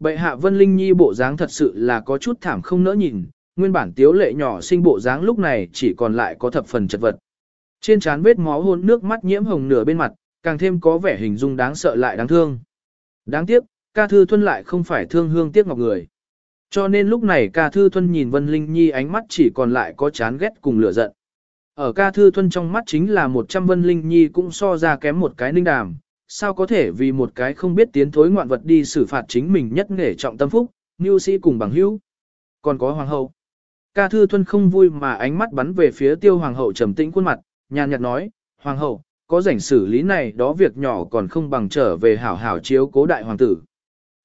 Bệ hạ Vân Linh Nhi bộ dáng thật sự là có chút thảm không nỡ nhìn, nguyên bản tiếu lệ nhỏ sinh bộ dáng lúc này chỉ còn lại có thập phần chật vật. Trên trán vết máu hôn nước mắt nhiễm hồng nửa bên mặt, càng thêm có vẻ hình dung đáng sợ lại đáng thương. Đáng tiếc, ca thư thuân lại không phải thương hương tiếc ngọc người. Cho nên lúc này ca thư thuân nhìn Vân Linh Nhi ánh mắt chỉ còn lại có chán ghét cùng lửa giận. Ở ca thư thuân trong mắt chính là một trăm Vân Linh Nhi cũng so ra kém một cái ninh đàm. Sao có thể vì một cái không biết tiến thối ngoạn vật đi xử phạt chính mình nhất nghề trọng tâm phúc, như sĩ cùng bằng hữu. Còn có hoàng hậu. Ca thư thuân không vui mà ánh mắt bắn về phía tiêu hoàng hậu trầm tĩnh khuôn mặt, nhàn nhạt nói, hoàng hậu, có rảnh xử lý này đó việc nhỏ còn không bằng trở về hảo hảo chiếu cố đại hoàng tử.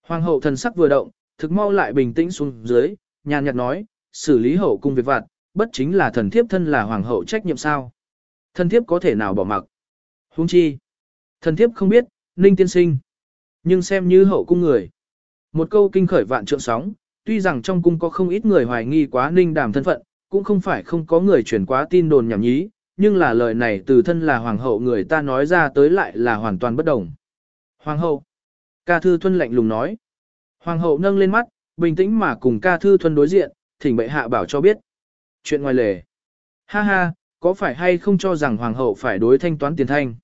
Hoàng hậu thần sắc vừa động, thực mau lại bình tĩnh xuống dưới, nhàn nhạt nói, xử lý hậu cung việc vặt, bất chính là thần thiếp thân là hoàng hậu trách nhiệm sao. Thần thiếp có thể nào bỏ mặc. Hung chi. Thần thiếp không biết, ninh tiên sinh. Nhưng xem như hậu cung người. Một câu kinh khởi vạn trượng sóng, tuy rằng trong cung có không ít người hoài nghi quá ninh đàm thân phận, cũng không phải không có người truyền quá tin đồn nhảm nhí, nhưng là lời này từ thân là hoàng hậu người ta nói ra tới lại là hoàn toàn bất đồng. Hoàng hậu. Ca Thư Thuân lạnh lùng nói. Hoàng hậu nâng lên mắt, bình tĩnh mà cùng Ca Thư Thuân đối diện, thỉnh bệ hạ bảo cho biết. Chuyện ngoài lề. Ha ha, có phải hay không cho rằng hoàng hậu phải đối thanh toán tiền thanh?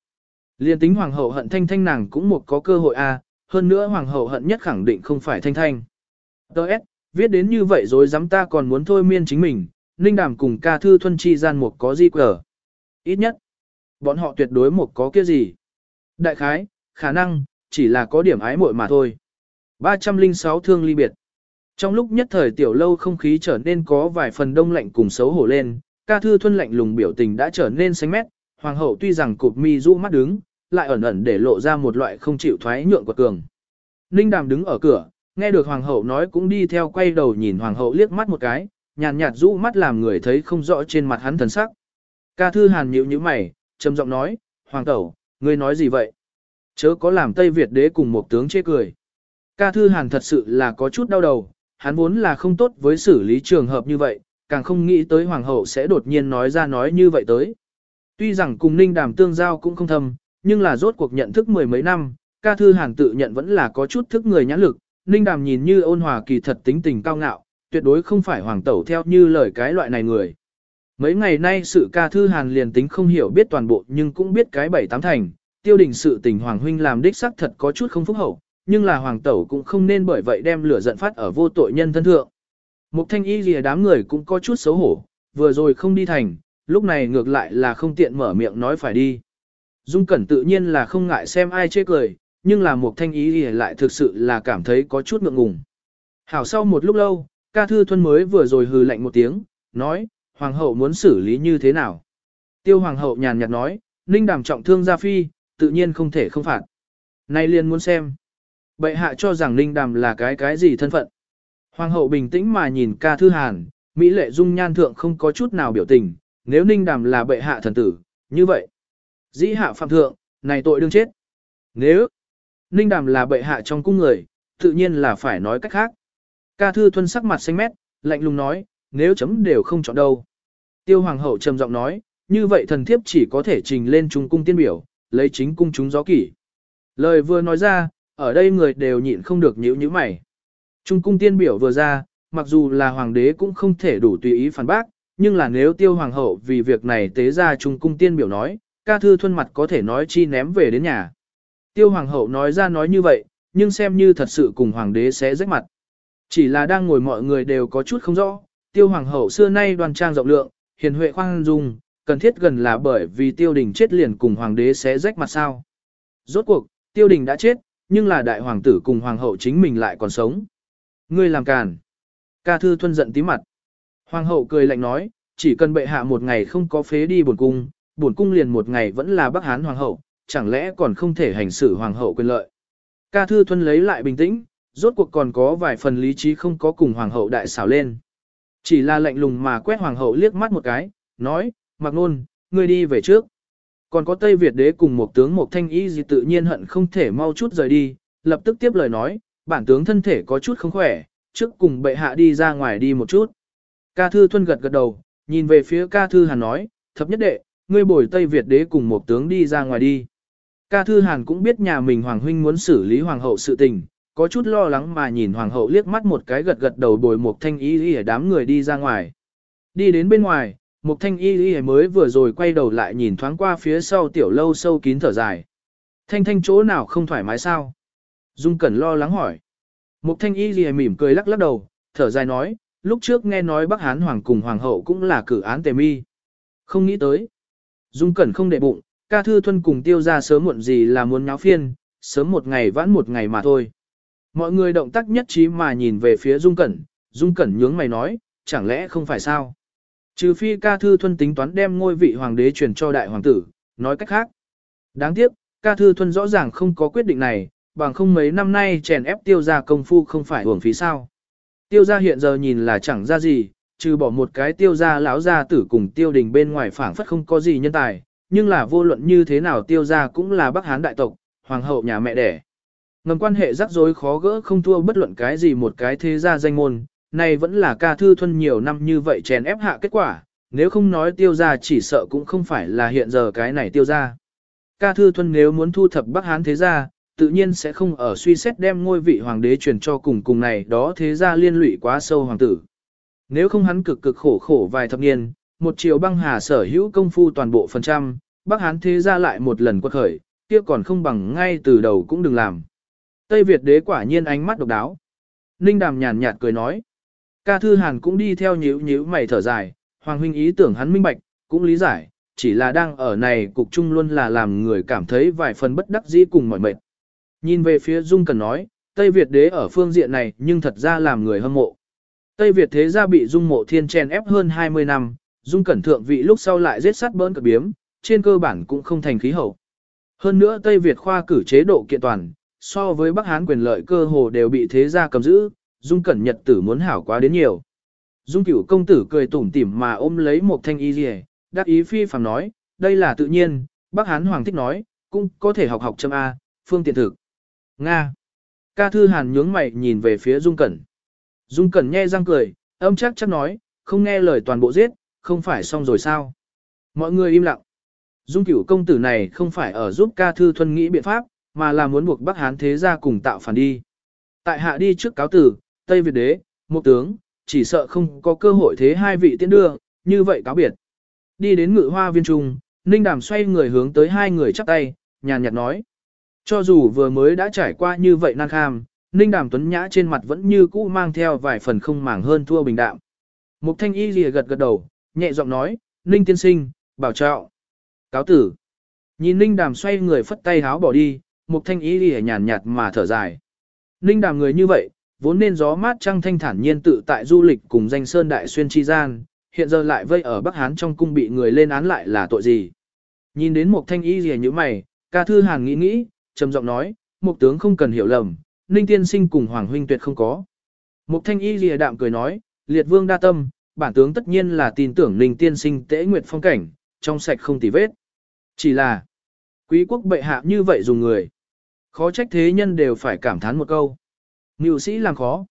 Liên tính hoàng hậu hận thanh thanh nàng cũng một có cơ hội a, à, hơn nữa hoàng hậu hận nhất khẳng định không phải thanh thanh. Đợt, viết đến như vậy rồi dám ta còn muốn thôi miên chính mình, Ninh Đàm cùng ca thư thuân chi gian một có gì cờ. Ít nhất, bọn họ tuyệt đối một có kia gì. Đại khái, khả năng, chỉ là có điểm ái muội mà thôi. 306 thương ly biệt. Trong lúc nhất thời tiểu lâu không khí trở nên có vài phần đông lạnh cùng xấu hổ lên, ca thư thuân lạnh lùng biểu tình đã trở nên xanh mét, hoàng hậu tuy rằng cụp mi rũ mắt đứng, lại ẩn ẩn để lộ ra một loại không chịu thoái nhượng của cường. Ninh đàm đứng ở cửa, nghe được hoàng hậu nói cũng đi theo quay đầu nhìn hoàng hậu liếc mắt một cái, nhàn nhạt rũ mắt làm người thấy không rõ trên mặt hắn thần sắc. Ca thư hàn nhíu nhíu mày, trầm giọng nói, hoàng tẩu, ngươi nói gì vậy? Chớ có làm Tây Việt đế cùng một tướng chê cười. Ca thư hàn thật sự là có chút đau đầu, hắn vốn là không tốt với xử lý trường hợp như vậy, càng không nghĩ tới hoàng hậu sẽ đột nhiên nói ra nói như vậy tới. Tuy rằng cùng ninh đàm tương giao cũng không thâm, nhưng là rốt cuộc nhận thức mười mấy năm, ca thư hàn tự nhận vẫn là có chút thức người nhãn lực, ninh đàm nhìn như ôn hòa kỳ thật tính tình cao ngạo, tuyệt đối không phải hoàng tẩu theo như lời cái loại này người. Mấy ngày nay sự ca thư hàn liền tính không hiểu biết toàn bộ nhưng cũng biết cái bảy tám thành, tiêu đình sự tình hoàng huynh làm đích xác thật có chút không phúc hậu, nhưng là hoàng tẩu cũng không nên bởi vậy đem lửa giận phát ở vô tội nhân thân thượng. Mục thanh y lìa đám người cũng có chút xấu hổ, vừa rồi không đi thành, lúc này ngược lại là không tiện mở miệng nói phải đi. Dung Cẩn tự nhiên là không ngại xem ai chê cười, nhưng là mục thanh ý thì lại thực sự là cảm thấy có chút ngượng ngùng. Hảo sau một lúc lâu, ca thư thuân mới vừa rồi hừ lạnh một tiếng, nói, hoàng hậu muốn xử lý như thế nào. Tiêu hoàng hậu nhàn nhạt nói, ninh đàm trọng thương gia phi, tự nhiên không thể không phạt. Nay liền muốn xem. Bệ hạ cho rằng ninh đàm là cái cái gì thân phận. Hoàng hậu bình tĩnh mà nhìn ca thư hàn, Mỹ lệ dung nhan thượng không có chút nào biểu tình, nếu ninh đàm là bệ hạ thần tử, như vậy. Dĩ hạ phạm thượng, này tội đương chết. Nếu ninh đàm là bệ hạ trong cung người, tự nhiên là phải nói cách khác. Ca thư thuân sắc mặt xanh mét, lạnh lùng nói, nếu chấm đều không chọn đâu. Tiêu hoàng hậu trầm giọng nói, như vậy thần thiếp chỉ có thể trình lên trung cung tiên biểu, lấy chính cung chúng gió kỷ. Lời vừa nói ra, ở đây người đều nhịn không được nhíu nhíu mày. Trung cung tiên biểu vừa ra, mặc dù là hoàng đế cũng không thể đủ tùy ý phản bác, nhưng là nếu tiêu hoàng hậu vì việc này tế ra trung cung tiên biểu nói, ca thư thuân mặt có thể nói chi ném về đến nhà. Tiêu hoàng hậu nói ra nói như vậy, nhưng xem như thật sự cùng hoàng đế sẽ rách mặt. Chỉ là đang ngồi mọi người đều có chút không rõ, tiêu hoàng hậu xưa nay đoan trang rộng lượng, hiền huệ khoan dung, cần thiết gần là bởi vì tiêu đình chết liền cùng hoàng đế sẽ rách mặt sao. Rốt cuộc, tiêu đình đã chết, nhưng là đại hoàng tử cùng hoàng hậu chính mình lại còn sống. Ngươi làm càn. Ca thư thuân giận tí mặt. Hoàng hậu cười lạnh nói, chỉ cần bệ hạ một ngày không có phế đi buồn cung, bổn cung liền một ngày vẫn là bắc hán hoàng hậu, chẳng lẽ còn không thể hành xử hoàng hậu quyền lợi. Ca thư thuân lấy lại bình tĩnh, rốt cuộc còn có vài phần lý trí không có cùng hoàng hậu đại xảo lên. Chỉ là lạnh lùng mà quét hoàng hậu liếc mắt một cái, nói, mặc nôn, ngươi đi về trước. Còn có Tây Việt đế cùng một tướng một thanh y gì tự nhiên hận không thể mau chút rời đi, lập tức tiếp lời nói, bản tướng thân thể có chút không khỏe, trước cùng bệ hạ đi ra ngoài đi một chút. Ca thư thuân gật gật đầu, nhìn về phía ca thư hàn nói, thập nhất đệ, ngươi bồi Tây Việt đế cùng một tướng đi ra ngoài đi. Ca thư hàn cũng biết nhà mình hoàng huynh muốn xử lý hoàng hậu sự tình, có chút lo lắng mà nhìn hoàng hậu liếc mắt một cái gật gật đầu bồi một thanh y y đám người đi ra ngoài. Đi đến bên ngoài, một thanh y y mới vừa rồi quay đầu lại nhìn thoáng qua phía sau tiểu lâu sâu kín thở dài. Thanh thanh chỗ nào không thoải mái sao? Dung Cẩn lo lắng hỏi. Một thanh y y mỉm cười lắc lắc đầu, thở dài nói, lúc trước nghe nói Bắc Hán Hoàng cùng Hoàng hậu cũng là cử án tề mi. Không nghĩ tới. Dung Cẩn không để bụng, ca thư thuân cùng tiêu ra sớm muộn gì là muốn nháo phiên, sớm một ngày vãn một ngày mà thôi. Mọi người động tác nhất trí mà nhìn về phía Dung Cẩn, Dung Cẩn nhướng mày nói, chẳng lẽ không phải sao? Trừ phi ca thư thuân tính toán đem ngôi vị hoàng đế truyền cho đại hoàng tử, nói cách khác. Đáng tiếc, ca thư thuân rõ ràng không có quyết định này, bằng không mấy năm nay chèn ép tiêu ra công phu không phải hưởng phí sao. Tiêu ra hiện giờ nhìn là chẳng ra gì, trừ bỏ một cái tiêu gia lão gia tử cùng tiêu đình bên ngoài phảng phất không có gì nhân tài, nhưng là vô luận như thế nào tiêu gia cũng là Bắc Hán đại tộc, hoàng hậu nhà mẹ đẻ. Ngầm quan hệ rắc rối khó gỡ không thua bất luận cái gì một cái thế gia danh môn, này vẫn là ca thư thuân nhiều năm như vậy chèn ép hạ kết quả, nếu không nói tiêu gia chỉ sợ cũng không phải là hiện giờ cái này tiêu gia Ca thư thuân nếu muốn thu thập Bắc Hán thế gia, tự nhiên sẽ không ở suy xét đem ngôi vị hoàng đế truyền cho cùng cùng này đó thế gia liên lụy quá sâu hoàng tử. Nếu không hắn cực cực khổ khổ vài thập niên, một chiều băng hà sở hữu công phu toàn bộ phần trăm, Bắc Hán thế ra lại một lần quật khởi, kia còn không bằng ngay từ đầu cũng đừng làm. Tây Việt đế quả nhiên ánh mắt độc đáo. Ninh Đàm nhàn nhạt cười nói. Ca Thư Hàn cũng đi theo nhíu nhíu mày thở dài, Hoàng huynh ý tưởng hắn minh bạch, cũng lý giải, chỉ là đang ở này cục chung luôn là làm người cảm thấy vài phần bất đắc dĩ cùng mỏi mệt. Nhìn về phía Dung Cần nói, Tây Việt đế ở phương diện này nhưng thật ra làm người hâm mộ. Tây Việt thế gia bị Dung mộ thiên chen ép hơn 20 năm, Dung Cẩn thượng vị lúc sau lại giết sát bỡn cực biếm, trên cơ bản cũng không thành khí hậu. Hơn nữa Tây Việt khoa cử chế độ kiện toàn, so với Bắc Hán quyền lợi cơ hồ đều bị thế gia cầm giữ, Dung Cẩn Nhật tử muốn hảo quá đến nhiều. Dung Cửu công tử cười tủm tỉm mà ôm lấy một thanh y liề, đắc ý phi phàm nói, đây là tự nhiên, Bắc Hán Hoàng thích nói, cũng có thể học học châm A, phương tiện thực. Nga. Ca Thư Hàn nhướng mày nhìn về phía Dung Cẩn. Dung Cẩn nhe răng cười, âm chắc chắc nói, không nghe lời toàn bộ giết, không phải xong rồi sao. Mọi người im lặng. Dung cửu công tử này không phải ở giúp ca thư thuần nghĩ biện pháp, mà là muốn buộc Bắc Hán thế gia cùng tạo phản đi. Tại hạ đi trước cáo tử, Tây Việt đế, một tướng, chỉ sợ không có cơ hội thế hai vị tiến đưa, như vậy cáo biệt. Đi đến ngự hoa viên trung, Ninh Đàm xoay người hướng tới hai người chắp tay, nhàn nhạt nói. Cho dù vừa mới đã trải qua như vậy nan kham, Ninh Đàm Tuấn Nhã trên mặt vẫn như cũ mang theo vài phần không màng hơn thua bình đạm. Mục Thanh Y lìa gật gật đầu, nhẹ giọng nói, Ninh tiên sinh, bảo trọng. Cáo tử. Nhìn Ninh Đàm xoay người phất tay háo bỏ đi, Mục Thanh Y lìa nhàn nhạt mà thở dài. Ninh Đàm người như vậy, vốn nên gió mát trăng thanh thản nhiên tự tại du lịch cùng danh sơn đại xuyên chi gian, hiện giờ lại vây ở Bắc Hán trong cung bị người lên án lại là tội gì. Nhìn đến Mục Thanh Y lìa như mày, ca thư hàn nghĩ nghĩ, trầm giọng nói, Mục tướng không cần hiểu lầm, Ninh tiên sinh cùng Hoàng huynh tuyệt không có. Mục thanh y lìa đạm cười nói, liệt vương đa tâm, bản tướng tất nhiên là tin tưởng Ninh tiên sinh tế nguyệt phong cảnh, trong sạch không tì vết. Chỉ là, quý quốc bệ hạ như vậy dùng người. Khó trách thế nhân đều phải cảm thán một câu. Mưu sĩ làm khó.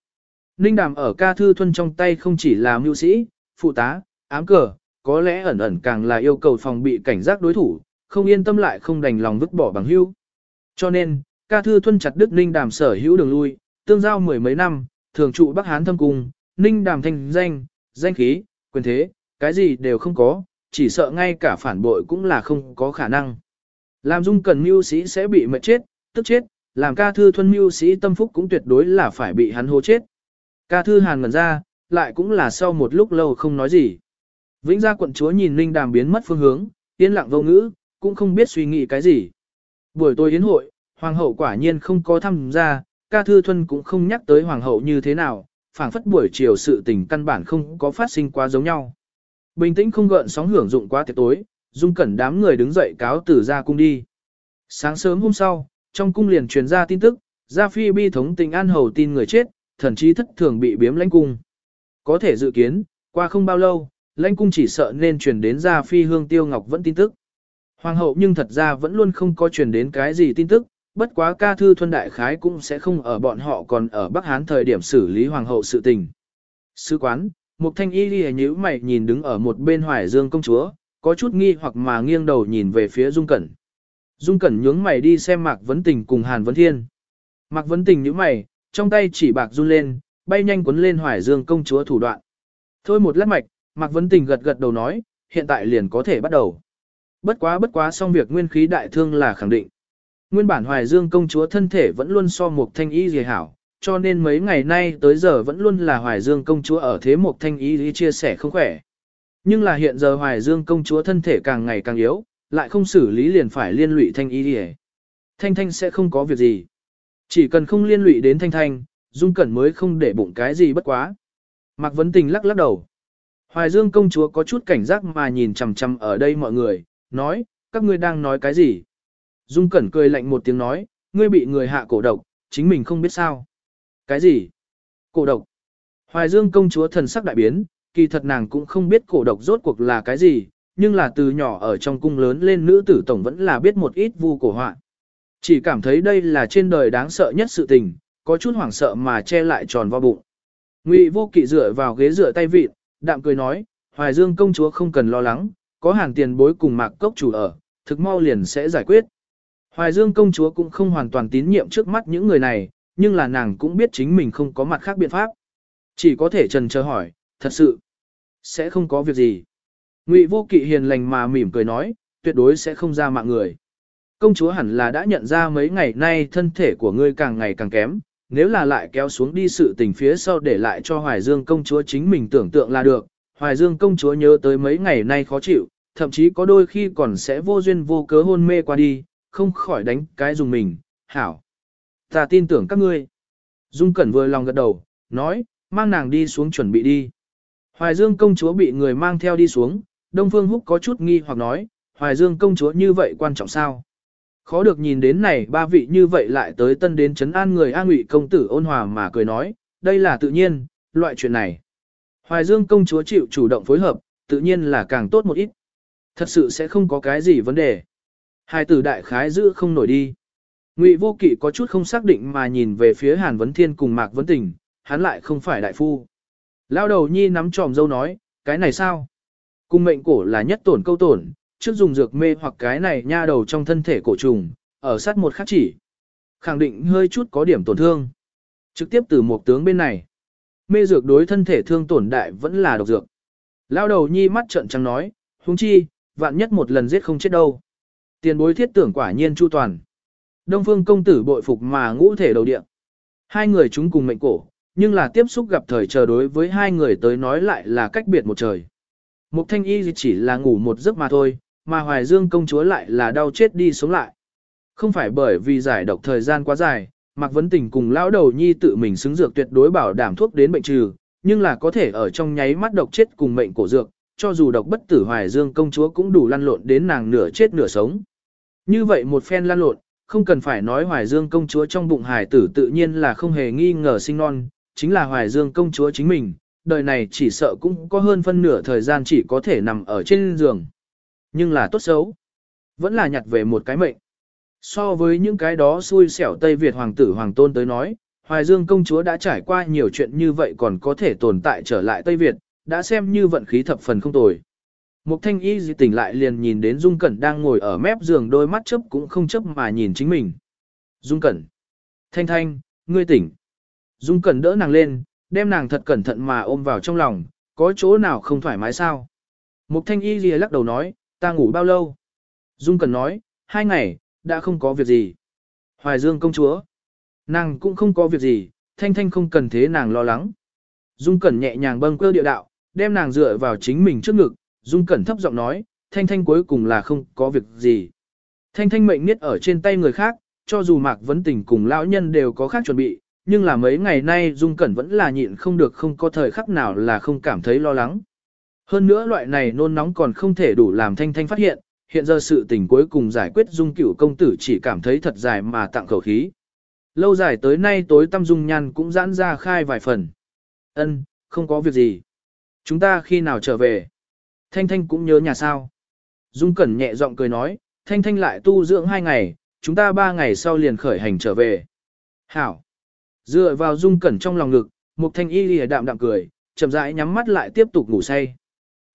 Ninh đàm ở ca thư thuân trong tay không chỉ là mưu sĩ, phụ tá, ám cờ, có lẽ ẩn ẩn càng là yêu cầu phòng bị cảnh giác đối thủ, không yên tâm lại không đành lòng vứt bỏ bằng hưu. Cho nên, ca thư thuân chặt đức ninh đàm sở hữu đường lui, tương giao mười mấy năm, thường trụ Bắc Hán thâm cung, ninh đàm thanh danh, danh khí, quyền thế, cái gì đều không có, chỉ sợ ngay cả phản bội cũng là không có khả năng. Làm dung cần mưu sĩ sẽ bị mệt chết, tức chết, làm ca thư thuân mưu sĩ tâm phúc cũng tuyệt đối là phải bị hắn hô chết. Ca thư hàn ngần ra, lại cũng là sau một lúc lâu không nói gì. Vĩnh gia quận chúa nhìn ninh đàm biến mất phương hướng, yên lặng vô ngữ, cũng không biết suy nghĩ cái gì. Buổi tối yến hội, hoàng hậu quả nhiên không có tham gia, ca thư thuân cũng không nhắc tới hoàng hậu như thế nào, phảng phất buổi chiều sự tình căn bản không có phát sinh quá giống nhau. Bình tĩnh không gợn sóng hưởng dụng quá tiệc tối, dung cẩn đám người đứng dậy cáo tử ra cung đi. Sáng sớm hôm sau, trong cung liền truyền ra tin tức, Gia Phi bi thống tình an hầu tin người chết, thần chí thất thường bị biếm lãnh cung. Có thể dự kiến, qua không bao lâu, lãnh cung chỉ sợ nên truyền đến Gia Phi hương tiêu ngọc vẫn tin tức. Hoàng hậu nhưng thật ra vẫn luôn không có truyền đến cái gì tin tức, bất quá ca thư thuần đại khái cũng sẽ không ở bọn họ còn ở Bắc Hán thời điểm xử lý hoàng hậu sự tình. Sứ quán, một thanh y ghi nhíu mày nhìn đứng ở một bên hoài dương công chúa, có chút nghi hoặc mà nghiêng đầu nhìn về phía Dung Cẩn. Dung Cẩn nhướng mày đi xem Mạc Vấn Tình cùng Hàn Vấn Thiên. Mạc Vấn Tình nhíu mày, trong tay chỉ bạc run lên, bay nhanh quấn lên Hoài Dương công chúa thủ đoạn. Thôi một lát mạch, Mạc Vấn Tình gật gật đầu nói, hiện tại liền có thể bắt đầu. Bất quá bất quá xong việc nguyên khí đại thương là khẳng định. Nguyên bản Hoài Dương công chúa thân thể vẫn luôn so một thanh y gì hảo, cho nên mấy ngày nay tới giờ vẫn luôn là Hoài Dương công chúa ở thế một thanh y chia sẻ không khỏe. Nhưng là hiện giờ Hoài Dương công chúa thân thể càng ngày càng yếu, lại không xử lý liền phải liên lụy thanh y gì. Thanh thanh sẽ không có việc gì. Chỉ cần không liên lụy đến thanh thanh, Dung Cẩn mới không để bụng cái gì bất quá. Mạc Vấn Tình lắc lắc đầu. Hoài Dương công chúa có chút cảnh giác mà nhìn chằm chằm ở đây mọi người, nói, các ngươi đang nói cái gì? Dung Cẩn cười lạnh một tiếng nói, ngươi bị người hạ cổ độc, chính mình không biết sao. Cái gì? Cổ độc. Hoài Dương công chúa thần sắc đại biến, kỳ thật nàng cũng không biết cổ độc rốt cuộc là cái gì, nhưng là từ nhỏ ở trong cung lớn lên nữ tử tổng vẫn là biết một ít vu cổ họa. Chỉ cảm thấy đây là trên đời đáng sợ nhất sự tình, có chút hoảng sợ mà che lại tròn vào bụng. Ngụy vô kỵ dựa vào ghế dựa tay vịt, đạm cười nói, Hoài Dương công chúa không cần lo lắng, có hàng tiền bối cùng mạc cốc chủ ở, thực mau liền sẽ giải quyết. Hoài Dương công chúa cũng không hoàn toàn tín nhiệm trước mắt những người này, nhưng là nàng cũng biết chính mình không có mặt khác biện pháp. Chỉ có thể trần chờ hỏi, thật sự, sẽ không có việc gì. Ngụy vô kỵ hiền lành mà mỉm cười nói, tuyệt đối sẽ không ra mạng người. Công chúa hẳn là đã nhận ra mấy ngày nay thân thể của ngươi càng ngày càng kém, nếu là lại kéo xuống đi sự tình phía sau để lại cho Hoài Dương công chúa chính mình tưởng tượng là được. Hoài Dương công chúa nhớ tới mấy ngày nay khó chịu, thậm chí có đôi khi còn sẽ vô duyên vô cớ hôn mê qua đi, không khỏi đánh cái dùng mình, hảo. Ta tin tưởng các ngươi. Dung Cẩn vừa lòng gật đầu, nói, mang nàng đi xuống chuẩn bị đi. Hoài Dương công chúa bị người mang theo đi xuống, Đông Phương Húc có chút nghi hoặc nói, Hoài Dương công chúa như vậy quan trọng sao? Khó được nhìn đến này ba vị như vậy lại tới tân đến chấn an người A Ngụy công tử ôn hòa mà cười nói, đây là tự nhiên, loại chuyện này. Hoài Dương công chúa chịu chủ động phối hợp, tự nhiên là càng tốt một ít. Thật sự sẽ không có cái gì vấn đề. Hai tử đại khái giữ không nổi đi. Ngụy vô kỵ có chút không xác định mà nhìn về phía Hàn Vấn Thiên cùng Mạc Vấn Tình, hắn lại không phải đại phu. Lao đầu nhi nắm tròm dâu nói, cái này sao? Cung mệnh cổ là nhất tổn câu tổn, trước dùng dược mê hoặc cái này nha đầu trong thân thể cổ trùng, ở sát một khắc chỉ. Khẳng định hơi chút có điểm tổn thương. Trực tiếp từ một tướng bên này. Mê dược đối thân thể thương tổn đại vẫn là độc dược. Lao đầu nhi mắt trợn trắng nói, huống chi, vạn nhất một lần giết không chết đâu. Tiền bối thiết tưởng quả nhiên chu toàn. Đông phương công tử bội phục mà ngũ thể đầu điện. Hai người chúng cùng mệnh cổ, nhưng là tiếp xúc gặp thời chờ đối với hai người tới nói lại là cách biệt một trời. Mục thanh y chỉ là ngủ một giấc mà thôi, mà hoài dương công chúa lại là đau chết đi sống lại. Không phải bởi vì giải độc thời gian quá dài, Mạc Vấn Tình cùng lão đầu nhi tự mình xứng dược tuyệt đối bảo đảm thuốc đến bệnh trừ, nhưng là có thể ở trong nháy mắt độc chết cùng mệnh cổ dược, cho dù độc bất tử hoài dương công chúa cũng đủ lăn lộn đến nàng nửa chết nửa sống. Như vậy một phen lăn lộn, không cần phải nói hoài dương công chúa trong bụng hải tử tự nhiên là không hề nghi ngờ sinh non, chính là hoài dương công chúa chính mình, đời này chỉ sợ cũng có hơn phân nửa thời gian chỉ có thể nằm ở trên giường. Nhưng là tốt xấu, vẫn là nhặt về một cái mệnh. So với những cái đó xui xẻo Tây Việt hoàng tử hoàng tôn tới nói, Hoài Dương công chúa đã trải qua nhiều chuyện như vậy còn có thể tồn tại trở lại Tây Việt, đã xem như vận khí thập phần không tồi. Mục thanh y gì tỉnh lại liền nhìn đến Dung Cẩn đang ngồi ở mép giường đôi mắt chấp cũng không chấp mà nhìn chính mình. Dung Cẩn. Thanh thanh, ngươi tỉnh. Dung Cẩn đỡ nàng lên, đem nàng thật cẩn thận mà ôm vào trong lòng, có chỗ nào không thoải mái sao? Mục thanh y gì lắc đầu nói, ta ngủ bao lâu? Dung Cẩn nói, hai ngày, đã không có việc gì. Hoài Dương công chúa. Nàng cũng không có việc gì, thanh thanh không cần thế nàng lo lắng. Dung Cẩn nhẹ nhàng bâng quơ địa đạo, đem nàng dựa vào chính mình trước ngực, Dung Cẩn thấp giọng nói, thanh thanh cuối cùng là không có việc gì. Thanh thanh mệnh niết ở trên tay người khác, cho dù Mạc Vấn Tình cùng lão nhân đều có khác chuẩn bị, nhưng là mấy ngày nay Dung Cẩn vẫn là nhịn không được không có thời khắc nào là không cảm thấy lo lắng. Hơn nữa loại này nôn nóng còn không thể đủ làm Thanh Thanh phát hiện, hiện giờ sự tình cuối cùng giải quyết Dung cửu công tử chỉ cảm thấy thật dài mà tặng khẩu khí. Lâu dài tới nay tối tâm Dung nhan cũng giãn ra khai vài phần. Ân, không có việc gì. Chúng ta khi nào trở về? Thanh Thanh cũng nhớ nhà sao. Dung Cẩn nhẹ giọng cười nói, Thanh Thanh lại tu dưỡng hai ngày, chúng ta ba ngày sau liền khởi hành trở về. Hảo. Dựa vào dung cẩn trong lòng ngực, Mục Thanh Y lìa đạm đạm cười, chậm rãi nhắm mắt lại tiếp tục ngủ say.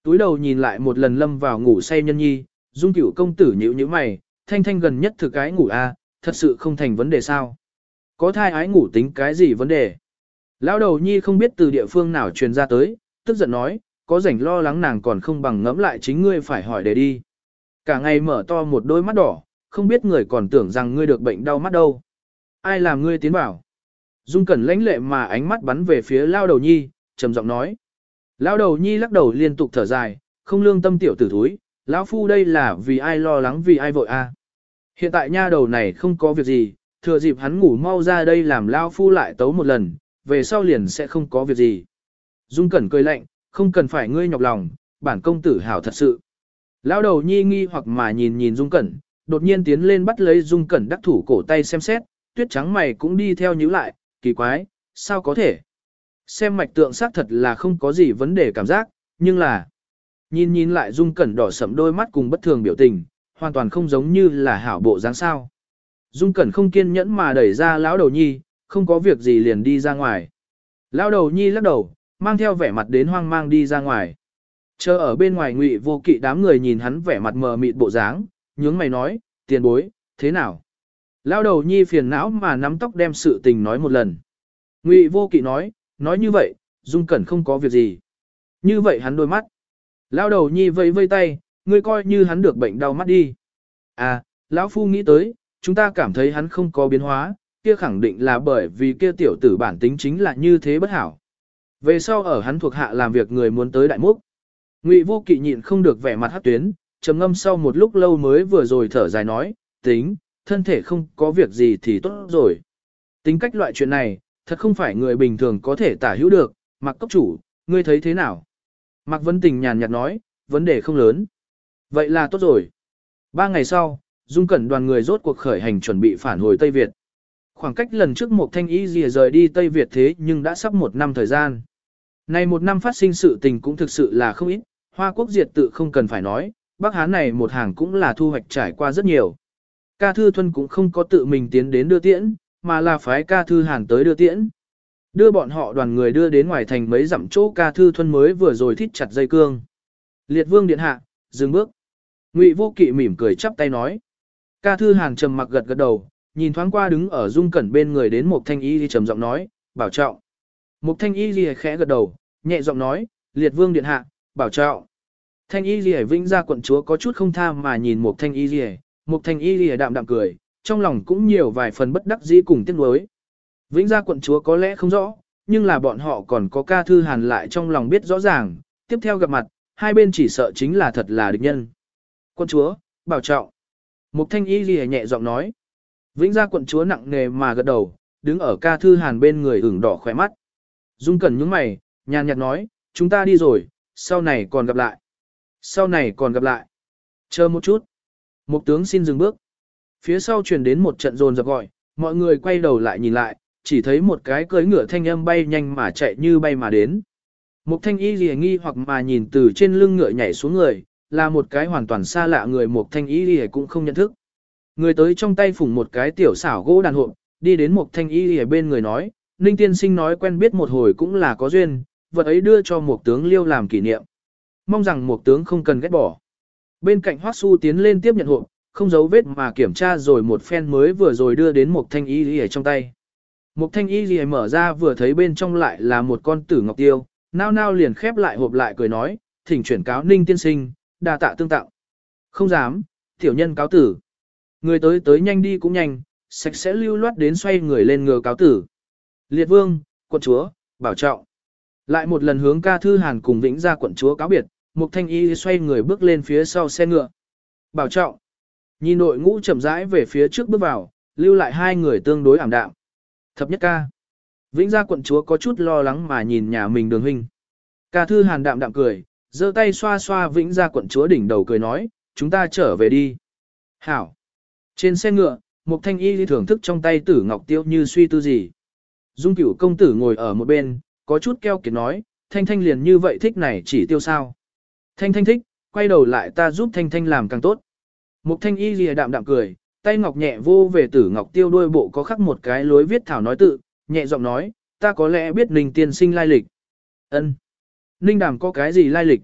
Túi đầu nhìn lại một lần lâm vào ngủ say nhân nhi, dung cửu công tử nhíu nhíu mày, thanh thanh gần nhất thực cái ngủ a, thật sự không thành vấn đề sao. Có thai ái ngủ tính cái gì vấn đề? Lão đầu nhi không biết từ địa phương nào truyền ra tới, tức giận nói, có rảnh lo lắng nàng còn không bằng ngẫm lại chính ngươi phải hỏi để đi. Cả ngày mở to một đôi mắt đỏ, không biết người còn tưởng rằng ngươi được bệnh đau mắt đâu. Ai làm ngươi tiến bảo? Dung Cẩn lãnh lệ mà ánh mắt bắn về phía lao đầu nhi, trầm giọng nói. Lao đầu nhi lắc đầu liên tục thở dài, không lương tâm tiểu tử thúi, lão phu đây là vì ai lo lắng vì ai vội a. Hiện tại nha đầu này không có việc gì, thừa dịp hắn ngủ mau ra đây làm lao phu lại tấu một lần, về sau liền sẽ không có việc gì. Dung Cẩn cười lạnh, không cần phải ngươi nhọc lòng, bản công tử hảo thật sự. Lão đầu nhi nghi hoặc mà nhìn nhìn Dung Cẩn, đột nhiên tiến lên bắt lấy Dung Cẩn đắc thủ cổ tay xem xét, tuyết trắng mày cũng đi theo nhíu lại, kỳ quái, sao có thể? Xem mạch tượng xác thật là không có gì vấn đề cảm giác, nhưng là... Nhìn nhìn lại Dung Cẩn đỏ sẫm đôi mắt cùng bất thường biểu tình, hoàn toàn không giống như là hảo bộ dáng sao. Dung Cẩn không kiên nhẫn mà đẩy ra lão đầu nhi, không có việc gì liền đi ra ngoài. Lão đầu nhi lắc đầu, mang theo vẻ mặt đến hoang mang đi ra ngoài. Chờ ở bên ngoài ngụy vô kỵ đám người nhìn hắn vẻ mặt mờ mịt bộ dáng, nhướng mày nói, tiền bối, thế nào? lao đầu nhi phiền não mà nắm tóc đem sự tình nói một lần. Ngụy vô kỵ nói, nói như vậy, Dung Cẩn không có việc gì. Như vậy hắn đôi mắt. lao đầu nhi vẫy vây tay, ngươi coi như hắn được bệnh đau mắt đi. À, lão phu nghĩ tới, chúng ta cảm thấy hắn không có biến hóa, kia khẳng định là bởi vì kia tiểu tử bản tính chính là như thế bất hảo. Về sau ở hắn thuộc hạ làm việc người muốn tới đại múc. Ngụy vô kỵ nhịn không được vẻ mặt hát tuyến, trầm ngâm sau một lúc lâu mới vừa rồi thở dài nói, tính, thân thể không có việc gì thì tốt rồi. Tính cách loại chuyện này, thật không phải người bình thường có thể tả hữu được, mặc cốc chủ, ngươi thấy thế nào? Mạc Vân Tình nhàn nhạt nói, vấn đề không lớn. Vậy là tốt rồi. Ba ngày sau, Dung Cẩn đoàn người rốt cuộc khởi hành chuẩn bị phản hồi Tây Việt. Khoảng cách lần trước một thanh ý rìa rời đi Tây Việt thế nhưng đã sắp một năm thời gian. Này một năm phát sinh sự tình cũng thực sự là không ít, Hoa Quốc diệt tự không cần phải nói, Bắc Hán này một hàng cũng là thu hoạch trải qua rất nhiều. Ca Thư Thuân cũng không có tự mình tiến đến đưa tiễn, mà là phái Ca Thư Hàn tới đưa tiễn. Đưa bọn họ đoàn người đưa đến ngoài thành mấy dặm chỗ Ca Thư Thuân mới vừa rồi thít chặt dây cương. Liệt Vương điện hạ, dừng bước. Ngụy Vô Kỵ mỉm cười chắp tay nói. Ca Thư Hàn trầm mặc gật gật đầu, nhìn thoáng qua đứng ở dung cẩn bên người đến một thanh y thì trầm giọng nói, bảo trọng. Một thanh y gì khẽ gật đầu, nhẹ giọng nói, liệt vương điện hạ, bảo trọng. Thanh y gì vĩnh ra quận chúa có chút không tha mà nhìn một thanh y gì, một thanh y gì đạm đạm cười, trong lòng cũng nhiều vài phần bất đắc dĩ cùng tiếc nuối. Vĩnh gia quận chúa có lẽ không rõ, nhưng là bọn họ còn có ca thư hàn lại trong lòng biết rõ ràng, tiếp theo gặp mặt, hai bên chỉ sợ chính là thật là địch nhân. Quận chúa, bảo trọng. Mục thanh y ghi nhẹ giọng nói. Vĩnh gia quận chúa nặng nề mà gật đầu, đứng ở ca thư hàn bên người ửng đỏ khỏe mắt. Dung cẩn nhướng mày, nhàn nhạt nói, chúng ta đi rồi, sau này còn gặp lại. Sau này còn gặp lại. Chờ một chút. Mục tướng xin dừng bước. Phía sau truyền đến một trận rồn dập gọi, mọi người quay đầu lại nhìn lại, chỉ thấy một cái cưỡi ngựa thanh âm bay nhanh mà chạy như bay mà đến. Mục thanh y lìa nghi hoặc mà nhìn từ trên lưng ngựa nhảy xuống người, là một cái hoàn toàn xa lạ người mục thanh y lìa cũng không nhận thức. Người tới trong tay phủng một cái tiểu xảo gỗ đàn hộp, đi đến mục thanh y lìa bên người nói, Ninh tiên sinh nói quen biết một hồi cũng là có duyên, vật ấy đưa cho một tướng liêu làm kỷ niệm. Mong rằng một tướng không cần ghét bỏ. Bên cạnh Hoắc Su tiến lên tiếp nhận hộp, không giấu vết mà kiểm tra rồi một phen mới vừa rồi đưa đến một thanh y lìa trong tay. Một thanh y gì mở ra vừa thấy bên trong lại là một con tử ngọc tiêu, nao nao liền khép lại hộp lại cười nói, thỉnh chuyển cáo ninh tiên sinh, đà tạ tương tạo. Không dám, tiểu nhân cáo tử. Người tới tới nhanh đi cũng nhanh, sạch sẽ lưu loát đến xoay người lên ngựa cáo tử. Liệt vương, quận chúa, bảo trọng. Lại một lần hướng ca thư hàn cùng vĩnh ra quận chúa cáo biệt, Mục Thanh Y xoay người bước lên phía sau xe ngựa. Bảo trọng. Nhìn đội ngũ chậm rãi về phía trước bước vào, lưu lại hai người tương đối ảm đạm. Thập nhất ca. Vĩnh gia quận chúa có chút lo lắng mà nhìn nhà mình đường huynh. Ca thư hàn đạm đạm cười, giơ tay xoa xoa vĩnh gia quận chúa đỉnh đầu cười nói, chúng ta trở về đi. Hảo. Trên xe ngựa, Mục Thanh Y thưởng thức trong tay tử ngọc tiêu như suy tư gì. Dung cửu công tử ngồi ở một bên, có chút keo kiệt nói, Thanh Thanh liền như vậy thích này chỉ tiêu sao. Thanh Thanh thích, quay đầu lại ta giúp Thanh Thanh làm càng tốt. Mục Thanh Y lìa đạm đạm cười, tay ngọc nhẹ vô về tử ngọc tiêu đuôi bộ có khắc một cái lối viết thảo nói tự, nhẹ giọng nói, ta có lẽ biết Ninh tiên sinh lai lịch. Ân. Ninh đàm có cái gì lai lịch?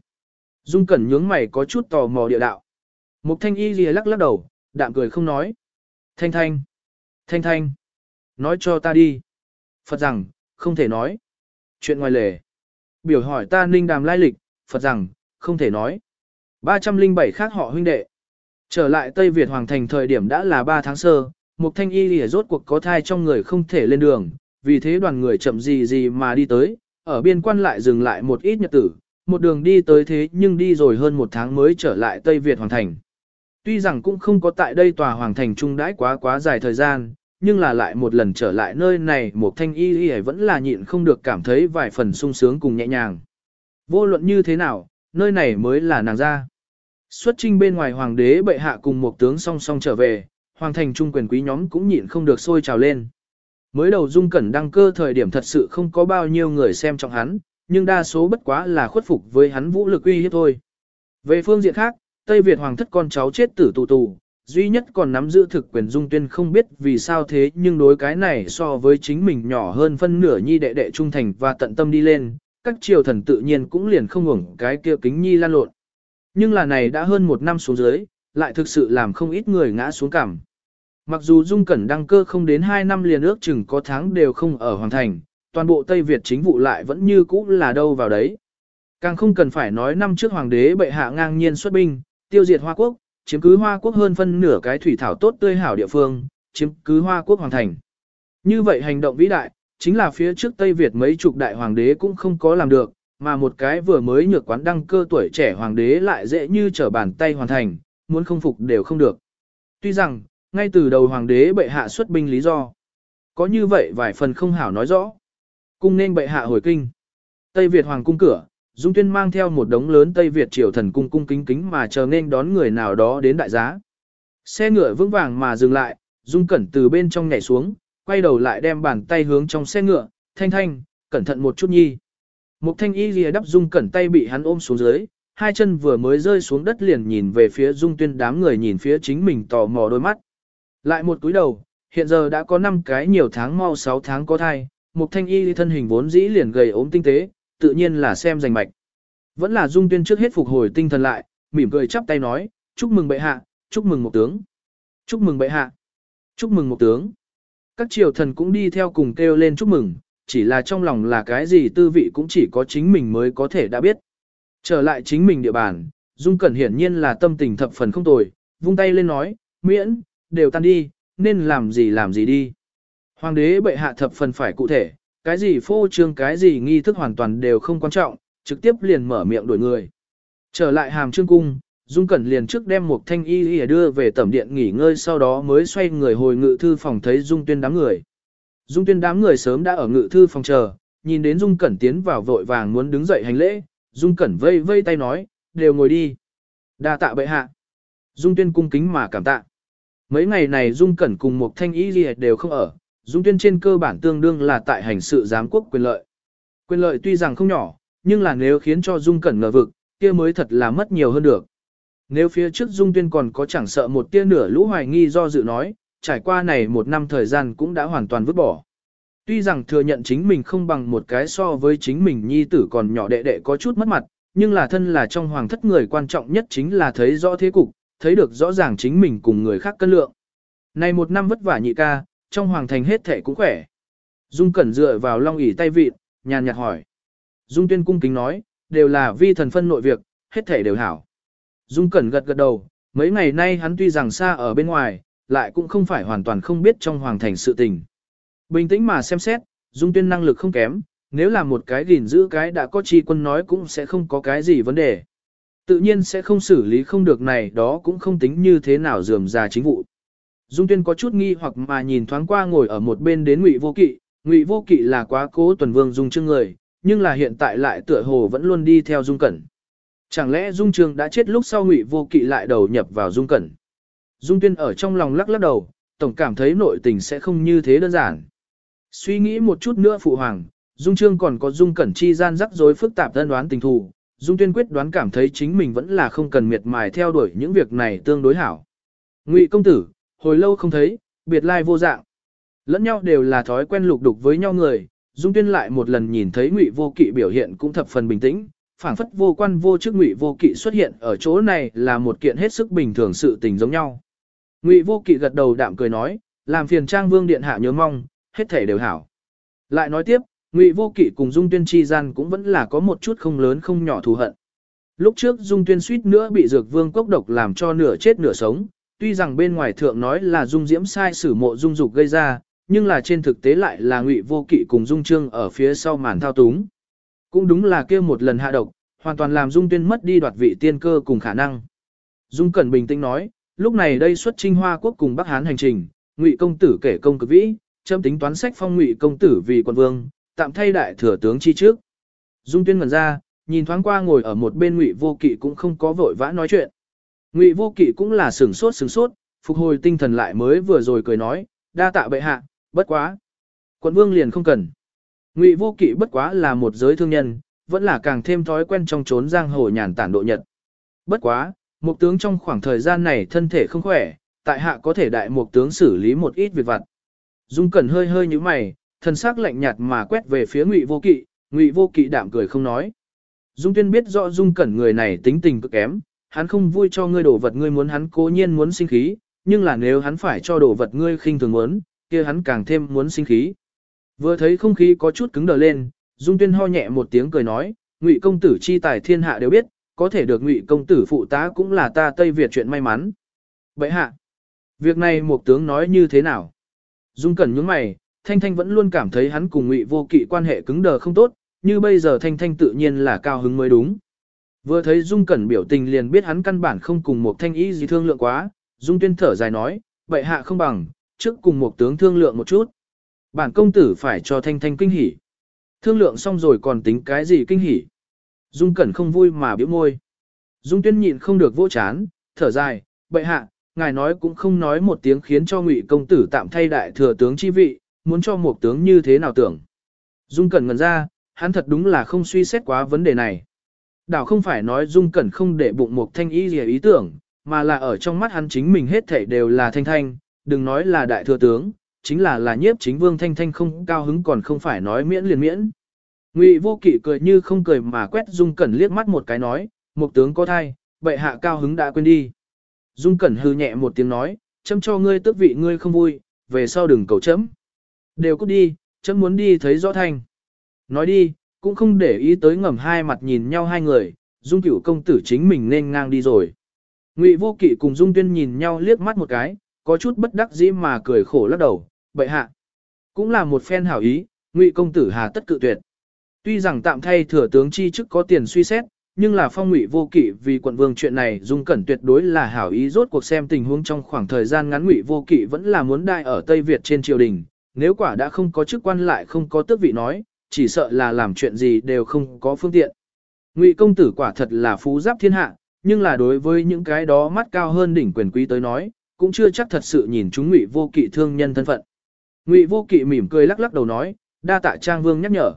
Dung cẩn nhướng mày có chút tò mò địa đạo. Mục Thanh Y lìa lắc lắc đầu, đạm cười không nói. Thanh thanh, thanh thanh. nói cho ta đi. Phật rằng, không thể nói. Chuyện ngoài lề. Biểu hỏi ta ninh đàm lai lịch, Phật rằng, không thể nói. 307 khác họ huynh đệ. Trở lại Tây Việt Hoàng Thành thời điểm đã là 3 tháng sơ, một thanh y lìa rốt cuộc có thai trong người không thể lên đường, vì thế đoàn người chậm gì gì mà đi tới, ở biên quan lại dừng lại một ít nhật tử, một đường đi tới thế nhưng đi rồi hơn một tháng mới trở lại Tây Việt Hoàng Thành. Tuy rằng cũng không có tại đây tòa Hoàng Thành trung đãi quá quá dài thời gian, nhưng là lại một lần trở lại nơi này một thanh y y vẫn là nhịn không được cảm thấy vài phần sung sướng cùng nhẹ nhàng. Vô luận như thế nào, nơi này mới là nàng ra. Xuất trinh bên ngoài hoàng đế bệ hạ cùng một tướng song song trở về, hoàng thành trung quyền quý nhóm cũng nhịn không được sôi trào lên. Mới đầu dung cẩn đăng cơ thời điểm thật sự không có bao nhiêu người xem trọng hắn, nhưng đa số bất quá là khuất phục với hắn vũ lực uy hiếp thôi. Về phương diện khác, Tây Việt hoàng thất con cháu chết tử tù tù, duy nhất còn nắm giữ thực quyền dung tuyên không biết vì sao thế nhưng đối cái này so với chính mình nhỏ hơn phân nửa nhi đệ đệ trung thành và tận tâm đi lên, các triều thần tự nhiên cũng liền không ngủng cái kia kính nhi lan lộn. Nhưng là này đã hơn một năm xuống dưới, lại thực sự làm không ít người ngã xuống cảm. Mặc dù Dung Cẩn đăng cơ không đến 2 năm liền ước chừng có tháng đều không ở Hoàng Thành, toàn bộ Tây Việt chính vụ lại vẫn như cũ là đâu vào đấy. Càng không cần phải nói năm trước Hoàng đế bệ hạ ngang nhiên xuất binh, tiêu diệt Hoa Quốc, chiếm cứ Hoa Quốc hơn phân nửa cái thủy thảo tốt tươi hảo địa phương, chiếm cứ Hoa Quốc Hoàng Thành. Như vậy hành động vĩ đại, chính là phía trước Tây Việt mấy chục đại hoàng đế cũng không có làm được, mà một cái vừa mới nhược quán đăng cơ tuổi trẻ hoàng đế lại dễ như trở bàn tay hoàn thành, muốn không phục đều không được. Tuy rằng, ngay từ đầu hoàng đế bệ hạ xuất binh lý do, có như vậy vài phần không hảo nói rõ. Cung nên bệ hạ hồi kinh. Tây Việt hoàng cung cửa, Dung Tuyên mang theo một đống lớn Tây Việt triều thần cung cung kính kính mà chờ nên đón người nào đó đến đại giá. Xe ngựa vững vàng mà dừng lại, Dung Cẩn từ bên trong nhảy xuống, quay đầu lại đem bàn tay hướng trong xe ngựa, thanh thanh, cẩn thận một chút nhi. Một thanh y lìa đắp Dung Cẩn tay bị hắn ôm xuống dưới, hai chân vừa mới rơi xuống đất liền nhìn về phía Dung Tuyên đám người nhìn phía chính mình tò mò đôi mắt. Lại một túi đầu, hiện giờ đã có 5 cái nhiều tháng mau 6 tháng có thai, một thanh y thân hình vốn dĩ liền gầy ốm tinh tế, tự nhiên là xem giành mạch. Vẫn là Dung Tuyên trước hết phục hồi tinh thần lại, mỉm cười chắp tay nói, chúc mừng bệ hạ, chúc mừng một tướng. Chúc mừng bệ hạ, chúc mừng một tướng. Các triều thần cũng đi theo cùng kêu lên chúc mừng, chỉ là trong lòng là cái gì tư vị cũng chỉ có chính mình mới có thể đã biết. Trở lại chính mình địa bàn, Dung Cẩn hiển nhiên là tâm tình thập phần không tồi, vung tay lên nói, miễn, đều tan đi, nên làm gì làm gì đi. Hoàng đế bệ hạ thập phần phải cụ thể, cái gì phô trương cái gì nghi thức hoàn toàn đều không quan trọng, trực tiếp liền mở miệng đuổi người. Trở lại hàm trương cung, Dung Cẩn liền trước đem một thanh y y đưa về tẩm điện nghỉ ngơi sau đó mới xoay người hồi ngự thư phòng thấy Dung Tuyên đám người. Dung Tuyên đám người sớm đã ở ngự thư phòng chờ, nhìn đến Dung Cẩn tiến vào vội vàng muốn đứng dậy hành lễ, Dung Cẩn vây vây tay nói, đều ngồi đi. đa tạ bệ hạ. Dung Tuyên cung kính mà cảm tạ. Mấy ngày này Dung Cẩn cùng một thanh y y đều không ở, Dung Tuyên trên cơ bản tương đương là tại hành sự giám quốc quyền lợi. Quyền lợi tuy rằng không nhỏ, nhưng là nếu khiến cho Dung Cẩn ngờ vực, kia mới thật là mất nhiều hơn được. Nếu phía trước Dung Tuyên còn có chẳng sợ một tia nửa lũ hoài nghi do dự nói, trải qua này một năm thời gian cũng đã hoàn toàn vứt bỏ. Tuy rằng thừa nhận chính mình không bằng một cái so với chính mình nhi tử còn nhỏ đệ đệ có chút mất mặt, nhưng là thân là trong hoàng thất người quan trọng nhất chính là thấy rõ thế cục, thấy được rõ ràng chính mình cùng người khác cân lượng. Này một năm vất vả nhị ca, trong hoàng thành hết thể cũng khỏe. Dung Cẩn dựa vào long ỷ tay vịt, nhàn nhạt hỏi. Dung Tuyên cung kính nói, đều là vi thần phân nội việc, hết thể đều hảo. Dung Cẩn gật gật đầu, mấy ngày nay hắn tuy rằng xa ở bên ngoài, lại cũng không phải hoàn toàn không biết trong hoàng thành sự tình. Bình tĩnh mà xem xét, Dung Tuyên năng lực không kém, nếu là một cái gìn giữ cái đã có chi quân nói cũng sẽ không có cái gì vấn đề. Tự nhiên sẽ không xử lý không được này đó cũng không tính như thế nào dườm già chính vụ. Dung Tuyên có chút nghi hoặc mà nhìn thoáng qua ngồi ở một bên đến Ngụy Vô Kỵ, Ngụy Vô Kỵ là quá cố tuần vương Dung Trương người, nhưng là hiện tại lại tựa hồ vẫn luôn đi theo Dung Cẩn. Chẳng lẽ Dung Trương đã chết lúc sau Ngụy Vô Kỵ lại đầu nhập vào Dung Cẩn? Dung Tuyên ở trong lòng lắc lắc đầu, tổng cảm thấy nội tình sẽ không như thế đơn giản. Suy nghĩ một chút nữa phụ hoàng, Dung Trương còn có Dung Cẩn chi gian rắc rối phức tạp thân đoán tình thù, Dung Tuyên quyết đoán cảm thấy chính mình vẫn là không cần miệt mài theo đuổi những việc này tương đối hảo. Ngụy công tử, hồi lâu không thấy, biệt lai vô dạng. Lẫn nhau đều là thói quen lục đục với nhau người, Dung Tuyên lại một lần nhìn thấy Ngụy Vô Kỵ biểu hiện cũng thập phần bình tĩnh, phảng phất vô quan vô chức Ngụy Vô Kỵ xuất hiện ở chỗ này là một kiện hết sức bình thường sự tình giống nhau. Ngụy Vô Kỵ gật đầu đạm cười nói, làm phiền Trang Vương điện hạ nhớ mong, hết thể đều hảo. Lại nói tiếp, Ngụy Vô Kỵ cùng Dung Tuyên chi gian cũng vẫn là có một chút không lớn không nhỏ thù hận. Lúc trước Dung Tuyên suýt nữa bị Dược Vương cốc độc làm cho nửa chết nửa sống, tuy rằng bên ngoài thượng nói là Dung Diễm sai sử mộ Dung Dục gây ra, nhưng là trên thực tế lại là Ngụy Vô Kỵ cùng Dung Trương ở phía sau màn thao túng. Cũng đúng là kia một lần hạ độc, hoàn toàn làm Dung Tuyên mất đi đoạt vị tiên cơ cùng khả năng. Dung Cẩn bình tĩnh nói, lúc này đây xuất Trinh Hoa quốc cùng Bắc Hán hành trình, Ngụy công tử kể công cực vĩ, châm tính toán sách phong Ngụy công tử vì quân vương, tạm thay đại thừa tướng chi trước. Dung Tuyên ngẩn ra, nhìn thoáng qua ngồi ở một bên Ngụy Vô Kỵ cũng không có vội vã nói chuyện. Ngụy Vô Kỵ cũng là sửng sốt sửng sốt, phục hồi tinh thần lại mới vừa rồi cười nói, đa tạ bệ hạ, bất quá. Quận vương liền không cần. Ngụy Vô Kỵ bất quá là một giới thương nhân, vẫn là càng thêm thói quen trong trốn giang hồ nhàn tản độ nhật. Bất quá, một tướng trong khoảng thời gian này thân thể không khỏe, tại hạ có thể đại một tướng xử lý một ít việc vặt. Dung Cẩn hơi hơi như mày, thân sắc lạnh nhạt mà quét về phía Ngụy Vô Kỵ, Ngụy Vô Kỵ đạm cười không nói. Dung Tuyên biết rõ Dung Cẩn người này tính tình cực kém, hắn không vui cho ngươi đổ vật ngươi muốn hắn cố nhiên muốn sinh khí, nhưng là nếu hắn phải cho đổ vật ngươi khinh thường muốn, kia hắn càng thêm muốn sinh khí. Vừa thấy không khí có chút cứng đờ lên, Dung Tuyên ho nhẹ một tiếng cười nói, Ngụy công tử chi tài thiên hạ đều biết, có thể được Ngụy công tử phụ tá cũng là ta Tây Việt chuyện may mắn. Vậy hạ, việc này một tướng nói như thế nào? Dung Cẩn nhướng mày, Thanh Thanh vẫn luôn cảm thấy hắn cùng Ngụy Vô Kỵ quan hệ cứng đờ không tốt, như bây giờ Thanh Thanh tự nhiên là cao hứng mới đúng. Vừa thấy Dung Cẩn biểu tình liền biết hắn căn bản không cùng một thanh ý gì thương lượng quá, Dung Tuyên thở dài nói, vậy hạ không bằng, trước cùng một tướng thương lượng một chút. Bản công tử phải cho Thanh Thanh kinh hỉ. Thương lượng xong rồi còn tính cái gì kinh hỉ. Dung Cẩn không vui mà biểu môi. Dung Tuyên nhịn không được vỗ chán, thở dài, bệ hạ, ngài nói cũng không nói một tiếng khiến cho ngụy công tử tạm thay đại thừa tướng chi vị, muốn cho một tướng như thế nào tưởng. Dung Cẩn ngần ra, hắn thật đúng là không suy xét quá vấn đề này. Đảo không phải nói Dung Cẩn không để bụng một thanh ý gì ý tưởng, mà là ở trong mắt hắn chính mình hết thảy đều là thanh thanh, đừng nói là đại thừa tướng, chính là là nhiếp chính vương thanh thanh không cao hứng còn không phải nói miễn liền miễn. Ngụy vô kỵ cười như không cười mà quét Dung Cẩn liếc mắt một cái nói, một tướng có thai, bệ hạ cao hứng đã quên đi. Dung Cẩn hư nhẹ một tiếng nói, chấm cho ngươi tức vị ngươi không vui, về sau đừng cầu chấm. Đều cút đi, chấm muốn đi thấy rõ thanh. Nói đi, cũng không để ý tới ngầm hai mặt nhìn nhau hai người, Dung cửu công tử chính mình nên ngang đi rồi. Ngụy vô kỵ cùng Dung tuyên nhìn nhau liếc mắt một cái, có chút bất đắc dĩ mà cười khổ lắc đầu, vậy hạ. Cũng là một phen hảo ý, Ngụy công tử hà tất cự tuyệt. Tuy rằng tạm thay thừa tướng chi chức có tiền suy xét, nhưng là phong ngụy vô kỵ vì quận vương chuyện này dung cẩn tuyệt đối là hảo ý rốt cuộc xem tình huống trong khoảng thời gian ngắn ngụy vô kỵ vẫn là muốn đại ở Tây Việt trên triều đình, nếu quả đã không có chức quan lại không có tước vị nói, chỉ sợ là làm chuyện gì đều không có phương tiện. Ngụy công tử quả thật là phú giáp thiên hạ, nhưng là đối với những cái đó mắt cao hơn đỉnh quyền quý tới nói, cũng chưa chắc thật sự nhìn chúng Ngụy vô kỵ thương nhân thân phận. Ngụy vô kỵ mỉm cười lắc lắc đầu nói, đa tạ trang vương nhắc nhở.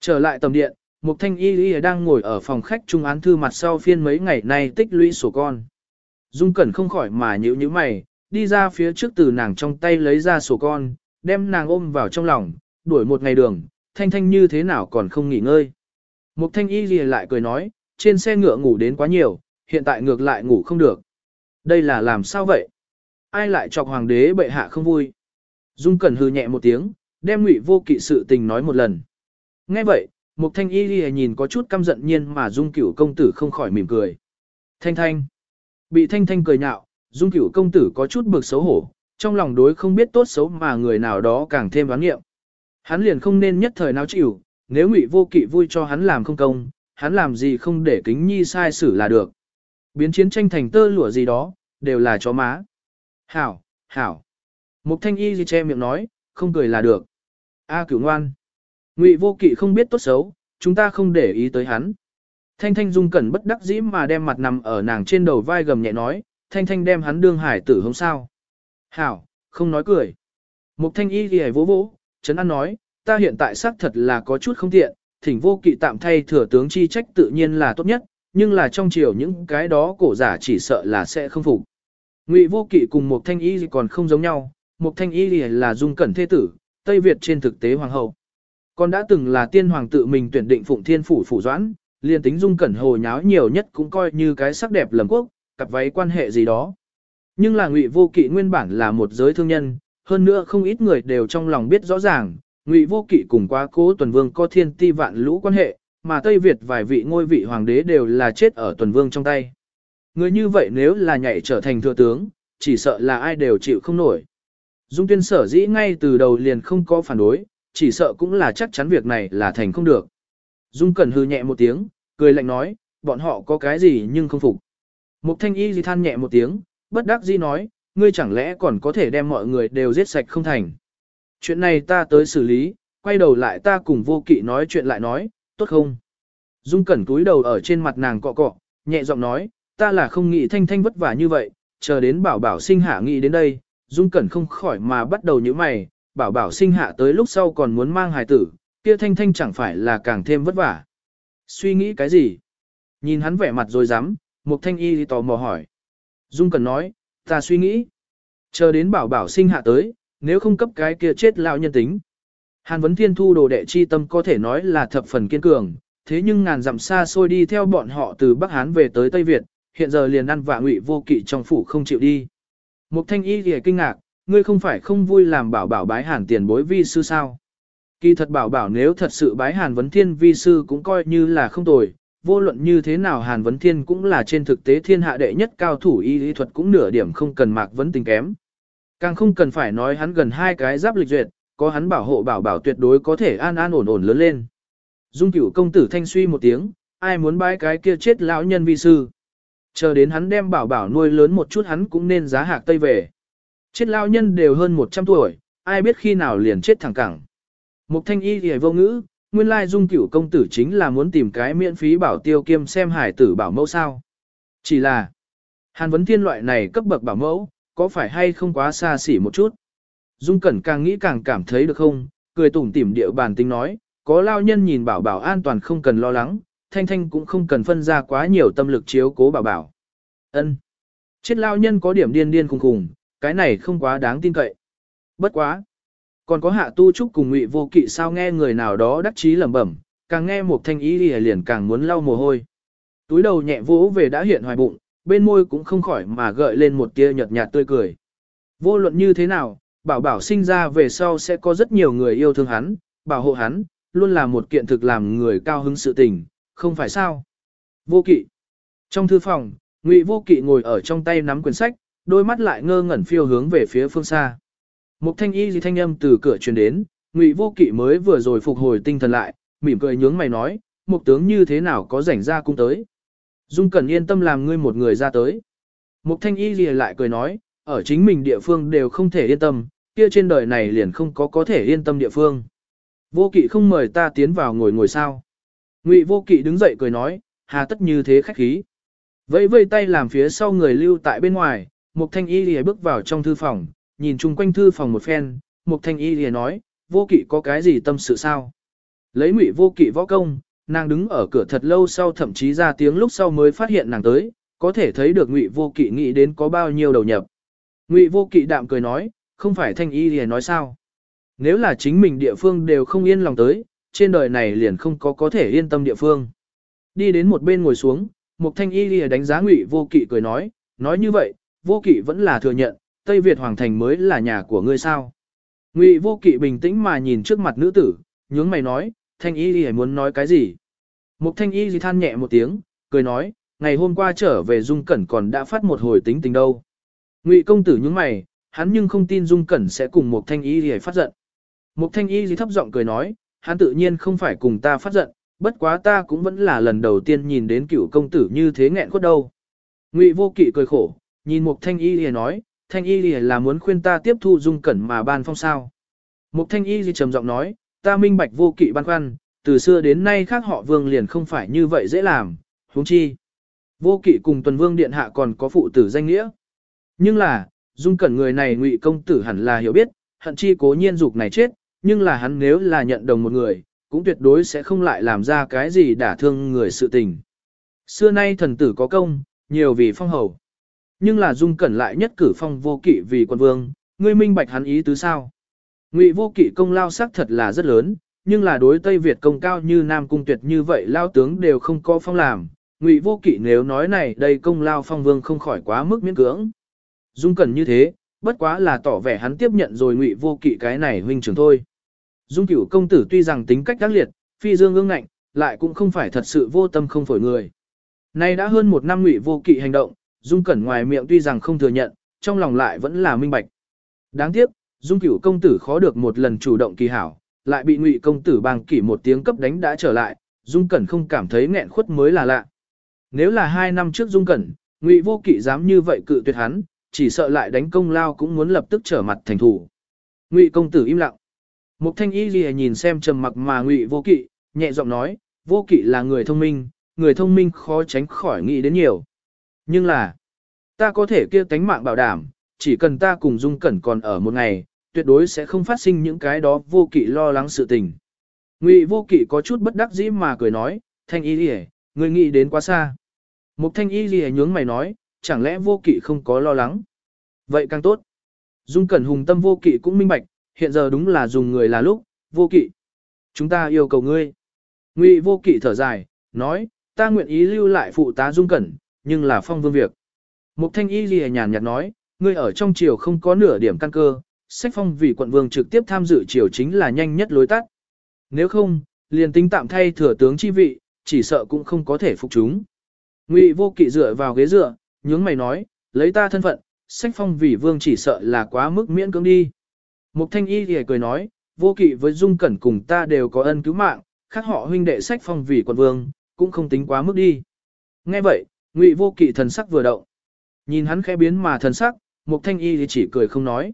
Trở lại tầm điện, Mục Thanh Y Y đang ngồi ở phòng khách trung án thư mặt sau phiên mấy ngày nay tích lũy sổ con. Dung Cẩn không khỏi mà nhíu nhíu mày, đi ra phía trước từ nàng trong tay lấy ra sổ con, đem nàng ôm vào trong lòng, đuổi một ngày đường, Thanh Thanh như thế nào còn không nghỉ ngơi. Mục Thanh Y lìa lại cười nói, trên xe ngựa ngủ đến quá nhiều, hiện tại ngược lại ngủ không được. Đây là làm sao vậy? Ai lại chọc hoàng đế bệ hạ không vui? Dung Cẩn hừ nhẹ một tiếng, đem ngụy vô kỵ sự tình nói một lần. Nghe vậy, Mục thanh y lìa nhìn có chút căm giận nhiên mà dung cửu công tử không khỏi mỉm cười. Thanh thanh. Bị thanh thanh cười nhạo, dung cửu công tử có chút bực xấu hổ, trong lòng đối không biết tốt xấu mà người nào đó càng thêm ván nghiệm. Hắn liền không nên nhất thời náo chịu, nếu ngụy vô kỵ vui cho hắn làm không công, hắn làm gì không để kính nhi sai xử là được. Biến chiến tranh thành tơ lụa gì đó, đều là chó má. Hảo, hảo. Mục thanh y gì che miệng nói, không cười là được. A cửu ngoan. Ngụy vô kỵ không biết tốt xấu, chúng ta không để ý tới hắn. Thanh Thanh dung cẩn bất đắc dĩ mà đem mặt nằm ở nàng trên đầu vai gầm nhẹ nói, Thanh Thanh đem hắn đương hải tử không sao. Hảo, không nói cười. Mục Thanh y ghi vỗ vỗ, Trấn An nói, ta hiện tại xác thật là có chút không tiện, thỉnh vô kỵ tạm thay thừa tướng chi trách tự nhiên là tốt nhất, nhưng là trong chiều những cái đó cổ giả chỉ sợ là sẽ không phục. Ngụy vô kỵ cùng một Thanh y còn không giống nhau, Một Thanh y là dung cẩn thế tử, Tây Việt trên thực tế hoàng hậu. Còn đã từng là tiên hoàng tự mình tuyển định phụng thiên phủ phủ doãn, liền tính dung cẩn hồ nháo nhiều nhất cũng coi như cái sắc đẹp lầm quốc, cặp váy quan hệ gì đó. Nhưng là ngụy vô kỵ nguyên bản là một giới thương nhân, hơn nữa không ít người đều trong lòng biết rõ ràng, Ngụy Vô Kỵ cùng quá cố tuần vương có thiên ti vạn lũ quan hệ, mà Tây Việt vài vị ngôi vị hoàng đế đều là chết ở tuần vương trong tay. Người như vậy nếu là nhảy trở thành thừa tướng, chỉ sợ là ai đều chịu không nổi. Dung tuyên sở dĩ ngay từ đầu liền không có phản đối, chỉ sợ cũng là chắc chắn việc này là thành không được. Dung Cẩn hư nhẹ một tiếng, cười lạnh nói, bọn họ có cái gì nhưng không phục. Mục thanh y gì than nhẹ một tiếng, bất đắc dĩ nói, ngươi chẳng lẽ còn có thể đem mọi người đều giết sạch không thành. Chuyện này ta tới xử lý, quay đầu lại ta cùng vô kỵ nói chuyện lại nói, tốt không? Dung Cẩn cúi đầu ở trên mặt nàng cọ cọ, nhẹ giọng nói, ta là không nghĩ thanh thanh vất vả như vậy, chờ đến bảo bảo sinh hạ nghĩ đến đây, Dung Cẩn không khỏi mà bắt đầu như mày, bảo bảo sinh hạ tới lúc sau còn muốn mang hài tử, kia thanh thanh chẳng phải là càng thêm vất vả. Suy nghĩ cái gì? Nhìn hắn vẻ mặt rồi dám, một thanh y thì tò mò hỏi. Dung Cẩn nói, ta suy nghĩ. Chờ đến bảo bảo sinh hạ tới, nếu không cấp cái kia chết lão nhân tính. Hàn vấn thiên thu đồ đệ chi tâm có thể nói là thập phần kiên cường, thế nhưng ngàn dặm xa xôi đi theo bọn họ từ Bắc Hán về tới Tây Việt, hiện giờ liền ăn vạ ngụy vô kỵ trong phủ không chịu đi. Mục thanh y thì kinh ngạc, ngươi không phải không vui làm bảo bảo bái hàn tiền bối vi sư sao. Kỳ thật bảo bảo nếu thật sự bái hàn vấn thiên vi sư cũng coi như là không tồi, vô luận như thế nào hàn vấn thiên cũng là trên thực tế thiên hạ đệ nhất cao thủ y lý thuật cũng nửa điểm không cần mạc vấn tình kém. Càng không cần phải nói hắn gần hai cái giáp lịch duyệt, có hắn bảo hộ bảo bảo tuyệt đối có thể an an ổn ổn lớn lên. Dung cửu công tử thanh suy một tiếng, ai muốn bái cái kia chết lão nhân vi sư. Chờ đến hắn đem bảo bảo nuôi lớn một chút hắn cũng nên giá hạc tây về. Chết lão nhân đều hơn 100 tuổi, ai biết khi nào liền chết thẳng cẳng. Mục thanh y thì vô ngữ, nguyên lai dung cửu công tử chính là muốn tìm cái miễn phí bảo tiêu kiêm xem hải tử bảo mẫu sao. Chỉ là, hàn vấn thiên loại này cấp bậc bảo mẫu, có phải hay không quá xa xỉ một chút. Dung cẩn càng nghĩ càng cảm thấy được không, cười tủm tỉm địa bàn tính nói, có lao nhân nhìn bảo bảo an toàn không cần lo lắng, thanh thanh cũng không cần phân ra quá nhiều tâm lực chiếu cố bảo bảo. ân Chết lao nhân có điểm điên điên khùng khùng, cái này không quá đáng tin cậy. Bất quá. Còn có hạ tu trúc cùng ngụy vô kỵ sao nghe người nào đó đắc chí lẩm bẩm, càng nghe một thanh ý liền liền càng muốn lau mồ hôi. Túi đầu nhẹ vỗ về đã hiện hoài bụng, bên môi cũng không khỏi mà gợi lên một tia nhợt nhạt tươi cười. Vô luận như thế nào, bảo bảo sinh ra về sau sẽ có rất nhiều người yêu thương hắn, bảo hộ hắn, luôn là một kiện thực làm người cao hứng sự tình, không phải sao. Vô kỵ. Trong thư phòng, ngụy vô kỵ ngồi ở trong tay nắm quyển sách, đôi mắt lại ngơ ngẩn phiêu hướng về phía phương xa. Mục thanh y gì thanh âm từ cửa truyền đến, ngụy vô kỵ mới vừa rồi phục hồi tinh thần lại, mỉm cười nhướng mày nói, mục tướng như thế nào có rảnh ra cung tới. Dung Cẩn yên tâm làm ngươi một người ra tới. Mục thanh y gì lại cười nói, ở chính mình địa phương đều không thể yên tâm, kia trên đời này liền không có có thể yên tâm địa phương. Vô kỵ không mời ta tiến vào ngồi ngồi sao. Ngụy vô kỵ đứng dậy cười nói, hà tất như thế khách khí. Vẫy vây tay làm phía sau người lưu tại bên ngoài, Mục thanh y lìa bước vào trong thư phòng, nhìn chung quanh thư phòng một phen, Mục thanh y lìa nói, vô kỵ có cái gì tâm sự sao? Lấy ngụy vô kỵ võ công, nàng đứng ở cửa thật lâu sau thậm chí ra tiếng lúc sau mới phát hiện nàng tới, có thể thấy được ngụy vô kỵ nghĩ đến có bao nhiêu đầu nhập. Ngụy vô kỵ đạm cười nói, không phải thanh y lìa nói sao? Nếu là chính mình địa phương đều không yên lòng tới, trên đời này liền không có có thể yên tâm địa phương. Đi đến một bên ngồi xuống, Mục thanh y lìa đánh giá ngụy vô kỵ cười nói, nói như vậy, vô kỵ vẫn là thừa nhận, Tây Việt Hoàng Thành mới là nhà của ngươi sao. Ngụy vô kỵ bình tĩnh mà nhìn trước mặt nữ tử, nhướng mày nói, thanh y gì muốn nói cái gì. Mục thanh y gì than nhẹ một tiếng, cười nói, ngày hôm qua trở về Dung Cẩn còn đã phát một hồi tính tình đâu. Ngụy công tử nhướng mày, hắn nhưng không tin Dung Cẩn sẽ cùng Mục thanh y gì phát giận. Mục thanh y gì thấp giọng cười nói, hắn tự nhiên không phải cùng ta phát giận, bất quá ta cũng vẫn là lần đầu tiên nhìn đến cựu công tử như thế nghẹn khuất đâu. Ngụy vô kỵ cười khổ, Nhìn Mục Thanh Y gì nói, Thanh Y gì là muốn khuyên ta tiếp thu dung cẩn mà ban phong sao. Mục Thanh Y gì trầm giọng nói, ta minh bạch vô kỵ ban khoăn, từ xưa đến nay khác họ vương liền không phải như vậy dễ làm, huống chi. Vô kỵ cùng tuần vương điện hạ còn có phụ tử danh nghĩa. Nhưng là, dung cẩn người này ngụy công tử hẳn là hiểu biết, hận chi cố nhiên dục này chết, nhưng là hắn nếu là nhận đồng một người, cũng tuyệt đối sẽ không lại làm ra cái gì đả thương người sự tình. Xưa nay thần tử có công, nhiều vì phong hầu. Nhưng là Dung Cẩn lại nhất cử phong vô kỵ vì quân vương, ngươi minh bạch hắn ý tứ sao. Ngụy vô kỵ công lao sắc thật là rất lớn, nhưng là đối Tây Việt công cao như Nam Cung Tuyệt như vậy lao tướng đều không có phong làm. Ngụy vô kỵ nếu nói này đây công lao phong vương không khỏi quá mức miễn cưỡng. Dung Cẩn như thế, bất quá là tỏ vẻ hắn tiếp nhận rồi ngụy vô kỵ cái này huynh trưởng thôi. Dung cửu công tử tuy rằng tính cách đắc liệt, phi dương ương ngạnh, lại cũng không phải thật sự vô tâm không phổi người. Nay đã hơn một năm ngụy vô kỵ hành động, Dung Cẩn ngoài miệng tuy rằng không thừa nhận, trong lòng lại vẫn là minh bạch. Đáng tiếc, Dung cửu công tử khó được một lần chủ động kỳ hảo, lại bị ngụy công tử bằng kỷ một tiếng cấp đánh đã trở lại, Dung Cẩn không cảm thấy nghẹn khuất mới là lạ. Nếu là hai năm trước Dung Cẩn, ngụy vô kỵ dám như vậy cự tuyệt hắn, chỉ sợ lại đánh công lao cũng muốn lập tức trở mặt thành thủ. Ngụy công tử im lặng. Mục thanh y lìa nhìn xem trầm mặc mà ngụy vô kỵ, nhẹ giọng nói, vô kỵ là người thông minh, người thông minh khó tránh khỏi nghĩ đến nhiều. Nhưng là, ta có thể kia tánh mạng bảo đảm, chỉ cần ta cùng Dung Cẩn còn ở một ngày, tuyệt đối sẽ không phát sinh những cái đó vô kỵ lo lắng sự tình. Ngụy vô kỵ có chút bất đắc dĩ mà cười nói, thanh y lìa, người nghĩ đến quá xa. Mục thanh y lìa nhướng mày nói, chẳng lẽ vô kỵ không có lo lắng. Vậy càng tốt. Dung Cẩn hùng tâm vô kỵ cũng minh bạch, hiện giờ đúng là dùng người là lúc, vô kỵ. Chúng ta yêu cầu ngươi. Ngụy vô kỵ thở dài, nói, ta nguyện ý lưu lại phụ tá Dung Cẩn, nhưng là phong vương việc. Mục thanh y lìa nhàn nhạt nói, ngươi ở trong triều không có nửa điểm căn cơ, sách phong vì quận vương trực tiếp tham dự triều chính là nhanh nhất lối tắt. Nếu không, liền tính tạm thay thừa tướng chi vị, chỉ sợ cũng không có thể phục chúng. Ngụy vô kỵ dựa vào ghế dựa, nhướng mày nói, lấy ta thân phận, sách phong vì vương chỉ sợ là quá mức miễn cưỡng đi. Mục thanh y thì cười nói, vô kỵ với dung cẩn cùng ta đều có ân cứu mạng, khác họ huynh đệ sách phong vì quận vương, cũng không tính quá mức đi. Nghe vậy, ngụy vô kỵ thần sắc vừa động. Nhìn hắn khẽ biến mà thần sắc, mục thanh y thì chỉ cười không nói.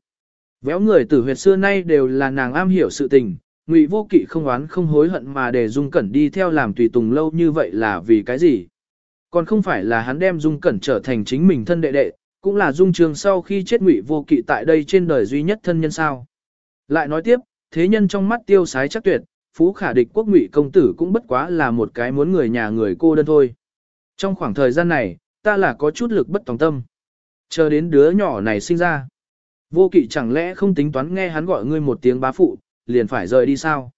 Véo người tử huyệt xưa nay đều là nàng am hiểu sự tình, ngụy vô kỵ không oán không hối hận mà để dung cẩn đi theo làm tùy tùng lâu như vậy là vì cái gì. Còn không phải là hắn đem dung cẩn trở thành chính mình thân đệ đệ, cũng là dung trường sau khi chết ngụy vô kỵ tại đây trên đời duy nhất thân nhân sao. Lại nói tiếp, thế nhân trong mắt tiêu sái chắc tuyệt, phú khả địch quốc ngụy công tử cũng bất quá là một cái muốn người nhà người cô đơn thôi. Trong khoảng thời gian này, ta là có chút lực bất tòng tâm. Chờ đến đứa nhỏ này sinh ra. Vô kỵ chẳng lẽ không tính toán nghe hắn gọi ngươi một tiếng bá phụ, liền phải rời đi sao?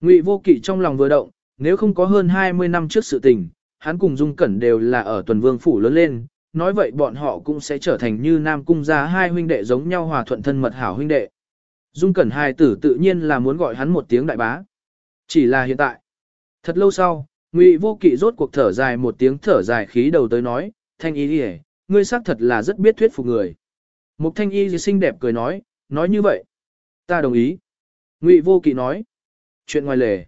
Ngụy vô kỵ trong lòng vừa động, nếu không có hơn 20 năm trước sự tình, hắn cùng Dung Cẩn đều là ở tuần vương phủ lớn lên, nói vậy bọn họ cũng sẽ trở thành như Nam Cung gia hai huynh đệ giống nhau hòa thuận thân mật hảo huynh đệ. Dung Cẩn hai tử tự nhiên là muốn gọi hắn một tiếng đại bá. Chỉ là hiện tại. Thật lâu sau, Ngụy Vô Kỵ rốt cuộc thở dài một tiếng thở dài khí đầu tới nói, "Thanh Y Liễu, ngươi xác thật là rất biết thuyết phục người." Mục Thanh Y xinh đẹp cười nói, "Nói như vậy, ta đồng ý." Ngụy Vô Kỵ nói, "Chuyện ngoài lề."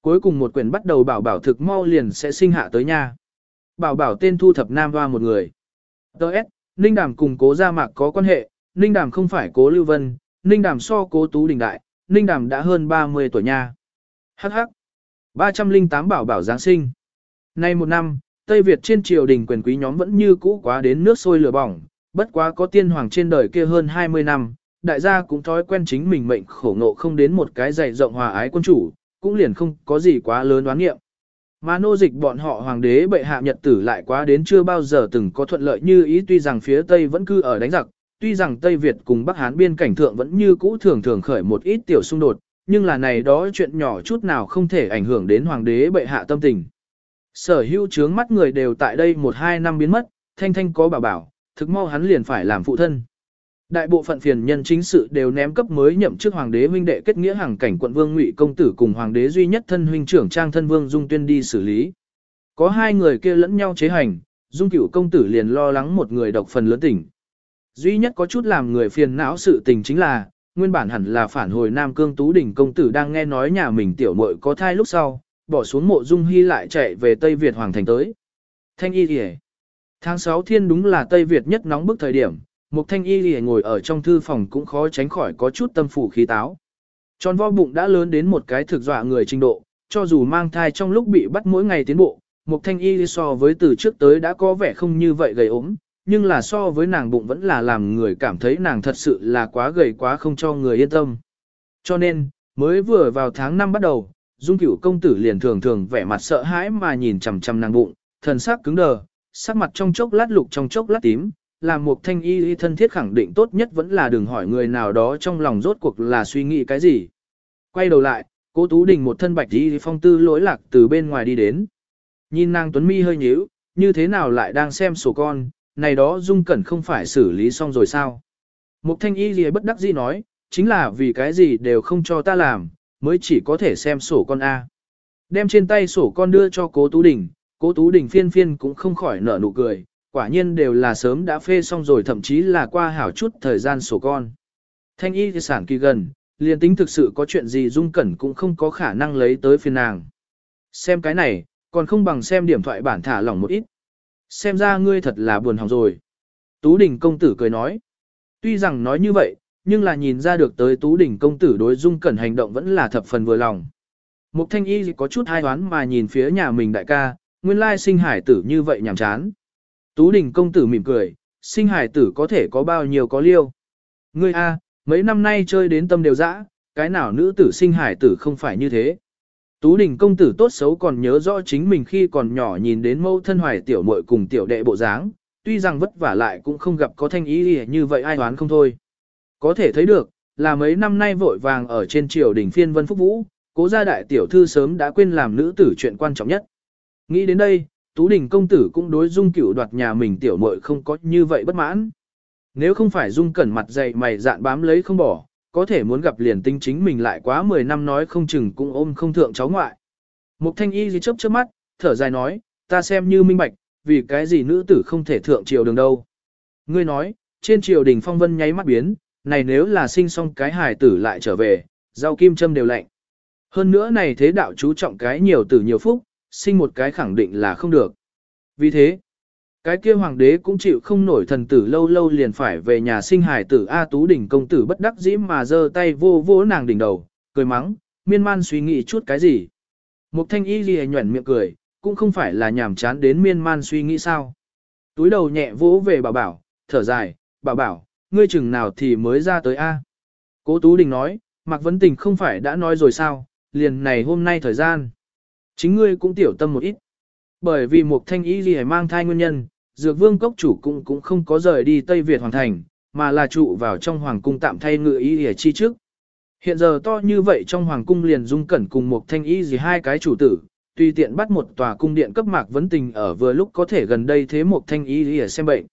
Cuối cùng một quyển bắt đầu bảo bảo thực mau liền sẽ sinh hạ tới nha. Bảo bảo tên thu thập nam hoa một người. Đợt, Ninh Đàm cùng cố gia mạc có quan hệ, Ninh Đàm không phải cố Lưu Vân, Ninh Đàm so cố Tú Đình Đại, Ninh Đàm đã hơn 30 tuổi nha. Hắc hắc. 308 bảo bảo Giáng sinh. Nay một năm, Tây Việt trên triều đình quyền quý nhóm vẫn như cũ quá đến nước sôi lửa bỏng, bất quá có tiên hoàng trên đời kia hơn 20 năm, đại gia cũng thói quen chính mình mệnh khổ ngộ không đến một cái dày rộng hòa ái quân chủ, cũng liền không có gì quá lớn đoán nghiệm. Mà nô dịch bọn họ hoàng đế bệ hạ nhật tử lại quá đến chưa bao giờ từng có thuận lợi như ý tuy rằng phía Tây vẫn cứ ở đánh giặc, tuy rằng Tây Việt cùng Bắc Hán biên cảnh thượng vẫn như cũ thường thường khởi một ít tiểu xung đột, nhưng là này đó chuyện nhỏ chút nào không thể ảnh hưởng đến hoàng đế bệ hạ tâm tình. Sở hữu trướng mắt người đều tại đây một hai năm biến mất, thanh thanh có bảo bảo, thực mau hắn liền phải làm phụ thân. Đại bộ phận phiền nhân chính sự đều ném cấp mới nhậm chức hoàng đế huynh đệ kết nghĩa hàng cảnh quận vương ngụy công tử cùng hoàng đế duy nhất thân huynh trưởng trang thân vương dung tuyên đi xử lý. Có hai người kia lẫn nhau chế hành, dung cửu công tử liền lo lắng một người độc phần lớn tỉnh. Duy nhất có chút làm người phiền não sự tình chính là, nguyên bản hẳn là phản hồi Nam Cương Tú Đỉnh công tử đang nghe nói nhà mình tiểu muội có thai lúc sau, bỏ xuống mộ dung hy lại chạy về Tây Việt Hoàng Thành tới. Thanh y thì Tháng 6 thiên đúng là Tây Việt nhất nóng bức thời điểm, một thanh y lìa ngồi ở trong thư phòng cũng khó tránh khỏi có chút tâm phủ khí táo. Tròn vo bụng đã lớn đến một cái thực dọa người trình độ, cho dù mang thai trong lúc bị bắt mỗi ngày tiến bộ, một thanh y so với từ trước tới đã có vẻ không như vậy gầy ốm, nhưng là so với nàng bụng vẫn là làm người cảm thấy nàng thật sự là quá gầy quá không cho người yên tâm. Cho nên, mới vừa vào tháng 5 bắt đầu, Dung Cửu công tử liền thường thường vẻ mặt sợ hãi mà nhìn chằm chằm nàng bụng, thần sắc cứng đờ, sắc mặt trong chốc lát lục trong chốc lát tím, làm một thanh y y thân thiết khẳng định tốt nhất vẫn là đừng hỏi người nào đó trong lòng rốt cuộc là suy nghĩ cái gì. Quay đầu lại, cố Tú Đình một thân bạch y phong tư lỗi lạc từ bên ngoài đi đến. Nhìn nàng Tuấn Mi hơi nhíu, như thế nào lại đang xem sổ con, này đó Dung Cẩn không phải xử lý xong rồi sao. Mục thanh y gì bất đắc dĩ nói, chính là vì cái gì đều không cho ta làm, mới chỉ có thể xem sổ con A. Đem trên tay sổ con đưa cho cố Tú Đình, cố Tú Đình phiên phiên cũng không khỏi nở nụ cười, quả nhiên đều là sớm đã phê xong rồi thậm chí là qua hảo chút thời gian sổ con. Thanh y thì sản kỳ gần, liền tính thực sự có chuyện gì dung cẩn cũng không có khả năng lấy tới phiên nàng. Xem cái này, còn không bằng xem điểm thoại bản thả lỏng một ít. Xem ra ngươi thật là buồn hỏng rồi. Tú Đình công tử cười nói. Tuy rằng nói như vậy, nhưng là nhìn ra được tới Tú Đình công tử đối dung cẩn hành động vẫn là thập phần vừa lòng. Mục thanh y có chút hai đoán mà nhìn phía nhà mình đại ca, nguyên lai sinh hải tử như vậy nhảm chán. Tú Đình công tử mỉm cười, sinh hải tử có thể có bao nhiêu có liêu. Ngươi a, mấy năm nay chơi đến tâm đều dã, cái nào nữ tử sinh hải tử không phải như thế. Tú Đình công tử tốt xấu còn nhớ rõ chính mình khi còn nhỏ nhìn đến mâu thân hoài tiểu muội cùng tiểu đệ bộ dáng, tuy rằng vất vả lại cũng không gặp có thanh ý như vậy ai đoán không thôi. Có thể thấy được, là mấy năm nay vội vàng ở trên triều đình phiên vân phúc vũ, cố gia đại tiểu thư sớm đã quên làm nữ tử chuyện quan trọng nhất. Nghĩ đến đây, Tú Đình công tử cũng đối dung cửu đoạt nhà mình tiểu muội không có như vậy bất mãn. Nếu không phải dung cẩn mặt dày mày dạn bám lấy không bỏ, có thể muốn gặp liền tinh chính mình lại quá 10 năm nói không chừng cũng ôm không thượng cháu ngoại. Mục thanh y gì chớp chớp mắt, thở dài nói, ta xem như minh bạch, vì cái gì nữ tử không thể thượng triều đường đâu. Ngươi nói, trên triều đình phong vân nháy mắt biến, này nếu là sinh xong cái hài tử lại trở về, rau kim châm đều lạnh. Hơn nữa này thế đạo chú trọng cái nhiều tử nhiều phúc, sinh một cái khẳng định là không được. Vì thế, cái kia hoàng đế cũng chịu không nổi thần tử lâu lâu liền phải về nhà sinh hài tử A Tú đỉnh công tử bất đắc dĩ mà giơ tay vô vô nàng đỉnh đầu, cười mắng, miên man suy nghĩ chút cái gì. Mục thanh y ghi nhuẩn miệng cười, cũng không phải là nhảm chán đến miên man suy nghĩ sao. Túi đầu nhẹ vỗ về bảo bảo, thở dài, bảo bảo, ngươi chừng nào thì mới ra tới A. Cố Tú Đình nói, Mạc Vấn Tình không phải đã nói rồi sao, liền này hôm nay thời gian. Chính ngươi cũng tiểu tâm một ít. Bởi vì một thanh ý gì mang thai nguyên nhân, Dược Vương Cốc chủ cũng cũng không có rời đi Tây Việt Hoàng Thành, mà là trụ vào trong Hoàng Cung tạm thay ngự ý để chi trước. Hiện giờ to như vậy trong Hoàng Cung liền dung cẩn cùng một thanh ý gì hai cái chủ tử, tùy tiện bắt một tòa cung điện cấp mạc vấn tình ở vừa lúc có thể gần đây thế một thanh ý để xem bệnh.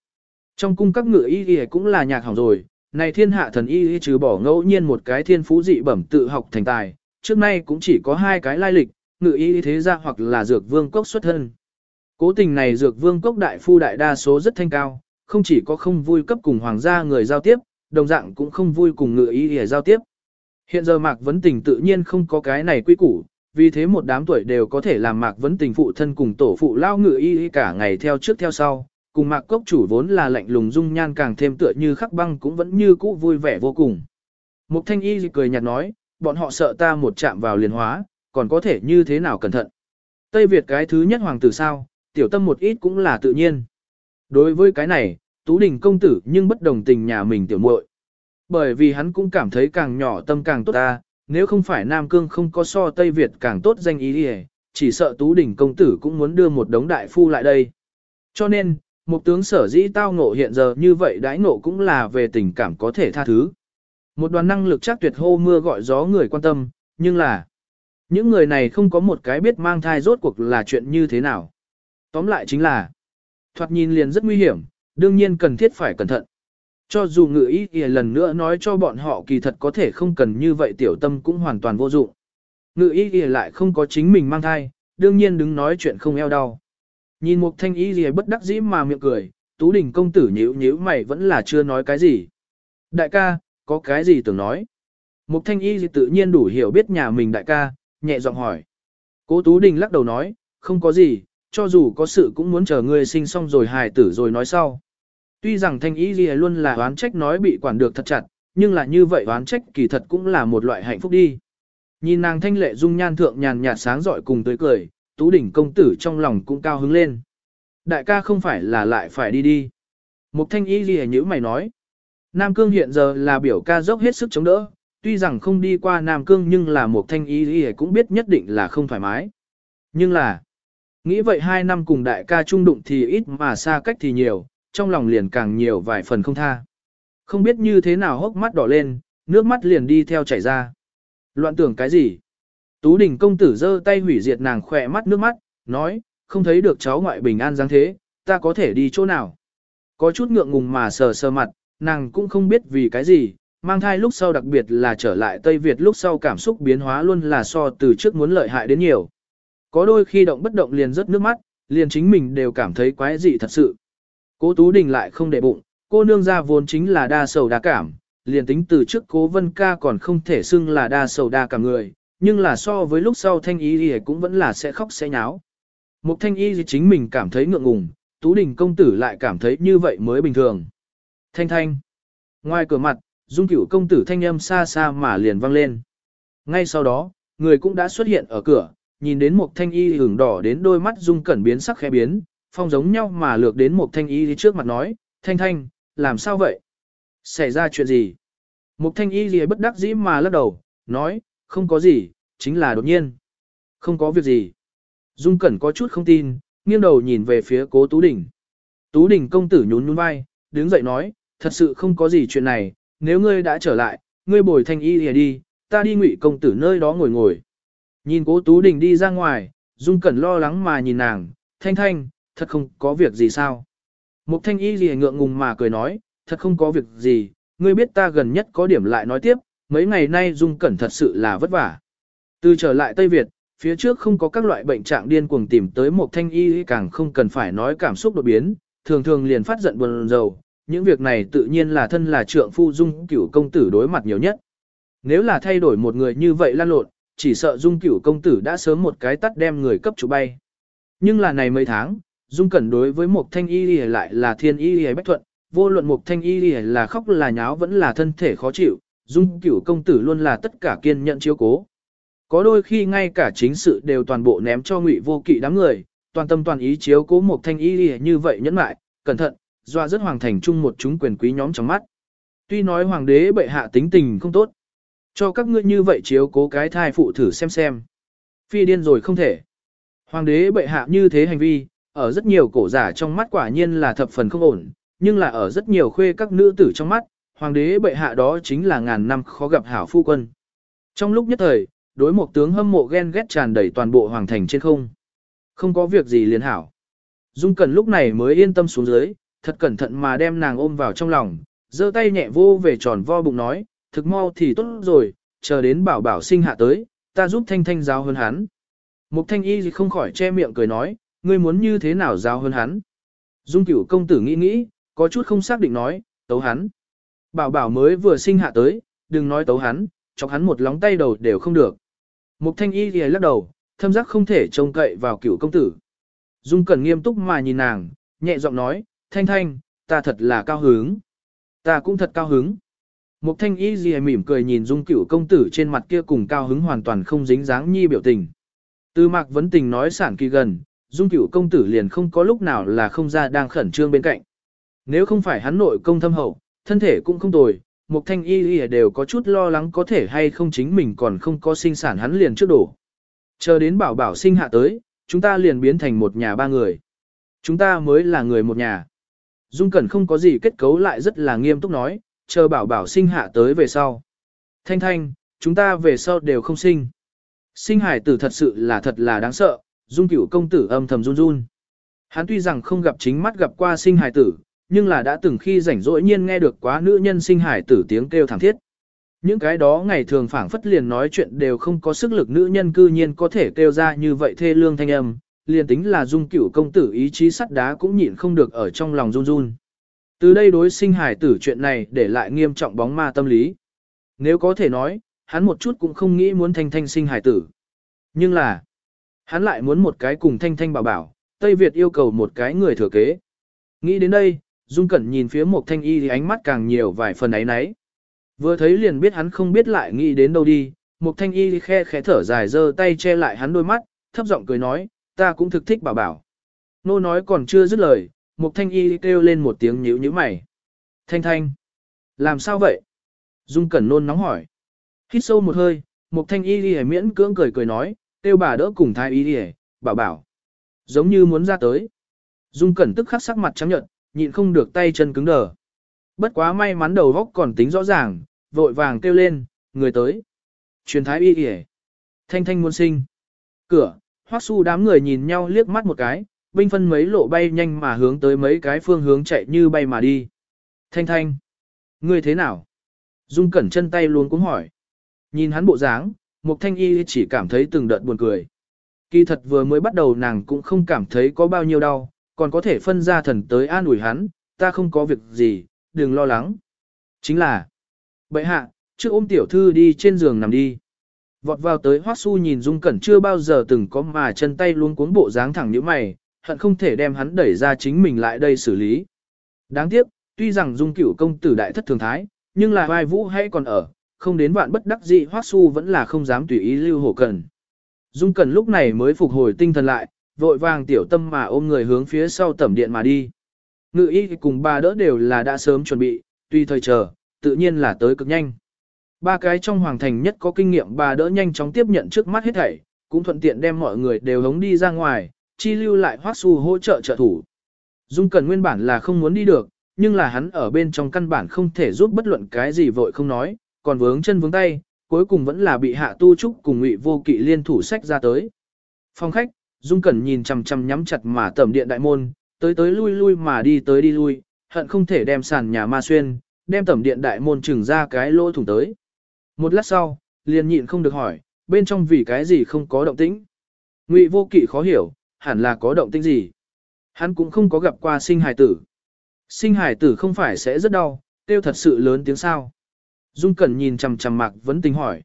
Trong cung các ngự y y cũng là nhạc hỏng rồi, này thiên hạ thần y y trừ bỏ ngẫu nhiên một cái thiên phú dị bẩm tự học thành tài, trước nay cũng chỉ có hai cái lai lịch, ngự y thế gia hoặc là dược vương cốc xuất thân. Cố tình này dược vương cốc đại phu đại đa số rất thanh cao, không chỉ có không vui cấp cùng hoàng gia người giao tiếp, đồng dạng cũng không vui cùng ngựa y để giao tiếp. Hiện giờ Mạc Vấn Tình tự nhiên không có cái này quy củ, vì thế một đám tuổi đều có thể làm Mạc Vấn Tình phụ thân cùng tổ phụ lao ngựa y cả ngày theo trước theo sau, cùng Mạc Cốc chủ vốn là lạnh lùng dung nhan càng thêm tựa như khắc băng cũng vẫn như cũ vui vẻ vô cùng. Mục Thanh Y cười nhạt nói, bọn họ sợ ta một chạm vào liền hóa, còn có thể như thế nào cẩn thận. Tây Việt cái thứ nhất hoàng tử sao, tiểu tâm một ít cũng là tự nhiên. Đối với cái này, Tú Đình công tử nhưng bất đồng tình nhà mình tiểu muội. Bởi vì hắn cũng cảm thấy càng nhỏ tâm càng tốt ta, nếu không phải Nam Cương không có so Tây Việt càng tốt danh ý đi chỉ sợ Tú Đình công tử cũng muốn đưa một đống đại phu lại đây. Cho nên, một tướng sở dĩ tao ngộ hiện giờ như vậy đãi ngộ cũng là về tình cảm có thể tha thứ. Một đoàn năng lực chắc tuyệt hô mưa gọi gió người quan tâm, nhưng là những người này không có một cái biết mang thai rốt cuộc là chuyện như thế nào. Tóm lại chính là, thoạt nhìn liền rất nguy hiểm, đương nhiên cần thiết phải cẩn thận. Cho dù ngự ý thì lần nữa nói cho bọn họ kỳ thật có thể không cần như vậy tiểu tâm cũng hoàn toàn vô dụng. Ngự ý thì lại không có chính mình mang thai, đương nhiên đứng nói chuyện không eo đau. Nhìn một thanh ý gì bất đắc dĩ mà miệng cười, tú đình công tử nhíu nhíu mày vẫn là chưa nói cái gì. Đại ca, có cái gì tưởng nói? Mục thanh y tự nhiên đủ hiểu biết nhà mình đại ca, nhẹ giọng hỏi. Cố Tú Đình lắc đầu nói, không có gì, cho dù có sự cũng muốn chờ ngươi sinh xong rồi hài tử rồi nói sau. Tuy rằng thanh ý gì luôn là oán trách nói bị quản được thật chặt, nhưng là như vậy oán trách kỳ thật cũng là một loại hạnh phúc đi. Nhìn nàng thanh lệ dung nhan thượng nhàn nhạt sáng giỏi cùng tới cười, Tú Đỉnh công tử trong lòng cũng cao hứng lên. Đại ca không phải là lại phải đi đi. Mục thanh ý gì như mày nói. Nam Cương hiện giờ là biểu ca dốc hết sức chống đỡ, tuy rằng không đi qua Nam Cương nhưng là một thanh ý gì cũng biết nhất định là không thoải mái. Nhưng là, nghĩ vậy hai năm cùng đại ca trung đụng thì ít mà xa cách thì nhiều, trong lòng liền càng nhiều vài phần không tha. Không biết như thế nào hốc mắt đỏ lên, nước mắt liền đi theo chảy ra. Loạn tưởng cái gì? Tú đình công tử giơ tay hủy diệt nàng khỏe mắt nước mắt, nói, không thấy được cháu ngoại bình an dáng thế, ta có thể đi chỗ nào. Có chút ngượng ngùng mà sờ sờ mặt, nàng cũng không biết vì cái gì, mang thai lúc sau đặc biệt là trở lại Tây Việt lúc sau cảm xúc biến hóa luôn là so từ trước muốn lợi hại đến nhiều. Có đôi khi động bất động liền rớt nước mắt, liền chính mình đều cảm thấy quái dị thật sự. Cố Tú Đình lại không để bụng, cô nương ra vốn chính là đa sầu đa cảm, liền tính từ trước cố vân ca còn không thể xưng là đa sầu đa cảm người, nhưng là so với lúc sau thanh y thì cũng vẫn là sẽ khóc sẽ nháo. Mục thanh y thì chính mình cảm thấy ngượng ngùng, Tú Đình công tử lại cảm thấy như vậy mới bình thường. Thanh thanh. Ngoài cửa mặt, dung cửu công tử thanh âm xa xa mà liền vang lên. Ngay sau đó, người cũng đã xuất hiện ở cửa, nhìn đến một thanh y hưởng đỏ đến đôi mắt dung cẩn biến sắc khẽ biến, phong giống nhau mà lược đến một thanh y trước mặt nói, thanh thanh, làm sao vậy? Xảy ra chuyện gì? Một thanh y gì bất đắc dĩ mà lắc đầu, nói, không có gì, chính là đột nhiên. Không có việc gì. Dung Cẩn có chút không tin, nghiêng đầu nhìn về phía cố Tú Đình. Tú Đình công tử nhún nhún vai, đứng dậy nói, thật sự không có gì chuyện này, nếu ngươi đã trở lại, ngươi bồi thanh y gì đi, ta đi ngụy công tử nơi đó ngồi ngồi. Nhìn cố Tú Đình đi ra ngoài, Dung Cẩn lo lắng mà nhìn nàng, thanh thanh, thật không có việc gì sao. Mục thanh y gì ngượng ngùng mà cười nói, thật không có việc gì, ngươi biết ta gần nhất có điểm lại nói tiếp, mấy ngày nay Dung Cẩn thật sự là vất vả. Từ trở lại Tây Việt, phía trước không có các loại bệnh trạng điên cuồng tìm tới một thanh y càng không cần phải nói cảm xúc đột biến, thường thường liền phát giận buồn rầu, những việc này tự nhiên là thân là trượng phu dung cửu công tử đối mặt nhiều nhất. Nếu là thay đổi một người như vậy lan lộn, chỉ sợ dung cửu công tử đã sớm một cái tắt đem người cấp chủ bay. Nhưng là này mấy tháng, dung cẩn đối với một thanh y lại là thiên y bách thuận, vô luận một thanh y là khóc là nháo vẫn là thân thể khó chịu, dung cửu công tử luôn là tất cả kiên nhận chiếu cố. Có đôi khi ngay cả chính sự đều toàn bộ ném cho ngụy vô kỵ đám người, toàn tâm toàn ý chiếu cố một thanh y như vậy nhẫn mại, cẩn thận, doa rất hoàng thành chung một chúng quyền quý nhóm trong mắt. Tuy nói hoàng đế bệ hạ tính tình không tốt, cho các ngươi như vậy chiếu cố cái thai phụ thử xem xem. Phi điên rồi không thể. Hoàng đế bệ hạ như thế hành vi, ở rất nhiều cổ giả trong mắt quả nhiên là thập phần không ổn, nhưng là ở rất nhiều khuê các nữ tử trong mắt, hoàng đế bệ hạ đó chính là ngàn năm khó gặp hảo phu quân. Trong lúc nhất thời, đối một tướng hâm mộ ghen ghét tràn đầy toàn bộ hoàng thành trên không. Không có việc gì liền hảo. Dung Cẩn lúc này mới yên tâm xuống dưới, thật cẩn thận mà đem nàng ôm vào trong lòng, giơ tay nhẹ vô về tròn vo bụng nói, thực mau thì tốt rồi, chờ đến bảo bảo sinh hạ tới, ta giúp thanh thanh giáo hơn hắn. Mục thanh y không khỏi che miệng cười nói, ngươi muốn như thế nào giáo hơn hắn. Dung cửu công tử nghĩ nghĩ, có chút không xác định nói, tấu hắn. Bảo bảo mới vừa sinh hạ tới, đừng nói tấu hắn, chọc hắn một lóng tay đầu đều không được. Mục thanh y thì lắc đầu, thâm giác không thể trông cậy vào cửu công tử. Dung cẩn nghiêm túc mà nhìn nàng, nhẹ giọng nói, thanh thanh, ta thật là cao hứng. Ta cũng thật cao hứng. Mục thanh y gì mỉm cười nhìn dung cửu công tử trên mặt kia cùng cao hứng hoàn toàn không dính dáng nhi biểu tình. Từ mạc vấn tình nói sản kỳ gần, dung cửu công tử liền không có lúc nào là không ra đang khẩn trương bên cạnh. Nếu không phải hắn nội công thâm hậu, thân thể cũng không tồi, Mục thanh y gì đều có chút lo lắng có thể hay không chính mình còn không có sinh sản hắn liền trước đổ. Chờ đến bảo bảo sinh hạ tới, chúng ta liền biến thành một nhà ba người. Chúng ta mới là người một nhà. Dung Cẩn không có gì kết cấu lại rất là nghiêm túc nói, chờ bảo bảo sinh hạ tới về sau. Thanh thanh, chúng ta về sau đều không sinh. Sinh hải tử thật sự là thật là đáng sợ, Dung cửu công tử âm thầm run run. Hắn tuy rằng không gặp chính mắt gặp qua sinh hải tử, nhưng là đã từng khi rảnh rỗi nhiên nghe được quá nữ nhân sinh hải tử tiếng kêu thảm thiết. Những cái đó ngày thường phảng phất liền nói chuyện đều không có sức lực nữ nhân cư nhiên có thể kêu ra như vậy thê lương thanh âm, liền tính là dung cửu công tử ý chí sắt đá cũng nhịn không được ở trong lòng run run. Từ đây đối sinh hải tử chuyện này để lại nghiêm trọng bóng ma tâm lý. Nếu có thể nói, hắn một chút cũng không nghĩ muốn thanh thanh sinh hải tử. Nhưng là, hắn lại muốn một cái cùng thanh thanh bảo bảo, Tây Việt yêu cầu một cái người thừa kế. Nghĩ đến đây, Dung Cẩn nhìn phía một thanh y thì ánh mắt càng nhiều vài phần ấy nấy. Vừa thấy liền biết hắn không biết lại nghĩ đến đâu đi, một thanh y khe khẽ thở dài giơ tay che lại hắn đôi mắt, thấp giọng cười nói, ta cũng thực thích bảo bảo. Nô nói còn chưa dứt lời, Mục thanh y kêu lên một tiếng nhíu nhíu mày. Thanh thanh, làm sao vậy? Dung Cẩn nôn nóng hỏi. Hít sâu một hơi, mục thanh y đi miễn cưỡng cười cười nói, kêu bà đỡ cùng thái y đi bảo bảo. Giống như muốn ra tới. Dung Cẩn tức khắc sắc mặt trắng nhợt, nhịn không được tay chân cứng đờ. Bất quá may mắn đầu góc còn tính rõ ràng, vội vàng kêu lên, người tới. Truyền thái y đi Thanh thanh muốn sinh. Cửa, hoắc su đám người nhìn nhau liếc mắt một cái, binh phân mấy lộ bay nhanh mà hướng tới mấy cái phương hướng chạy như bay mà đi. Thanh thanh. Ngươi thế nào? Dung cẩn chân tay luôn cũng hỏi. Nhìn hắn bộ dáng, Mục Thanh Y chỉ cảm thấy từng đợt buồn cười. Kỳ thật vừa mới bắt đầu nàng cũng không cảm thấy có bao nhiêu đau, còn có thể phân ra thần tới an ủi hắn, ta không có việc gì, đừng lo lắng. Chính là, bệ hạ, trước ôm tiểu thư đi trên giường nằm đi. Vọt vào tới Hoắc Su nhìn Dung Cẩn chưa bao giờ từng có mà chân tay luôn cuốn bộ dáng thẳng như mày, hận không thể đem hắn đẩy ra chính mình lại đây xử lý. Đáng tiếc, tuy rằng Dung Cửu công tử đại thất thường thái, nhưng là vai vũ hay còn ở, không đến vạn bất đắc dị Hoắc Su vẫn là không dám tùy ý lưu hổ cần. Dung cần lúc này mới phục hồi tinh thần lại, vội vàng tiểu tâm mà ôm người hướng phía sau tẩm điện mà đi. Ngự y cùng ba đỡ đều là đã sớm chuẩn bị, tuy thời chờ, tự nhiên là tới cực nhanh. Ba cái trong hoàng thành nhất có kinh nghiệm bà đỡ nhanh chóng tiếp nhận trước mắt hết thảy, cũng thuận tiện đem mọi người đều hống đi ra ngoài, chi lưu lại hoác su hỗ trợ trợ thủ. Dung Cẩn nguyên bản là không muốn đi được, nhưng là hắn ở bên trong căn bản không thể giúp bất luận cái gì vội không nói, còn vướng chân vướng tay, cuối cùng vẫn là bị hạ tu trúc cùng ngụy vô kỵ liên thủ sách ra tới. Phòng khách, Dung Cẩn nhìn chằm chằm nhắm chặt mà tẩm điện đại môn, tới tới lui lui mà đi tới đi lui, hận không thể đem sàn nhà ma xuyên, đem tẩm điện đại môn trừng ra cái lỗ thủng tới. Một lát sau, liền nhịn không được hỏi, bên trong vì cái gì không có động tĩnh. Ngụy vô kỵ khó hiểu, hẳn là có động tĩnh gì. Hắn cũng không có gặp qua sinh hài tử. Sinh hài tử không phải sẽ rất đau, tiêu thật sự lớn tiếng sao. Dung Cẩn nhìn chằm chằm Mạc Vấn Tình hỏi.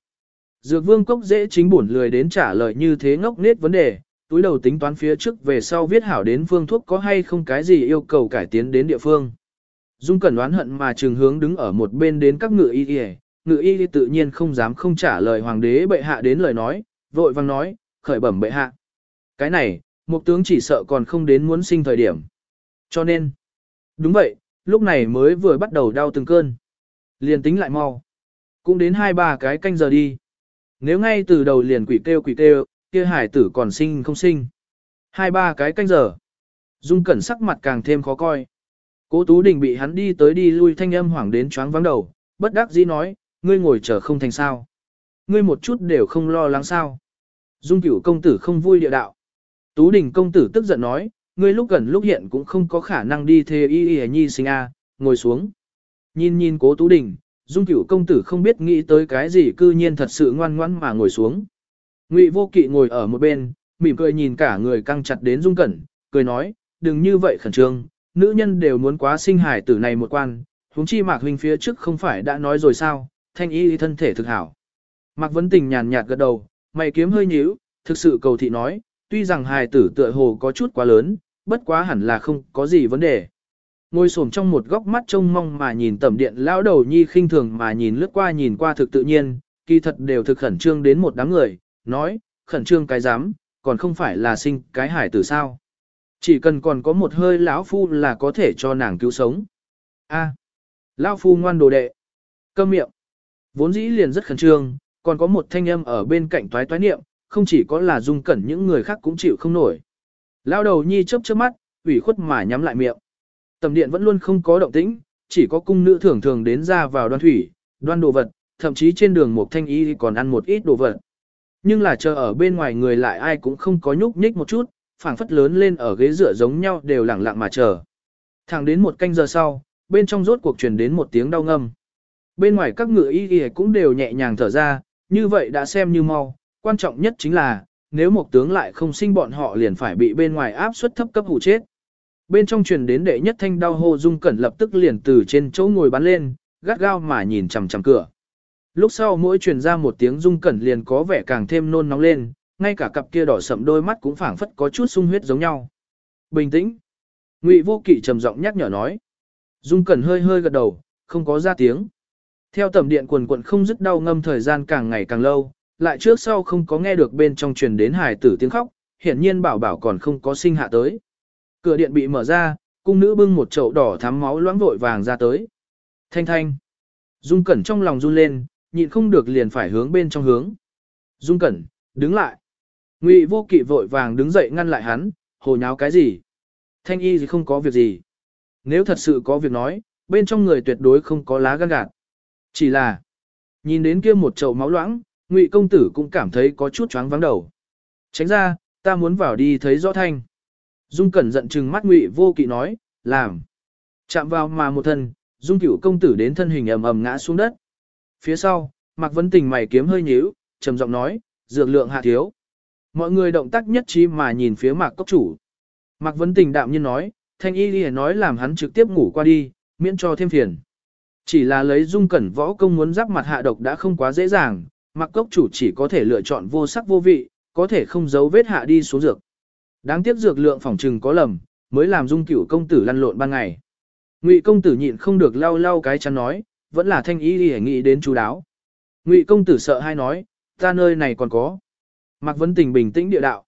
Dược vương cốc dễ chính buồn lười đến trả lời như thế ngốc nết vấn đề, túi đầu tính toán phía trước về sau viết hảo đến phương thuốc có hay không cái gì yêu cầu cải tiến đến địa phương. Dung Cẩn đoán hận mà trường hướng đứng ở một bên đến các ngựa y y, ngự y tự nhiên không dám không trả lời hoàng đế bệ hạ đến lời nói, vội vang nói, khởi bẩm bệ hạ. Cái này, một tướng chỉ sợ còn không đến muốn sinh thời điểm. Cho nên, đúng vậy, lúc này mới vừa bắt đầu đau từng cơn. Liền tính lại mau. Cũng đến hai ba cái canh giờ đi. Nếu ngay từ đầu liền quỷ kêu quỷ kêu, kia hải tử còn sinh không sinh. Hai ba cái canh giờ. Dung cẩn sắc mặt càng thêm khó coi. Cố Tú Đình bị hắn đi tới đi lui thanh âm hoảng đến choáng vắng đầu, bất đắc dĩ nói, ngươi ngồi chờ không thành sao. Ngươi một chút đều không lo lắng sao. Dung cửu công tử không vui địa đạo. Tú đình công tử tức giận nói, ngươi lúc gần lúc hiện cũng không có khả năng đi thê y y nhi sinh a, ngồi xuống. Nhìn nhìn cố tú đình, dung cửu công tử không biết nghĩ tới cái gì cư nhiên thật sự ngoan ngoãn mà ngồi xuống. Ngụy vô kỵ ngồi ở một bên, mỉm cười nhìn cả người căng chặt đến dung cẩn, cười nói, đừng như vậy khẩn trương, nữ nhân đều muốn quá sinh hải tử này một quan, huống chi mạc huynh phía trước không phải đã nói rồi sao, thanh y thân thể thực hảo. Mạc Vấn Tình nhàn nhạt gật đầu, mày kiếm hơi nhíu, thực sự cầu thị nói, tuy rằng hài tử tựa hồ có chút quá lớn, bất quá hẳn là không có gì vấn đề. Ngồi xổm trong một góc mắt trông mong mà nhìn tẩm điện lão đầu nhi khinh thường mà nhìn lướt qua nhìn qua thực tự nhiên, kỳ thật đều thực khẩn trương đến một đám người, nói, khẩn trương cái dám, còn không phải là sinh cái hải tử sao. Chỉ cần còn có một hơi lão phu là có thể cho nàng cứu sống. A, lão phu ngoan đồ đệ. Câm miệng. Vốn dĩ liền rất khẩn trương, còn có một thanh âm ở bên cạnh toái toái niệm, không chỉ có là dung cẩn những người khác cũng chịu không nổi. Lao đầu nhi chớp chớp mắt, ủy khuất mà nhắm lại miệng. Tầm điện vẫn luôn không có động tĩnh, chỉ có cung nữ thường thường đến ra vào đoan thủy, đoan đồ vật, thậm chí trên đường một thanh y còn ăn một ít đồ vật. Nhưng là chờ ở bên ngoài người lại ai cũng không có nhúc nhích một chút, phảng phất lớn lên ở ghế dựa giống nhau đều lặng lặng mà chờ. Thẳng đến một canh giờ sau, bên trong rốt cuộc truyền đến một tiếng đau ngâm. Bên ngoài các ngựa y y cũng đều nhẹ nhàng thở ra, như vậy đã xem như mau, quan trọng nhất chính là, nếu một tướng lại không sinh bọn họ liền phải bị bên ngoài áp suất thấp cấp hủ chết. Bên trong truyền đến đệ nhất thanh đau hô dung cẩn lập tức liền từ trên chỗ ngồi bắn lên, gắt gao mà nhìn chằm chằm cửa. Lúc sau mỗi truyền ra một tiếng dung cẩn liền có vẻ càng thêm nôn nóng lên, ngay cả cặp kia đỏ sậm đôi mắt cũng phảng phất có chút sung huyết giống nhau. Bình tĩnh. Ngụy Vô Kỵ trầm giọng nhắc nhở nói. Dung Cẩn hơi hơi gật đầu, không có ra tiếng. Theo tầm điện quần quận không dứt đau ngâm thời gian càng ngày càng lâu, lại trước sau không có nghe được bên trong truyền đến hài tử tiếng khóc, hiển nhiên bảo bảo còn không có sinh hạ tới. Cửa điện bị mở ra, cung nữ bưng một chậu đỏ thắm máu loãng vội vàng ra tới. Thanh thanh. Dung Cẩn trong lòng run lên, nhịn không được liền phải hướng bên trong hướng. Dung Cẩn, đứng lại. Ngụy vô kỵ vội vàng đứng dậy ngăn lại hắn, hồ nháo cái gì? Thanh y gì không có việc gì. Nếu thật sự có việc nói, bên trong người tuyệt đối không có lá gan gạt. Chỉ là, nhìn đến kia một chậu máu loãng, Ngụy công tử cũng cảm thấy có chút choáng vắng đầu. Tránh ra, ta muốn vào đi thấy rõ thanh. Dung Cẩn giận chừng mắt Ngụy vô kỵ nói, làm. Chạm vào mà một thân, Dung cửu công tử đến thân hình ầm ầm ngã xuống đất. Phía sau, Mạc Vấn Tình mày kiếm hơi nhíu, trầm giọng nói, dược lượng hạ thiếu. Mọi người động tác nhất trí mà nhìn phía Mạc Cốc Chủ. Mạc Vấn Tình đạm nhiên nói, thanh y lìa nói làm hắn trực tiếp ngủ qua đi, miễn cho thêm phiền. Chỉ là lấy dung cẩn võ công muốn giáp mặt hạ độc đã không quá dễ dàng, Mạc Cốc Chủ chỉ có thể lựa chọn vô sắc vô vị, có thể không giấu vết hạ đi xuống dược. Đáng tiếc dược lượng phòng trừng có lầm, mới làm dung cửu công tử lăn lộn ban ngày. Ngụy công tử nhịn không được lau lau cái chắn nói, vẫn là thanh ý lìa nghĩ đến chú đáo. Ngụy công tử sợ hai nói, ta nơi này còn có. Mạc Vấn Tình bình tĩnh địa đạo.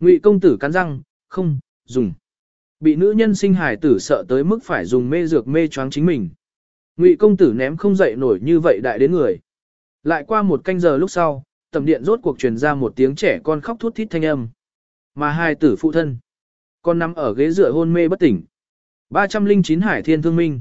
Ngụy công tử cắn răng, không, dùng. Bị nữ nhân sinh hài tử sợ tới mức phải dùng mê dược mê choáng chính mình. Ngụy công tử ném không dậy nổi như vậy đại đến người. Lại qua một canh giờ lúc sau, tầm điện rốt cuộc truyền ra một tiếng trẻ con khóc thút thít thanh âm. Mà hai tử phụ thân. Con nằm ở ghế dựa hôn mê bất tỉnh. 309 Hải Thiên Thương Minh.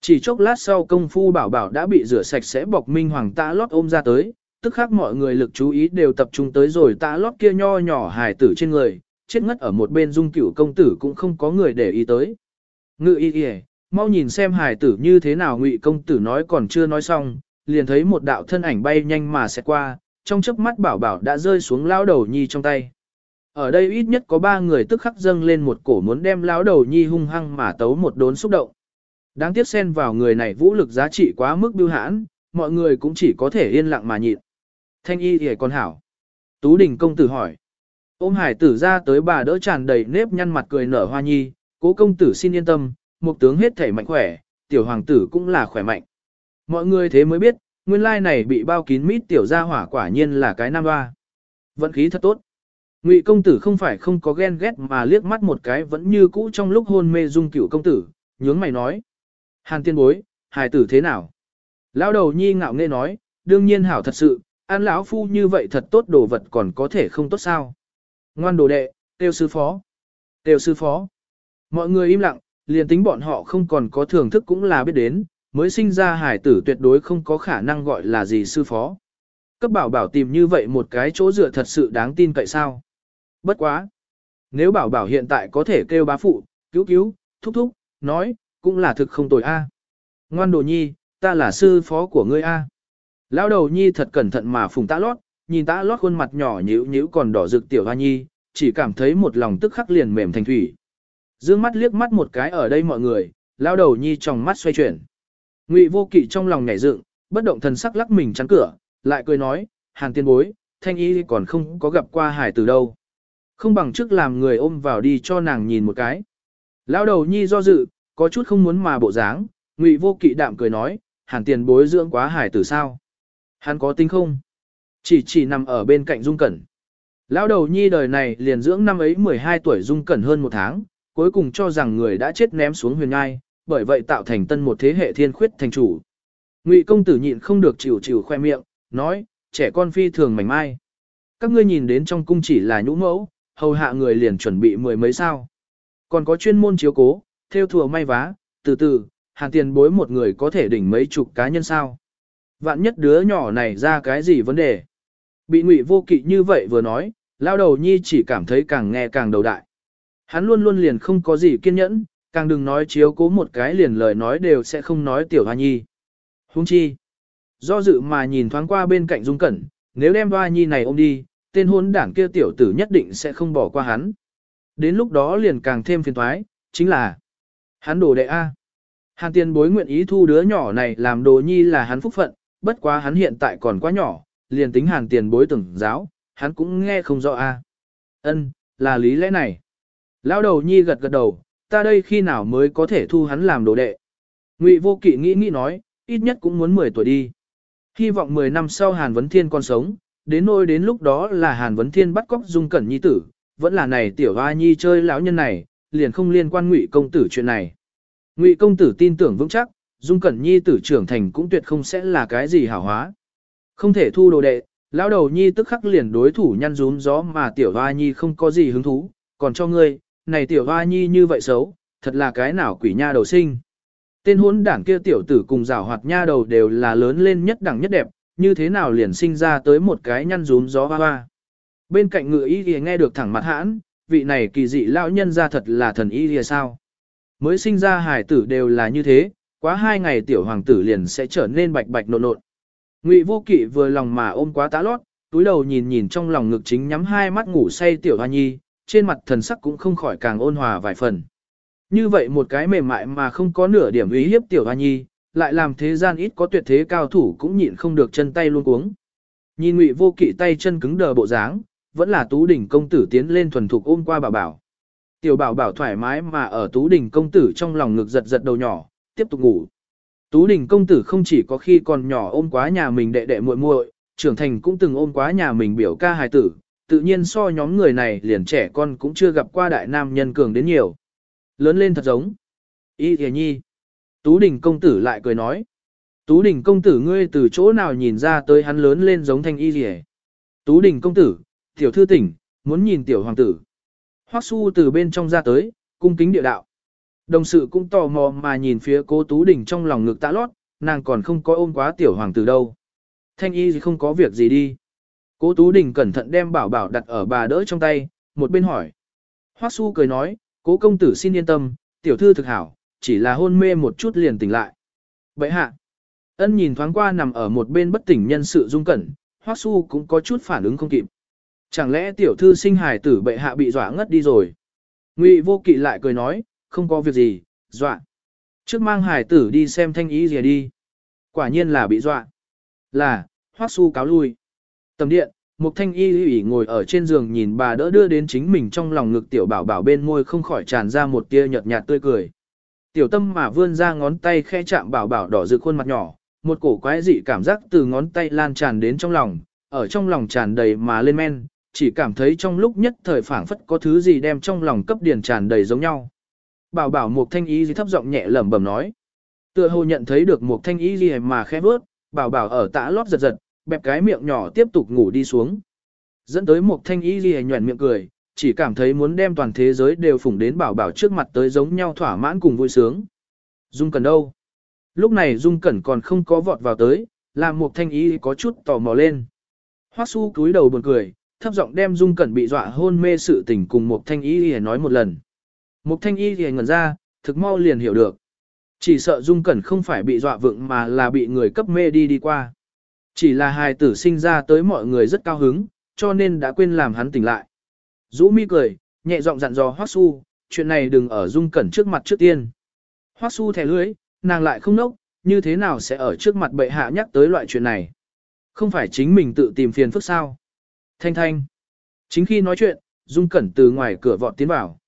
Chỉ chốc lát sau công phu bảo bảo đã bị rửa sạch sẽ bọc minh hoàng tạ lót ôm ra tới, tức khác mọi người lực chú ý đều tập trung tới rồi tạ lót kia nho nhỏ hài tử trên người, chết ngất ở một bên dung cửu công tử cũng không có người để ý tới. Ngự y y, mau nhìn xem hài tử như thế nào ngụy công tử nói còn chưa nói xong, liền thấy một đạo thân ảnh bay nhanh mà sẽ qua, trong chớp mắt bảo bảo đã rơi xuống lao đầu nhi trong tay. Ở đây ít nhất có ba người tức khắc dâng lên một cổ muốn đem lao đầu nhi hung hăng mà tấu một đốn xúc động. Đáng tiếc xen vào người này vũ lực giá trị quá mức biêu hãn, mọi người cũng chỉ có thể yên lặng mà nhịn. Thanh y thì còn hảo. Tú đình công tử hỏi. Ôm hải tử ra tới bà đỡ tràn đầy nếp nhăn mặt cười nở hoa nhi, cố công tử xin yên tâm, một tướng hết thể mạnh khỏe, tiểu hoàng tử cũng là khỏe mạnh. Mọi người thế mới biết, nguyên lai này bị bao kín mít tiểu gia hỏa quả nhiên là cái nam hoa. Vận khí thật tốt. Ngụy công tử không phải không có ghen ghét mà liếc mắt một cái vẫn như cũ trong lúc hôn mê dung cửu công tử, nhướng mày nói. Hàn tiên bối, hài tử thế nào? Lão đầu nhi ngạo nghễ nói, đương nhiên hảo thật sự, ăn lão phu như vậy thật tốt đồ vật còn có thể không tốt sao? Ngoan đồ đệ, tiêu sư phó. Tiêu sư phó. Mọi người im lặng, liền tính bọn họ không còn có thưởng thức cũng là biết đến, mới sinh ra hải tử tuyệt đối không có khả năng gọi là gì sư phó. Cấp bảo bảo tìm như vậy một cái chỗ dựa thật sự đáng tin cậy sao? Bất quá. Nếu bảo bảo hiện tại có thể kêu bá phụ, cứu cứu, thúc thúc, nói, cũng là thực không tồi a. Ngoan đồ nhi, ta là sư phó của ngươi a. Lão đầu nhi thật cẩn thận mà phùng tã lót, nhìn tã lót khuôn mặt nhỏ nhíu nhíu còn đỏ rực tiểu hoa nhi, chỉ cảm thấy một lòng tức khắc liền mềm thành thủy. Dương mắt liếc mắt một cái ở đây mọi người, lão đầu nhi trong mắt xoay chuyển. Ngụy vô kỵ trong lòng nhảy dựng, bất động thần sắc lắc mình chắn cửa, lại cười nói, "Hàn tiên bối, thanh y còn không có gặp qua hải từ đâu. Không bằng trước làm người ôm vào đi cho nàng nhìn một cái. Lão đầu nhi do dự, có chút không muốn mà bộ dáng, Ngụy Vô Kỵ đạm cười nói, hàn tiền bối dưỡng quá hải tử sao? Hắn có tính không? Chỉ chỉ nằm ở bên cạnh Dung Cẩn. Lão đầu nhi đời này liền dưỡng năm ấy 12 tuổi Dung Cẩn hơn một tháng, cuối cùng cho rằng người đã chết ném xuống huyền ngai, bởi vậy tạo thành tân một thế hệ thiên khuyết thành chủ. Ngụy công tử nhịn không được chịu chịu khoe miệng, nói, trẻ con phi thường mảnh mai. Các ngươi nhìn đến trong cung chỉ là nhũ mẫu, hầu hạ người liền chuẩn bị mười mấy sao. Còn có chuyên môn chiếu cố, theo thùa may vá, từ từ, hàng tiền bối một người có thể đỉnh mấy chục cá nhân sao. Vạn nhất đứa nhỏ này ra cái gì vấn đề. Bị ngụy vô kỵ như vậy vừa nói, lao đầu nhi chỉ cảm thấy càng nghe càng đầu đại. Hắn luôn luôn liền không có gì kiên nhẫn, càng đừng nói chiếu cố một cái liền lời nói đều sẽ không nói tiểu hoa nhi. Hung chi. Do dự mà nhìn thoáng qua bên cạnh dung cẩn, nếu đem hoa nhi này ôm đi, tên hôn đảng kia tiểu tử nhất định sẽ không bỏ qua hắn. Đến lúc đó liền càng thêm phiền thoái, chính là Hắn đồ đệ A. Hàn tiền bối nguyện ý thu đứa nhỏ này làm đồ nhi là hắn phúc phận, bất quá hắn hiện tại còn quá nhỏ, liền tính hàn tiền bối tưởng giáo, hắn cũng nghe không rõ A. Ân, là lý lẽ này. Lão đầu nhi gật gật đầu, ta đây khi nào mới có thể thu hắn làm đồ đệ. Ngụy vô kỵ nghĩ nghĩ nói, ít nhất cũng muốn 10 tuổi đi. Hy vọng 10 năm sau Hàn Vấn Thiên còn sống, đến nôi đến lúc đó là Hàn Vấn Thiên bắt cóc dung cẩn nhi tử, vẫn là này tiểu A nhi chơi lão nhân này, liền không liên quan ngụy công tử chuyện này. Ngụy công tử tin tưởng vững chắc, Dung Cẩn Nhi tử trưởng thành cũng tuyệt không sẽ là cái gì hảo hóa. Không thể thu đồ đệ, lão đầu Nhi tức khắc liền đối thủ nhăn rúm gió mà tiểu A Nhi không có gì hứng thú, còn cho ngươi, này tiểu hoa Nhi như vậy xấu, thật là cái nào quỷ nha đầu sinh. Tên hốn đảng kia tiểu tử cùng rào hoạt nha đầu đều là lớn lên nhất đẳng nhất đẹp, như thế nào liền sinh ra tới một cái nhăn rúm gió hoa hoa. Bên cạnh ngựa ý thì nghe được thẳng mặt hãn, vị này kỳ dị lão nhân ra thật là thần y lìa sao. Mới sinh ra hải tử đều là như thế, Quá hai ngày tiểu hoàng tử liền sẽ trở nên bạch bạch nộn nộn. Ngụy vô kỵ vừa lòng mà ôm quá tá lót, túi đầu nhìn nhìn trong lòng ngực chính nhắm hai mắt ngủ say tiểu hoa nhi, trên mặt thần sắc cũng không khỏi càng ôn hòa vài phần. Như vậy một cái mềm mại mà không có nửa điểm ý hiếp tiểu hoa nhi, lại làm thế gian ít có tuyệt thế cao thủ cũng nhịn không được chân tay luôn cuống. Nhìn ngụy vô kỵ tay chân cứng đờ bộ dáng, vẫn là tú đỉnh công tử tiến lên thuần thục ôm qua bảo bảo. Tiểu bảo bảo thoải mái mà ở tú đỉnh công tử trong lòng ngực giật giật đầu nhỏ, tiếp tục ngủ. Tú đỉnh công tử không chỉ có khi còn nhỏ ôm quá nhà mình đệ đệ muội muội, trưởng thành cũng từng ôm quá nhà mình biểu ca hài tử, tự nhiên so nhóm người này liền trẻ con cũng chưa gặp qua đại nam nhân cường đến nhiều. Lớn lên thật giống. Y thề nhi. Tú đình công tử lại cười nói. Tú đình công tử ngươi từ chỗ nào nhìn ra tới hắn lớn lên giống thanh y thề. Tú đình công tử, tiểu thư tỉnh, muốn nhìn tiểu hoàng tử. Hoắc su từ bên trong ra tới, cung kính địa đạo. Đồng sự cũng tò mò mà nhìn phía cố Tú Đình trong lòng ngực tạ lót, nàng còn không có ôm quá tiểu hoàng tử đâu. Thanh y gì không có việc gì đi. Cố Tú Đình cẩn thận đem bảo bảo đặt ở bà đỡ trong tay, một bên hỏi. Hoắc Su cười nói, cố công tử xin yên tâm, tiểu thư thực hảo, chỉ là hôn mê một chút liền tỉnh lại. Vậy hạ, ân nhìn thoáng qua nằm ở một bên bất tỉnh nhân sự dung cẩn, Hoắc Su cũng có chút phản ứng không kịp. Chẳng lẽ tiểu thư sinh hài tử bệ hạ bị dọa ngất đi rồi? Ngụy vô kỵ lại cười nói, không có việc gì, dọa. Trước mang hài tử đi xem thanh ý gì đi. Quả nhiên là bị dọa. Là, Hoắc su cáo lui. Tầm điện, một thanh y ủy ngồi ở trên giường nhìn bà đỡ đưa đến chính mình trong lòng ngực tiểu bảo bảo bên môi không khỏi tràn ra một tia nhợt nhạt tươi cười. Tiểu tâm mà vươn ra ngón tay khẽ chạm bảo bảo đỏ rực khuôn mặt nhỏ, một cổ quái dị cảm giác từ ngón tay lan tràn đến trong lòng, ở trong lòng tràn đầy mà lên men, chỉ cảm thấy trong lúc nhất thời phảng phất có thứ gì đem trong lòng cấp điền tràn đầy giống nhau. Bảo bảo một thanh y thấp giọng nhẹ lẩm bẩm nói. Tựa hồ nhận thấy được một thanh y gì mà khẽ bước, bảo bảo ở tã lót giật giật, bẹp cái miệng nhỏ tiếp tục ngủ đi xuống. Dẫn tới một thanh y ghi nhuẩn miệng cười, chỉ cảm thấy muốn đem toàn thế giới đều phủng đến bảo bảo trước mặt tới giống nhau thỏa mãn cùng vui sướng. Dung Cẩn đâu? Lúc này Dung Cẩn còn không có vọt vào tới, làm một thanh y có chút tò mò lên. Hoắc su cúi đầu buồn cười, thấp giọng đem Dung Cẩn bị dọa hôn mê sự tình cùng một thanh y nói một lần. Một thanh y thì ngẩn ra, thực mau liền hiểu được. Chỉ sợ Dung Cẩn không phải bị dọa vượng mà là bị người cấp mê đi đi qua. Chỉ là hài tử sinh ra tới mọi người rất cao hứng, cho nên đã quên làm hắn tỉnh lại. Dũ mi cười, nhẹ giọng dặn dò Hoắc Su, chuyện này đừng ở Dung Cẩn trước mặt trước tiên. Hoắc Su thẻ lưới, nàng lại không nốc, như thế nào sẽ ở trước mặt bệ hạ nhắc tới loại chuyện này. Không phải chính mình tự tìm phiền phức sao. Thanh thanh. Chính khi nói chuyện, Dung Cẩn từ ngoài cửa vọt tiến vào.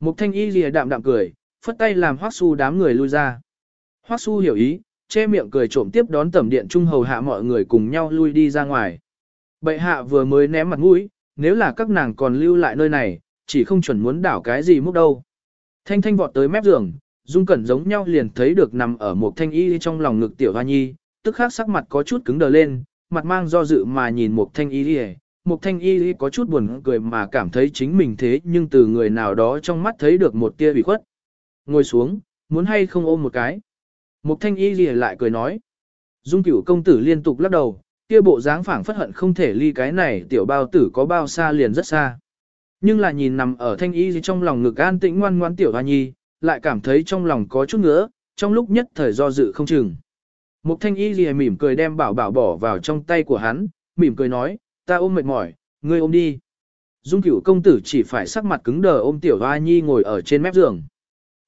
Mục thanh y lìa đạm đạm cười, phất tay làm hoắc su đám người lui ra. Hoắc su hiểu ý, che miệng cười trộm tiếp đón tẩm điện trung hầu hạ mọi người cùng nhau lui đi ra ngoài. Bệ hạ vừa mới ném mặt mũi, nếu là các nàng còn lưu lại nơi này, chỉ không chuẩn muốn đảo cái gì múc đâu. Thanh thanh vọt tới mép giường, dung cẩn giống nhau liền thấy được nằm ở một thanh y trong lòng ngực tiểu hoa nhi, tức khắc sắc mặt có chút cứng đờ lên, mặt mang do dự mà nhìn một thanh y đi Một thanh y có chút buồn cười mà cảm thấy chính mình thế nhưng từ người nào đó trong mắt thấy được một tia bị khuất. Ngồi xuống, muốn hay không ôm một cái. Mục thanh y lìa lại cười nói. Dung cửu công tử liên tục lắc đầu, kia bộ dáng phảng phất hận không thể ly cái này tiểu bao tử có bao xa liền rất xa. Nhưng là nhìn nằm ở thanh y trong lòng ngực an tĩnh ngoan ngoan tiểu hoa nhi, lại cảm thấy trong lòng có chút ngứa, trong lúc nhất thời do dự không chừng. Mục thanh y lìa mỉm cười đem bảo bảo bỏ vào trong tay của hắn, mỉm cười nói, ta ôm mệt mỏi, ngươi ôm đi. Dung cửu công tử chỉ phải sắc mặt cứng đờ ôm tiểu hoa nhi ngồi ở trên mép giường.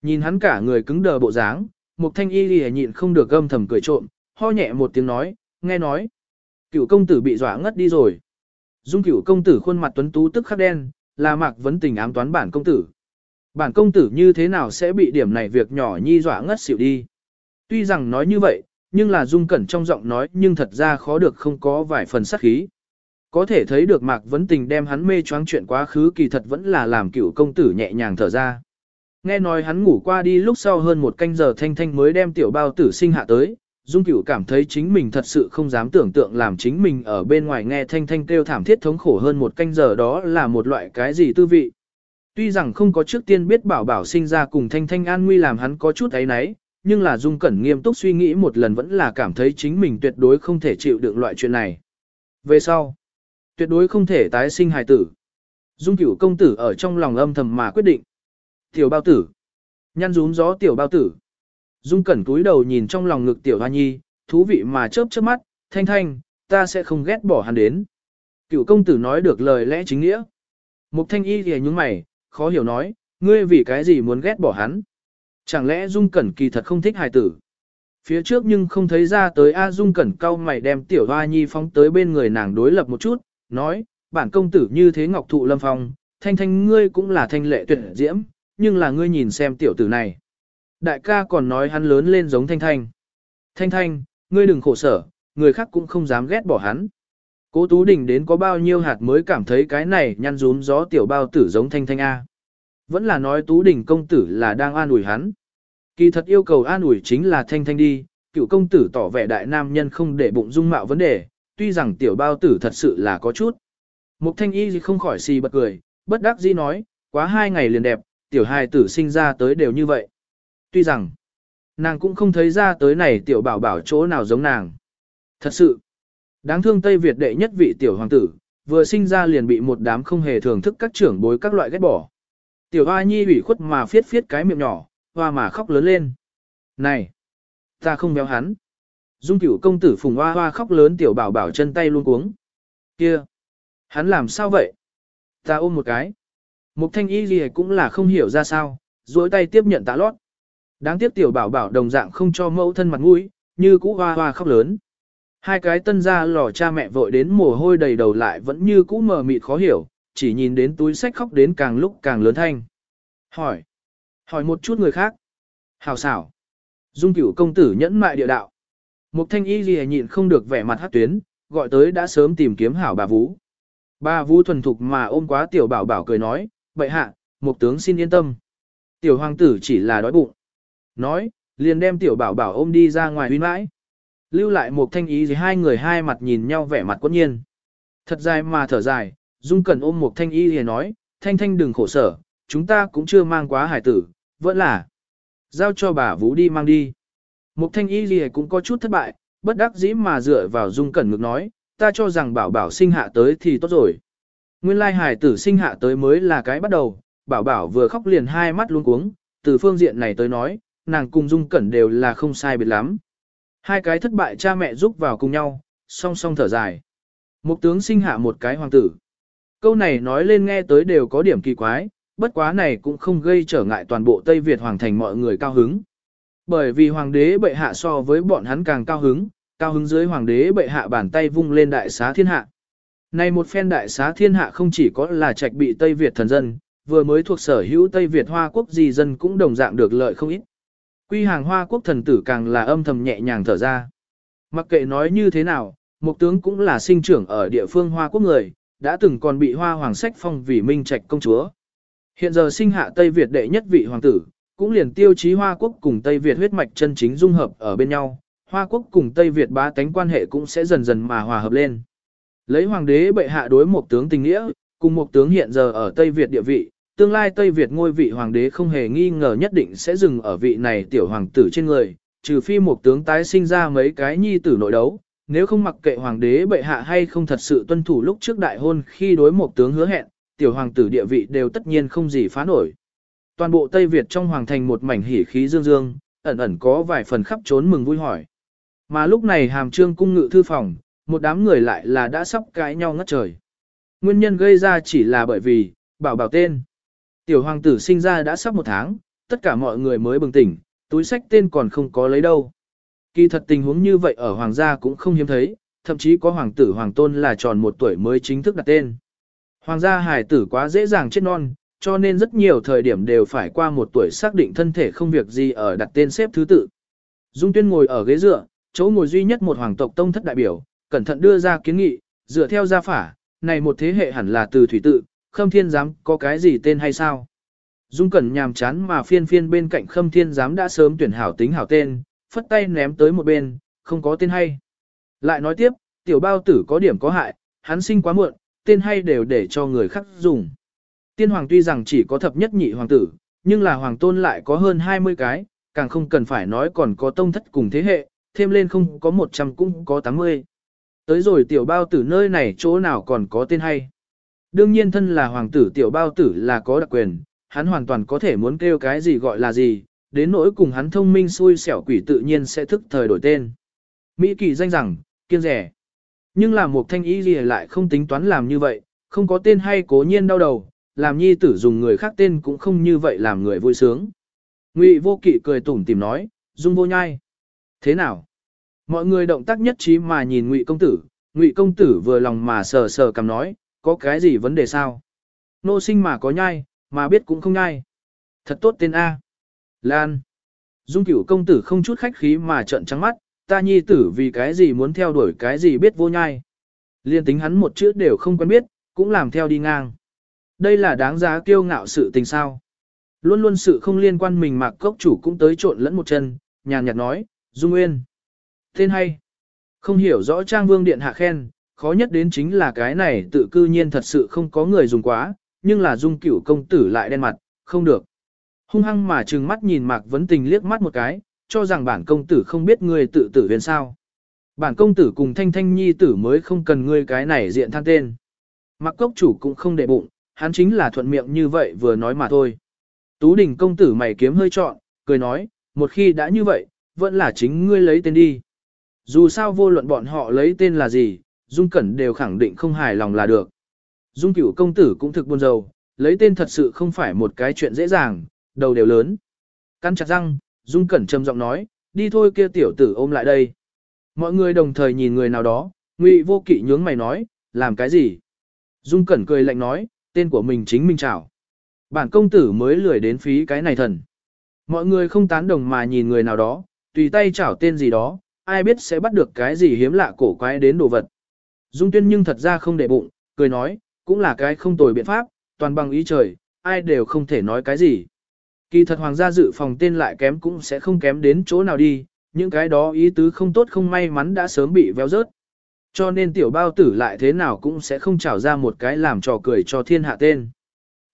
Nhìn hắn cả người cứng đờ bộ dáng, Mục thanh y lìa nhịn không được gâm thầm cười trộm, ho nhẹ một tiếng nói, nghe nói. Cửu công tử bị dọa ngất đi rồi. Dung cửu công tử khuôn mặt tuấn tú tức khắc đen, là mạc vấn tình ám toán bản công tử. Bản công tử như thế nào sẽ bị điểm này việc nhỏ nhi dọa ngất xỉu đi. Tuy rằng nói như vậy, nhưng là dung cẩn trong giọng nói nhưng thật ra khó được không có vài phần sắc khí. Có thể thấy được Mạc Vấn Tình đem hắn mê choáng chuyện quá khứ kỳ thật vẫn là làm cựu công tử nhẹ nhàng thở ra. Nghe nói hắn ngủ qua đi lúc sau hơn một canh giờ thanh thanh mới đem tiểu bao tử sinh hạ tới, Dung Cửu cảm thấy chính mình thật sự không dám tưởng tượng làm chính mình ở bên ngoài nghe thanh thanh kêu thảm thiết thống khổ hơn một canh giờ đó là một loại cái gì tư vị. Tuy rằng không có trước tiên biết bảo bảo sinh ra cùng thanh thanh an nguy làm hắn có chút ấy nấy, nhưng là Dung Cẩn nghiêm túc suy nghĩ một lần vẫn là cảm thấy chính mình tuyệt đối không thể chịu đựng loại chuyện này. Về sau, tuyệt đối không thể tái sinh hài tử. Dung cửu công tử ở trong lòng âm thầm mà quyết định. Tiểu bao tử. Nhăn rúm gió tiểu bao tử. Dung Cẩn túi đầu nhìn trong lòng ngực tiểu hoa nhi, thú vị mà chớp chớp mắt, thanh thanh, ta sẽ không ghét bỏ hắn đến. Cựu công tử nói được lời lẽ chính nghĩa. Mục thanh y thì những mày, khó hiểu nói, ngươi vì cái gì muốn ghét bỏ hắn. Chẳng lẽ Dung Cẩn kỳ thật không thích hài tử. Phía trước nhưng không thấy ra tới A Dung Cẩn cau mày đem tiểu hoa nhi phóng tới bên người nàng đối lập một chút, nói, bản công tử như thế ngọc thụ lâm phong, thanh thanh ngươi cũng là thanh lệ tuyệt diễm, nhưng là ngươi nhìn xem tiểu tử này. Đại ca còn nói hắn lớn lên giống thanh thanh. Thanh thanh, ngươi đừng khổ sở, người khác cũng không dám ghét bỏ hắn. Cố Tú Đình đến có bao nhiêu hạt mới cảm thấy cái này nhăn rúm gió tiểu bao tử giống thanh thanh A. Vẫn là nói Tú Đình công tử là đang an ủi hắn. Kỳ thật yêu cầu an ủi chính là thanh thanh đi, cựu công tử tỏ vẻ đại nam nhân không để bụng dung mạo vấn đề, tuy rằng tiểu bao tử thật sự là có chút. Mục thanh y không khỏi xì bật cười, bất đắc dĩ nói, quá hai ngày liền đẹp, tiểu hài tử sinh ra tới đều như vậy. Tuy rằng, nàng cũng không thấy ra tới này tiểu bảo bảo chỗ nào giống nàng. Thật sự, đáng thương Tây Việt đệ nhất vị tiểu hoàng tử, vừa sinh ra liền bị một đám không hề thưởng thức các trưởng bối các loại ghét bỏ. Tiểu hoa nhi ủy khuất mà phiết phiết cái miệng nhỏ, hoa mà khóc lớn lên. Này, ta không béo hắn. Dung cửu công tử phùng hoa hoa khóc lớn tiểu bảo bảo chân tay luôn cuống. Kia, hắn làm sao vậy? Ta ôm một cái. Mục thanh y gì cũng là không hiểu ra sao, duỗi tay tiếp nhận tạ lót. Đáng tiếc tiểu bảo bảo đồng dạng không cho mẫu thân mặt mũi, như cũ hoa hoa khóc lớn. Hai cái tân gia lò cha mẹ vội đến mồ hôi đầy đầu lại vẫn như cũ mờ mịt khó hiểu, chỉ nhìn đến túi sách khóc đến càng lúc càng lớn thanh. Hỏi. Hỏi một chút người khác. Hào xảo. Dung cửu công tử nhẫn mại địa đạo. Mục thanh y gì nhịn không được vẻ mặt hát tuyến, gọi tới đã sớm tìm kiếm hảo bà Vũ. Bà Vũ thuần thục mà ôm quá tiểu bảo bảo cười nói, Bệ hạ, mục tướng xin yên tâm. Tiểu hoàng tử chỉ là đói bụng. Nói, liền đem tiểu bảo bảo ôm đi ra ngoài huyên mãi. Lưu lại một thanh ý gì hai người hai mặt nhìn nhau vẻ mặt quẫn nhiên. Thật dài mà thở dài, Dung Cẩn ôm một thanh y thì nói, thanh thanh đừng khổ sở, chúng ta cũng chưa mang quá hải tử, vẫn là. Giao cho bà Vũ đi mang đi. Một thanh y gì cũng có chút thất bại, bất đắc dĩ mà dựa vào Dung Cẩn ngực nói, ta cho rằng bảo bảo sinh hạ tới thì tốt rồi. Nguyên lai hải tử sinh hạ tới mới là cái bắt đầu, bảo bảo vừa khóc liền hai mắt luôn cuống, từ phương diện này tới nói, nàng cùng Dung Cẩn đều là không sai biệt lắm. Hai cái thất bại cha mẹ giúp vào cùng nhau, song song thở dài. Một tướng sinh hạ một cái hoàng tử. Câu này nói lên nghe tới đều có điểm kỳ quái, bất quá này cũng không gây trở ngại toàn bộ Tây Việt hoàng thành mọi người cao hứng. Bởi vì hoàng đế bệ hạ so với bọn hắn càng cao hứng, cao hứng dưới hoàng đế bệ hạ bàn tay vung lên đại xá thiên hạ. Này một phen đại xá thiên hạ không chỉ có là trạch bị Tây Việt thần dân, vừa mới thuộc sở hữu Tây Việt Hoa quốc gì dân cũng đồng dạng được lợi không ít. Quy hàng Hoa quốc thần tử càng là âm thầm nhẹ nhàng thở ra. Mặc kệ nói như thế nào, một tướng cũng là sinh trưởng ở địa phương Hoa quốc người, đã từng còn bị Hoa hoàng sách phong vì minh trạch công chúa. Hiện giờ sinh hạ Tây Việt đệ nhất vị hoàng tử, cũng liền tiêu chí Hoa quốc cùng Tây Việt huyết mạch chân chính dung hợp ở bên nhau, Hoa quốc cùng Tây Việt bá tánh quan hệ cũng sẽ dần dần mà hòa hợp lên. Lấy hoàng đế bệ hạ đối một tướng tình nghĩa, cùng một tướng hiện giờ ở Tây Việt địa vị, tương lai Tây Việt ngôi vị hoàng đế không hề nghi ngờ nhất định sẽ dừng ở vị này tiểu hoàng tử trên người, trừ phi một tướng tái sinh ra mấy cái nhi tử nội đấu, nếu không mặc kệ hoàng đế bệ hạ hay không thật sự tuân thủ lúc trước đại hôn khi đối một tướng hứa hẹn, tiểu hoàng tử địa vị đều tất nhiên không gì phá nổi. Toàn bộ Tây Việt trong hoàng thành một mảnh hỉ khí dương dương, ẩn ẩn có vài phần khắp trốn mừng vui hỏi. Mà lúc này hàm trương cung ngự thư phòng, một đám người lại là đã sắp cãi nhau ngất trời. Nguyên nhân gây ra chỉ là bởi vì, bảo bảo tên. Tiểu hoàng tử sinh ra đã sắp một tháng, tất cả mọi người mới bừng tỉnh, túi sách tên còn không có lấy đâu. Kỳ thật tình huống như vậy ở hoàng gia cũng không hiếm thấy, thậm chí có hoàng tử hoàng tôn là tròn một tuổi mới chính thức đặt tên. Hoàng gia hài tử quá dễ dàng chết non, cho nên rất nhiều thời điểm đều phải qua một tuổi xác định thân thể không việc gì ở đặt tên xếp thứ tự. Dung Tuyên ngồi ở ghế dựa, chỗ ngồi duy nhất một hoàng tộc tông thất đại biểu, cẩn thận đưa ra kiến nghị, dựa theo gia phả, này một thế hệ hẳn là từ thủy tự, khâm thiên giám có cái gì tên hay sao? Dung Cẩn nhàm chán mà phiên phiên bên cạnh khâm thiên giám đã sớm tuyển hảo tính hảo tên, phất tay ném tới một bên, không có tên hay. Lại nói tiếp, tiểu bao tử có điểm có hại, hắn sinh quá muộn, tên hay đều để cho người khác dùng. Tiên hoàng tuy rằng chỉ có thập nhất nhị hoàng tử, nhưng là hoàng tôn lại có hơn 20 cái, càng không cần phải nói còn có tông thất cùng thế hệ, thêm lên không có 100 cũng có 80. Tới rồi tiểu bao tử nơi này chỗ nào còn có tên hay. Đương nhiên thân là hoàng tử tiểu bao tử là có đặc quyền, hắn hoàn toàn có thể muốn kêu cái gì gọi là gì, đến nỗi cùng hắn thông minh xui xẻo quỷ tự nhiên sẽ thức thời đổi tên. Mỹ kỳ danh rằng, kiên rẻ. Nhưng là một thanh ý gì lại không tính toán làm như vậy, không có tên hay cố nhiên đau đầu, làm nhi tử dùng người khác tên cũng không như vậy làm người vui sướng. Ngụy vô kỵ cười tủm tìm nói, dung vô nhai. Thế nào? Mọi người động tác nhất trí mà nhìn Ngụy công tử, Ngụy công tử vừa lòng mà sờ sờ cầm nói, có cái gì vấn đề sao? Nô sinh mà có nhai, mà biết cũng không nhai. Thật tốt tên A. Lan. Dung cửu công tử không chút khách khí mà trợn trắng mắt, ta nhi tử vì cái gì muốn theo đuổi cái gì biết vô nhai. Liên tính hắn một chữ đều không quen biết, cũng làm theo đi ngang. Đây là đáng giá kiêu ngạo sự tình sao. Luôn luôn sự không liên quan mình mạc cốc chủ cũng tới trộn lẫn một chân, nhàn nhạt nói, Dung Nguyên. Tên hay. Không hiểu rõ Trang Vương Điện hạ khen, khó nhất đến chính là cái này tự cư nhiên thật sự không có người dùng quá, nhưng là Dung cửu công tử lại đen mặt, không được. Hung hăng mà trừng mắt nhìn Mạc Vấn Tình liếc mắt một cái, cho rằng bản công tử không biết người tự tử huyền sao. Bản công tử cùng thanh thanh nhi tử mới không cần ngươi cái này diện than tên. Mạc cốc chủ cũng không để bụng, hắn chính là thuận miệng như vậy vừa nói mà thôi. Tú đình công tử mày kiếm hơi trọn, cười nói, một khi đã như vậy, vẫn là chính ngươi lấy tên đi. Dù sao vô luận bọn họ lấy tên là gì, Dung Cẩn đều khẳng định không hài lòng là được. Dung cửu công tử cũng thực buồn rầu, lấy tên thật sự không phải một cái chuyện dễ dàng, đầu đều lớn. Căn chặt răng, Dung Cẩn trầm giọng nói, đi thôi kia tiểu tử ôm lại đây. Mọi người đồng thời nhìn người nào đó, Ngụy vô kỵ nhướng mày nói, làm cái gì? Dung Cẩn cười lạnh nói, tên của mình chính minh Chảo. Bản công tử mới lười đến phí cái này thần. Mọi người không tán đồng mà nhìn người nào đó, tùy tay chảo tên gì đó, ai biết sẽ bắt được cái gì hiếm lạ cổ quái đến đồ vật. Dung tuyên nhưng thật ra không để bụng, cười nói, cũng là cái không tồi biện pháp, toàn bằng ý trời, ai đều không thể nói cái gì. Kỳ thật hoàng gia dự phòng tên lại kém cũng sẽ không kém đến chỗ nào đi, những cái đó ý tứ không tốt không may mắn đã sớm bị véo rớt. Cho nên tiểu bao tử lại thế nào cũng sẽ không trào ra một cái làm trò cười cho thiên hạ tên.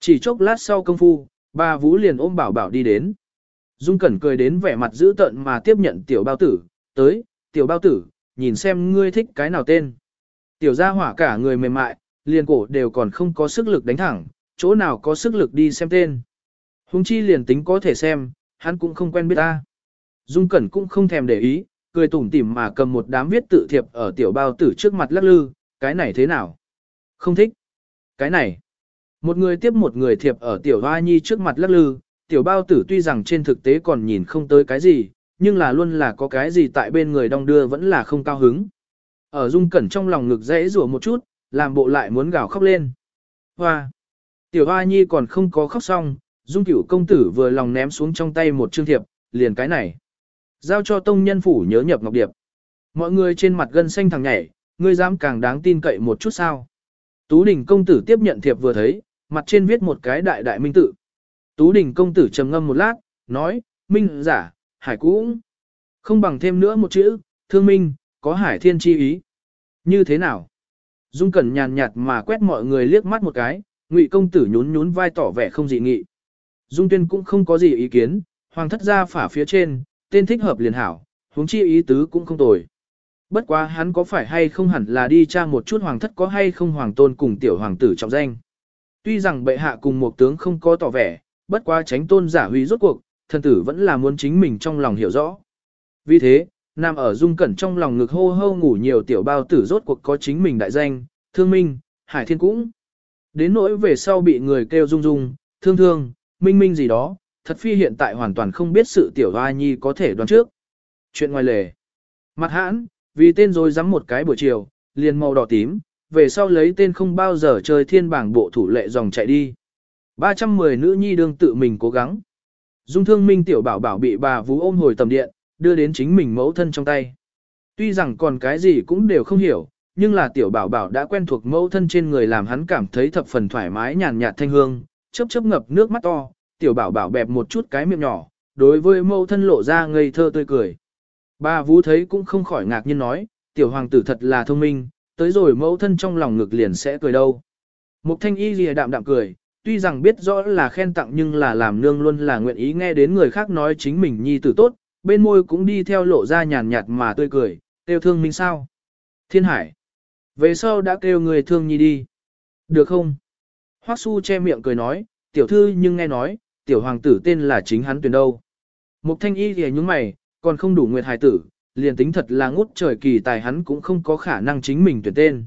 Chỉ chốc lát sau công phu, bà Vũ liền ôm bảo bảo đi đến. Dung Cẩn cười đến vẻ mặt dữ tợn mà tiếp nhận tiểu bao tử, tới, tiểu bao tử, nhìn xem ngươi thích cái nào tên. Tiểu gia hỏa cả người mềm mại, liền cổ đều còn không có sức lực đánh thẳng, chỗ nào có sức lực đi xem tên. Hùng chi liền tính có thể xem, hắn cũng không quen biết ta. Dung Cẩn cũng không thèm để ý, cười tủm tỉm mà cầm một đám viết tự thiệp ở tiểu bao tử trước mặt lắc lư, cái này thế nào? Không thích. Cái này. Một người tiếp một người thiệp ở tiểu hoa nhi trước mặt lắc lư, tiểu bao tử tuy rằng trên thực tế còn nhìn không tới cái gì, nhưng là luôn là có cái gì tại bên người đong đưa vẫn là không cao hứng. Ở dung cẩn trong lòng ngực dễ rủa một chút, làm bộ lại muốn gào khóc lên. Hoa! Tiểu hoa nhi còn không có khóc xong, dung cửu công tử vừa lòng ném xuống trong tay một chương thiệp, liền cái này. Giao cho tông nhân phủ nhớ nhập ngọc điệp. Mọi người trên mặt gân xanh thằng nhảy, ngươi dám càng đáng tin cậy một chút sao. Tú đình công tử tiếp nhận thiệp vừa thấy, mặt trên viết một cái đại đại minh tự. Tú đình công tử trầm ngâm một lát, nói, minh giả, hải cũng. Không bằng thêm nữa một chữ, thương minh, có hải thiên chi ý. Như thế nào? Dung Cẩn nhàn nhạt mà quét mọi người liếc mắt một cái, Ngụy công tử nhún nhún vai tỏ vẻ không dị nghị. Dung Tuyên cũng không có gì ý kiến, hoàng thất gia phả phía trên, tên thích hợp liền hảo, huống chi ý tứ cũng không tồi. Bất quá hắn có phải hay không hẳn là đi tra một chút hoàng thất có hay không hoàng tôn cùng tiểu hoàng tử trọng danh. Tuy rằng bệ hạ cùng một tướng không có tỏ vẻ, bất quá tránh tôn giả huy rốt cuộc, thần tử vẫn là muốn chính mình trong lòng hiểu rõ. Vì thế, nằm ở dung cẩn trong lòng ngực hô hô ngủ nhiều tiểu bao tử rốt cuộc có chính mình đại danh, thương minh, hải thiên cũng. Đến nỗi về sau bị người kêu dung dung, thương thương, minh minh gì đó, thật phi hiện tại hoàn toàn không biết sự tiểu hoa nhi có thể đoán trước. Chuyện ngoài lề. Mặt hãn, vì tên rồi dám một cái buổi chiều, liền màu đỏ tím, về sau lấy tên không bao giờ chơi thiên bảng bộ thủ lệ dòng chạy đi. 310 nữ nhi đương tự mình cố gắng. Dung thương minh tiểu bảo bảo bị bà vú ôm hồi tầm điện, đưa đến chính mình mẫu thân trong tay. Tuy rằng còn cái gì cũng đều không hiểu, nhưng là tiểu bảo bảo đã quen thuộc mẫu thân trên người làm hắn cảm thấy thập phần thoải mái nhàn nhạt thanh hương, chớp chớp ngập nước mắt to, tiểu bảo bảo bẹp một chút cái miệng nhỏ, đối với mẫu thân lộ ra ngây thơ tươi cười. Bà Vũ thấy cũng không khỏi ngạc nhiên nói, tiểu hoàng tử thật là thông minh, tới rồi mẫu thân trong lòng ngực liền sẽ cười đâu. Mục thanh y lìa đạm đạm cười, tuy rằng biết rõ là khen tặng nhưng là làm nương luôn là nguyện ý nghe đến người khác nói chính mình nhi tử tốt, bên môi cũng đi theo lộ ra nhàn nhạt mà tươi cười, kêu thương minh sao. Thiên hải, về sau đã kêu người thương nhi đi. Được không? Hoắc su che miệng cười nói, tiểu thư nhưng nghe nói, tiểu hoàng tử tên là chính hắn tuyển đâu. Mục thanh y thì nhúng mày, còn không đủ nguyệt hài tử, liền tính thật là ngút trời kỳ tài hắn cũng không có khả năng chính mình tuyển tên.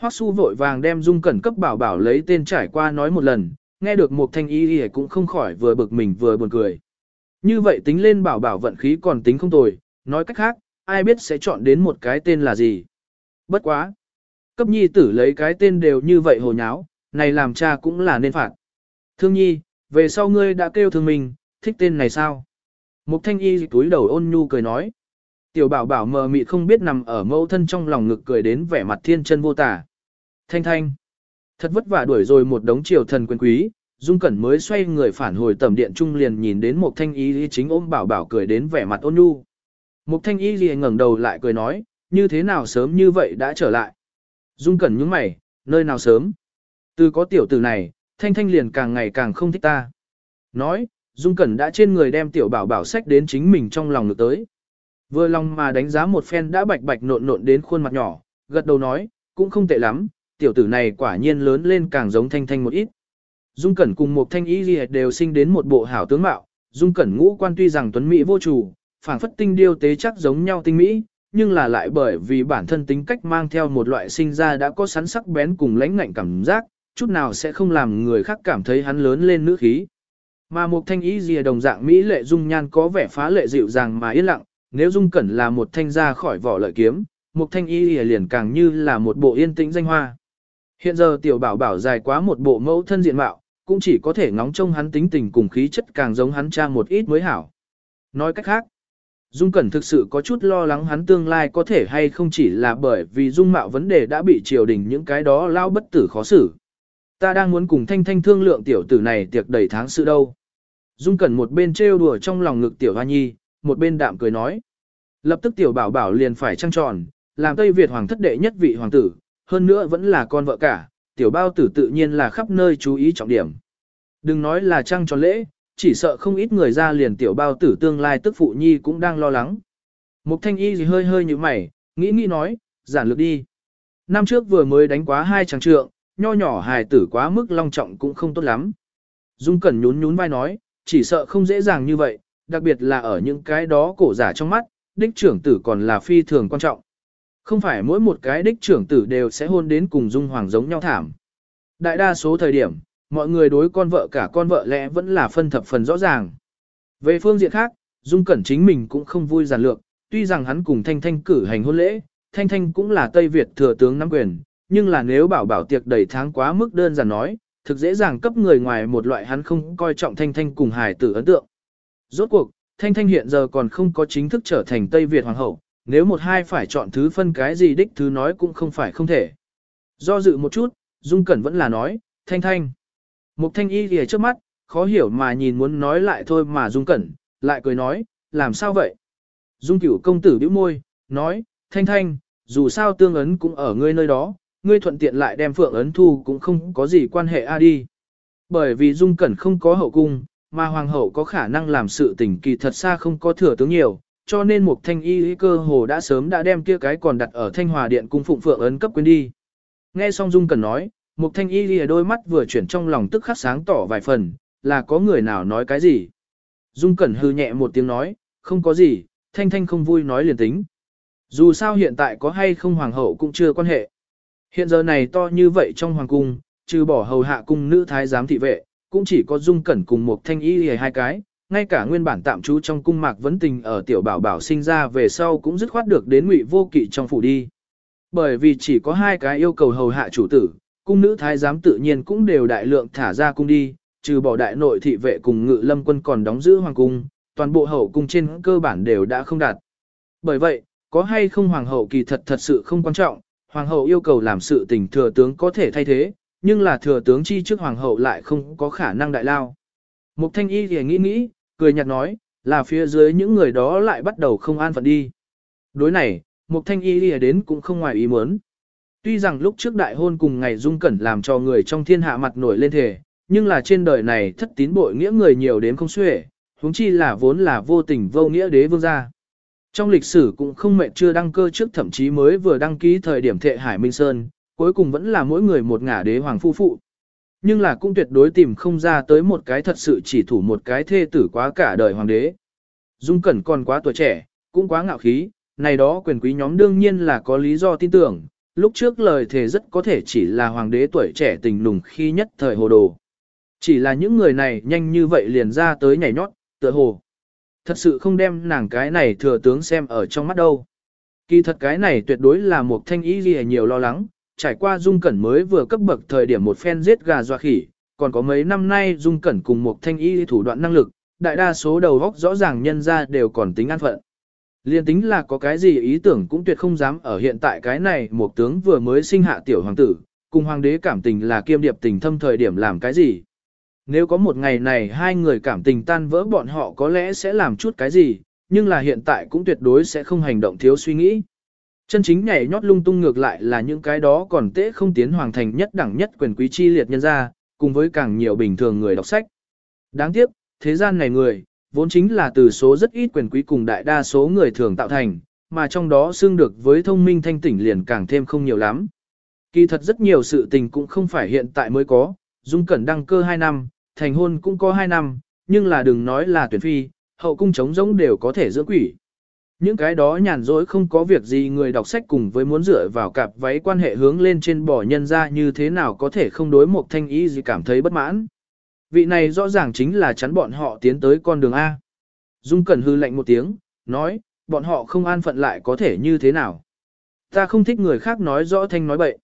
Hoắc su vội vàng đem dung cẩn cấp bảo bảo lấy tên trải qua nói một lần, nghe được một thanh y y cũng không khỏi vừa bực mình vừa buồn cười. Như vậy tính lên bảo bảo vận khí còn tính không tồi, nói cách khác, ai biết sẽ chọn đến một cái tên là gì. Bất quá. Cấp nhi tử lấy cái tên đều như vậy hồ nháo, này làm cha cũng là nên phạt. Thương nhi, về sau ngươi đã kêu thương mình, thích tên này sao? Mục thanh y túi đầu ôn nhu cười nói. Tiểu bảo bảo mờ mị không biết nằm ở mẫu thân trong lòng ngực cười đến vẻ mặt thiên chân vô tả. Thanh thanh. Thật vất vả đuổi rồi một đống triều thần quyền quý, Dung Cẩn mới xoay người phản hồi tầm điện trung liền nhìn đến một thanh y chính ôm bảo bảo cười đến vẻ mặt ôn nhu. Một thanh y liền ngẩng đầu lại cười nói, như thế nào sớm như vậy đã trở lại. Dung Cẩn nhướng mày, nơi nào sớm. Từ có tiểu tử này, thanh thanh liền càng ngày càng không thích ta. Nói, Dung Cẩn đã trên người đem tiểu bảo bảo sách đến chính mình trong lòng ngược tới. Vừa lòng mà đánh giá một phen đã bạch bạch nộn nộn đến khuôn mặt nhỏ, gật đầu nói, cũng không tệ lắm, tiểu tử này quả nhiên lớn lên càng giống thanh thanh một ít. Dung Cẩn cùng một thanh ý gì đều sinh đến một bộ hảo tướng mạo, Dung Cẩn ngũ quan tuy rằng tuấn mỹ vô chủ, phảng phất tinh điêu tế chắc giống nhau tinh mỹ, nhưng là lại bởi vì bản thân tính cách mang theo một loại sinh ra đã có sắn sắc bén cùng lãnh ngạnh cảm giác, chút nào sẽ không làm người khác cảm thấy hắn lớn lên nữ khí. Mà một thanh ý gì đồng dạng mỹ lệ dung nhan có vẻ phá lệ dịu dàng mà yên lặng, nếu Dung Cẩn là một thanh ra khỏi vỏ lợi kiếm, một thanh ý liền càng như là một bộ yên tĩnh danh hoa. Hiện giờ tiểu bảo bảo dài quá một bộ mẫu thân diện mạo, cũng chỉ có thể ngóng trông hắn tính tình cùng khí chất càng giống hắn cha một ít mới hảo. Nói cách khác, Dung Cẩn thực sự có chút lo lắng hắn tương lai có thể hay không chỉ là bởi vì dung mạo vấn đề đã bị triều đình những cái đó lao bất tử khó xử. Ta đang muốn cùng thanh thanh thương lượng tiểu tử này tiệc đầy tháng sự đâu. Dung Cẩn một bên trêu đùa trong lòng ngực tiểu hoa nhi, một bên đạm cười nói. Lập tức tiểu bảo bảo liền phải trăng tròn, làm Tây Việt hoàng thất đệ nhất vị hoàng tử, hơn nữa vẫn là con vợ cả, tiểu bao tử tự nhiên là khắp nơi chú ý trọng điểm. Đừng nói là trăng tròn lễ, chỉ sợ không ít người ra liền tiểu bao tử tương lai tức phụ nhi cũng đang lo lắng. Mục thanh y gì hơi hơi như mày, nghĩ nghĩ nói, giản lược đi. Năm trước vừa mới đánh quá hai tràng trượng, nho nhỏ hài tử quá mức long trọng cũng không tốt lắm. Dung Cẩn nhún nhún vai nói, chỉ sợ không dễ dàng như vậy, đặc biệt là ở những cái đó cổ giả trong mắt, đích trưởng tử còn là phi thường quan trọng. Không phải mỗi một cái đích trưởng tử đều sẽ hôn đến cùng dung hoàng giống nhau thảm. Đại đa số thời điểm, mọi người đối con vợ cả con vợ lẽ vẫn là phân thập phần rõ ràng. Về phương diện khác, Dung Cẩn chính mình cũng không vui giản lược, tuy rằng hắn cùng Thanh Thanh cử hành hôn lễ, Thanh Thanh cũng là Tây Việt thừa tướng nắm quyền, nhưng là nếu bảo bảo tiệc đầy tháng quá mức đơn giản nói, thực dễ dàng cấp người ngoài một loại hắn không coi trọng Thanh Thanh cùng hài tử ấn tượng. Rốt cuộc, Thanh Thanh hiện giờ còn không có chính thức trở thành Tây Việt Hoàng hậu, nếu một hai phải chọn thứ phân cái gì đích thứ nói cũng không phải không thể. Do dự một chút, Dung Cẩn vẫn là nói, Thanh Thanh. Mục Thanh Y thì trước mắt, khó hiểu mà nhìn muốn nói lại thôi mà Dung Cẩn, lại cười nói, làm sao vậy? Dung cửu công tử bĩu môi, nói, Thanh Thanh, dù sao tương ấn cũng ở ngươi nơi đó, ngươi thuận tiện lại đem phượng ấn thu cũng không có gì quan hệ a đi. Bởi vì Dung Cẩn không có hậu cung, mà hoàng hậu có khả năng làm sự tình kỳ thật xa không có thừa tướng nhiều, cho nên một thanh y cơ hồ đã sớm đã đem kia cái còn đặt ở thanh hòa điện cung phụng phượng ấn cấp quên đi. Nghe xong Dung Cần nói, một thanh y lìa đôi mắt vừa chuyển trong lòng tức khắc sáng tỏ vài phần, là có người nào nói cái gì. Dung Cẩn hư nhẹ một tiếng nói, không có gì, thanh thanh không vui nói liền tính. Dù sao hiện tại có hay không hoàng hậu cũng chưa quan hệ. Hiện giờ này to như vậy trong hoàng cung, trừ bỏ hầu hạ cung nữ thái giám thị vệ, cũng chỉ có dung cẩn cùng một thanh y hề hai cái, ngay cả nguyên bản tạm trú trong cung mạc vấn tình ở tiểu bảo bảo sinh ra về sau cũng dứt khoát được đến ngụy vô kỵ trong phủ đi. Bởi vì chỉ có hai cái yêu cầu hầu hạ chủ tử, cung nữ thái giám tự nhiên cũng đều đại lượng thả ra cung đi, trừ bỏ đại nội thị vệ cùng ngự lâm quân còn đóng giữ hoàng cung, toàn bộ hậu cung trên cơ bản đều đã không đạt. Bởi vậy, có hay không hoàng hậu kỳ thật thật sự không quan trọng, hoàng hậu yêu cầu làm sự tình thừa tướng có thể thay thế, nhưng là thừa tướng chi trước hoàng hậu lại không có khả năng đại lao. Mục thanh y thì nghĩ nghĩ, cười nhạt nói, là phía dưới những người đó lại bắt đầu không an phận đi. Đối này, mục thanh y thì đến cũng không ngoài ý muốn. Tuy rằng lúc trước đại hôn cùng ngày dung cẩn làm cho người trong thiên hạ mặt nổi lên thể, nhưng là trên đời này thất tín bội nghĩa người nhiều đến không xuể, huống chi là vốn là vô tình vô nghĩa đế vương gia. Trong lịch sử cũng không mệnh chưa đăng cơ trước thậm chí mới vừa đăng ký thời điểm thệ Hải Minh Sơn, cuối cùng vẫn là mỗi người một ngả đế hoàng phu phụ. Nhưng là cũng tuyệt đối tìm không ra tới một cái thật sự chỉ thủ một cái thê tử quá cả đời hoàng đế. Dung Cẩn còn quá tuổi trẻ, cũng quá ngạo khí, này đó quyền quý nhóm đương nhiên là có lý do tin tưởng, lúc trước lời thề rất có thể chỉ là hoàng đế tuổi trẻ tình nùng khi nhất thời hồ đồ. Chỉ là những người này nhanh như vậy liền ra tới nhảy nhót, tựa hồ. Thật sự không đem nàng cái này thừa tướng xem ở trong mắt đâu. Kỳ thật cái này tuyệt đối là một thanh ý gì nhiều lo lắng, trải qua Dung Cẩn mới vừa cấp bậc thời điểm một phen giết gà doa khỉ, còn có mấy năm nay Dung Cẩn cùng một thanh y thủ đoạn năng lực, đại đa số đầu góc rõ ràng nhân ra đều còn tính an phận. Liên tính là có cái gì ý tưởng cũng tuyệt không dám ở hiện tại cái này một tướng vừa mới sinh hạ tiểu hoàng tử, cùng hoàng đế cảm tình là kiêm điệp tình thâm thời điểm làm cái gì. Nếu có một ngày này hai người cảm tình tan vỡ bọn họ có lẽ sẽ làm chút cái gì, nhưng là hiện tại cũng tuyệt đối sẽ không hành động thiếu suy nghĩ. Chân chính nhảy nhót lung tung ngược lại là những cái đó còn tễ không tiến hoàng thành nhất đẳng nhất quyền quý chi liệt nhân ra, cùng với càng nhiều bình thường người đọc sách. Đáng tiếc, thế gian này người, vốn chính là từ số rất ít quyền quý cùng đại đa số người thường tạo thành, mà trong đó xương được với thông minh thanh tỉnh liền càng thêm không nhiều lắm. Kỳ thật rất nhiều sự tình cũng không phải hiện tại mới có, Dung Cẩn đăng cơ 2 năm, thành hôn cũng có 2 năm, nhưng là đừng nói là tuyển phi, hậu cung chống rỗng đều có thể dưỡng quỷ. Những cái đó nhàn rỗi không có việc gì người đọc sách cùng với muốn dựa vào cặp váy quan hệ hướng lên trên bỏ nhân ra như thế nào có thể không đối một thanh ý gì cảm thấy bất mãn. Vị này rõ ràng chính là chắn bọn họ tiến tới con đường A. Dung Cẩn hư lạnh một tiếng, nói, bọn họ không an phận lại có thể như thế nào. Ta không thích người khác nói rõ thanh nói bậy.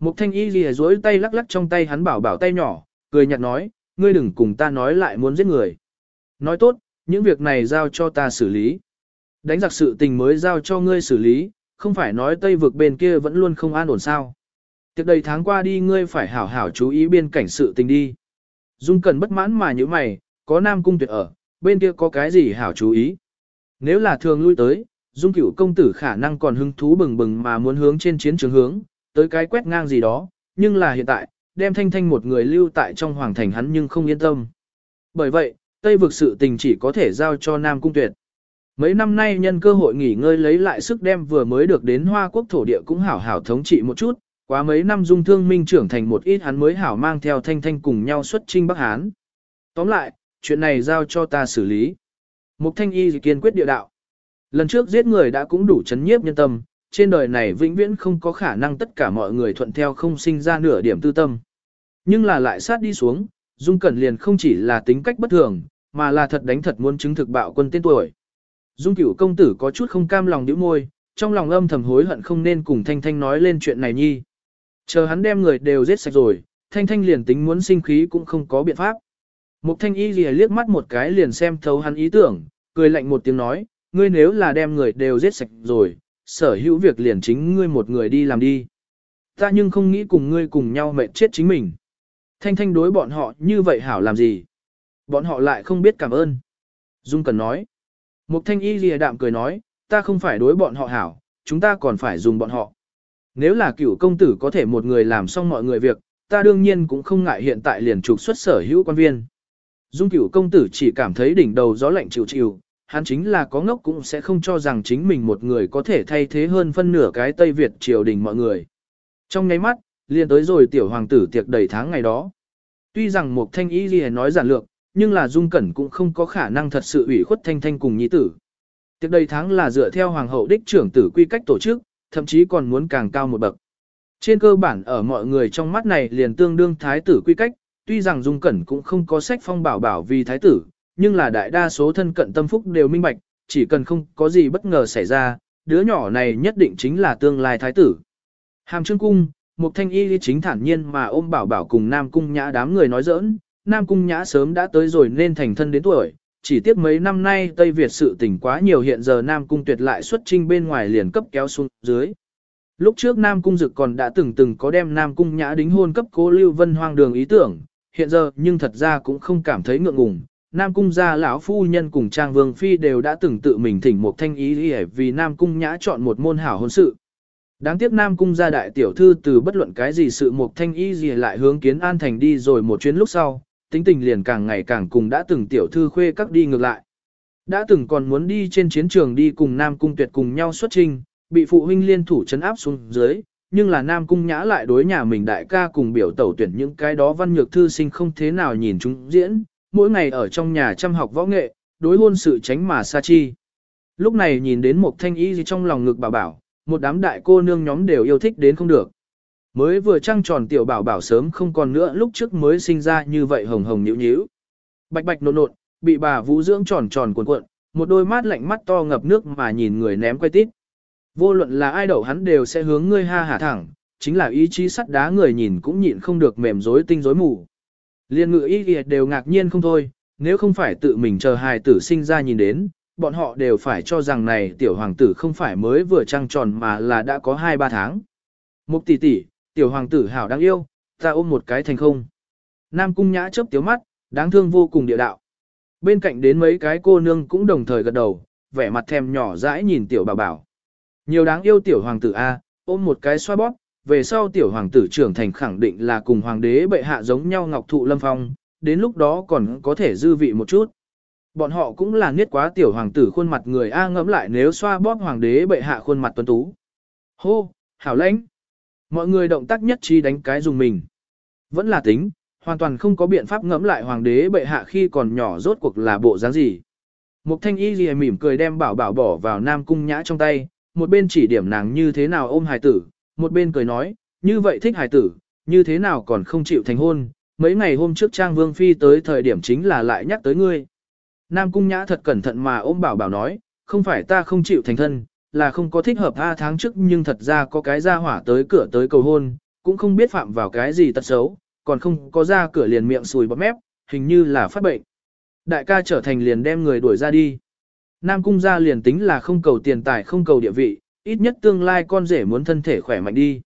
Một thanh y lìa rối tay lắc lắc trong tay hắn bảo bảo tay nhỏ, cười nhạt nói, ngươi đừng cùng ta nói lại muốn giết người. Nói tốt, những việc này giao cho ta xử lý. Đánh giặc sự tình mới giao cho ngươi xử lý, không phải nói Tây vực bên kia vẫn luôn không an ổn sao. Tiệc đầy tháng qua đi ngươi phải hảo hảo chú ý biên cảnh sự tình đi. Dung cần bất mãn mà như mày, có nam cung tuyệt ở, bên kia có cái gì hảo chú ý. Nếu là thường lui tới, Dung cửu công tử khả năng còn hứng thú bừng bừng mà muốn hướng trên chiến trường hướng, tới cái quét ngang gì đó, nhưng là hiện tại, đem thanh thanh một người lưu tại trong hoàng thành hắn nhưng không yên tâm. Bởi vậy, Tây vực sự tình chỉ có thể giao cho Nam Cung Tuyệt. Mấy năm nay nhân cơ hội nghỉ ngơi lấy lại sức đem vừa mới được đến Hoa Quốc thổ địa cũng hảo hảo thống trị một chút, quá mấy năm dung thương minh trưởng thành một ít hắn mới hảo mang theo thanh thanh cùng nhau xuất trinh Bắc Hán. Tóm lại, chuyện này giao cho ta xử lý. Mục thanh y kiên quyết địa đạo. Lần trước giết người đã cũng đủ chấn nhiếp nhân tâm, trên đời này vĩnh viễn không có khả năng tất cả mọi người thuận theo không sinh ra nửa điểm tư tâm. Nhưng là lại sát đi xuống, Dung Cẩn liền không chỉ là tính cách bất thường, mà là thật đánh thật muốn chứng thực bạo quân tên tuổi. Dung cửu công tử có chút không cam lòng nhíu môi, trong lòng âm thầm hối hận không nên cùng Thanh Thanh nói lên chuyện này nhi. Chờ hắn đem người đều giết sạch rồi, Thanh Thanh liền tính muốn sinh khí cũng không có biện pháp. Mục Thanh Y lìa liếc mắt một cái liền xem thấu hắn ý tưởng, cười lạnh một tiếng nói, ngươi nếu là đem người đều giết sạch rồi, sở hữu việc liền chính ngươi một người đi làm đi. Ta nhưng không nghĩ cùng ngươi cùng nhau mệt chết chính mình. Thanh Thanh đối bọn họ như vậy hảo làm gì? Bọn họ lại không biết cảm ơn. Dung Cần nói. Mục thanh y lìa đạm cười nói, ta không phải đối bọn họ hảo, chúng ta còn phải dùng bọn họ. Nếu là cựu công tử có thể một người làm xong mọi người việc, ta đương nhiên cũng không ngại hiện tại liền trục xuất sở hữu quan viên. Dung cửu công tử chỉ cảm thấy đỉnh đầu gió lạnh chịu chịu, hắn chính là có ngốc cũng sẽ không cho rằng chính mình một người có thể thay thế hơn phân nửa cái Tây Việt triều đình mọi người. Trong nháy mắt, liền tới rồi tiểu hoàng tử tiệc đầy tháng ngày đó. Tuy rằng một thanh y gì nói giản lược, nhưng là Dung Cẩn cũng không có khả năng thật sự ủy khuất Thanh Thanh cùng nhi tử. Tiệc đầy tháng là dựa theo hoàng hậu đích trưởng tử quy cách tổ chức, thậm chí còn muốn càng cao một bậc. Trên cơ bản ở mọi người trong mắt này liền tương đương thái tử quy cách, tuy rằng Dung Cẩn cũng không có sách phong bảo bảo vì thái tử, nhưng là đại đa số thân cận tâm phúc đều minh bạch, chỉ cần không có gì bất ngờ xảy ra, đứa nhỏ này nhất định chính là tương lai thái tử. Hàm Trương Cung, một thanh y chính thản nhiên mà ôm bảo bảo cùng Nam Cung nhã đám người nói giỡn, Nam Cung Nhã sớm đã tới rồi nên thành thân đến tuổi, chỉ tiếc mấy năm nay Tây Việt sự tình quá nhiều hiện giờ Nam Cung tuyệt lại xuất trinh bên ngoài liền cấp kéo xuống dưới. Lúc trước Nam Cung Dực còn đã từng từng có đem Nam Cung Nhã đính hôn cấp cố Lưu Vân Hoang đường ý tưởng, hiện giờ nhưng thật ra cũng không cảm thấy ngượng ngùng. Nam Cung gia lão phu nhân cùng Trang Vương Phi đều đã từng tự mình thỉnh một thanh ý vì Nam Cung Nhã chọn một môn hảo hôn sự. Đáng tiếc Nam Cung gia đại tiểu thư từ bất luận cái gì sự một thanh ý gì lại hướng kiến an thành đi rồi một chuyến lúc sau, tính tình liền càng ngày càng cùng đã từng tiểu thư khuê các đi ngược lại. Đã từng còn muốn đi trên chiến trường đi cùng Nam Cung Tuyệt cùng nhau xuất trình, bị phụ huynh liên thủ chấn áp xuống dưới, nhưng là Nam Cung Nhã lại đối nhà mình đại ca cùng biểu tẩu tuyển những cái đó văn nhược thư sinh không thế nào nhìn chúng diễn, mỗi ngày ở trong nhà chăm học võ nghệ, đối hôn sự tránh mà xa chi. Lúc này nhìn đến một thanh y gì trong lòng ngực bảo bảo, một đám đại cô nương nhóm đều yêu thích đến không được. Mới vừa trăng tròn tiểu bảo bảo sớm không còn nữa lúc trước mới sinh ra như vậy hồng hồng nhíu nhíu. Bạch bạch nộn nộn, bị bà vũ dưỡng tròn tròn cuộn cuộn, một đôi mắt lạnh mắt to ngập nước mà nhìn người ném quay tít. Vô luận là ai đậu hắn đều sẽ hướng ngươi ha hả thẳng, chính là ý chí sắt đá người nhìn cũng nhịn không được mềm rối tinh rối mù. Liên ngự ý kìa đều ngạc nhiên không thôi, nếu không phải tự mình chờ hài tử sinh ra nhìn đến, bọn họ đều phải cho rằng này tiểu hoàng tử không phải mới vừa trăng tròn mà là đã có 2-3 tháng. Mục tỷ tỷ, tiểu hoàng tử hảo đáng yêu, ta ôm một cái thành không. Nam cung nhã chớp tiếu mắt, đáng thương vô cùng địa đạo. Bên cạnh đến mấy cái cô nương cũng đồng thời gật đầu, vẻ mặt thèm nhỏ dãi nhìn tiểu bảo bảo. Nhiều đáng yêu tiểu hoàng tử A, ôm một cái xoa bóp, về sau tiểu hoàng tử trưởng thành khẳng định là cùng hoàng đế bệ hạ giống nhau ngọc thụ lâm phong, đến lúc đó còn có thể dư vị một chút. Bọn họ cũng là niết quá tiểu hoàng tử khuôn mặt người A ngẫm lại nếu xoa bóp hoàng đế bệ hạ khuôn mặt tuấn tú. Hô, hảo lãnh. Mọi người động tác nhất trí đánh cái dùng mình. Vẫn là tính, hoàn toàn không có biện pháp ngẫm lại hoàng đế bệ hạ khi còn nhỏ rốt cuộc là bộ dáng gì. Mục thanh y gì mỉm cười đem bảo bảo bỏ vào nam cung nhã trong tay, một bên chỉ điểm nàng như thế nào ôm hài tử, một bên cười nói, như vậy thích hài tử, như thế nào còn không chịu thành hôn, mấy ngày hôm trước Trang Vương Phi tới thời điểm chính là lại nhắc tới ngươi. Nam Cung Nhã thật cẩn thận mà ôm bảo bảo nói, không phải ta không chịu thành thân, là không có thích hợp tha tháng trước nhưng thật ra có cái ra hỏa tới cửa tới cầu hôn, cũng không biết phạm vào cái gì tật xấu, còn không có ra cửa liền miệng sùi bọt mép, hình như là phát bệnh. Đại ca trở thành liền đem người đuổi ra đi. Nam Cung ra liền tính là không cầu tiền tài không cầu địa vị, ít nhất tương lai con rể muốn thân thể khỏe mạnh đi.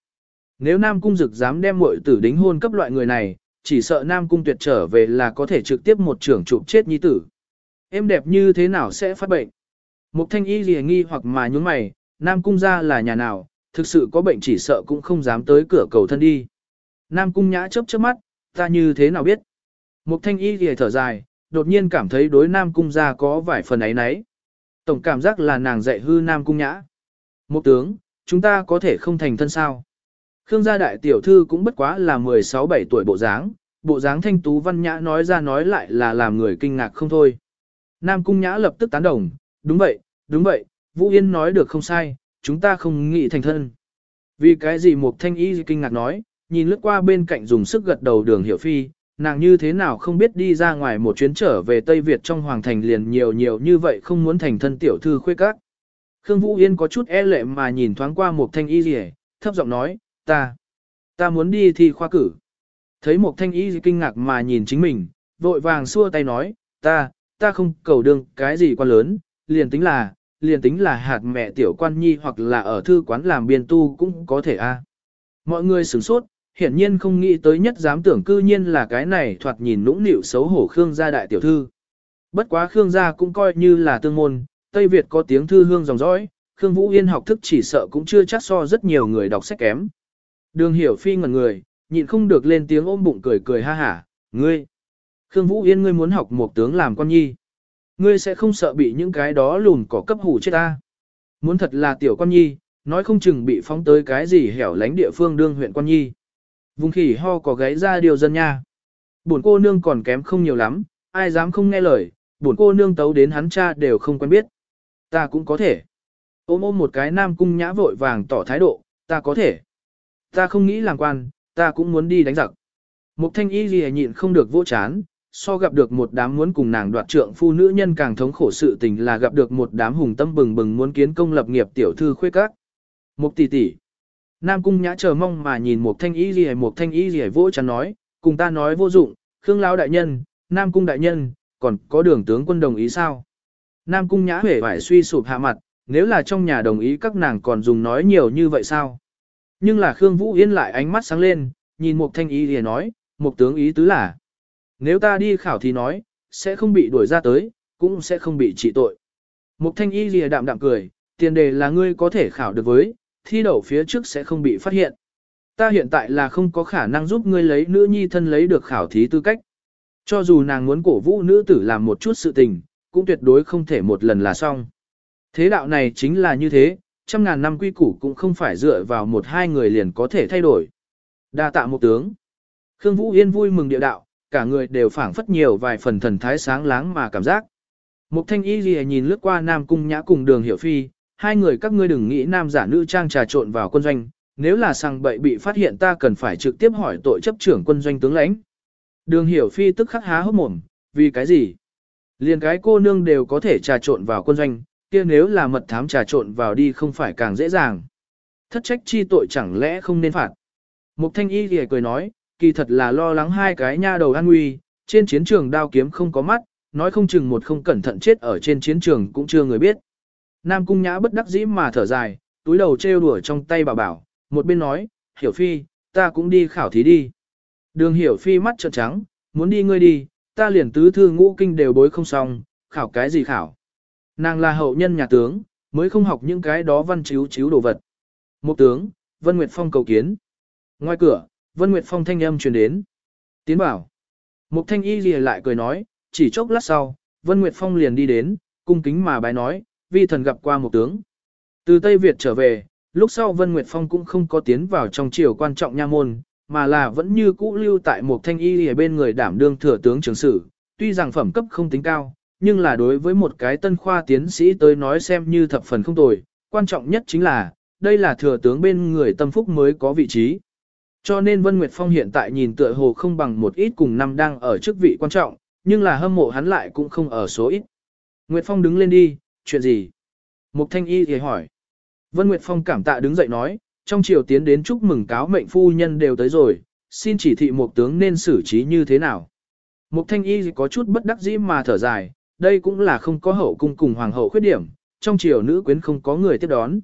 Nếu Nam Cung Dực dám đem muội tử đính hôn cấp loại người này, chỉ sợ Nam Cung tuyệt trở về là có thể trực tiếp một trưởng chụp chết nhi tử. Em đẹp như thế nào sẽ phát bệnh? Mục thanh y gì nghi hoặc mà nhún mày, Nam Cung ra là nhà nào, thực sự có bệnh chỉ sợ cũng không dám tới cửa cầu thân đi. Nam Cung nhã chớp chớp mắt, ta như thế nào biết? Mục thanh y gì thở dài, đột nhiên cảm thấy đối Nam Cung ra có vài phần ấy nấy. Tổng cảm giác là nàng dạy hư Nam Cung nhã. Mục tướng, chúng ta có thể không thành thân sao? Khương gia đại tiểu thư cũng bất quá là 16-17 tuổi bộ dáng, bộ dáng thanh tú văn nhã nói ra nói lại là làm người kinh ngạc không thôi. Nam Cung Nhã lập tức tán đồng, đúng vậy, đúng vậy, Vũ Yên nói được không sai, chúng ta không nghĩ thành thân. Vì cái gì một thanh y kinh ngạc nói, nhìn lướt qua bên cạnh dùng sức gật đầu đường hiểu phi, nàng như thế nào không biết đi ra ngoài một chuyến trở về Tây Việt trong hoàng thành liền nhiều nhiều như vậy không muốn thành thân tiểu thư khuê các. Khương Vũ Yên có chút e lệ mà nhìn thoáng qua một thanh y gì thấp giọng nói, ta, ta muốn đi thi khoa cử. Thấy một thanh y kinh ngạc mà nhìn chính mình, vội vàng xua tay nói, ta, ta không cầu đương cái gì quan lớn, liền tính là, liền tính là hạt mẹ tiểu quan nhi hoặc là ở thư quán làm biên tu cũng có thể a. Mọi người sửng sốt, hiển nhiên không nghĩ tới nhất dám tưởng cư nhiên là cái này thoạt nhìn nũng nịu xấu hổ Khương gia đại tiểu thư. Bất quá Khương gia cũng coi như là tương môn, Tây Việt có tiếng thư hương dòng dõi, Khương Vũ Yên học thức chỉ sợ cũng chưa chắc so rất nhiều người đọc sách kém. Đường hiểu phi ngẩn người, nhịn không được lên tiếng ôm bụng cười cười ha hả, ngươi. Khương Vũ Yên ngươi muốn học một tướng làm con nhi. Ngươi sẽ không sợ bị những cái đó lùn cỏ cấp hủ chết ta. Muốn thật là tiểu quan nhi, nói không chừng bị phóng tới cái gì hẻo lánh địa phương đương huyện quan nhi. Vùng khỉ ho có gáy ra điều dân nha. Buồn cô nương còn kém không nhiều lắm, ai dám không nghe lời, buồn cô nương tấu đến hắn cha đều không quen biết. Ta cũng có thể. Ôm ôm một cái nam cung nhã vội vàng tỏ thái độ, ta có thể. Ta không nghĩ làm quan, ta cũng muốn đi đánh giặc. Mục thanh y gì nhịn không được vô chán, so gặp được một đám muốn cùng nàng đoạt trượng phu nữ nhân càng thống khổ sự tình là gặp được một đám hùng tâm bừng bừng muốn kiến công lập nghiệp tiểu thư khuê các. Mục tỷ tỷ. Nam cung nhã chờ mong mà nhìn một thanh y gì một thanh y gì vô chắn nói, cùng ta nói vô dụng, Khương lão đại nhân, Nam cung đại nhân, còn có đường tướng quân đồng ý sao? Nam cung nhã hể phải suy sụp hạ mặt, nếu là trong nhà đồng ý các nàng còn dùng nói nhiều như vậy sao? Nhưng là Khương Vũ Yên lại ánh mắt sáng lên, nhìn một thanh y thì nói, một tướng ý tứ là, nếu ta đi khảo thì nói, sẽ không bị đuổi ra tới, cũng sẽ không bị trị tội. Mục thanh y lìa đạm đạm cười, tiền đề là ngươi có thể khảo được với, thi đậu phía trước sẽ không bị phát hiện. Ta hiện tại là không có khả năng giúp ngươi lấy nữ nhi thân lấy được khảo thí tư cách. Cho dù nàng muốn cổ vũ nữ tử làm một chút sự tình, cũng tuyệt đối không thể một lần là xong. Thế đạo này chính là như thế, trăm ngàn năm quy củ cũng không phải dựa vào một hai người liền có thể thay đổi. Đa tạ một tướng. Khương Vũ Yên vui mừng địa đạo, cả người đều phảng phất nhiều vài phần thần thái sáng láng mà cảm giác. Mục thanh y gì nhìn lướt qua Nam Cung Nhã cùng đường hiểu phi, hai người các ngươi đừng nghĩ nam giả nữ trang trà trộn vào quân doanh, nếu là sang bậy bị phát hiện ta cần phải trực tiếp hỏi tội chấp trưởng quân doanh tướng lãnh. Đường hiểu phi tức khắc há hốc mồm, vì cái gì? Liền cái cô nương đều có thể trà trộn vào quân doanh, kia nếu là mật thám trà trộn vào đi không phải càng dễ dàng. Thất trách chi tội chẳng lẽ không nên phạt. Mục thanh y thì cười nói, kỳ thật là lo lắng hai cái nha đầu an nguy, trên chiến trường đao kiếm không có mắt, nói không chừng một không cẩn thận chết ở trên chiến trường cũng chưa người biết. Nam cung nhã bất đắc dĩ mà thở dài, túi đầu trêu đùa trong tay bà bảo, một bên nói, hiểu phi, ta cũng đi khảo thí đi. Đường hiểu phi mắt trợn trắng, muốn đi ngươi đi, ta liền tứ thư ngũ kinh đều bối không xong, khảo cái gì khảo. Nàng là hậu nhân nhà tướng, mới không học những cái đó văn chiếu chiếu đồ vật. Một tướng, Vân Nguyệt Phong cầu kiến. Ngoài cửa, Vân Nguyệt Phong thanh âm truyền đến. Tiến bảo. Mục thanh y lìa lại cười nói, chỉ chốc lát sau, Vân Nguyệt Phong liền đi đến, cung kính mà bái nói, vi thần gặp qua một tướng. Từ Tây Việt trở về, lúc sau Vân Nguyệt Phong cũng không có tiến vào trong triều quan trọng nha môn, mà là vẫn như cũ lưu tại một thanh y ở bên người đảm đương thừa tướng trưởng sử, tuy rằng phẩm cấp không tính cao, nhưng là đối với một cái tân khoa tiến sĩ tới nói xem như thập phần không tồi, quan trọng nhất chính là, đây là thừa tướng bên người tâm phúc mới có vị trí. Cho nên Vân Nguyệt Phong hiện tại nhìn tựa hồ không bằng một ít cùng năm đang ở chức vị quan trọng, nhưng là hâm mộ hắn lại cũng không ở số ít. Nguyệt Phong đứng lên đi, chuyện gì? Mục Thanh Y thì hỏi. Vân Nguyệt Phong cảm tạ đứng dậy nói, trong triều tiến đến chúc mừng cáo mệnh phu nhân đều tới rồi, xin chỉ thị một tướng nên xử trí như thế nào. Mục Thanh Y có chút bất đắc dĩ mà thở dài, đây cũng là không có hậu cung cùng hoàng hậu khuyết điểm, trong triều nữ quyến không có người tiếp đón.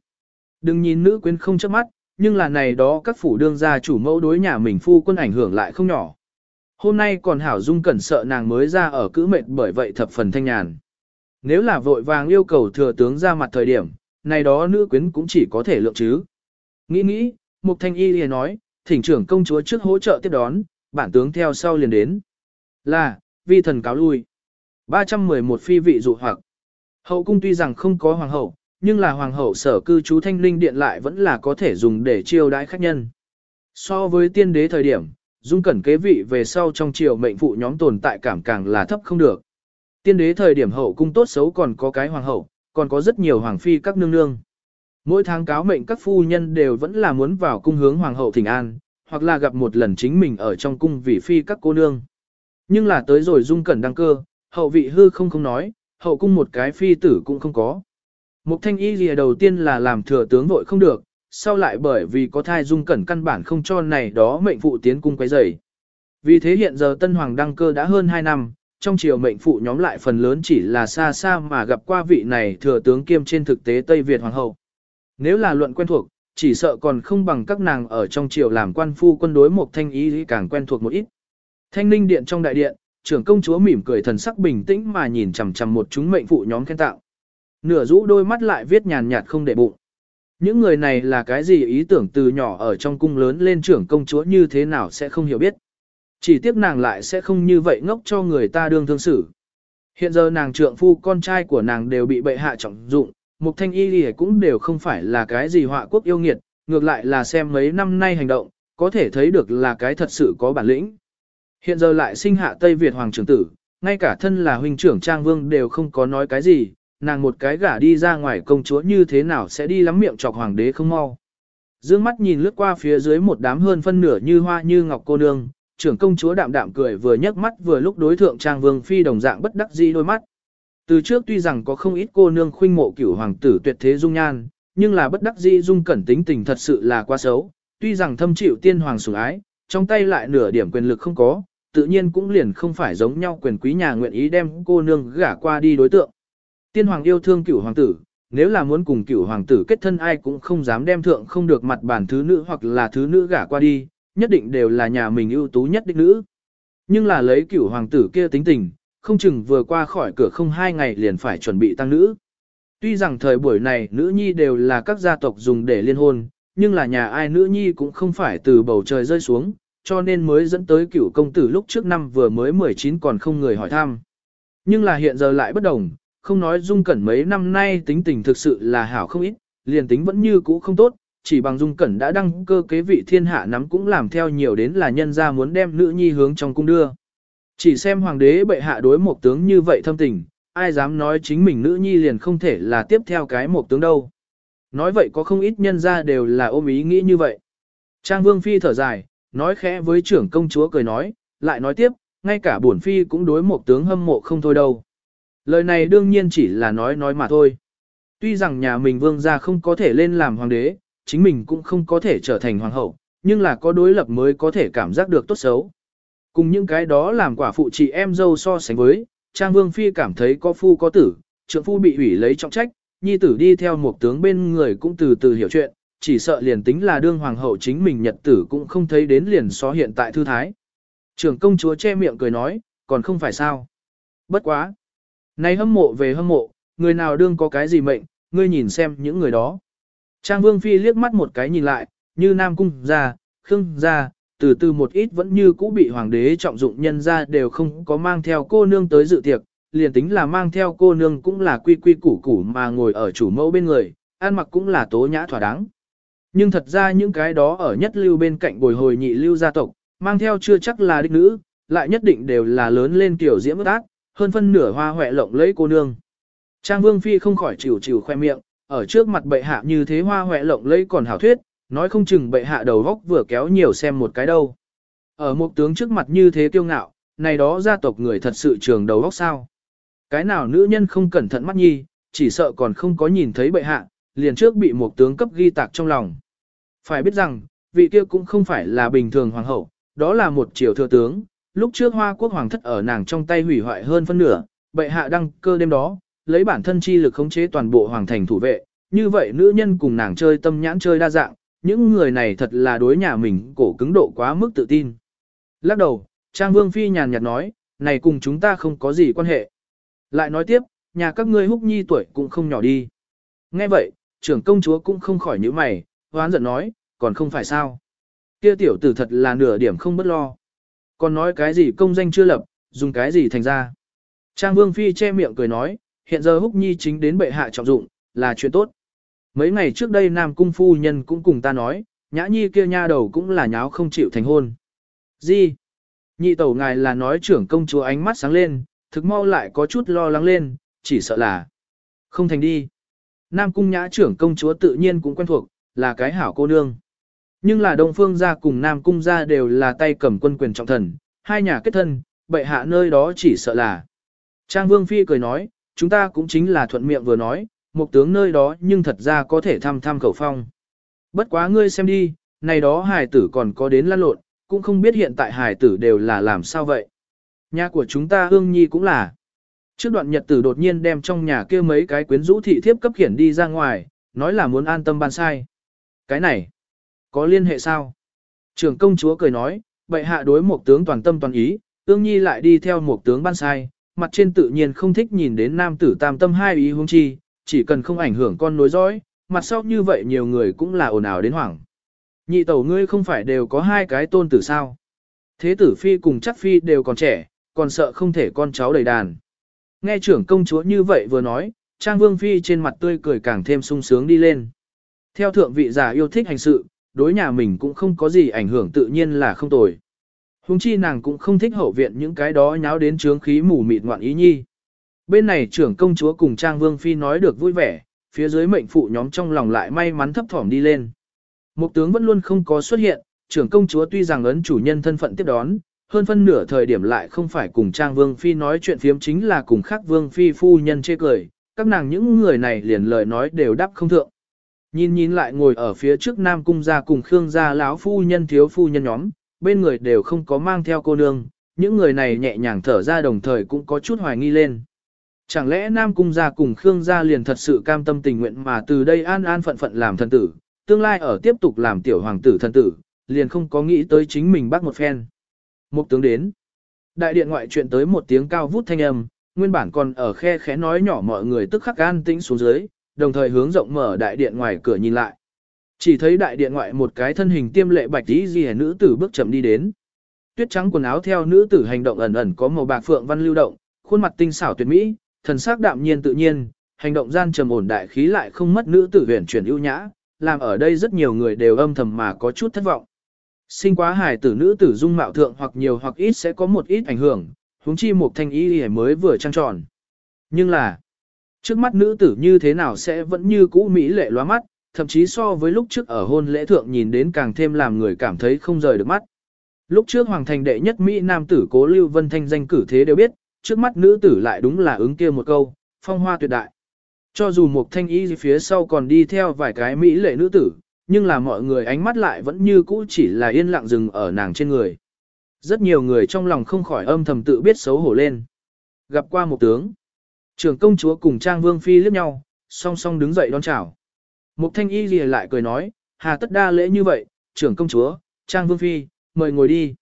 Đừng nhìn nữ quyến không chớp mắt, nhưng là này đó các phủ đương gia chủ mẫu đối nhà mình phu quân ảnh hưởng lại không nhỏ. Hôm nay còn Hảo Dung cẩn sợ nàng mới ra ở cữ mệt bởi vậy thập phần thanh nhàn. Nếu là vội vàng yêu cầu thừa tướng ra mặt thời điểm, này đó nữ quyến cũng chỉ có thể lượng chứ. Nghĩ nghĩ, Mục Thanh Y liền nói, thỉnh trưởng công chúa trước hỗ trợ tiếp đón, bản tướng theo sau liền đến. Là, vi thần cáo lui. 311 phi vị dụ hoặc. Hậu cung tuy rằng không có hoàng hậu, nhưng là hoàng hậu sở cư trú thanh linh điện lại vẫn là có thể dùng để chiêu đãi khách nhân. So với tiên đế thời điểm, dung cẩn kế vị về sau trong triều mệnh phụ nhóm tồn tại cảm càng là thấp không được. Tiên đế thời điểm hậu cung tốt xấu còn có cái hoàng hậu, còn có rất nhiều hoàng phi các nương nương. Mỗi tháng cáo mệnh các phu nhân đều vẫn là muốn vào cung hướng hoàng hậu thỉnh an, hoặc là gặp một lần chính mình ở trong cung vì phi các cô nương. Nhưng là tới rồi dung cẩn đăng cơ, hậu vị hư không không nói, hậu cung một cái phi tử cũng không có. Mục thanh y lìa đầu tiên là làm thừa tướng vội không được, sau lại bởi vì có thai dung cẩn căn bản không cho này đó mệnh phụ tiến cung quấy rầy. Vì thế hiện giờ tân hoàng đăng cơ đã hơn 2 năm, trong triều mệnh phụ nhóm lại phần lớn chỉ là xa xa mà gặp qua vị này thừa tướng kiêm trên thực tế Tây Việt hoàng hậu. Nếu là luận quen thuộc, chỉ sợ còn không bằng các nàng ở trong triều làm quan phu quân đối một thanh ý càng quen thuộc một ít. Thanh ninh điện trong đại điện, trưởng công chúa mỉm cười thần sắc bình tĩnh mà nhìn chằm chằm một chúng mệnh phụ nhóm khen tạo. Nửa rũ đôi mắt lại viết nhàn nhạt không để bụng. Những người này là cái gì ý tưởng từ nhỏ ở trong cung lớn lên trưởng công chúa như thế nào sẽ không hiểu biết. Chỉ tiếc nàng lại sẽ không như vậy ngốc cho người ta đương thương xử. Hiện giờ nàng trượng phu con trai của nàng đều bị bệ hạ trọng dụng, mục thanh y lìa cũng đều không phải là cái gì họa quốc yêu nghiệt, ngược lại là xem mấy năm nay hành động, có thể thấy được là cái thật sự có bản lĩnh. Hiện giờ lại sinh hạ Tây Việt Hoàng trưởng tử, ngay cả thân là huynh trưởng Trang Vương đều không có nói cái gì, nàng một cái gả đi ra ngoài công chúa như thế nào sẽ đi lắm miệng chọc hoàng đế không mau. Dương mắt nhìn lướt qua phía dưới một đám hơn phân nửa như hoa như ngọc cô nương, trưởng công chúa đạm đạm cười vừa nhấc mắt vừa lúc đối thượng Trang Vương phi đồng dạng bất đắc dĩ đôi mắt. Từ trước tuy rằng có không ít cô nương khuynh mộ cửu hoàng tử tuyệt thế dung nhan, nhưng là bất đắc dĩ dung cẩn tính tình thật sự là quá xấu, tuy rằng thâm chịu tiên hoàng sủng ái, trong tay lại nửa điểm quyền lực không có, tự nhiên cũng liền không phải giống nhau quyền quý nhà nguyện ý đem cô nương gả qua đi đối tượng. Tiên hoàng yêu thương cửu hoàng tử, nếu là muốn cùng cửu hoàng tử kết thân ai cũng không dám đem thượng không được mặt bản thứ nữ hoặc là thứ nữ gả qua đi, nhất định đều là nhà mình ưu tú nhất đích nữ. Nhưng là lấy cửu hoàng tử kia tính tình, không chừng vừa qua khỏi cửa không hai ngày liền phải chuẩn bị tăng nữ. Tuy rằng thời buổi này nữ nhi đều là các gia tộc dùng để liên hôn, nhưng là nhà ai nữ nhi cũng không phải từ bầu trời rơi xuống, cho nên mới dẫn tới cửu công tử lúc trước năm vừa mới 19 còn không người hỏi thăm. Nhưng là hiện giờ lại bất đồng, không nói dung cẩn mấy năm nay tính tình thực sự là hảo không ít, liền tính vẫn như cũ không tốt, chỉ bằng dung cẩn đã đăng cơ kế vị thiên hạ nắm cũng làm theo nhiều đến là nhân ra muốn đem nữ nhi hướng trong cung đưa. Chỉ xem hoàng đế bệ hạ đối một tướng như vậy thâm tình, ai dám nói chính mình nữ nhi liền không thể là tiếp theo cái một tướng đâu. Nói vậy có không ít nhân ra đều là ôm ý nghĩ như vậy. Trang Vương Phi thở dài, nói khẽ với trưởng công chúa cười nói, lại nói tiếp, ngay cả bổn Phi cũng đối một tướng hâm mộ không thôi đâu. Lời này đương nhiên chỉ là nói nói mà thôi. Tuy rằng nhà mình vương gia không có thể lên làm hoàng đế, chính mình cũng không có thể trở thành hoàng hậu, nhưng là có đối lập mới có thể cảm giác được tốt xấu. Cùng những cái đó làm quả phụ chị em dâu so sánh với, Trang Vương Phi cảm thấy có phu có tử, trượng phu bị hủy lấy trọng trách, nhi tử đi theo một tướng bên người cũng từ từ hiểu chuyện, chỉ sợ liền tính là đương hoàng hậu chính mình nhật tử cũng không thấy đến liền so hiện tại thư thái. Trưởng công chúa che miệng cười nói, còn không phải sao. Bất quá. Này hâm mộ về hâm mộ, người nào đương có cái gì mệnh, ngươi nhìn xem những người đó. Trang Vương Phi liếc mắt một cái nhìn lại, như Nam Cung ra, Khương ra, từ từ một ít vẫn như cũ bị hoàng đế trọng dụng nhân ra đều không có mang theo cô nương tới dự tiệc, liền tính là mang theo cô nương cũng là quy quy củ củ mà ngồi ở chủ mẫu bên người, ăn mặc cũng là tố nhã thỏa đáng. Nhưng thật ra những cái đó ở nhất lưu bên cạnh bồi hồi nhị lưu gia tộc, mang theo chưa chắc là đích nữ, lại nhất định đều là lớn lên tiểu diễm ước ác, hơn phân nửa hoa huệ lộng lẫy cô nương. Trang Vương Phi không khỏi chịu chịu khoe miệng, ở trước mặt bệ hạ như thế hoa huệ lộng lẫy còn hảo thuyết, nói không chừng bệ hạ đầu góc vừa kéo nhiều xem một cái đâu. Ở một tướng trước mặt như thế kiêu ngạo, này đó gia tộc người thật sự trường đầu góc sao. Cái nào nữ nhân không cẩn thận mắt nhi, chỉ sợ còn không có nhìn thấy bệ hạ, liền trước bị một tướng cấp ghi tạc trong lòng. Phải biết rằng, vị kia cũng không phải là bình thường hoàng hậu, đó là một triều thừa tướng, lúc trước hoa quốc hoàng thất ở nàng trong tay hủy hoại hơn phân nửa, bệ hạ đăng cơ đêm đó, lấy bản thân chi lực khống chế toàn bộ hoàng thành thủ vệ, như vậy nữ nhân cùng nàng chơi tâm nhãn chơi đa dạng, những người này thật là đối nhà mình cổ cứng độ quá mức tự tin. Lắc đầu, Trang Vương Phi nhàn nhạt nói, này cùng chúng ta không có gì quan hệ. Lại nói tiếp, nhà các ngươi húc nhi tuổi cũng không nhỏ đi. Nghe vậy, trưởng công chúa cũng không khỏi nhíu mày, hoán giận nói, còn không phải sao. Kia tiểu tử thật là nửa điểm không bất lo. Còn nói cái gì công danh chưa lập, dùng cái gì thành ra. Trang Vương Phi che miệng cười nói, hiện giờ húc nhi chính đến bệ hạ trọng dụng, là chuyện tốt. Mấy ngày trước đây Nam Cung Phu Nhân cũng cùng ta nói, nhã nhi kia nha đầu cũng là nháo không chịu thành hôn. Gì? Nhị tẩu ngài là nói trưởng công chúa ánh mắt sáng lên, thực mau lại có chút lo lắng lên, chỉ sợ là không thành đi. Nam cung nhã trưởng công chúa tự nhiên cũng quen thuộc, là cái hảo cô nương. Nhưng là Đông Phương gia cùng Nam cung gia đều là tay cầm quân quyền trọng thần, hai nhà kết thân, bệ hạ nơi đó chỉ sợ là. Trang Vương Phi cười nói, chúng ta cũng chính là thuận miệng vừa nói, một tướng nơi đó nhưng thật ra có thể thăm thăm khẩu phong. Bất quá ngươi xem đi, này đó hài tử còn có đến lăn lộn, cũng không biết hiện tại hài tử đều là làm sao vậy. Nhà của chúng ta hương nhi cũng là. Trước đoạn nhật tử đột nhiên đem trong nhà kia mấy cái quyến rũ thị thiếp cấp khiển đi ra ngoài, nói là muốn an tâm ban sai. Cái này, có liên hệ sao? Trưởng công chúa cười nói, bệ hạ đối một tướng toàn tâm toàn ý, ương nhi lại đi theo một tướng ban sai, mặt trên tự nhiên không thích nhìn đến nam tử tam tâm hai ý hung chi, chỉ cần không ảnh hưởng con nối dõi, mặt sau như vậy nhiều người cũng là ồn ào đến hoảng. Nhị tẩu ngươi không phải đều có hai cái tôn tử sao? Thế tử phi cùng chắc phi đều còn trẻ, còn sợ không thể con cháu đầy đàn. Nghe trưởng công chúa như vậy vừa nói, Trang Vương Phi trên mặt tươi cười càng thêm sung sướng đi lên. Theo thượng vị giả yêu thích hành sự, đối nhà mình cũng không có gì ảnh hưởng tự nhiên là không tồi. Hùng chi nàng cũng không thích hậu viện những cái đó nháo đến trướng khí mù mịt ngoạn ý nhi. Bên này trưởng công chúa cùng Trang Vương Phi nói được vui vẻ, phía dưới mệnh phụ nhóm trong lòng lại may mắn thấp thỏm đi lên. Một tướng vẫn luôn không có xuất hiện, trưởng công chúa tuy rằng ấn chủ nhân thân phận tiếp đón, hơn phân nửa thời điểm lại không phải cùng Trang Vương Phi nói chuyện phiếm chính là cùng khác Vương Phi phu nhân chê cười, các nàng những người này liền lời nói đều đáp không thượng. Nhìn nhìn lại ngồi ở phía trước Nam Cung gia cùng Khương gia lão phu nhân thiếu phu nhân nhóm, bên người đều không có mang theo cô nương, những người này nhẹ nhàng thở ra đồng thời cũng có chút hoài nghi lên. Chẳng lẽ Nam Cung gia cùng Khương gia liền thật sự cam tâm tình nguyện mà từ đây an an phận phận làm thần tử, tương lai ở tiếp tục làm tiểu hoàng tử thần tử, liền không có nghĩ tới chính mình bắt một phen. Một tướng đến. Đại điện ngoại chuyện tới một tiếng cao vút thanh âm, nguyên bản còn ở khe khẽ nói nhỏ mọi người tức khắc an tĩnh xuống dưới, đồng thời hướng rộng mở đại điện ngoài cửa nhìn lại. Chỉ thấy đại điện ngoại một cái thân hình tiêm lệ bạch tí gì nữ tử bước chậm đi đến. Tuyết trắng quần áo theo nữ tử hành động ẩn ẩn có màu bạc phượng văn lưu động, khuôn mặt tinh xảo tuyệt mỹ, thần sắc đạm nhiên tự nhiên, hành động gian trầm ổn đại khí lại không mất nữ tử huyền chuyển ưu nhã, làm ở đây rất nhiều người đều âm thầm mà có chút thất vọng. Sinh quá hài tử nữ tử dung mạo thượng hoặc nhiều hoặc ít sẽ có một ít ảnh hưởng, huống chi một thanh y mới vừa trang tròn. Nhưng là, trước mắt nữ tử như thế nào sẽ vẫn như cũ mỹ lệ loa mắt, thậm chí so với lúc trước ở hôn lễ thượng nhìn đến càng thêm làm người cảm thấy không rời được mắt. Lúc trước hoàng thành đệ nhất Mỹ nam tử cố Lưu Vân Thanh danh cử thế đều biết, trước mắt nữ tử lại đúng là ứng kia một câu, phong hoa tuyệt đại. Cho dù một thanh y phía sau còn đi theo vài cái Mỹ lệ nữ tử, nhưng là mọi người ánh mắt lại vẫn như cũ chỉ là yên lặng dừng ở nàng trên người. Rất nhiều người trong lòng không khỏi âm thầm tự biết xấu hổ lên. Gặp qua một tướng, trưởng công chúa cùng Trang Vương Phi liếc nhau, song song đứng dậy đón chào. Mục thanh y lìa lại cười nói, hà tất đa lễ như vậy, trưởng công chúa, Trang Vương Phi, mời ngồi đi.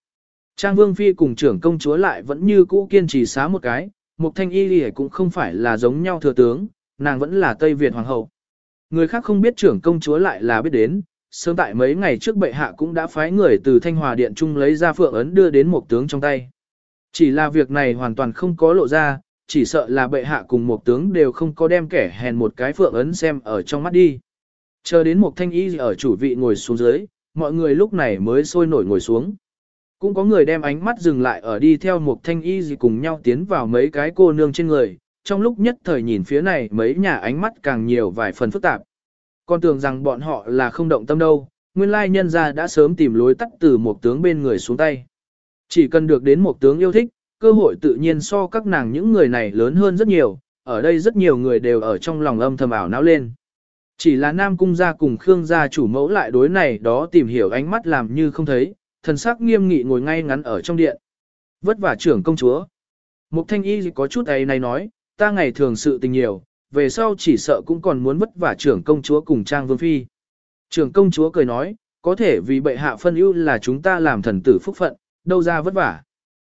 Trang Vương Phi cùng trưởng công chúa lại vẫn như cũ kiên trì xá một cái, Mục thanh y lìa cũng không phải là giống nhau thừa tướng, nàng vẫn là Tây Việt Hoàng hậu. Người khác không biết trưởng công chúa lại là biết đến, sớm tại mấy ngày trước bệ hạ cũng đã phái người từ Thanh Hòa Điện Trung lấy ra phượng ấn đưa đến một tướng trong tay. Chỉ là việc này hoàn toàn không có lộ ra, chỉ sợ là bệ hạ cùng một tướng đều không có đem kẻ hèn một cái phượng ấn xem ở trong mắt đi. Chờ đến một thanh y ở chủ vị ngồi xuống dưới, mọi người lúc này mới sôi nổi ngồi xuống. Cũng có người đem ánh mắt dừng lại ở đi theo một thanh y gì cùng nhau tiến vào mấy cái cô nương trên người, trong lúc nhất thời nhìn phía này mấy nhà ánh mắt càng nhiều vài phần phức tạp. Con tưởng rằng bọn họ là không động tâm đâu, nguyên lai nhân gia đã sớm tìm lối tắt từ một tướng bên người xuống tay. Chỉ cần được đến một tướng yêu thích, cơ hội tự nhiên so các nàng những người này lớn hơn rất nhiều, ở đây rất nhiều người đều ở trong lòng âm thầm ảo não lên. Chỉ là Nam Cung gia cùng Khương gia chủ mẫu lại đối này đó tìm hiểu ánh mắt làm như không thấy, thần sắc nghiêm nghị ngồi ngay ngắn ở trong điện. Vất vả trưởng công chúa. Mục thanh y có chút ấy này nói, ta ngày thường sự tình nhiều, về sau chỉ sợ cũng còn muốn vất vả trưởng công chúa cùng Trang Vương Phi. Trưởng công chúa cười nói, có thể vì bệ hạ phân ưu là chúng ta làm thần tử phúc phận, đâu ra vất vả.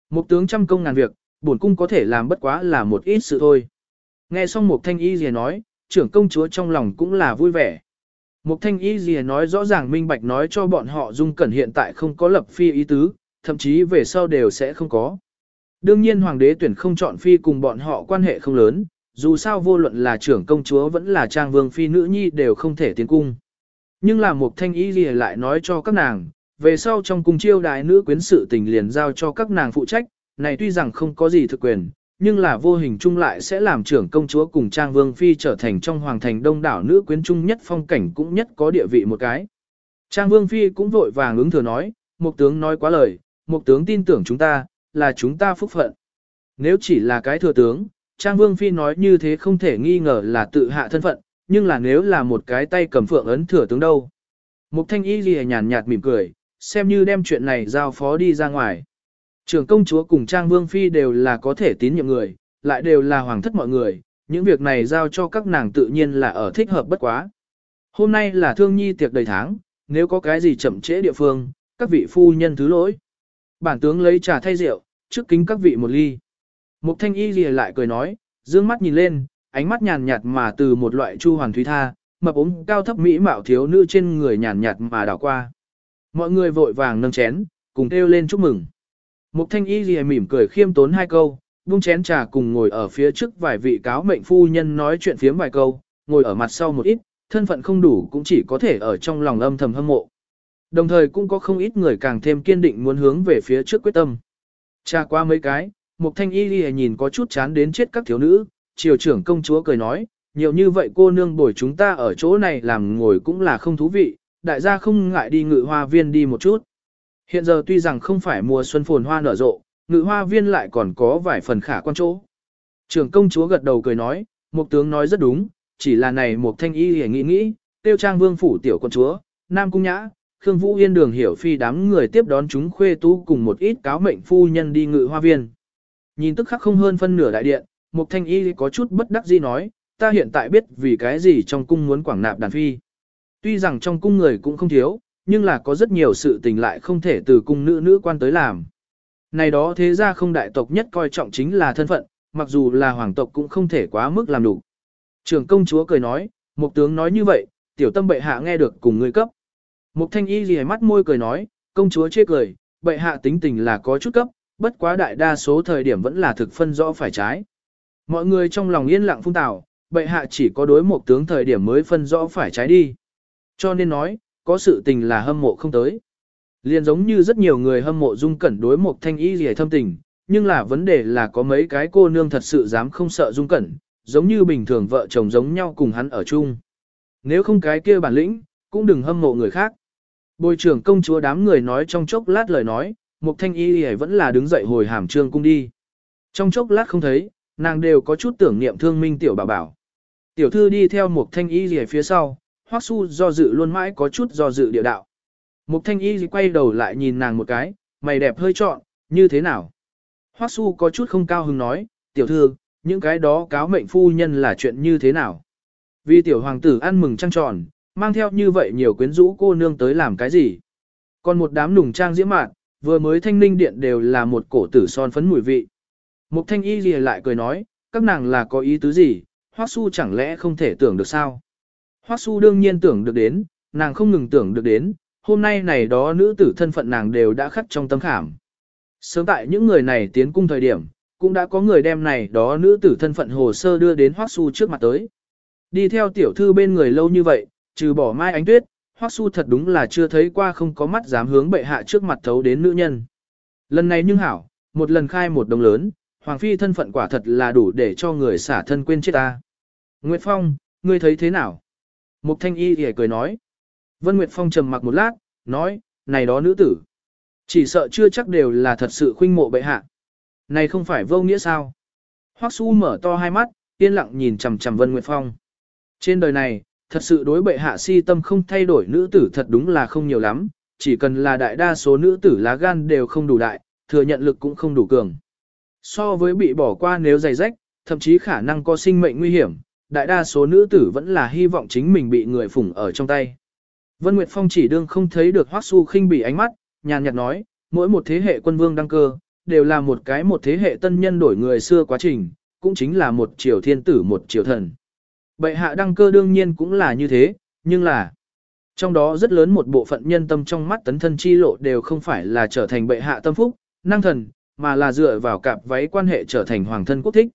Một tướng trăm công ngàn việc, bổn cung có thể làm bất quá là một ít sự thôi. Nghe xong một thanh y gì nói, trưởng công chúa trong lòng cũng là vui vẻ. Một thanh y gì nói rõ ràng minh bạch nói cho bọn họ dung cẩn hiện tại không có lập phi ý tứ, thậm chí về sau đều sẽ không có. Đương nhiên hoàng đế tuyển không chọn phi cùng bọn họ quan hệ không lớn, dù sao vô luận là trưởng công chúa vẫn là trang vương phi nữ nhi đều không thể tiến cung. Nhưng là một thanh y gì lại nói cho các nàng, về sau trong cung chiêu đại nữ quyến sự tình liền giao cho các nàng phụ trách, này tuy rằng không có gì thực quyền, nhưng là vô hình chung lại sẽ làm trưởng công chúa cùng trang vương phi trở thành trong hoàng thành đông đảo nữ quyến chung nhất phong cảnh cũng nhất có địa vị một cái. Trang vương phi cũng vội vàng ứng thừa nói, một tướng nói quá lời, một tướng tin tưởng chúng ta, là chúng ta phúc phận. Nếu chỉ là cái thừa tướng, Trang Vương Phi nói như thế không thể nghi ngờ là tự hạ thân phận, nhưng là nếu là một cái tay cầm phượng ấn thừa tướng đâu. Mục thanh y gì nhàn nhạt mỉm cười, xem như đem chuyện này giao phó đi ra ngoài. Trưởng công chúa cùng Trang Vương Phi đều là có thể tín nhiệm người, lại đều là hoàng thất mọi người, những việc này giao cho các nàng tự nhiên là ở thích hợp bất quá. Hôm nay là thương nhi tiệc đầy tháng, nếu có cái gì chậm trễ địa phương, các vị phu nhân thứ lỗi. Bản tướng lấy trà thay rượu, trước kính các vị một ly. Mục thanh y gì lại cười nói, dương mắt nhìn lên, ánh mắt nhàn nhạt mà từ một loại chu hoàn thúy tha, mập ốm cao thấp mỹ mạo thiếu nữ trên người nhàn nhạt mà đảo qua. Mọi người vội vàng nâng chén, cùng kêu lên chúc mừng. Mục thanh y lìa mỉm cười khiêm tốn hai câu, buông chén trà cùng ngồi ở phía trước vài vị cáo mệnh phu nhân nói chuyện phiếm vài câu, ngồi ở mặt sau một ít, thân phận không đủ cũng chỉ có thể ở trong lòng âm thầm hâm mộ. Đồng thời cũng có không ít người càng thêm kiên định muốn hướng về phía trước quyết tâm. Trà qua mấy cái, Mục thanh y ghi nhìn có chút chán đến chết các thiếu nữ, triều trưởng công chúa cười nói, nhiều như vậy cô nương bồi chúng ta ở chỗ này làm ngồi cũng là không thú vị, đại gia không ngại đi ngự hoa viên đi một chút. Hiện giờ tuy rằng không phải mùa xuân phồn hoa nở rộ, ngự hoa viên lại còn có vài phần khả quan chỗ. Trưởng công chúa gật đầu cười nói, một tướng nói rất đúng, chỉ là này một thanh y hề nghĩ nghĩ, tiêu trang vương phủ tiểu con chúa, nam cung nhã, Khương Vũ Yên đường hiểu phi đám người tiếp đón chúng khuê tú cùng một ít cáo mệnh phu nhân đi ngự hoa viên. Nhìn tức khắc không hơn phân nửa đại điện, một Thanh Y có chút bất đắc dĩ nói, ta hiện tại biết vì cái gì trong cung muốn quảng nạp đàn phi. Tuy rằng trong cung người cũng không thiếu, nhưng là có rất nhiều sự tình lại không thể từ cung nữ nữ quan tới làm. Này đó thế ra không đại tộc nhất coi trọng chính là thân phận, mặc dù là hoàng tộc cũng không thể quá mức làm đủ. Trường công chúa cười nói, một tướng nói như vậy, tiểu tâm bệ hạ nghe được cùng người cấp. Mục thanh y gì mắt môi cười nói, công chúa chê cười, bệ hạ tính tình là có chút cấp, bất quá đại đa số thời điểm vẫn là thực phân rõ phải trái. Mọi người trong lòng yên lặng phung tảo, bệ hạ chỉ có đối một tướng thời điểm mới phân rõ phải trái đi. Cho nên nói, có sự tình là hâm mộ không tới. Liên giống như rất nhiều người hâm mộ dung cẩn đối một thanh y gì thâm tình, nhưng là vấn đề là có mấy cái cô nương thật sự dám không sợ dung cẩn, giống như bình thường vợ chồng giống nhau cùng hắn ở chung. Nếu không cái kia bản lĩnh, cũng đừng hâm mộ người khác. Bồi trưởng công chúa đám người nói trong chốc lát lời nói, một Thanh Y vẫn là đứng dậy hồi hàm trương cung đi. Trong chốc lát không thấy, nàng đều có chút tưởng niệm thương minh tiểu bảo bảo. Tiểu thư đi theo một Thanh Y phía sau, Hoắc Su do dự luôn mãi có chút do dự địa đạo. Mục Thanh Y quay đầu lại nhìn nàng một cái, mày đẹp hơi trọn, như thế nào? Hoắc Su có chút không cao hứng nói, tiểu thư, những cái đó cáo mệnh phu nhân là chuyện như thế nào? Vì tiểu hoàng tử ăn mừng trăng tròn, mang theo như vậy nhiều quyến rũ cô nương tới làm cái gì? Còn một đám nùng trang diễm mạn, vừa mới thanh ninh điện đều là một cổ tử son phấn mùi vị. Mục thanh y gì lại cười nói, các nàng là có ý tứ gì, Hoắc Su chẳng lẽ không thể tưởng được sao? Hoắc Su đương nhiên tưởng được đến, nàng không ngừng tưởng được đến, hôm nay này đó nữ tử thân phận nàng đều đã khắc trong tâm khảm. Sớm tại những người này tiến cung thời điểm, cũng đã có người đem này đó nữ tử thân phận hồ sơ đưa đến Hoắc Su trước mặt tới. Đi theo tiểu thư bên người lâu như vậy, trừ bỏ mai ánh tuyết, Hoắc Su thật đúng là chưa thấy qua không có mắt dám hướng bệ hạ trước mặt thấu đến nữ nhân. Lần này nhưng hảo, một lần khai một đồng lớn, Hoàng Phi thân phận quả thật là đủ để cho người xả thân quên chết ta. Nguyệt Phong, ngươi thấy thế nào? Mục Thanh Y thì cười nói. Vân Nguyệt Phong trầm mặc một lát, nói, này đó nữ tử. Chỉ sợ chưa chắc đều là thật sự khuynh mộ bệ hạ. Này không phải vô nghĩa sao? Hoắc Su mở to hai mắt, yên lặng nhìn chằm chằm Vân Nguyệt Phong. Trên đời này, thật sự đối bệ hạ si tâm không thay đổi nữ tử thật đúng là không nhiều lắm, chỉ cần là đại đa số nữ tử lá gan đều không đủ đại, thừa nhận lực cũng không đủ cường. So với bị bỏ qua nếu dày rách, thậm chí khả năng có sinh mệnh nguy hiểm, đại đa số nữ tử vẫn là hy vọng chính mình bị người phủng ở trong tay. Vân Nguyệt Phong chỉ đương không thấy được Hoắc Su khinh bị ánh mắt, nhàn nhạt nói, mỗi một thế hệ quân vương đăng cơ, đều là một cái một thế hệ tân nhân đổi người xưa quá trình, cũng chính là một triều thiên tử một triều thần. Bệ hạ đăng cơ đương nhiên cũng là như thế, nhưng là trong đó rất lớn một bộ phận nhân tâm trong mắt tấn thân chi lộ đều không phải là trở thành bệ hạ tâm phúc, năng thần, mà là dựa vào cặp váy quan hệ trở thành hoàng thân quốc thích.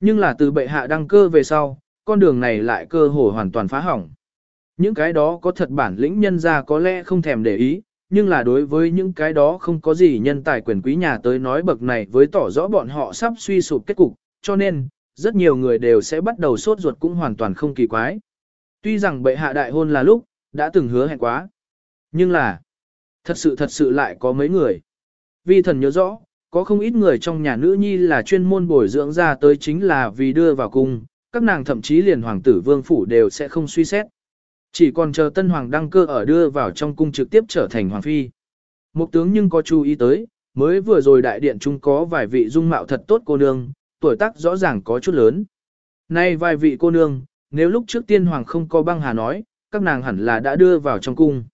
Nhưng là từ bệ hạ đăng cơ về sau, con đường này lại cơ hồ hoàn toàn phá hỏng. Những cái đó có thật bản lĩnh nhân ra có lẽ không thèm để ý, nhưng là đối với những cái đó không có gì nhân tài quyền quý nhà tới nói bậc này với tỏ rõ bọn họ sắp suy sụp kết cục, cho nên, rất nhiều người đều sẽ bắt đầu sốt ruột cũng hoàn toàn không kỳ quái. Tuy rằng bệ hạ đại hôn là lúc, đã từng hứa hẹn quá. Nhưng là, thật sự thật sự lại có mấy người. Vi thần nhớ rõ, có không ít người trong nhà nữ nhi là chuyên môn bồi dưỡng ra tới chính là vì đưa vào cung, các nàng thậm chí liền hoàng tử vương phủ đều sẽ không suy xét. Chỉ còn chờ tân hoàng đăng cơ ở đưa vào trong cung trực tiếp trở thành hoàng phi. Một tướng nhưng có chú ý tới, mới vừa rồi đại điện trung có vài vị dung mạo thật tốt cô nương, tuổi tác rõ ràng có chút lớn. Nay vài vị cô nương, nếu lúc trước tiên hoàng không có băng hà nói, các nàng hẳn là đã đưa vào trong cung.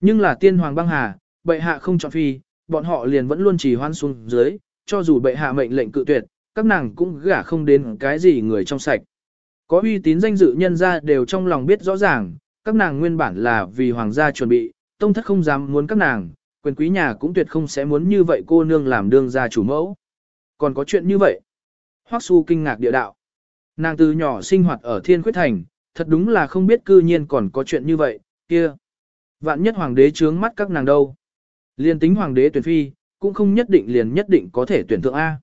Nhưng là tiên hoàng băng hà, bệ hạ không chọn phi, bọn họ liền vẫn luôn trì hoan xuống dưới, cho dù bệ hạ mệnh lệnh cự tuyệt, các nàng cũng gả không đến cái gì người trong sạch. Có uy tín danh dự nhân ra đều trong lòng biết rõ ràng, các nàng nguyên bản là vì hoàng gia chuẩn bị, tông thất không dám muốn các nàng, quyền quý nhà cũng tuyệt không sẽ muốn như vậy cô nương làm đương gia chủ mẫu. Còn có chuyện như vậy. Hoắc Su kinh ngạc địa đạo. Nàng từ nhỏ sinh hoạt ở Thiên Khuyết Thành, thật đúng là không biết cư nhiên còn có chuyện như vậy, kia. Vạn nhất hoàng đế trướng mắt các nàng đâu. Liên tính hoàng đế tuyển phi, cũng không nhất định liền nhất định có thể tuyển thượng A.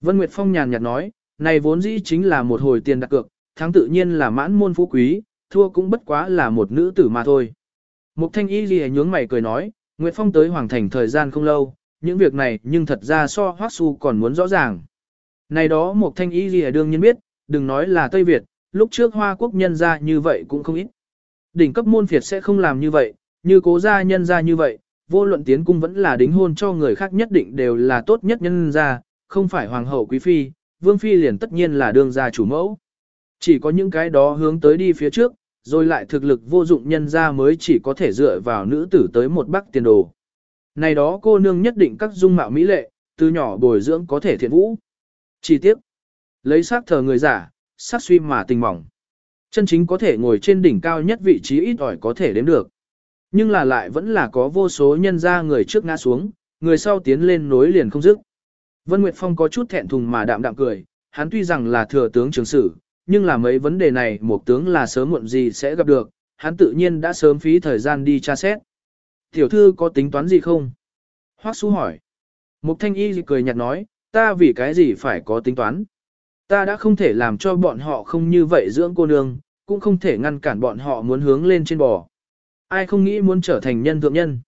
Vân Nguyệt Phong nhàn nhạt nói, này vốn dĩ chính là một hồi tiền đặt cược, thắng tự nhiên là mãn môn phú quý, thua cũng bất quá là một nữ tử mà thôi. Mục thanh y gì nhướng mày cười nói, Nguyệt Phong tới Hoàng Thành thời gian không lâu, những việc này nhưng thật ra so Hoắc Su còn muốn rõ ràng. Này đó Mục thanh y gì đương nhiên biết, đừng nói là Tây Việt, lúc trước Hoa Quốc nhân ra như vậy cũng không ít. Đỉnh cấp môn phiệt sẽ không làm như vậy, như cố gia nhân ra như vậy, vô luận tiến cung vẫn là đính hôn cho người khác nhất định đều là tốt nhất nhân ra, không phải hoàng hậu quý phi, vương phi liền tất nhiên là đương gia chủ mẫu. Chỉ có những cái đó hướng tới đi phía trước, rồi lại thực lực vô dụng nhân ra mới chỉ có thể dựa vào nữ tử tới một bắc tiền đồ. Này đó cô nương nhất định các dung mạo mỹ lệ, từ nhỏ bồi dưỡng có thể thiện vũ. Chi tiết, lấy xác thờ người giả, xác suy mà tình mỏng. Chân chính có thể ngồi trên đỉnh cao nhất vị trí ít ỏi có thể đếm được. Nhưng là lại vẫn là có vô số nhân ra người trước ngã xuống, người sau tiến lên nối liền không dứt. Vân Nguyệt Phong có chút thẹn thùng mà đạm đạm cười, hắn tuy rằng là thừa tướng trường sử, nhưng là mấy vấn đề này một tướng là sớm muộn gì sẽ gặp được, hắn tự nhiên đã sớm phí thời gian đi tra xét. Tiểu thư có tính toán gì không? Hoắc Su hỏi. Mục Thanh Y cười nhạt nói, ta vì cái gì phải có tính toán? Ta đã không thể làm cho bọn họ không như vậy dưỡng cô nương, cũng không thể ngăn cản bọn họ muốn hướng lên trên bò. Ai không nghĩ muốn trở thành nhân thượng nhân.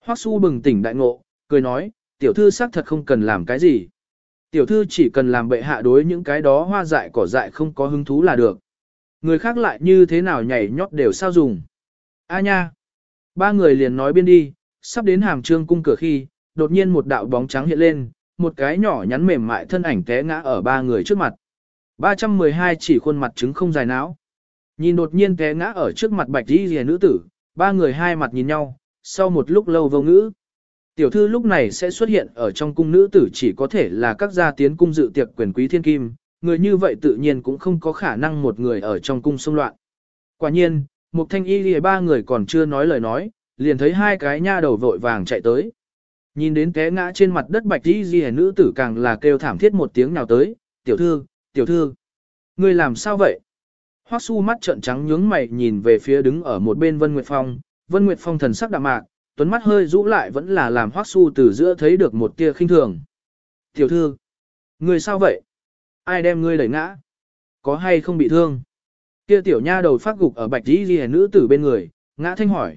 Hoắc su bừng tỉnh đại ngộ, cười nói, tiểu thư xác thật không cần làm cái gì. Tiểu thư chỉ cần làm bệ hạ đối những cái đó hoa dại cỏ dại không có hứng thú là được. Người khác lại như thế nào nhảy nhót đều sao dùng. A nha. Ba người liền nói biên đi, sắp đến hàm trương cung cửa khi, đột nhiên một đạo bóng trắng hiện lên, một cái nhỏ nhắn mềm mại thân ảnh té ngã ở ba người trước mặt. 312 chỉ khuôn mặt trứng không dài não. Nhìn đột nhiên té ngã ở trước mặt bạch đi rìa nữ tử, ba người hai mặt nhìn nhau, sau một lúc lâu vô ngữ. Tiểu thư lúc này sẽ xuất hiện ở trong cung nữ tử chỉ có thể là các gia tiến cung dự tiệc quyền quý thiên kim, người như vậy tự nhiên cũng không có khả năng một người ở trong cung xung loạn. Quả nhiên, một thanh y lìa ba người còn chưa nói lời nói, liền thấy hai cái nha đầu vội vàng chạy tới. Nhìn đến té ngã trên mặt đất bạch y lìa nữ tử càng là kêu thảm thiết một tiếng nào tới, tiểu thư, tiểu thư, người làm sao vậy? Hoắc su mắt trợn trắng nhướng mày nhìn về phía đứng ở một bên Vân Nguyệt Phong, Vân Nguyệt Phong thần sắc đạm mạc, tuấn mắt hơi rũ lại vẫn là làm Hoắc su từ giữa thấy được một tia khinh thường. Tiểu thư, người sao vậy? Ai đem ngươi đẩy ngã? Có hay không bị thương? Kia tiểu nha đầu phát gục ở bạch y Liễu nữ tử bên người, ngã thanh hỏi.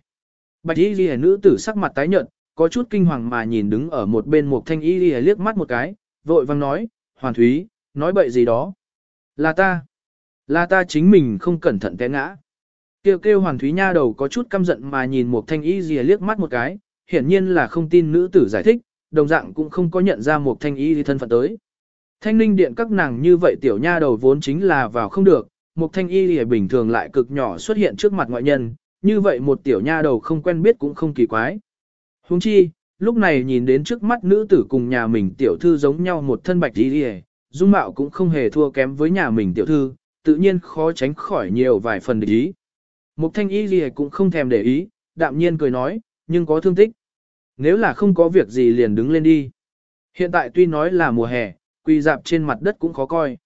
Bạch y Liễu nữ tử sắc mặt tái nhợt, có chút kinh hoàng mà nhìn đứng ở một bên một thanh y Liễu liếc mắt một cái, vội vàng nói, hoàn thúy, nói bậy gì đó. Là ta. Là ta chính mình không cẩn thận té ngã. Kêu kêu hoàn thúy nha đầu có chút căm giận mà nhìn một thanh y rìa liếc mắt một cái, hiển nhiên là không tin nữ tử giải thích, đồng dạng cũng không có nhận ra một thanh y thân phận tới. Thanh ninh điện các nàng như vậy tiểu nha đầu vốn chính là vào không được, một thanh y lìa bình thường lại cực nhỏ xuất hiện trước mặt ngoại nhân, như vậy một tiểu nha đầu không quen biết cũng không kỳ quái. Huống chi, lúc này nhìn đến trước mắt nữ tử cùng nhà mình tiểu thư giống nhau một thân bạch y lìa, dung mạo cũng không hề thua kém với nhà mình tiểu thư, tự nhiên khó tránh khỏi nhiều vài phần để ý. Một thanh y lìa cũng không thèm để ý, đạm nhiên cười nói, nhưng có thương tích. Nếu là không có việc gì liền đứng lên đi. Hiện tại tuy nói là mùa hè, quỳ dạp trên mặt đất cũng khó coi.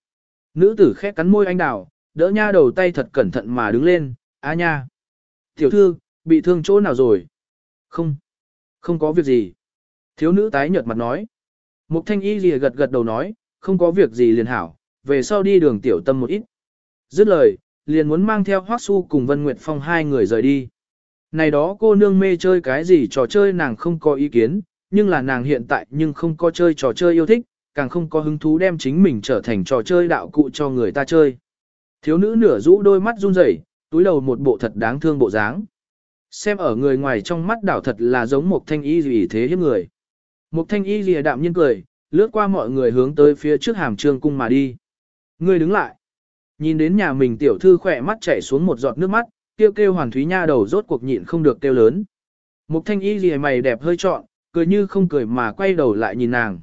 Nữ tử khẽ cắn môi anh đào, đỡ nha đầu tay thật cẩn thận mà đứng lên, á nha. Tiểu thư, bị thương chỗ nào rồi? Không, không có việc gì. Thiếu nữ tái nhợt mặt nói. Mục thanh y lìa gật gật đầu nói, không có việc gì liền hảo, về sau đi đường tiểu tâm một ít. Dứt lời, liền muốn mang theo Hoắc Su cùng Vân Nguyệt Phong hai người rời đi. Này đó cô nương mê chơi cái gì trò chơi nàng không có ý kiến, nhưng là nàng hiện tại nhưng không có chơi trò chơi yêu thích, càng không có hứng thú đem chính mình trở thành trò chơi đạo cụ cho người ta chơi. Thiếu nữ nửa rũ đôi mắt run rẩy, túi đầu một bộ thật đáng thương bộ dáng. Xem ở người ngoài trong mắt đảo thật là giống một thanh y gì thế hiếp người. Một thanh y gì đạm nhiên cười, lướt qua mọi người hướng tới phía trước hàm trương cung mà đi. Người đứng lại. Nhìn đến nhà mình tiểu thư khỏe mắt chảy xuống một giọt nước mắt, kêu kêu hoàn thúy nha đầu rốt cuộc nhịn không được kêu lớn. Một thanh y gì mày đẹp hơi trọn, cười như không cười mà quay đầu lại nhìn nàng.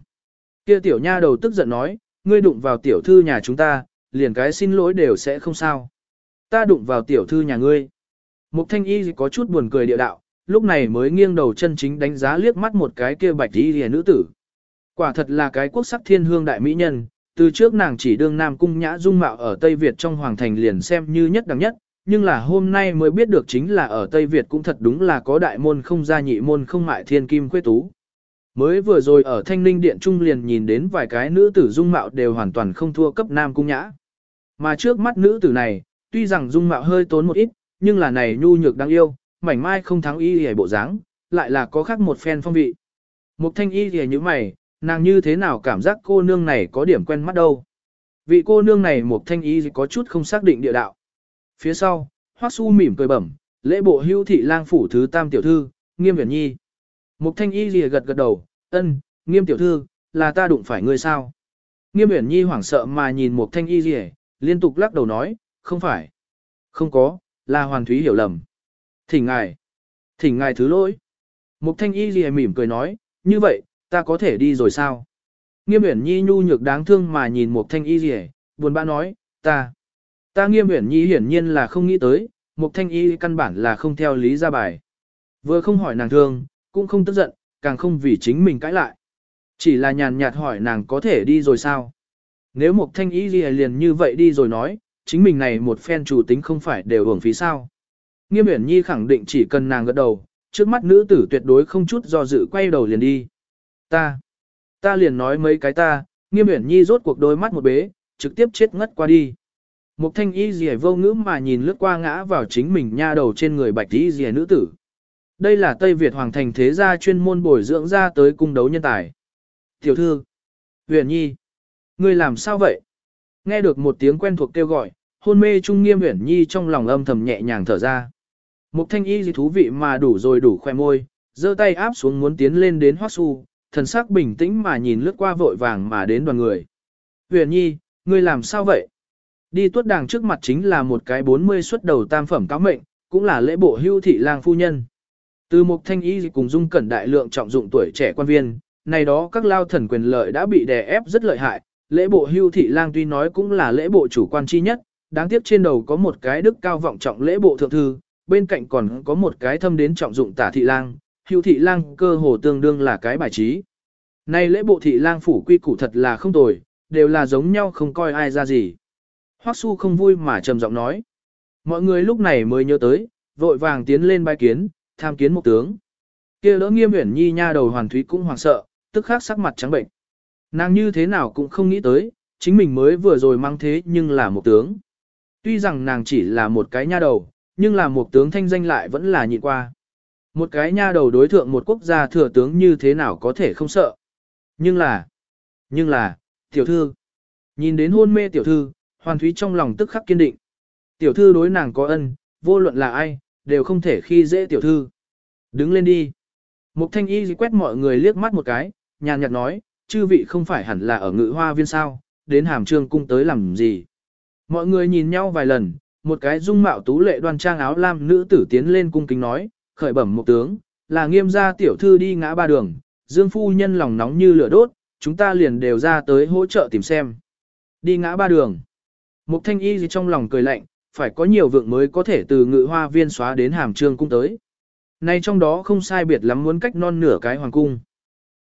Kia tiểu nha đầu tức giận nói, ngươi đụng vào tiểu thư nhà chúng ta, liền cái xin lỗi đều sẽ không sao. Ta đụng vào tiểu thư nhà ngươi. Mục thanh y có chút buồn cười địa đạo, lúc này mới nghiêng đầu chân chính đánh giá liếc mắt một cái kia bạch y rìa nữ tử. Quả thật là cái quốc sắc thiên hương đại mỹ nhân, từ trước nàng chỉ đương nam cung nhã dung mạo ở Tây Việt trong hoàng thành liền xem như nhất đẳng nhất, nhưng là hôm nay mới biết được chính là ở Tây Việt cũng thật đúng là có đại môn không gia nhị môn không mại thiên kim khuê tú. Mới vừa rồi ở thanh ninh điện trung liền nhìn đến vài cái nữ tử dung mạo đều hoàn toàn không thua cấp nam cung nhã. Mà trước mắt nữ tử này, tuy rằng dung mạo hơi tốn một ít, nhưng là này nhu nhược đáng yêu, mảnh mai không thắng y hề bộ dáng, lại là có khác một phen phong vị. Mục thanh y hề như mày, nàng như thế nào cảm giác cô nương này có điểm quen mắt đâu. Vị cô nương này một thanh y có chút không xác định địa đạo. Phía sau, hoắc su mỉm cười bẩm, lễ bộ hưu thị lang phủ thứ tam tiểu thư, nghiêm viễn nhi. Mục thanh y lìa gật gật đầu, ân, nghiêm tiểu thư, là ta đụng phải ngươi sao? Nghiêm uyển nhi hoảng sợ mà nhìn mục thanh y lìa, liên tục lắc đầu nói, không phải. Không có, là hoàn thúy hiểu lầm. Thỉnh ngài. Thỉnh ngài thứ lỗi. Mục thanh y lìa mỉm cười nói, như vậy, ta có thể đi rồi sao? Nghiêm uyển nhi nhu nhược đáng thương mà nhìn mục thanh y lìa, buồn bã nói, ta. Ta nghiêm uyển nhi hiển nhiên là không nghĩ tới, mục thanh y căn bản là không theo lý ra bài. Vừa không hỏi nàng thương, cũng không tức giận, càng không vì chính mình cãi lại. Chỉ là nhàn nhạt hỏi nàng có thể đi rồi sao? Nếu một thanh y gì liền như vậy đi rồi nói, chính mình này một phen chủ tính không phải đều hưởng phí sao. Nghiêm Uyển Nhi khẳng định chỉ cần nàng gật đầu, trước mắt nữ tử tuyệt đối không chút do dự quay đầu liền đi. Ta, ta liền nói mấy cái ta, Nghiêm Uyển Nhi rốt cuộc đôi mắt một bế, trực tiếp chết ngất qua đi. Mục thanh y dì vô ngữ mà nhìn lướt qua ngã vào chính mình nha đầu trên người bạch y dì nữ tử. Đây là Tây Việt Hoàng thành thế gia chuyên môn bồi dưỡng ra tới cung đấu nhân tài. Tiểu thư, uyển nhi, ngươi làm sao vậy? Nghe được một tiếng quen thuộc kêu gọi, hôn mê trung nghiêm uyển nhi trong lòng âm thầm nhẹ nhàng thở ra. Mục thanh y dì thú vị mà đủ rồi đủ khoe môi, giơ tay áp xuống muốn tiến lên đến hoác su, thần sắc bình tĩnh mà nhìn lướt qua vội vàng mà đến đoàn người. Huyền nhi, ngươi làm sao vậy? Đi tuất đàng trước mặt chính là một cái 40 xuất đầu tam phẩm cáo mệnh, cũng là lễ bộ hưu thị lang phu nhân. Từ một thanh y cùng dung cẩn đại lượng trọng dụng tuổi trẻ quan viên, này đó các lao thần quyền lợi đã bị đè ép rất lợi hại, lễ bộ hưu thị lang tuy nói cũng là lễ bộ chủ quan chi nhất, đáng tiếc trên đầu có một cái đức cao vọng trọng lễ bộ thượng thư, bên cạnh còn có một cái thâm đến trọng dụng tả thị lang, hữu thị lang cơ hồ tương đương là cái bài trí. nay lễ bộ thị lang phủ quy củ thật là không tồi, đều là giống nhau không coi ai ra gì. Hoắc Su không vui mà trầm giọng nói. Mọi người lúc này mới nhớ tới, vội vàng tiến lên bài kiến, tham kiến một tướng. kia đỡ nghiêm uyển nhi nha đầu hoàn thúy cũng hoảng sợ, tức khắc sắc mặt trắng bệnh. Nàng như thế nào cũng không nghĩ tới, chính mình mới vừa rồi mang thế nhưng là một tướng. Tuy rằng nàng chỉ là một cái nha đầu, nhưng là một tướng thanh danh lại vẫn là nhịn qua. Một cái nha đầu đối thượng một quốc gia thừa tướng như thế nào có thể không sợ. Nhưng là, nhưng là, tiểu thư, nhìn đến hôn mê tiểu thư, hoàn thúy trong lòng tức khắc kiên định. Tiểu thư đối nàng có ân, vô luận là ai, đều không thể khi dễ tiểu thư. Đứng lên đi. Mục thanh y quét mọi người liếc mắt một cái, nhàn nhạt nói, chư vị không phải hẳn là ở ngự hoa viên sao, đến hàm trương cung tới làm gì. Mọi người nhìn nhau vài lần, một cái dung mạo tú lệ đoan trang áo lam nữ tử tiến lên cung kính nói, khởi bẩm một tướng, là nghiêm gia tiểu thư đi ngã ba đường, dương phu nhân lòng nóng như lửa đốt, chúng ta liền đều ra tới hỗ trợ tìm xem. Đi ngã ba đường. Mục thanh y gì trong lòng cười lạnh, phải có nhiều vượng mới có thể từ ngự hoa viên xóa đến hàm trương cung tới. Nay trong đó không sai biệt lắm muốn cách non nửa cái hoàng cung.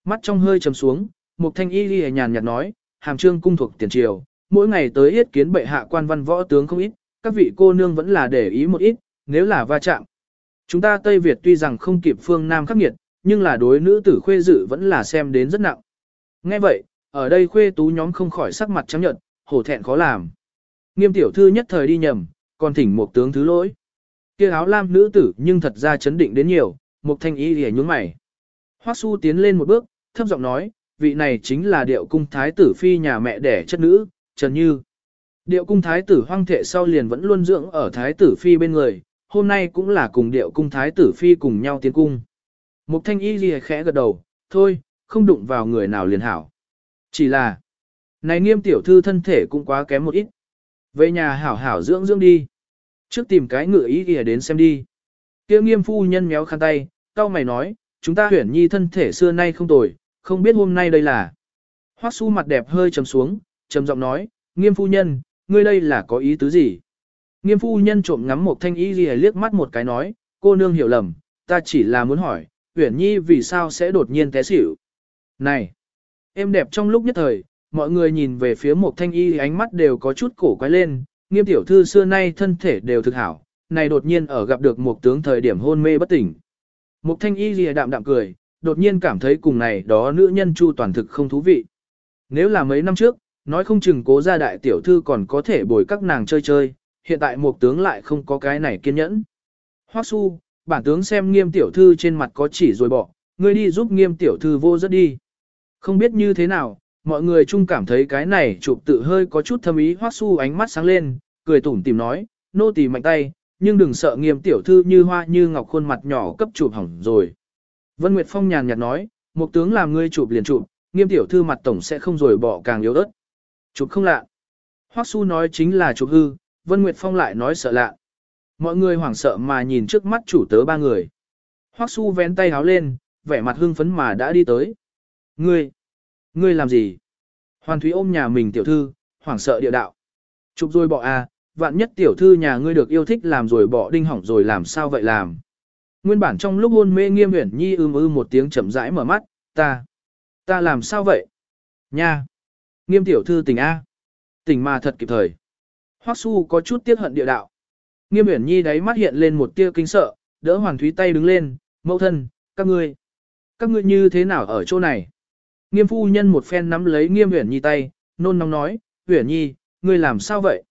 Mắt trong hơi trầm xuống, Mục Thanh Y gì nhàn nhạt nói, hàm trương cung thuộc tiền triều, mỗi ngày tới yết kiến bệ hạ quan văn võ tướng không ít, các vị cô nương vẫn là để ý một ít, nếu là va chạm. Chúng ta Tây Việt tuy rằng không kịp phương Nam khắc nghiệt, nhưng là đối nữ tử khuê dự vẫn là xem đến rất nặng. Nghe vậy, ở đây khuê tú nhóm không khỏi sắc mặt trắng nhợt, hổ thẹn khó làm. Nghiêm tiểu thư nhất thời đi nhầm, còn thỉnh một tướng thứ lỗi. Kia áo lam nữ tử nhưng thật ra chấn định đến nhiều, một thanh y lìa nhướng mày. Hoắc Su tiến lên một bước, thấp giọng nói, vị này chính là điệu cung thái tử phi nhà mẹ đẻ chất nữ, Trần Như. Điệu cung thái tử hoang thệ sau liền vẫn luôn dưỡng ở thái tử phi bên người, hôm nay cũng là cùng điệu cung thái tử phi cùng nhau tiến cung. Mục thanh y lìa khẽ gật đầu, thôi, không đụng vào người nào liền hảo. Chỉ là, này nghiêm tiểu thư thân thể cũng quá kém một ít. Về nhà hảo hảo dưỡng dưỡng đi. Trước tìm cái ngựa ý ghi đến xem đi. Kia nghiêm phu nhân méo khăn tay, cao mày nói, chúng ta huyển nhi thân thể xưa nay không tồi, không biết hôm nay đây là. Hoắc su mặt đẹp hơi trầm xuống, trầm giọng nói, nghiêm phu nhân, ngươi đây là có ý tứ gì? Nghiêm phu nhân trộm ngắm một thanh y ghi liếc mắt một cái nói, cô nương hiểu lầm, ta chỉ là muốn hỏi, huyển nhi vì sao sẽ đột nhiên té xỉu? Này! Em đẹp trong lúc nhất thời, mọi người nhìn về phía một thanh y ánh mắt đều có chút cổ quái lên, nghiêm tiểu thư xưa nay thân thể đều thực hảo, này đột nhiên ở gặp được một tướng thời điểm hôn mê bất tỉnh. Một thanh y lìa đạm đạm cười, đột nhiên cảm thấy cùng này đó nữ nhân chu toàn thực không thú vị. Nếu là mấy năm trước, nói không chừng cố gia đại tiểu thư còn có thể bồi các nàng chơi chơi, hiện tại một tướng lại không có cái này kiên nhẫn. Hoắc su, bản tướng xem nghiêm tiểu thư trên mặt có chỉ rồi bỏ, ngươi đi giúp nghiêm tiểu thư vô rất đi. Không biết như thế nào, mọi người chung cảm thấy cái này chụp tự hơi có chút thâm ý hoắc su ánh mắt sáng lên, cười tủm tìm nói, nô tỳ mạnh tay, nhưng đừng sợ nghiêm tiểu thư như hoa như ngọc khuôn mặt nhỏ cấp chụp hỏng rồi. Vân Nguyệt Phong nhàn nhạt nói, một tướng làm ngươi chụp liền chụp, nghiêm tiểu thư mặt tổng sẽ không rồi bỏ càng yếu ớt. Chụp không lạ. Hoắc Su nói chính là chụp hư, Vân Nguyệt Phong lại nói sợ lạ. Mọi người hoảng sợ mà nhìn trước mắt chủ tớ ba người. Hoắc Su vén tay háo lên, vẻ mặt hưng phấn mà đã đi tới. Ngươi, ngươi làm gì? Hoàn Thúy ôm nhà mình tiểu thư, hoảng sợ địa đạo. Chụp rồi bỏ à, vạn nhất tiểu thư nhà ngươi được yêu thích làm rồi bỏ đinh hỏng rồi làm sao vậy làm. Nguyên bản trong lúc hôn mê nghiêm huyển nhi ưm ư một tiếng chậm rãi mở mắt, ta, ta làm sao vậy? Nha! Nghiêm tiểu thư tỉnh A. Tỉnh mà thật kịp thời. Hoắc su có chút tiếc hận địa đạo. Nghiêm Uyển nhi đáy mắt hiện lên một tia kinh sợ, đỡ Hoàng Thúy tay đứng lên, mẫu thân, các ngươi, các ngươi như thế nào ở chỗ này? Nghiêm phu nhân một phen nắm lấy nghiêm Uyển nhi tay, nôn nóng nói, Uyển nhi, ngươi làm sao vậy?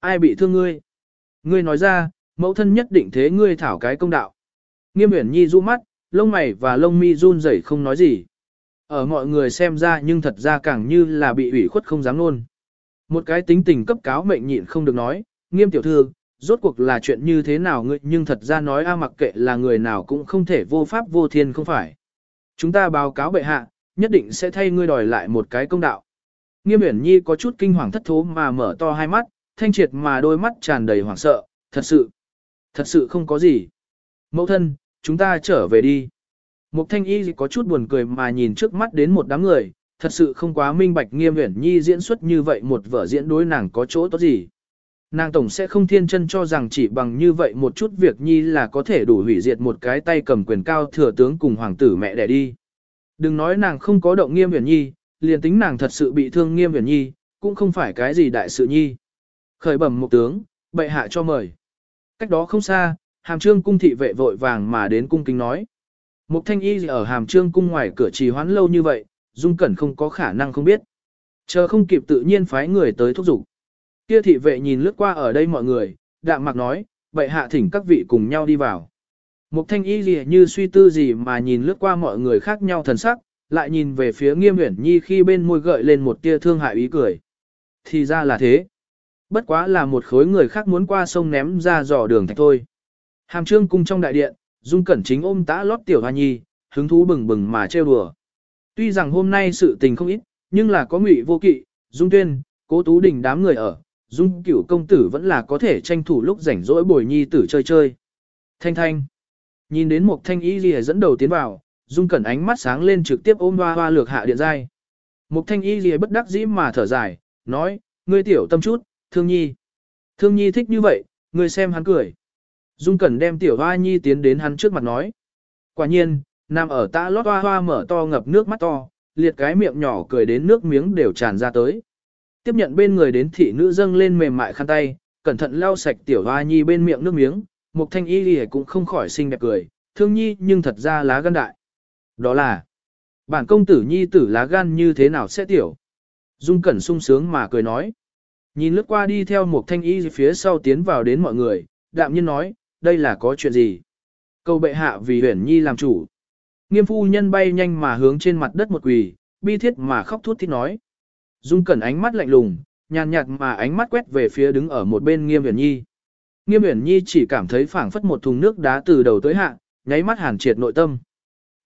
Ai bị thương ngươi? Ngươi nói ra, mẫu thân nhất định thế ngươi thảo cái công đạo. Nghiêm uyển nhi du mắt, lông mày và lông mi run rẩy không nói gì. Ở mọi người xem ra nhưng thật ra càng như là bị ủy khuất không dám luôn. Một cái tính tình cấp cáo mệnh nhịn không được nói, nghiêm tiểu thư, rốt cuộc là chuyện như thế nào ngươi nhưng thật ra nói a mặc kệ là người nào cũng không thể vô pháp vô thiên không phải. Chúng ta báo cáo bệ hạ, nhất định sẽ thay ngươi đòi lại một cái công đạo. Nghiêm uyển nhi có chút kinh hoàng thất thố mà mở to hai mắt, thanh triệt mà đôi mắt tràn đầy hoảng sợ, thật sự, thật sự không có gì. Mẫu thân, chúng ta trở về đi. Mục thanh y có chút buồn cười mà nhìn trước mắt đến một đám người, thật sự không quá minh bạch nghiêm uyển nhi diễn xuất như vậy một vở diễn đối nàng có chỗ tốt gì. Nàng tổng sẽ không thiên chân cho rằng chỉ bằng như vậy một chút việc nhi là có thể đủ hủy diệt một cái tay cầm quyền cao thừa tướng cùng hoàng tử mẹ đẻ đi. Đừng nói nàng không có động nghiêm uyển nhi, liền tính nàng thật sự bị thương nghiêm uyển nhi, cũng không phải cái gì đại sự nhi. Khởi bẩm một tướng, bệ hạ cho mời. Cách đó không xa, hàm trương cung thị vệ vội vàng mà đến cung kính nói. Mục thanh y ở hàm trương cung ngoài cửa trì hoãn lâu như vậy, dung cẩn không có khả năng không biết. Chờ không kịp tự nhiên phái người tới thúc giục. Kia thị vệ nhìn lướt qua ở đây mọi người, đạm mặc nói, vậy hạ thỉnh các vị cùng nhau đi vào. Mục thanh y gì như suy tư gì mà nhìn lướt qua mọi người khác nhau thần sắc, lại nhìn về phía nghiêm huyển nhi khi bên môi gợi lên một tia thương hại ý cười. Thì ra là thế. Bất quá là một khối người khác muốn qua sông ném ra dò đường thạch thôi. Hàm trương cung trong đại điện, Dung Cẩn chính ôm tã lót tiểu hoa nhi, hứng thú bừng bừng mà trêu đùa. Tuy rằng hôm nay sự tình không ít, nhưng là có ngụy vô kỵ, Dung Tuyên, Cố Tú Đình đám người ở, Dung Cửu công tử vẫn là có thể tranh thủ lúc rảnh rỗi bồi nhi tử chơi chơi. Thanh thanh. Nhìn đến một thanh y lìa dẫn đầu tiến vào, Dung Cẩn ánh mắt sáng lên trực tiếp ôm hoa hoa lược hạ điện giai. Một thanh y lìa bất đắc dĩ mà thở dài, nói, ngươi tiểu tâm chút, thương nhi. Thương nhi thích như vậy, ngươi xem hắn cười. Dung Cẩn đem tiểu hoa nhi tiến đến hắn trước mặt nói. Quả nhiên, nằm ở tã lót hoa hoa mở to ngập nước mắt to, liệt cái miệng nhỏ cười đến nước miếng đều tràn ra tới. Tiếp nhận bên người đến thị nữ dâng lên mềm mại khăn tay, cẩn thận lau sạch tiểu hoa nhi bên miệng nước miếng, Mục thanh y lì cũng không khỏi xinh đẹp cười, thương nhi nhưng thật ra lá gan đại. Đó là, bản công tử nhi tử lá gan như thế nào sẽ tiểu. Dung cẩn sung sướng mà cười nói. Nhìn lướt qua đi theo một thanh y phía sau tiến vào đến mọi người, đạm nhiên nói, đây là có chuyện gì? Cầu bệ hạ vì huyển nhi làm chủ. Nghiêm phu nhân bay nhanh mà hướng trên mặt đất một quỳ, bi thiết mà khóc thút thít nói. Dung cẩn ánh mắt lạnh lùng, nhàn nhạt mà ánh mắt quét về phía đứng ở một bên nghiêm huyển nhi. Nghiêm huyển nhi chỉ cảm thấy phảng phất một thùng nước đá từ đầu tới hạ, nháy mắt hàn triệt nội tâm.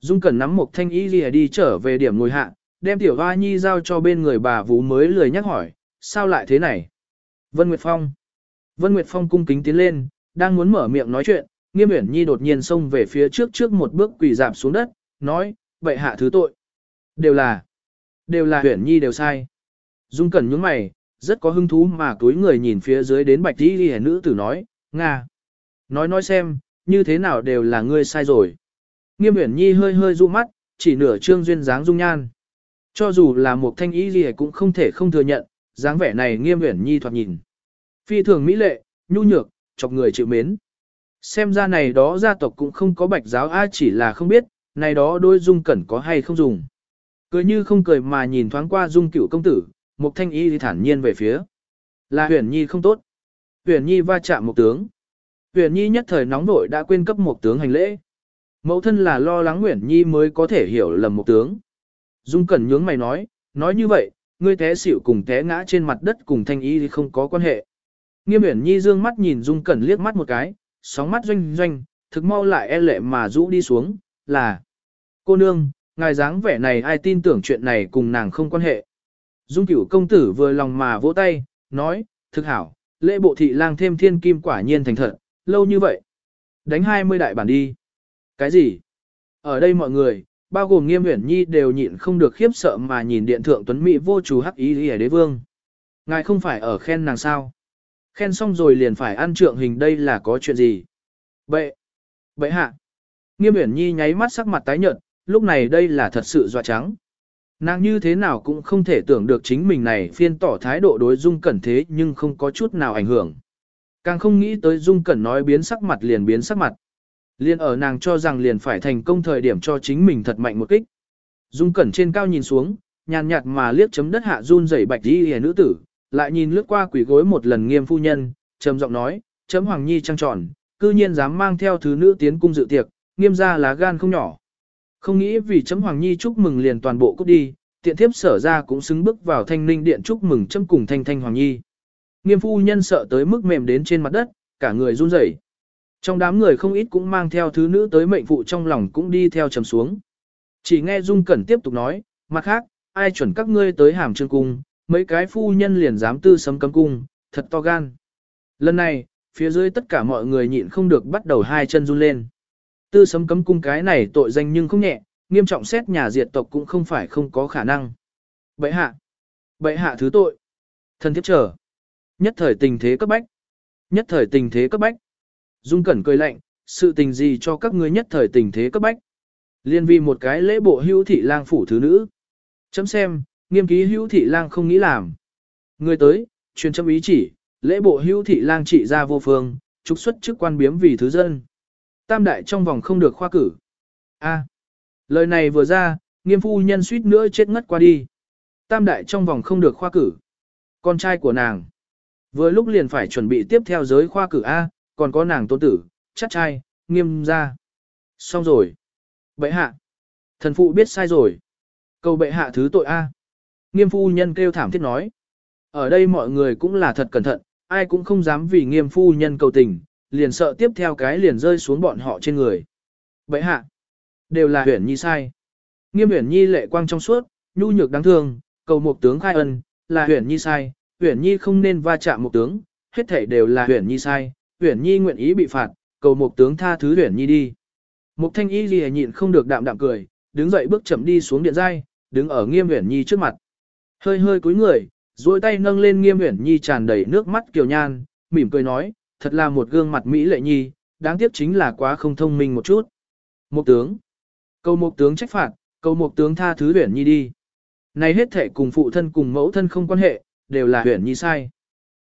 Dung cẩn nắm một thanh y lìa đi trở về điểm ngồi hạ, đem tiểu hoa nhi giao cho bên người bà vú mới lười nhắc hỏi, sao lại thế này? Vân Nguyệt Phong. Vân Nguyệt Phong cung kính tiến lên, đang muốn mở miệng nói chuyện, Nghiêm Uyển Nhi đột nhiên xông về phía trước trước một bước quỳ dạp xuống đất, nói, vậy hạ thứ tội. Đều là, đều là Uyển Nhi đều sai. Dung Cẩn nhướng mày, rất có hứng thú mà túi người nhìn phía dưới đến bạch Tỷ ghi nữ tử nói, Nga. Nói nói xem, như thế nào đều là ngươi sai rồi. Nghiêm Uyển Nhi hơi hơi du mắt, chỉ nửa trương duyên dáng dung nhan. Cho dù là một thanh ý gì cũng không thể không thừa nhận, dáng vẻ này Nghiêm Uyển Nhi thoạt nhìn. Phi thường mỹ lệ, nhu nhược, chọc người chịu mến. Xem ra này đó gia tộc cũng không có bạch giáo a chỉ là không biết, này đó đôi dung cẩn có hay không dùng. Cười như không cười mà nhìn thoáng qua dung cửu công tử, một thanh y thì thản nhiên về phía. Là huyền nhi không tốt. Huyền nhi va chạm một tướng. Huyền nhi nhất thời nóng nổi đã quên cấp một tướng hành lễ. Mẫu thân là lo lắng huyền nhi mới có thể hiểu lầm một tướng. Dung cẩn nhướng mày nói, nói như vậy, ngươi té xỉu cùng té ngã trên mặt đất cùng thanh y thì không có quan hệ. Nghiêm Uyển Nhi dương mắt nhìn Dung Cẩn liếc mắt một cái, sóng mắt doanh doanh, thực mau lại e lệ mà rũ đi xuống, là Cô nương, ngài dáng vẻ này ai tin tưởng chuyện này cùng nàng không quan hệ. Dung cửu công tử vừa lòng mà vỗ tay, nói, thực hảo, lễ bộ thị lang thêm thiên kim quả nhiên thành thật, lâu như vậy. Đánh 20 đại bản đi. Cái gì? Ở đây mọi người, bao gồm nghiêm huyển nhi đều nhịn không được khiếp sợ mà nhìn điện thượng tuấn mỹ vô chủ hắc ý lý đế vương. Ngài không phải ở khen nàng sao? Khen xong rồi liền phải ăn trượng hình đây là có chuyện gì? Vậy, vậy hạ. Nghiêm Uyển Nhi nháy mắt sắc mặt tái nhợt, lúc này đây là thật sự dọa trắng. Nàng như thế nào cũng không thể tưởng được chính mình này phiên tỏ thái độ đối Dung Cẩn thế nhưng không có chút nào ảnh hưởng. Càng không nghĩ tới Dung Cẩn nói biến sắc mặt liền biến sắc mặt. Liên ở nàng cho rằng liền phải thành công thời điểm cho chính mình thật mạnh một kích. Dung Cẩn trên cao nhìn xuống, nhàn nhạt mà liếc chấm đất hạ run rẩy bạch đi hề nữ tử, lại nhìn lướt qua quỷ gối một lần nghiêm phu nhân, trầm giọng nói, chấm Hoàng Nhi trăng tròn, cư nhiên dám mang theo thứ nữ tiến cung dự tiệc, nghiêm ra lá gan không nhỏ. Không nghĩ vì chấm Hoàng Nhi chúc mừng liền toàn bộ cút đi, tiện thiếp sở ra cũng xứng bước vào thanh ninh điện chúc mừng chấm cùng thanh thanh Hoàng Nhi. Nghiêm phu nhân sợ tới mức mềm đến trên mặt đất, cả người run rẩy. Trong đám người không ít cũng mang theo thứ nữ tới mệnh phụ trong lòng cũng đi theo trầm xuống. Chỉ nghe Dung Cẩn tiếp tục nói, mặt khác, ai chuẩn các ngươi tới hàm trương cung, mấy cái phu nhân liền dám tư sấm cấm cung, thật to gan. Lần này, phía dưới tất cả mọi người nhịn không được bắt đầu hai chân run lên. Tư sấm cấm cung cái này tội danh nhưng không nhẹ, nghiêm trọng xét nhà diệt tộc cũng không phải không có khả năng. Bệ hạ, bệ hạ thứ tội, thân thiết trở, nhất thời tình thế cấp bách, nhất thời tình thế cấp bách. Dung Cẩn cười lạnh, sự tình gì cho các ngươi nhất thời tình thế cấp bách. Liên vi một cái lễ bộ hữu thị lang phủ thứ nữ. Chấm xem, nghiêm ký hữu thị lang không nghĩ làm. Người tới, truyền châm ý chỉ, lễ bộ hữu thị lang trị ra vô phương, trục xuất chức quan biếm vì thứ dân. Tam đại trong vòng không được khoa cử. A. lời này vừa ra, nghiêm phu nhân suýt nữa chết ngất qua đi. Tam đại trong vòng không được khoa cử. Con trai của nàng. Vừa lúc liền phải chuẩn bị tiếp theo giới khoa cử A, còn có nàng tôn tử, chắc trai, nghiêm ra. Xong rồi. Bệ hạ. Thần phụ biết sai rồi. Cầu bệ hạ thứ tội A. Nghiêm phu nhân kêu thảm thiết nói. Ở đây mọi người cũng là thật cẩn thận, ai cũng không dám vì nghiêm phu nhân cầu tình, liền sợ tiếp theo cái liền rơi xuống bọn họ trên người. Vậy hạ. Đều là huyển nhi sai. Nghiêm huyển nhi lệ quang trong suốt, nhu nhược đáng thương, cầu một tướng khai ân, là huyển nhi sai, huyển nhi không nên va chạm một tướng, hết thảy đều là huyển nhi sai, huyển nhi nguyện ý bị phạt, cầu một tướng tha thứ huyển nhi đi. Mục thanh y gì nhịn không được đạm đạm cười, đứng dậy bước chậm đi xuống điện giai, đứng ở nghiêm huyển nhi trước mặt. Hơi hơi cúi người, duỗi tay nâng lên nghiêm uyển nhi tràn đầy nước mắt kiều nhan, mỉm cười nói, thật là một gương mặt mỹ lệ nhi, đáng tiếc chính là quá không thông minh một chút. Mục tướng, cầu mục tướng trách phạt, cầu mục tướng tha thứ uyển nhi đi. Này hết thể cùng phụ thân cùng mẫu thân không quan hệ, đều là uyển nhi sai.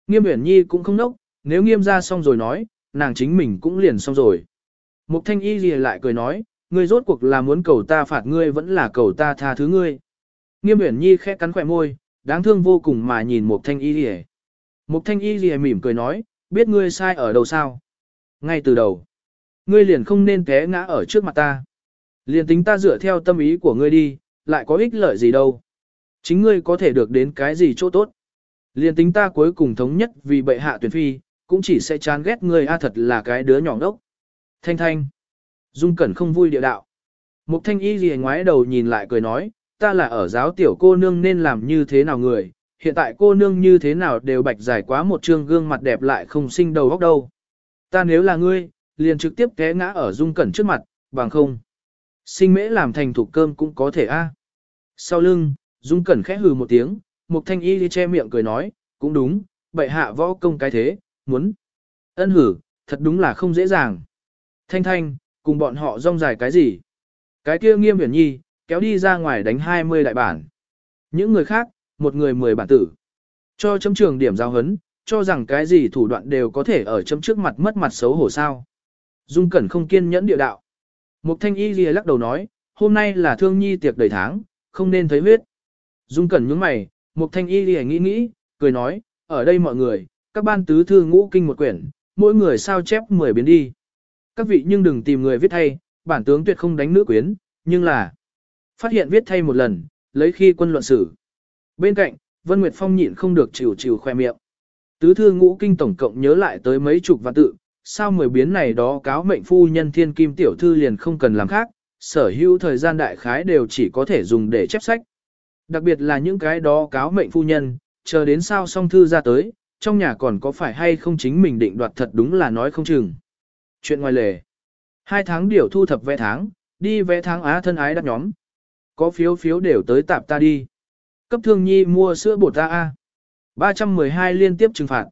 Nghiêm uyển nhi cũng không nốc, nếu nghiêm ra xong rồi nói, nàng chính mình cũng liền xong rồi. Mục thanh y gì lại cười nói, ngươi rốt cuộc là muốn cầu ta phạt ngươi vẫn là cầu ta tha thứ ngươi. Nghiêm Uyển nhi khẽ cắn khỏe môi, đáng thương vô cùng mà nhìn mục thanh y Lìa. Mục thanh y Lìa mỉm cười nói, biết ngươi sai ở đâu sao? Ngay từ đầu, ngươi liền không nên té ngã ở trước mặt ta. Liền tính ta dựa theo tâm ý của ngươi đi, lại có ích lợi gì đâu. Chính ngươi có thể được đến cái gì chỗ tốt. Liền tính ta cuối cùng thống nhất vì bệ hạ tuyển phi, cũng chỉ sẽ chán ghét ngươi a thật là cái đứa nhỏ ngốc. Thanh thanh. Dung Cẩn không vui địa đạo. Mục thanh y gì ngoái đầu nhìn lại cười nói, ta là ở giáo tiểu cô nương nên làm như thế nào người, hiện tại cô nương như thế nào đều bạch giải quá một trương gương mặt đẹp lại không sinh đầu góc đâu. Ta nếu là ngươi, liền trực tiếp té ngã ở Dung Cẩn trước mặt, bằng không. Sinh mễ làm thành thục cơm cũng có thể a. Sau lưng, Dung Cẩn khẽ hừ một tiếng, Mục Thanh Y đi che miệng cười nói, cũng đúng, bệ hạ võ công cái thế, muốn. Ân hử, thật đúng là không dễ dàng. Thanh Thanh, cùng bọn họ rong dài cái gì? Cái kia nghiêm hiển nhi, kéo đi ra ngoài đánh 20 đại bản. Những người khác, một người 10 bản tử. Cho chấm trường điểm giao hấn, cho rằng cái gì thủ đoạn đều có thể ở chấm trước mặt mất mặt xấu hổ sao. Dung Cẩn không kiên nhẫn địa đạo. Mục Thanh Y ghi lắc đầu nói, hôm nay là thương nhi tiệc đầy tháng, không nên thấy huyết. Dung Cẩn nhướng mày, Mục Thanh Y ghi nghĩ nghĩ, cười nói, ở đây mọi người, các ban tứ thư ngũ kinh một quyển, mỗi người sao chép 10 biến đi. Các vị nhưng đừng tìm người viết thay, bản tướng tuyệt không đánh nữ quyến, nhưng là phát hiện viết thay một lần, lấy khi quân luận sử. Bên cạnh, Vân Nguyệt Phong nhịn không được chịu chịu khoe miệng. Tứ thư ngũ kinh tổng cộng nhớ lại tới mấy chục văn tự, sao mười biến này đó cáo mệnh phu nhân thiên kim tiểu thư liền không cần làm khác, sở hữu thời gian đại khái đều chỉ có thể dùng để chép sách. Đặc biệt là những cái đó cáo mệnh phu nhân, chờ đến sao song thư ra tới, trong nhà còn có phải hay không chính mình định đoạt thật đúng là nói không chừng. Chuyện ngoài lề. Hai tháng điều thu thập vẽ tháng, đi vẽ tháng á thân ái đắt nhóm. Có phiếu phiếu đều tới tạp ta đi. Cấp thương nhi mua sữa bột ta A. 312 liên tiếp trừng phạt.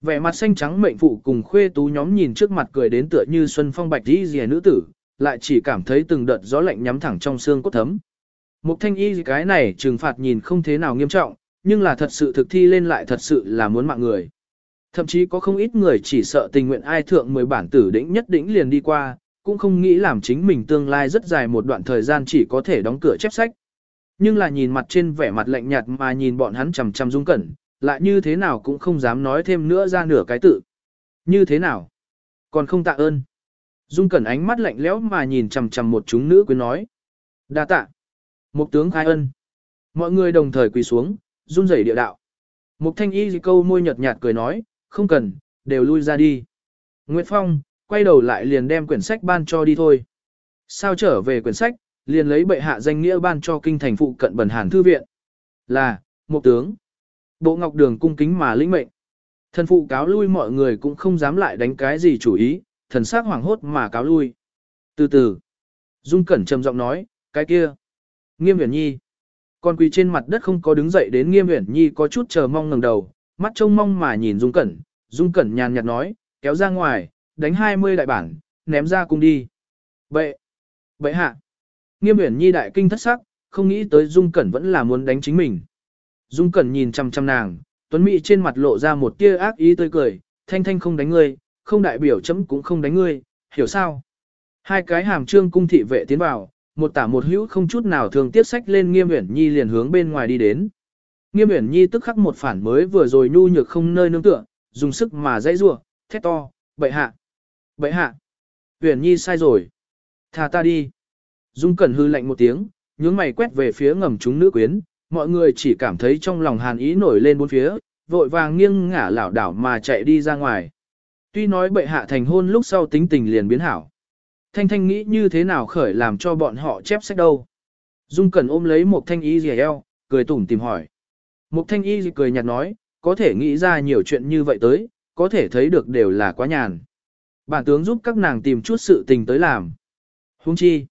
Vẻ mặt xanh trắng mệnh phụ cùng khuê tú nhóm nhìn trước mặt cười đến tựa như xuân phong bạch đi rìa nữ tử, lại chỉ cảm thấy từng đợt gió lạnh nhắm thẳng trong xương cốt thấm. Mục thanh y cái này trừng phạt nhìn không thế nào nghiêm trọng, nhưng là thật sự thực thi lên lại thật sự là muốn mạng người. Thậm chí có không ít người chỉ sợ tình nguyện ai thượng mười bản tử đỉnh nhất đỉnh liền đi qua, cũng không nghĩ làm chính mình tương lai rất dài một đoạn thời gian chỉ có thể đóng cửa chép sách. Nhưng là nhìn mặt trên vẻ mặt lạnh nhạt mà nhìn bọn hắn chằm chằm dung cẩn, lại như thế nào cũng không dám nói thêm nữa ra nửa cái tự. Như thế nào? Còn không tạ ơn. Dung Cẩn ánh mắt lạnh lẽo mà nhìn chằm chằm một chúng nữ quyến nói. đa tạ. Một tướng khai ân. Mọi người đồng thời quỳ xuống, run rẩy địa đạo. Mục thanh y câu môi nhợt nhạt cười nói, không cần, đều lui ra đi. Nguyệt Phong, quay đầu lại liền đem quyển sách ban cho đi thôi. Sao trở về quyển sách, liền lấy bệ hạ danh nghĩa ban cho kinh thành phụ cận bẩn hàn thư viện. Là, một tướng. Bộ ngọc đường cung kính mà lĩnh mệnh. Thần phụ cáo lui mọi người cũng không dám lại đánh cái gì chủ ý, thần sắc hoảng hốt mà cáo lui. Từ từ, Dung Cẩn trầm giọng nói, cái kia. Nghiêm Viễn Nhi. Con quỳ trên mặt đất không có đứng dậy đến Nghiêm Viễn Nhi có chút chờ mong ngẩng đầu, mắt trông mong mà nhìn Dung Cẩn. Dung Cẩn nhàn nhạt nói, kéo ra ngoài, đánh 20 đại bản, ném ra cung đi. Bệ, bệ hạ. Nghiêm uyển Nhi đại kinh thất sắc, không nghĩ tới Dung Cẩn vẫn là muốn đánh chính mình. Dung Cẩn nhìn chăm chăm nàng, Tuấn Mỹ trên mặt lộ ra một tia ác ý tươi cười, thanh thanh không đánh ngươi, không đại biểu chấm cũng không đánh ngươi, hiểu sao? Hai cái hàm trương cung thị vệ tiến vào, một tả một hữu không chút nào thường tiếp sách lên Nghiêm Uyển Nhi liền hướng bên ngoài đi đến. Nghiêm Uyển Nhi tức khắc một phản mới vừa rồi nhu nhược không nơi nương tựa, dùng sức mà dãy rủa, thét to, "Bệ hạ! Bệ hạ! Uyển Nhi sai rồi. Thả ta đi." Dung Cẩn hư lạnh một tiếng, nhướng mày quét về phía ngầm chúng nữ quyến, mọi người chỉ cảm thấy trong lòng hàn ý nổi lên bốn phía, vội vàng nghiêng ngả lảo đảo mà chạy đi ra ngoài. Tuy nói bệ hạ thành hôn lúc sau tính tình liền biến hảo. Thanh Thanh nghĩ như thế nào khởi làm cho bọn họ chép sách đâu. Dung Cẩn ôm lấy một thanh y rìa eo, cười tủm tìm hỏi. Một thanh y cười nhạt nói, có thể nghĩ ra nhiều chuyện như vậy tới, có thể thấy được đều là quá nhàn. Bản tướng giúp các nàng tìm chút sự tình tới làm. Hung chi.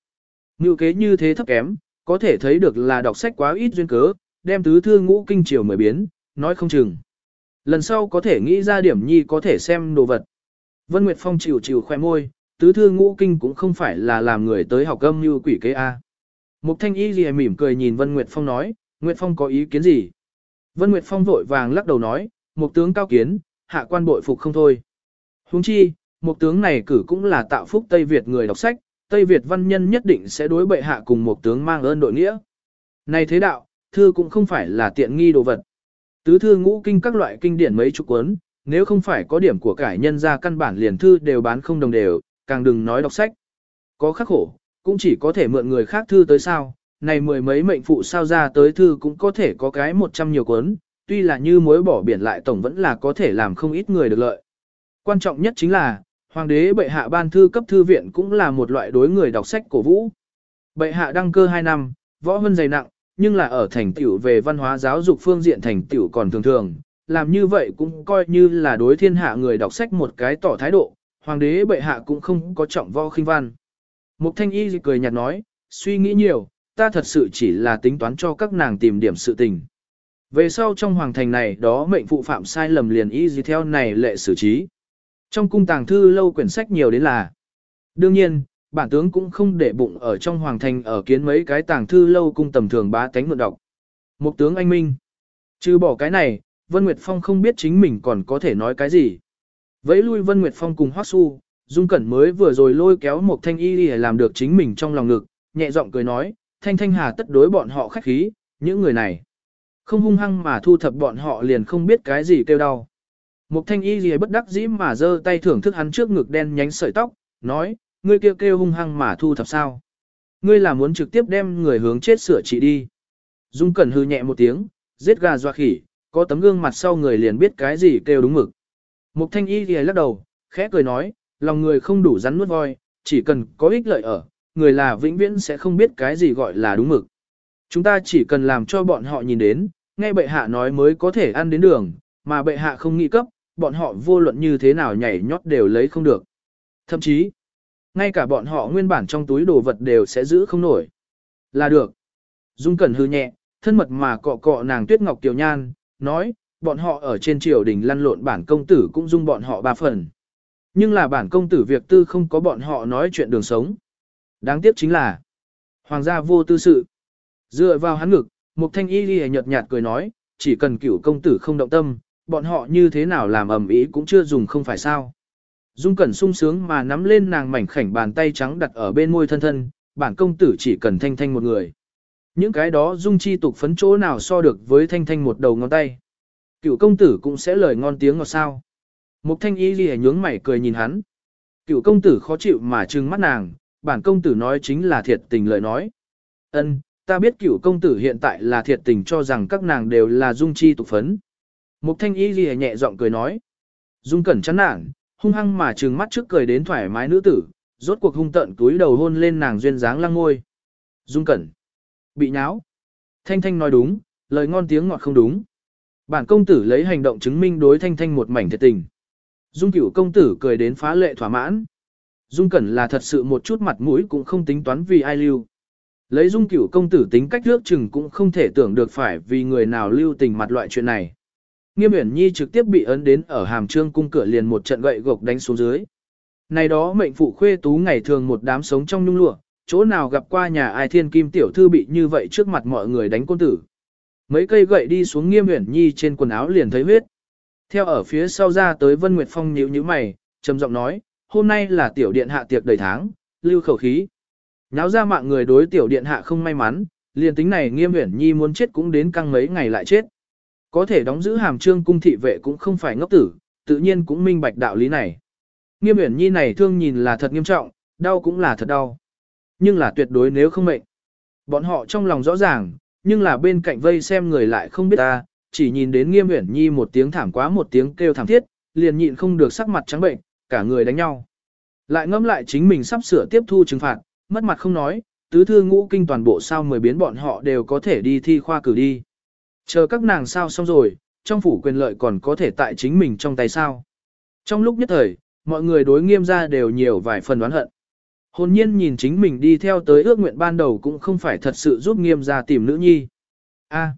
ngữ kế như thế thấp kém, có thể thấy được là đọc sách quá ít duyên cớ, đem tứ thư ngũ kinh triều mười biến, nói không chừng. Lần sau có thể nghĩ ra điểm nhi có thể xem đồ vật. Vân Nguyệt Phong chịu chịu khoe môi, tứ thư ngũ kinh cũng không phải là làm người tới học âm như quỷ kế A. Mục thanh y gì mỉm cười nhìn Vân Nguyệt Phong nói, Nguyệt Phong có ý kiến gì? Vân Nguyệt Phong vội vàng lắc đầu nói, mục tướng cao kiến, hạ quan bội phục không thôi. Huống chi, mục tướng này cử cũng là tạo phúc Tây Việt người đọc sách, Tây Việt văn nhân nhất định sẽ đối bệ hạ cùng một tướng mang ơn đội nghĩa. Này thế đạo, thư cũng không phải là tiện nghi đồ vật. Tứ thư ngũ kinh các loại kinh điển mấy chục cuốn, nếu không phải có điểm của cải nhân ra căn bản liền thư đều bán không đồng đều, càng đừng nói đọc sách. Có khắc khổ, cũng chỉ có thể mượn người khác thư tới sao, này mười mấy mệnh phụ sao ra tới thư cũng có thể có cái một trăm nhiều cuốn, tuy là như mối bỏ biển lại tổng vẫn là có thể làm không ít người được lợi. Quan trọng nhất chính là, Hoàng đế bệ hạ ban thư cấp thư viện cũng là một loại đối người đọc sách cổ vũ. Bệ hạ đăng cơ 2 năm, võ hơn dày nặng, nhưng là ở thành tiểu về văn hóa giáo dục phương diện thành tiểu còn thường thường, làm như vậy cũng coi như là đối thiên hạ người đọc sách một cái tỏ thái độ, hoàng đế bệ hạ cũng không có trọng võ khinh văn. Mục thanh y cười nhạt nói, suy nghĩ nhiều, ta thật sự chỉ là tính toán cho các nàng tìm điểm sự tình. Về sau trong hoàng thành này đó mệnh phụ phạm sai lầm liền y gì theo này lệ xử trí. Trong cung tàng thư lâu quyển sách nhiều đến là. Đương nhiên, bản tướng cũng không để bụng ở trong hoàng thành ở kiến mấy cái tàng thư lâu cung tầm thường bá tánh mượn đọc. Một tướng anh minh. Trừ bỏ cái này, Vân Nguyệt Phong không biết chính mình còn có thể nói cái gì. Vẫy lui Vân Nguyệt Phong cùng Hoắc Su, Dung Cẩn mới vừa rồi lôi kéo một thanh y để làm được chính mình trong lòng ngực, nhẹ giọng cười nói, thanh thanh hà tất đối bọn họ khách khí, những người này. Không hung hăng mà thu thập bọn họ liền không biết cái gì kêu đau. Một thanh y gì bất đắc dĩ mà giơ tay thưởng thức hắn trước ngực đen nhánh sợi tóc, nói, ngươi kêu kêu hung hăng mà thu thập sao. Ngươi là muốn trực tiếp đem người hướng chết sửa trị đi. Dung Cẩn hư nhẹ một tiếng, giết gà doa khỉ, có tấm gương mặt sau người liền biết cái gì kêu đúng mực. Mục thanh y thì lắc đầu, khẽ cười nói, lòng người không đủ rắn nuốt voi, chỉ cần có ích lợi ở, người là vĩnh viễn sẽ không biết cái gì gọi là đúng mực. Chúng ta chỉ cần làm cho bọn họ nhìn đến, nghe bệ hạ nói mới có thể ăn đến đường, mà bệ hạ không nghĩ cấp, bọn họ vô luận như thế nào nhảy nhót đều lấy không được. Thậm chí, ngay cả bọn họ nguyên bản trong túi đồ vật đều sẽ giữ không nổi. Là được. Dung Cẩn hư nhẹ, thân mật mà cọ cọ nàng tuyết ngọc kiều nhan, nói, bọn họ ở trên triều đình lăn lộn bản công tử cũng dung bọn họ ba phần. Nhưng là bản công tử việc tư không có bọn họ nói chuyện đường sống. Đáng tiếc chính là, hoàng gia vô tư sự. Dựa vào hắn ngực, một thanh y ghi nhợt nhạt cười nói, chỉ cần cửu công tử không động tâm, bọn họ như thế nào làm ầm ĩ cũng chưa dùng không phải sao. Dung Cẩn sung sướng mà nắm lên nàng mảnh khảnh bàn tay trắng đặt ở bên môi thân thân, bản công tử chỉ cần thanh thanh một người. Những cái đó Dung chi tục phấn chỗ nào so được với thanh thanh một đầu ngón tay. Cựu công tử cũng sẽ lời ngon tiếng ngọt sao. Mục thanh y ghi nhướng mày cười nhìn hắn. Cựu công tử khó chịu mà trừng mắt nàng, bản công tử nói chính là thiệt tình lời nói. Ân, ta biết cựu công tử hiện tại là thiệt tình cho rằng các nàng đều là dung chi tục phấn. Mục thanh y ghi nhẹ giọng cười nói. Dung cẩn chán nản, hung hăng mà trừng mắt trước cười đến thoải mái nữ tử, rốt cuộc hung tận túi đầu hôn lên nàng duyên dáng lăng ngôi. Dung cẩn. Bị nháo. Thanh Thanh nói đúng, lời ngon tiếng ngọt không đúng. Bản công tử lấy hành động chứng minh đối Thanh Thanh một mảnh thiệt tình. Dung cửu công tử cười đến phá lệ thỏa mãn. Dung cẩn là thật sự một chút mặt mũi cũng không tính toán vì ai lưu. Lấy dung cửu công tử tính cách nước chừng cũng không thể tưởng được phải vì người nào lưu tình mặt loại chuyện này. Nghiêm Uyển Nhi trực tiếp bị ấn đến ở hàm trương cung cửa liền một trận gậy gộc đánh xuống dưới. Này đó mệnh phụ khuê tú ngày thường một đám sống trong nhung lụa, chỗ nào gặp qua nhà ai thiên kim tiểu thư bị như vậy trước mặt mọi người đánh côn tử. Mấy cây gậy đi xuống Nghiêm Uyển Nhi trên quần áo liền thấy huyết. Theo ở phía sau ra tới Vân Nguyệt Phong nhíu nhíu mày, trầm giọng nói, hôm nay là tiểu điện hạ tiệc đầy tháng, lưu khẩu khí. Nháo ra mạng người đối tiểu điện hạ không may mắn, liền tính này Nghiêm Uyển Nhi muốn chết cũng đến căng mấy ngày lại chết. Có thể đóng giữ hàm trương cung thị vệ cũng không phải ngốc tử, tự nhiên cũng minh bạch đạo lý này. Nghiêm uyển nhi này thương nhìn là thật nghiêm trọng, đau cũng là thật đau. Nhưng là tuyệt đối nếu không mệnh. Bọn họ trong lòng rõ ràng, nhưng là bên cạnh vây xem người lại không biết ta, chỉ nhìn đến nghiêm uyển nhi một tiếng thảm quá một tiếng kêu thảm thiết, liền nhịn không được sắc mặt trắng bệnh, cả người đánh nhau. Lại ngẫm lại chính mình sắp sửa tiếp thu trừng phạt, mất mặt không nói, tứ thư ngũ kinh toàn bộ sao mười biến bọn họ đều có thể đi thi khoa cử đi. Chờ các nàng sao xong rồi, trong phủ quyền lợi còn có thể tại chính mình trong tay sao. Trong lúc nhất thời, mọi người đối nghiêm ra đều nhiều vài phần đoán hận. Hồn nhiên nhìn chính mình đi theo tới ước nguyện ban đầu cũng không phải thật sự giúp nghiêm ra tìm nữ nhi. A.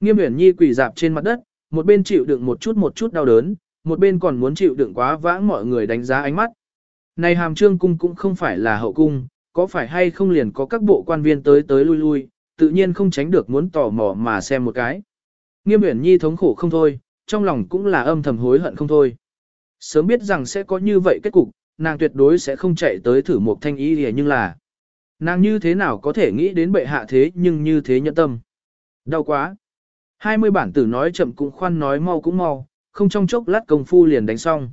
nghiêm uyển nhi quỳ dạp trên mặt đất, một bên chịu đựng một chút một chút đau đớn, một bên còn muốn chịu đựng quá vãng mọi người đánh giá ánh mắt. Này hàm trương cung cũng không phải là hậu cung, có phải hay không liền có các bộ quan viên tới tới lui lui, tự nhiên không tránh được muốn tò mò mà xem một cái. Nghiêm uyển nhi thống khổ không thôi, trong lòng cũng là âm thầm hối hận không thôi. Sớm biết rằng sẽ có như vậy kết cục, nàng tuyệt đối sẽ không chạy tới thử một thanh ý gì nhưng là nàng như thế nào có thể nghĩ đến bệ hạ thế nhưng như thế nhẫn tâm. Đau quá. 20 bản tử nói chậm cũng khoan nói mau cũng mau, không trong chốc lát công phu liền đánh xong.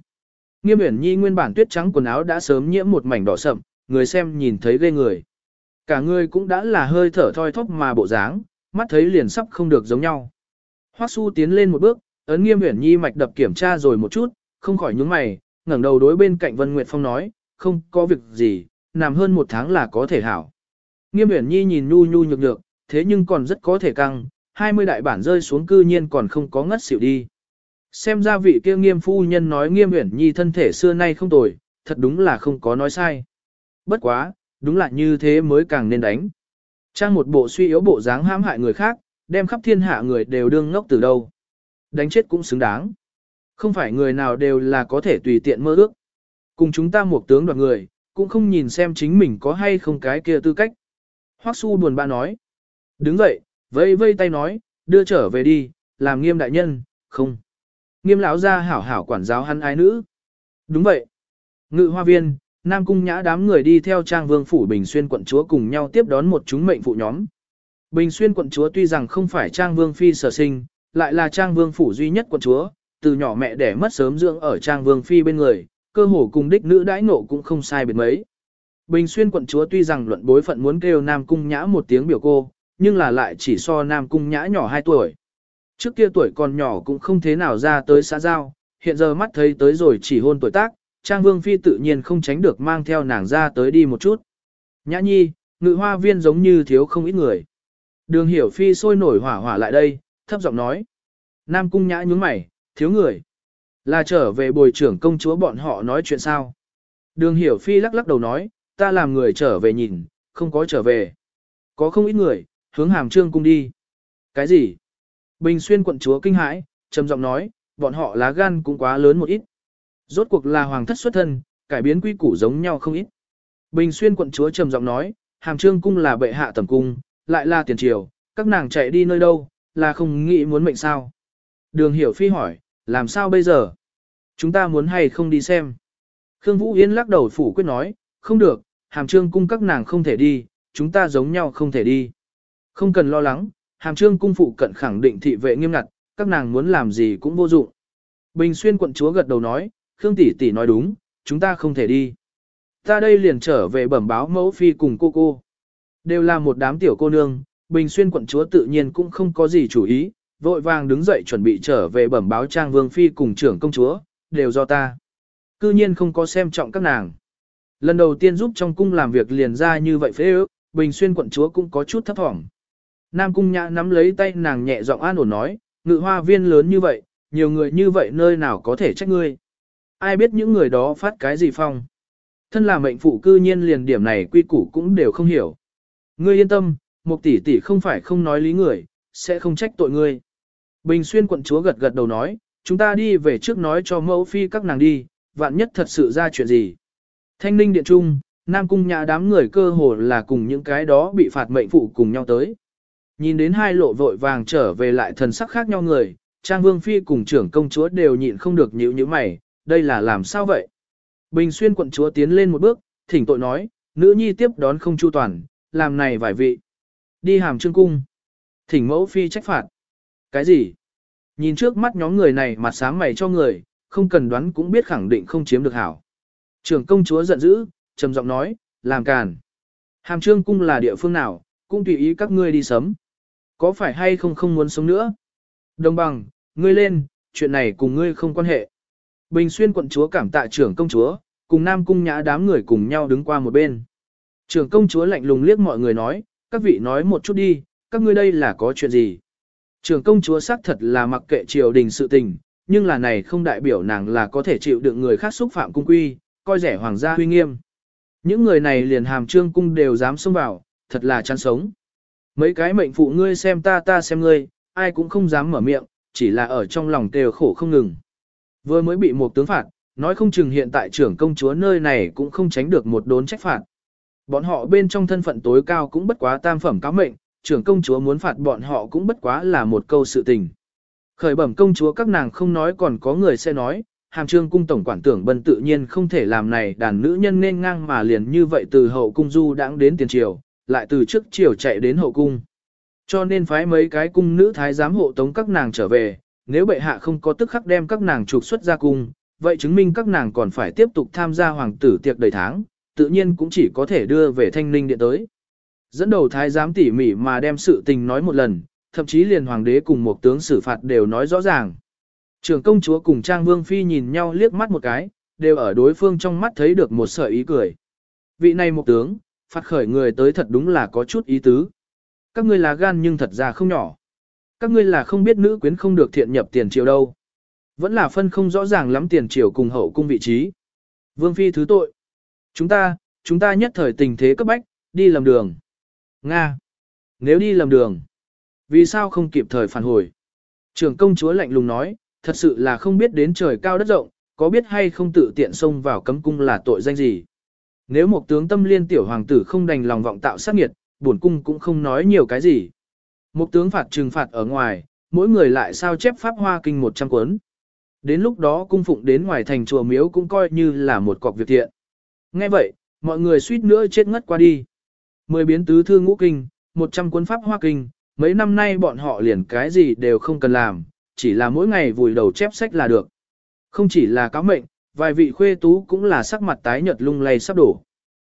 Nghiêm uyển nhi nguyên bản tuyết trắng quần áo đã sớm nhiễm một mảnh đỏ sậm, người xem nhìn thấy ghê người. Cả người cũng đã là hơi thở thoi thóp mà bộ dáng, mắt thấy liền sắp không được giống nhau. Hoắc Su tiến lên một bước, ấn Nghiêm Uyển Nhi mạch đập kiểm tra rồi một chút, không khỏi nhướng mày, ngẩng đầu đối bên cạnh Vân Nguyệt Phong nói, không có việc gì, nằm hơn một tháng là có thể hảo. Nghiêm Uyển Nhi nhìn nhu nhu nhược nhược, thế nhưng còn rất có thể căng, 20 đại bản rơi xuống cư nhiên còn không có ngất xỉu đi. Xem ra vị kia nghiêm phu nhân nói nghiêm uyển nhi thân thể xưa nay không tồi, thật đúng là không có nói sai. Bất quá, đúng là như thế mới càng nên đánh. Trang một bộ suy yếu bộ dáng hãm hại người khác, đem khắp thiên hạ người đều đương ngốc từ đâu. Đánh chết cũng xứng đáng. Không phải người nào đều là có thể tùy tiện mơ ước. Cùng chúng ta một tướng đoạt người, cũng không nhìn xem chính mình có hay không cái kia tư cách. Hoắc su buồn bã nói. Đứng dậy, vây vây tay nói, đưa trở về đi, làm nghiêm đại nhân, không. Nghiêm lão ra hảo hảo quản giáo hắn ái nữ. Đúng vậy. Ngự hoa viên, Nam Cung Nhã đám người đi theo Trang Vương Phủ Bình Xuyên quận chúa cùng nhau tiếp đón một chúng mệnh phụ nhóm. Bình Xuyên quận chúa tuy rằng không phải Trang Vương Phi sở sinh, lại là Trang Vương Phủ duy nhất quận chúa, từ nhỏ mẹ đẻ mất sớm dưỡng ở Trang Vương Phi bên người, cơ hồ cùng đích nữ đãi nộ cũng không sai biệt mấy. Bình Xuyên quận chúa tuy rằng luận bối phận muốn kêu Nam Cung Nhã một tiếng biểu cô, nhưng là lại chỉ so Nam Cung Nhã nhỏ 2 tuổi. Trước kia tuổi còn nhỏ cũng không thế nào ra tới xã giao, hiện giờ mắt thấy tới rồi chỉ hôn tuổi tác, Trang Vương Phi tự nhiên không tránh được mang theo nàng ra tới đi một chút. Nhã nhi, ngự hoa viên giống như thiếu không ít người. Đường hiểu Phi sôi nổi hỏa hỏa lại đây, thấp giọng nói. Nam cung nhã nhướng mày, thiếu người. Là trở về bồi trưởng công chúa bọn họ nói chuyện sao. Đường hiểu Phi lắc lắc đầu nói, ta làm người trở về nhìn, không có trở về. Có không ít người, hướng hàm trương cung đi. Cái gì? Bình xuyên quận chúa kinh hãi, trầm giọng nói, bọn họ lá gan cũng quá lớn một ít. Rốt cuộc là hoàng thất xuất thân, cải biến quy củ giống nhau không ít. Bình xuyên quận chúa trầm giọng nói, hàm trương cung là bệ hạ tầm cung, lại là tiền triều, các nàng chạy đi nơi đâu, là không nghĩ muốn mệnh sao. Đường hiểu phi hỏi, làm sao bây giờ? Chúng ta muốn hay không đi xem? Khương Vũ Yên lắc đầu phủ quyết nói, không được, hàm trương cung các nàng không thể đi, chúng ta giống nhau không thể đi. Không cần lo lắng, hàm trương cung phụ cận khẳng định thị vệ nghiêm ngặt, các nàng muốn làm gì cũng vô dụng. Bình xuyên quận chúa gật đầu nói, Khương tỷ tỷ nói đúng, chúng ta không thể đi. Ta đây liền trở về bẩm báo mẫu phi cùng cô cô. Đều là một đám tiểu cô nương, Bình xuyên quận chúa tự nhiên cũng không có gì chủ ý, vội vàng đứng dậy chuẩn bị trở về bẩm báo trang vương phi cùng trưởng công chúa, đều do ta. Cư nhiên không có xem trọng các nàng. Lần đầu tiên giúp trong cung làm việc liền ra như vậy phế ước, Bình xuyên quận chúa cũng có chút thấp thỏm. Nam cung nhã nắm lấy tay nàng nhẹ giọng an ổn nói, ngự hoa viên lớn như vậy, nhiều người như vậy nơi nào có thể trách ngươi. Ai biết những người đó phát cái gì phong. Thân là mệnh phụ cư nhiên liền điểm này quy củ cũng đều không hiểu. Ngươi yên tâm, một tỷ tỷ không phải không nói lý người, sẽ không trách tội ngươi. Bình xuyên quận chúa gật gật đầu nói, chúng ta đi về trước nói cho mẫu phi các nàng đi, vạn nhất thật sự ra chuyện gì. Thanh ninh điện trung, Nam cung nhà đám người cơ hồ là cùng những cái đó bị phạt mệnh phụ cùng nhau tới. Nhìn đến hai lộ vội vàng trở về lại thần sắc khác nhau người, Trang Vương Phi cùng trưởng công chúa đều nhịn không được nhíu như mày, đây là làm sao vậy? Bình xuyên quận chúa tiến lên một bước, thỉnh tội nói, nữ nhi tiếp đón không chu toàn, làm này vài vị. Đi hàm trương cung. Thỉnh mẫu phi trách phạt. Cái gì? Nhìn trước mắt nhóm người này mặt sáng mày cho người, không cần đoán cũng biết khẳng định không chiếm được hảo. Trưởng công chúa giận dữ, trầm giọng nói, làm càn. Hàm trương cung là địa phương nào, cũng tùy ý các ngươi đi sớm. Có phải hay không không muốn sống nữa? Đồng bằng, ngươi lên, chuyện này cùng ngươi không quan hệ. Bình xuyên quận chúa cảm tạ trưởng công chúa, cùng nam cung nhã đám người cùng nhau đứng qua một bên. Trưởng công chúa lạnh lùng liếc mọi người nói, các vị nói một chút đi, các ngươi đây là có chuyện gì? Trưởng công chúa xác thật là mặc kệ triều đình sự tình, nhưng là này không đại biểu nàng là có thể chịu đựng người khác xúc phạm cung quy, coi rẻ hoàng gia huy nghiêm. Những người này liền hàm trương cung đều dám xông vào, thật là chán sống. Mấy cái mệnh phụ ngươi xem ta ta xem ngươi, ai cũng không dám mở miệng, chỉ là ở trong lòng đều khổ không ngừng. Vừa mới bị một tướng phạt, nói không chừng hiện tại trưởng công chúa nơi này cũng không tránh được một đốn trách phạt. Bọn họ bên trong thân phận tối cao cũng bất quá tam phẩm cáo mệnh, trưởng công chúa muốn phạt bọn họ cũng bất quá là một câu sự tình. Khởi bẩm công chúa các nàng không nói còn có người sẽ nói, hàm trương cung tổng quản tưởng bần tự nhiên không thể làm này đàn nữ nhân nên ngang mà liền như vậy từ hậu cung du đãng đến tiền triều, lại từ trước triều chạy đến hậu cung. Cho nên phái mấy cái cung nữ thái giám hộ tống các nàng trở về, nếu bệ hạ không có tức khắc đem các nàng trục xuất ra cung, vậy chứng minh các nàng còn phải tiếp tục tham gia hoàng tử tiệc đầy tháng, tự nhiên cũng chỉ có thể đưa về thanh ninh điện tới. Dẫn đầu thái giám tỉ mỉ mà đem sự tình nói một lần, thậm chí liền hoàng đế cùng một tướng xử phạt đều nói rõ ràng. Trưởng công chúa cùng Trang Vương Phi nhìn nhau liếc mắt một cái, đều ở đối phương trong mắt thấy được một sợi ý cười. Vị này một tướng, phạt khởi người tới thật đúng là có chút ý tứ. Các ngươi là gan nhưng thật ra không nhỏ. Các ngươi là không biết nữ quyến không được thiện nhập tiền triều đâu. Vẫn là phân không rõ ràng lắm tiền triều cùng hậu cung vị trí. Vương Phi thứ tội. Chúng ta, chúng ta nhất thời tình thế cấp bách, đi lầm đường. Nga. Nếu đi lầm đường, vì sao không kịp thời phản hồi? Trưởng công chúa lạnh lùng nói, thật sự là không biết đến trời cao đất rộng, có biết hay không tự tiện xông vào cấm cung là tội danh gì. Nếu một tướng tâm liên tiểu hoàng tử không đành lòng vọng tạo sát nghiệt, bổn cung cũng không nói nhiều cái gì. Một tướng phạt trừng phạt ở ngoài, mỗi người lại sao chép pháp hoa kinh 100 cuốn. Đến lúc đó cung phụng đến ngoài thành chùa miếu cũng coi như là một cọc việc thiện. Nghe vậy, mọi người suýt nữa chết ngất qua đi. Mười biến tứ thư ngũ kinh, 100 cuốn pháp hoa kinh, mấy năm nay bọn họ liền cái gì đều không cần làm, chỉ là mỗi ngày vùi đầu chép sách là được. Không chỉ là cáo mệnh, vài vị khuê tú cũng là sắc mặt tái nhợt lung lay sắp đổ.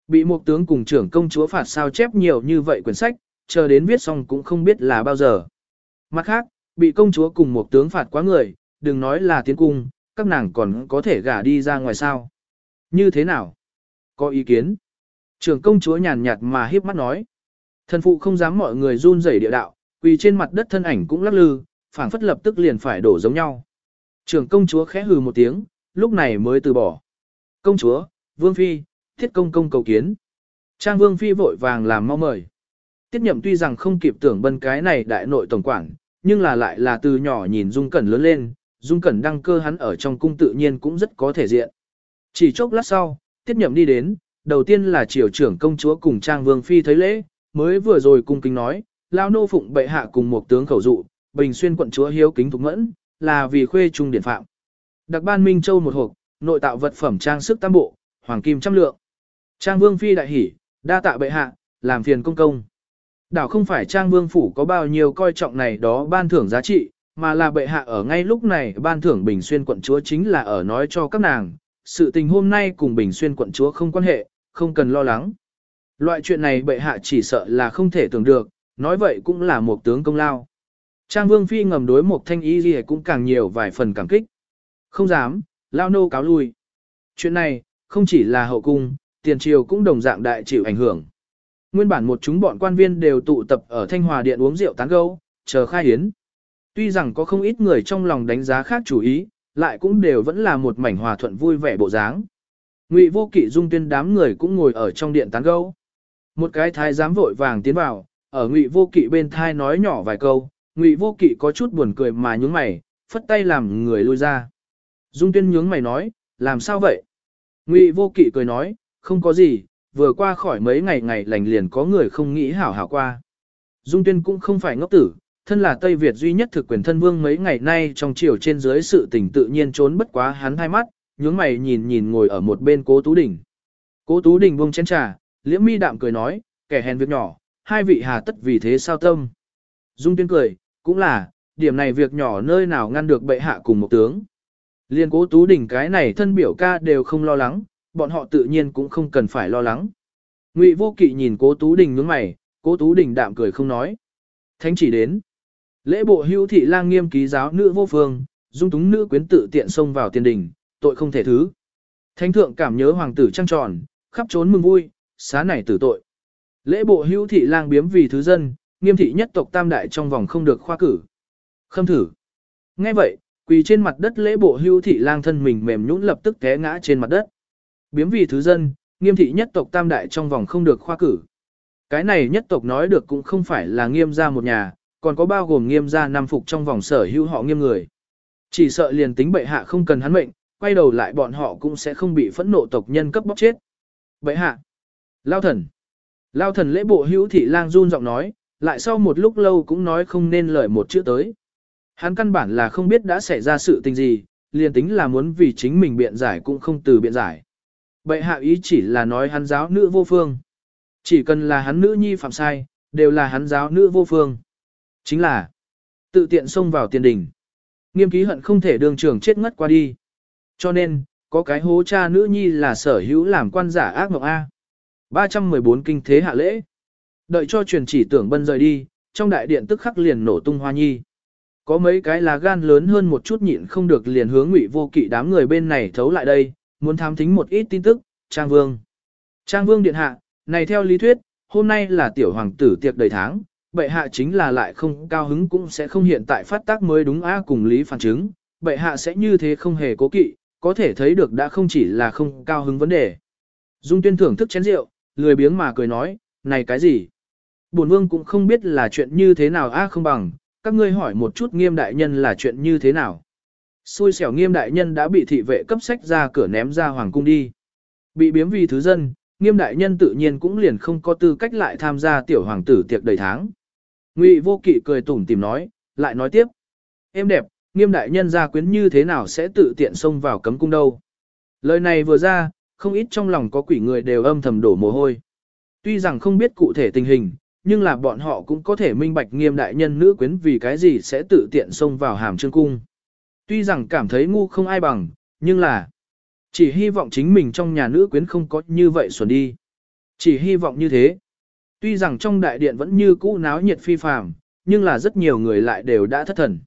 Bị một tướng cùng trưởng công chúa phạt sao chép nhiều như vậy quyển sách, chờ đến viết xong cũng không biết là bao giờ. Mặt khác, bị công chúa cùng một tướng phạt quá người, đừng nói là tiến cung, các nàng còn có thể gả đi ra ngoài sao. Như thế nào? Có ý kiến? Trưởng công chúa nhàn nhạt mà hiếp mắt nói. Thần phụ không dám mọi người run rẩy địa đạo, quỳ trên mặt đất thân ảnh cũng lắc lư, phảng phất lập tức liền phải đổ giống nhau. Trưởng công chúa khẽ hừ một tiếng, lúc này mới từ bỏ. Công chúa, vương phi, thiết công công cầu kiến. Trang vương phi vội vàng làm mau mời. Tiết nhậm tuy rằng không kịp tưởng bân cái này đại nội tổng quản, nhưng là lại là từ nhỏ nhìn Dung Cẩn lớn lên, Dung Cẩn đăng cơ hắn ở trong cung tự nhiên cũng rất có thể diện. Chỉ chốc lát sau, Tiết nhậm đi đến, đầu tiên là triều trưởng công chúa cùng Trang Vương Phi thấy lễ, mới vừa rồi cung kính nói, lao nô phụng bệ hạ cùng một tướng khẩu dụ, bình xuyên quận chúa hiếu kính thục mẫn, là vì khuê trung điển phạm. Đặc ban Minh Châu một hộp, nội tạo vật phẩm trang sức tam bộ, hoàng kim trăm lượng. Trang Vương Phi đại hỉ, đa tạ bệ hạ, làm phiền công công. Đảo không phải Trang Vương Phủ có bao nhiêu coi trọng này đó ban thưởng giá trị, mà là bệ hạ ở ngay lúc này ban thưởng Bình Xuyên quận chúa chính là ở nói cho các nàng, sự tình hôm nay cùng Bình Xuyên quận chúa không quan hệ, không cần lo lắng. Loại chuyện này bệ hạ chỉ sợ là không thể tưởng được, nói vậy cũng là một tướng công lao. Trang Vương Phi ngầm đối một thanh ý gì cũng càng nhiều vài phần cảm kích. Không dám, lao nô cáo lui. Chuyện này, không chỉ là hậu cung, tiền triều cũng đồng dạng đại chịu ảnh hưởng. Nguyên bản một chúng bọn quan viên đều tụ tập ở Thanh Hòa Điện uống rượu tán gẫu, chờ khai hiến. Tuy rằng có không ít người trong lòng đánh giá khác chủ ý, lại cũng đều vẫn là một mảnh hòa thuận vui vẻ bộ dáng. Ngụy Vô Kỵ dung tuyên đám người cũng ngồi ở trong điện tán gẫu. Một cái thái giám vội vàng tiến vào, ở Ngụy Vô Kỵ bên thai nói nhỏ vài câu, Ngụy Vô Kỵ có chút buồn cười mà nhướng mày, phất tay làm người lui ra. Dung Tuyên nhướng mày nói, làm sao vậy? Ngụy Vô Kỵ cười nói, không có gì, vừa qua khỏi mấy ngày ngày lành liền có người không nghĩ hảo hảo qua. Dung Tuyên cũng không phải ngốc tử, thân là Tây Việt duy nhất thực quyền thân vương mấy ngày nay trong chiều trên dưới sự tình tự nhiên trốn bất quá hắn hai mắt, nhướng mày nhìn nhìn ngồi ở một bên Cố Tú Đình. Cố Tú Đình buông chén trà, liễm mi đạm cười nói, kẻ hèn việc nhỏ, hai vị hà tất vì thế sao tâm. Dung Tuyên cười, cũng là, điểm này việc nhỏ nơi nào ngăn được bệ hạ cùng một tướng. Liên cố tú đỉnh cái này thân biểu ca đều không lo lắng, bọn họ tự nhiên cũng không cần phải lo lắng. Ngụy vô kỵ nhìn cố tú đình nhướng mày, cố tú đình đạm cười không nói. Thánh chỉ đến. Lễ bộ hưu thị lang nghiêm ký giáo nữ vô phương, dung túng nữ quyến tự tiện xông vào tiền đình, tội không thể thứ. Thánh thượng cảm nhớ hoàng tử trăng tròn, khắp trốn mừng vui, xá này tử tội. Lễ bộ hưu thị lang biếm vì thứ dân, nghiêm thị nhất tộc tam đại trong vòng không được khoa cử. Khâm thử. Nghe vậy, quỳ trên mặt đất lễ bộ hưu thị lang thân mình mềm nhũn lập tức té ngã trên mặt đất. Biếm vì thứ dân, nghiêm thị nhất tộc tam đại trong vòng không được khoa cử. Cái này nhất tộc nói được cũng không phải là nghiêm gia một nhà, còn có bao gồm nghiêm gia năm phục trong vòng sở hữu họ nghiêm người. Chỉ sợ liền tính bệ hạ không cần hắn mệnh, quay đầu lại bọn họ cũng sẽ không bị phẫn nộ tộc nhân cấp bóc chết. Bệ hạ, lao thần, lao thần lễ bộ hữu thị lang run giọng nói, lại sau một lúc lâu cũng nói không nên lời một chữ tới. Hắn căn bản là không biết đã xảy ra sự tình gì, liền tính là muốn vì chính mình biện giải cũng không từ biện giải. Bệ hạ ý chỉ là nói hắn giáo nữ vô phương. Chỉ cần là hắn nữ nhi phạm sai, đều là hắn giáo nữ vô phương. Chính là tự tiện xông vào tiền đình. Nghiêm ký hận không thể đường trưởng chết ngất qua đi. Cho nên, có cái hố cha nữ nhi là sở hữu làm quan giả ác mộng A. 314 kinh thế hạ lễ. Đợi cho truyền chỉ tưởng bân rời đi, trong đại điện tức khắc liền nổ tung hoa nhi. Có mấy cái là gan lớn hơn một chút nhịn không được liền hướng ngụy vô kỵ đám người bên này thấu lại đây, muốn tham thính một ít tin tức, Trang Vương. Trang Vương điện hạ, này theo lý thuyết, hôm nay là tiểu hoàng tử tiệc đầy tháng, bệ hạ chính là lại không cao hứng cũng sẽ không hiện tại phát tác mới đúng a cùng lý phản chứng, bệ hạ sẽ như thế không hề cố kỵ, có thể thấy được đã không chỉ là không cao hứng vấn đề. Dung tuyên thưởng thức chén rượu, lười biếng mà cười nói, này cái gì? Bổn vương cũng không biết là chuyện như thế nào a không bằng, các ngươi hỏi một chút nghiêm đại nhân là chuyện như thế nào. Xui xẻo nghiêm đại nhân đã bị thị vệ cấp sách ra cửa ném ra hoàng cung đi. Bị biếm vì thứ dân, nghiêm đại nhân tự nhiên cũng liền không có tư cách lại tham gia tiểu hoàng tử tiệc đầy tháng. Ngụy vô kỵ cười tủm tìm nói, lại nói tiếp. Em đẹp, nghiêm đại nhân gia quyến như thế nào sẽ tự tiện xông vào cấm cung đâu. Lời này vừa ra, không ít trong lòng có quỷ người đều âm thầm đổ mồ hôi. Tuy rằng không biết cụ thể tình hình, nhưng là bọn họ cũng có thể minh bạch nghiêm đại nhân nữ quyến vì cái gì sẽ tự tiện xông vào hàm trương cung. Tuy rằng cảm thấy ngu không ai bằng, nhưng là chỉ hy vọng chính mình trong nhà nữ quyến không có như vậy xuẩn đi. Chỉ hy vọng như thế. Tuy rằng trong đại điện vẫn như cũ náo nhiệt phi phàm, nhưng là rất nhiều người lại đều đã thất thần.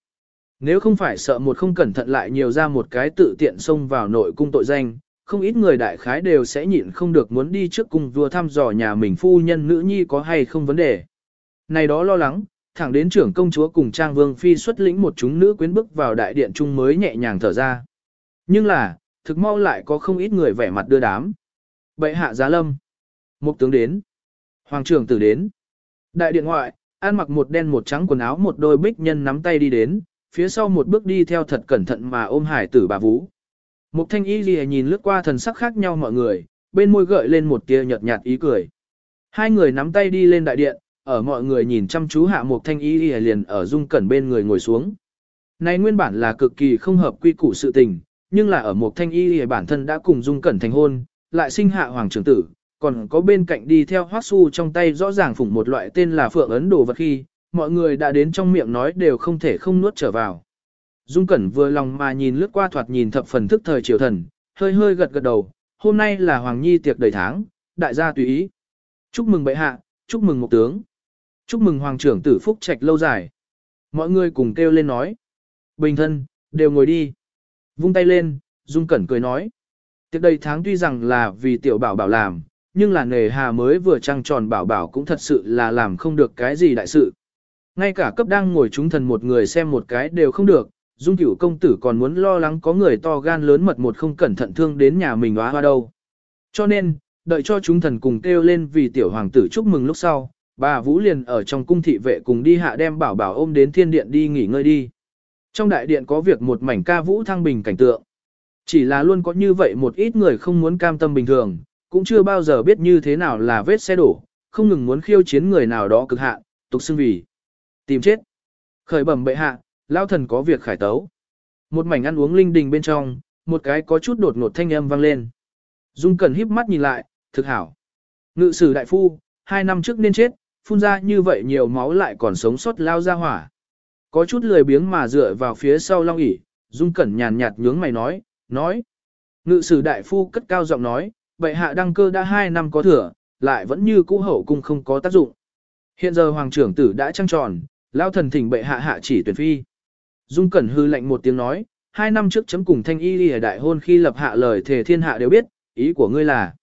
Nếu không phải sợ một không cẩn thận lại nhiều ra một cái tự tiện xông vào nội cung tội danh, không ít người đại khái đều sẽ nhịn không được muốn đi trước cung vua thăm dò nhà mình phu nhân nữ nhi có hay không vấn đề. Này đó lo lắng, thẳng đến trưởng công chúa cùng Trang Vương Phi xuất lĩnh một chúng nữ quyến bước vào đại điện chung mới nhẹ nhàng thở ra. Nhưng là, thực mau lại có không ít người vẻ mặt đưa đám. Bệ hạ giá lâm. Mục tướng đến. Hoàng trưởng tử đến. Đại điện ngoại, an mặc một đen một trắng quần áo một đôi bích nhân nắm tay đi đến, phía sau một bước đi theo thật cẩn thận mà ôm hải tử bà Vũ. Mục thanh y gì nhìn lướt qua thần sắc khác nhau mọi người, bên môi gợi lên một tia nhợt nhạt ý cười. Hai người nắm tay đi lên đại điện, ở mọi người nhìn chăm chú hạ mục thanh y gì liền ở dung cẩn bên người ngồi xuống. Này nguyên bản là cực kỳ không hợp quy củ sự tình, nhưng là ở mục thanh y gì bản thân đã cùng dung cẩn thành hôn, lại sinh hạ hoàng trưởng tử, còn có bên cạnh đi theo hoác su trong tay rõ ràng phủng một loại tên là phượng ấn đồ vật khi, mọi người đã đến trong miệng nói đều không thể không nuốt trở vào. Dung Cẩn vừa lòng mà nhìn lướt qua thoạt nhìn thập phần thức thời triều thần, hơi hơi gật gật đầu, hôm nay là Hoàng Nhi tiệc đầy tháng, đại gia tùy ý. Chúc mừng bệ hạ, chúc mừng một tướng. Chúc mừng Hoàng trưởng tử Phúc Trạch lâu dài. Mọi người cùng kêu lên nói. Bình thân, đều ngồi đi. Vung tay lên, Dung Cẩn cười nói. Tiệc đầy tháng tuy rằng là vì tiểu bảo bảo làm, nhưng là nề hà mới vừa trăng tròn bảo bảo cũng thật sự là làm không được cái gì đại sự. Ngay cả cấp đang ngồi chúng thần một người xem một cái đều không được, Dung cửu công tử còn muốn lo lắng có người to gan lớn mật một không cẩn thận thương đến nhà mình hóa hoa đâu. Cho nên, đợi cho chúng thần cùng kêu lên vì tiểu hoàng tử chúc mừng lúc sau, bà Vũ liền ở trong cung thị vệ cùng đi hạ đem bảo bảo ôm đến thiên điện đi nghỉ ngơi đi. Trong đại điện có việc một mảnh ca vũ thăng bình cảnh tượng. Chỉ là luôn có như vậy một ít người không muốn cam tâm bình thường, cũng chưa bao giờ biết như thế nào là vết xe đổ, không ngừng muốn khiêu chiến người nào đó cực hạn, tục xưng vì. Tìm chết. Khởi bẩm bệ hạ, lao thần có việc khải tấu. Một mảnh ăn uống linh đình bên trong, một cái có chút đột ngột thanh âm vang lên. Dung Cẩn híp mắt nhìn lại, thực hảo. Ngự sử đại phu, hai năm trước nên chết, phun ra như vậy nhiều máu lại còn sống sót lao ra hỏa. Có chút lười biếng mà dựa vào phía sau long ỉ, Dung Cẩn nhàn nhạt nhướng mày nói, nói. Ngự sử đại phu cất cao giọng nói, bệ hạ đăng cơ đã hai năm có thừa, lại vẫn như cũ hậu cung không có tác dụng. Hiện giờ hoàng trưởng tử đã trăng tròn, lao thần thỉnh bệ hạ hạ chỉ tuyển phi. Dung Cẩn hư lệnh một tiếng nói, hai năm trước chấm cùng thanh y đi đại hôn khi lập hạ lời thề thiên hạ đều biết, ý của ngươi là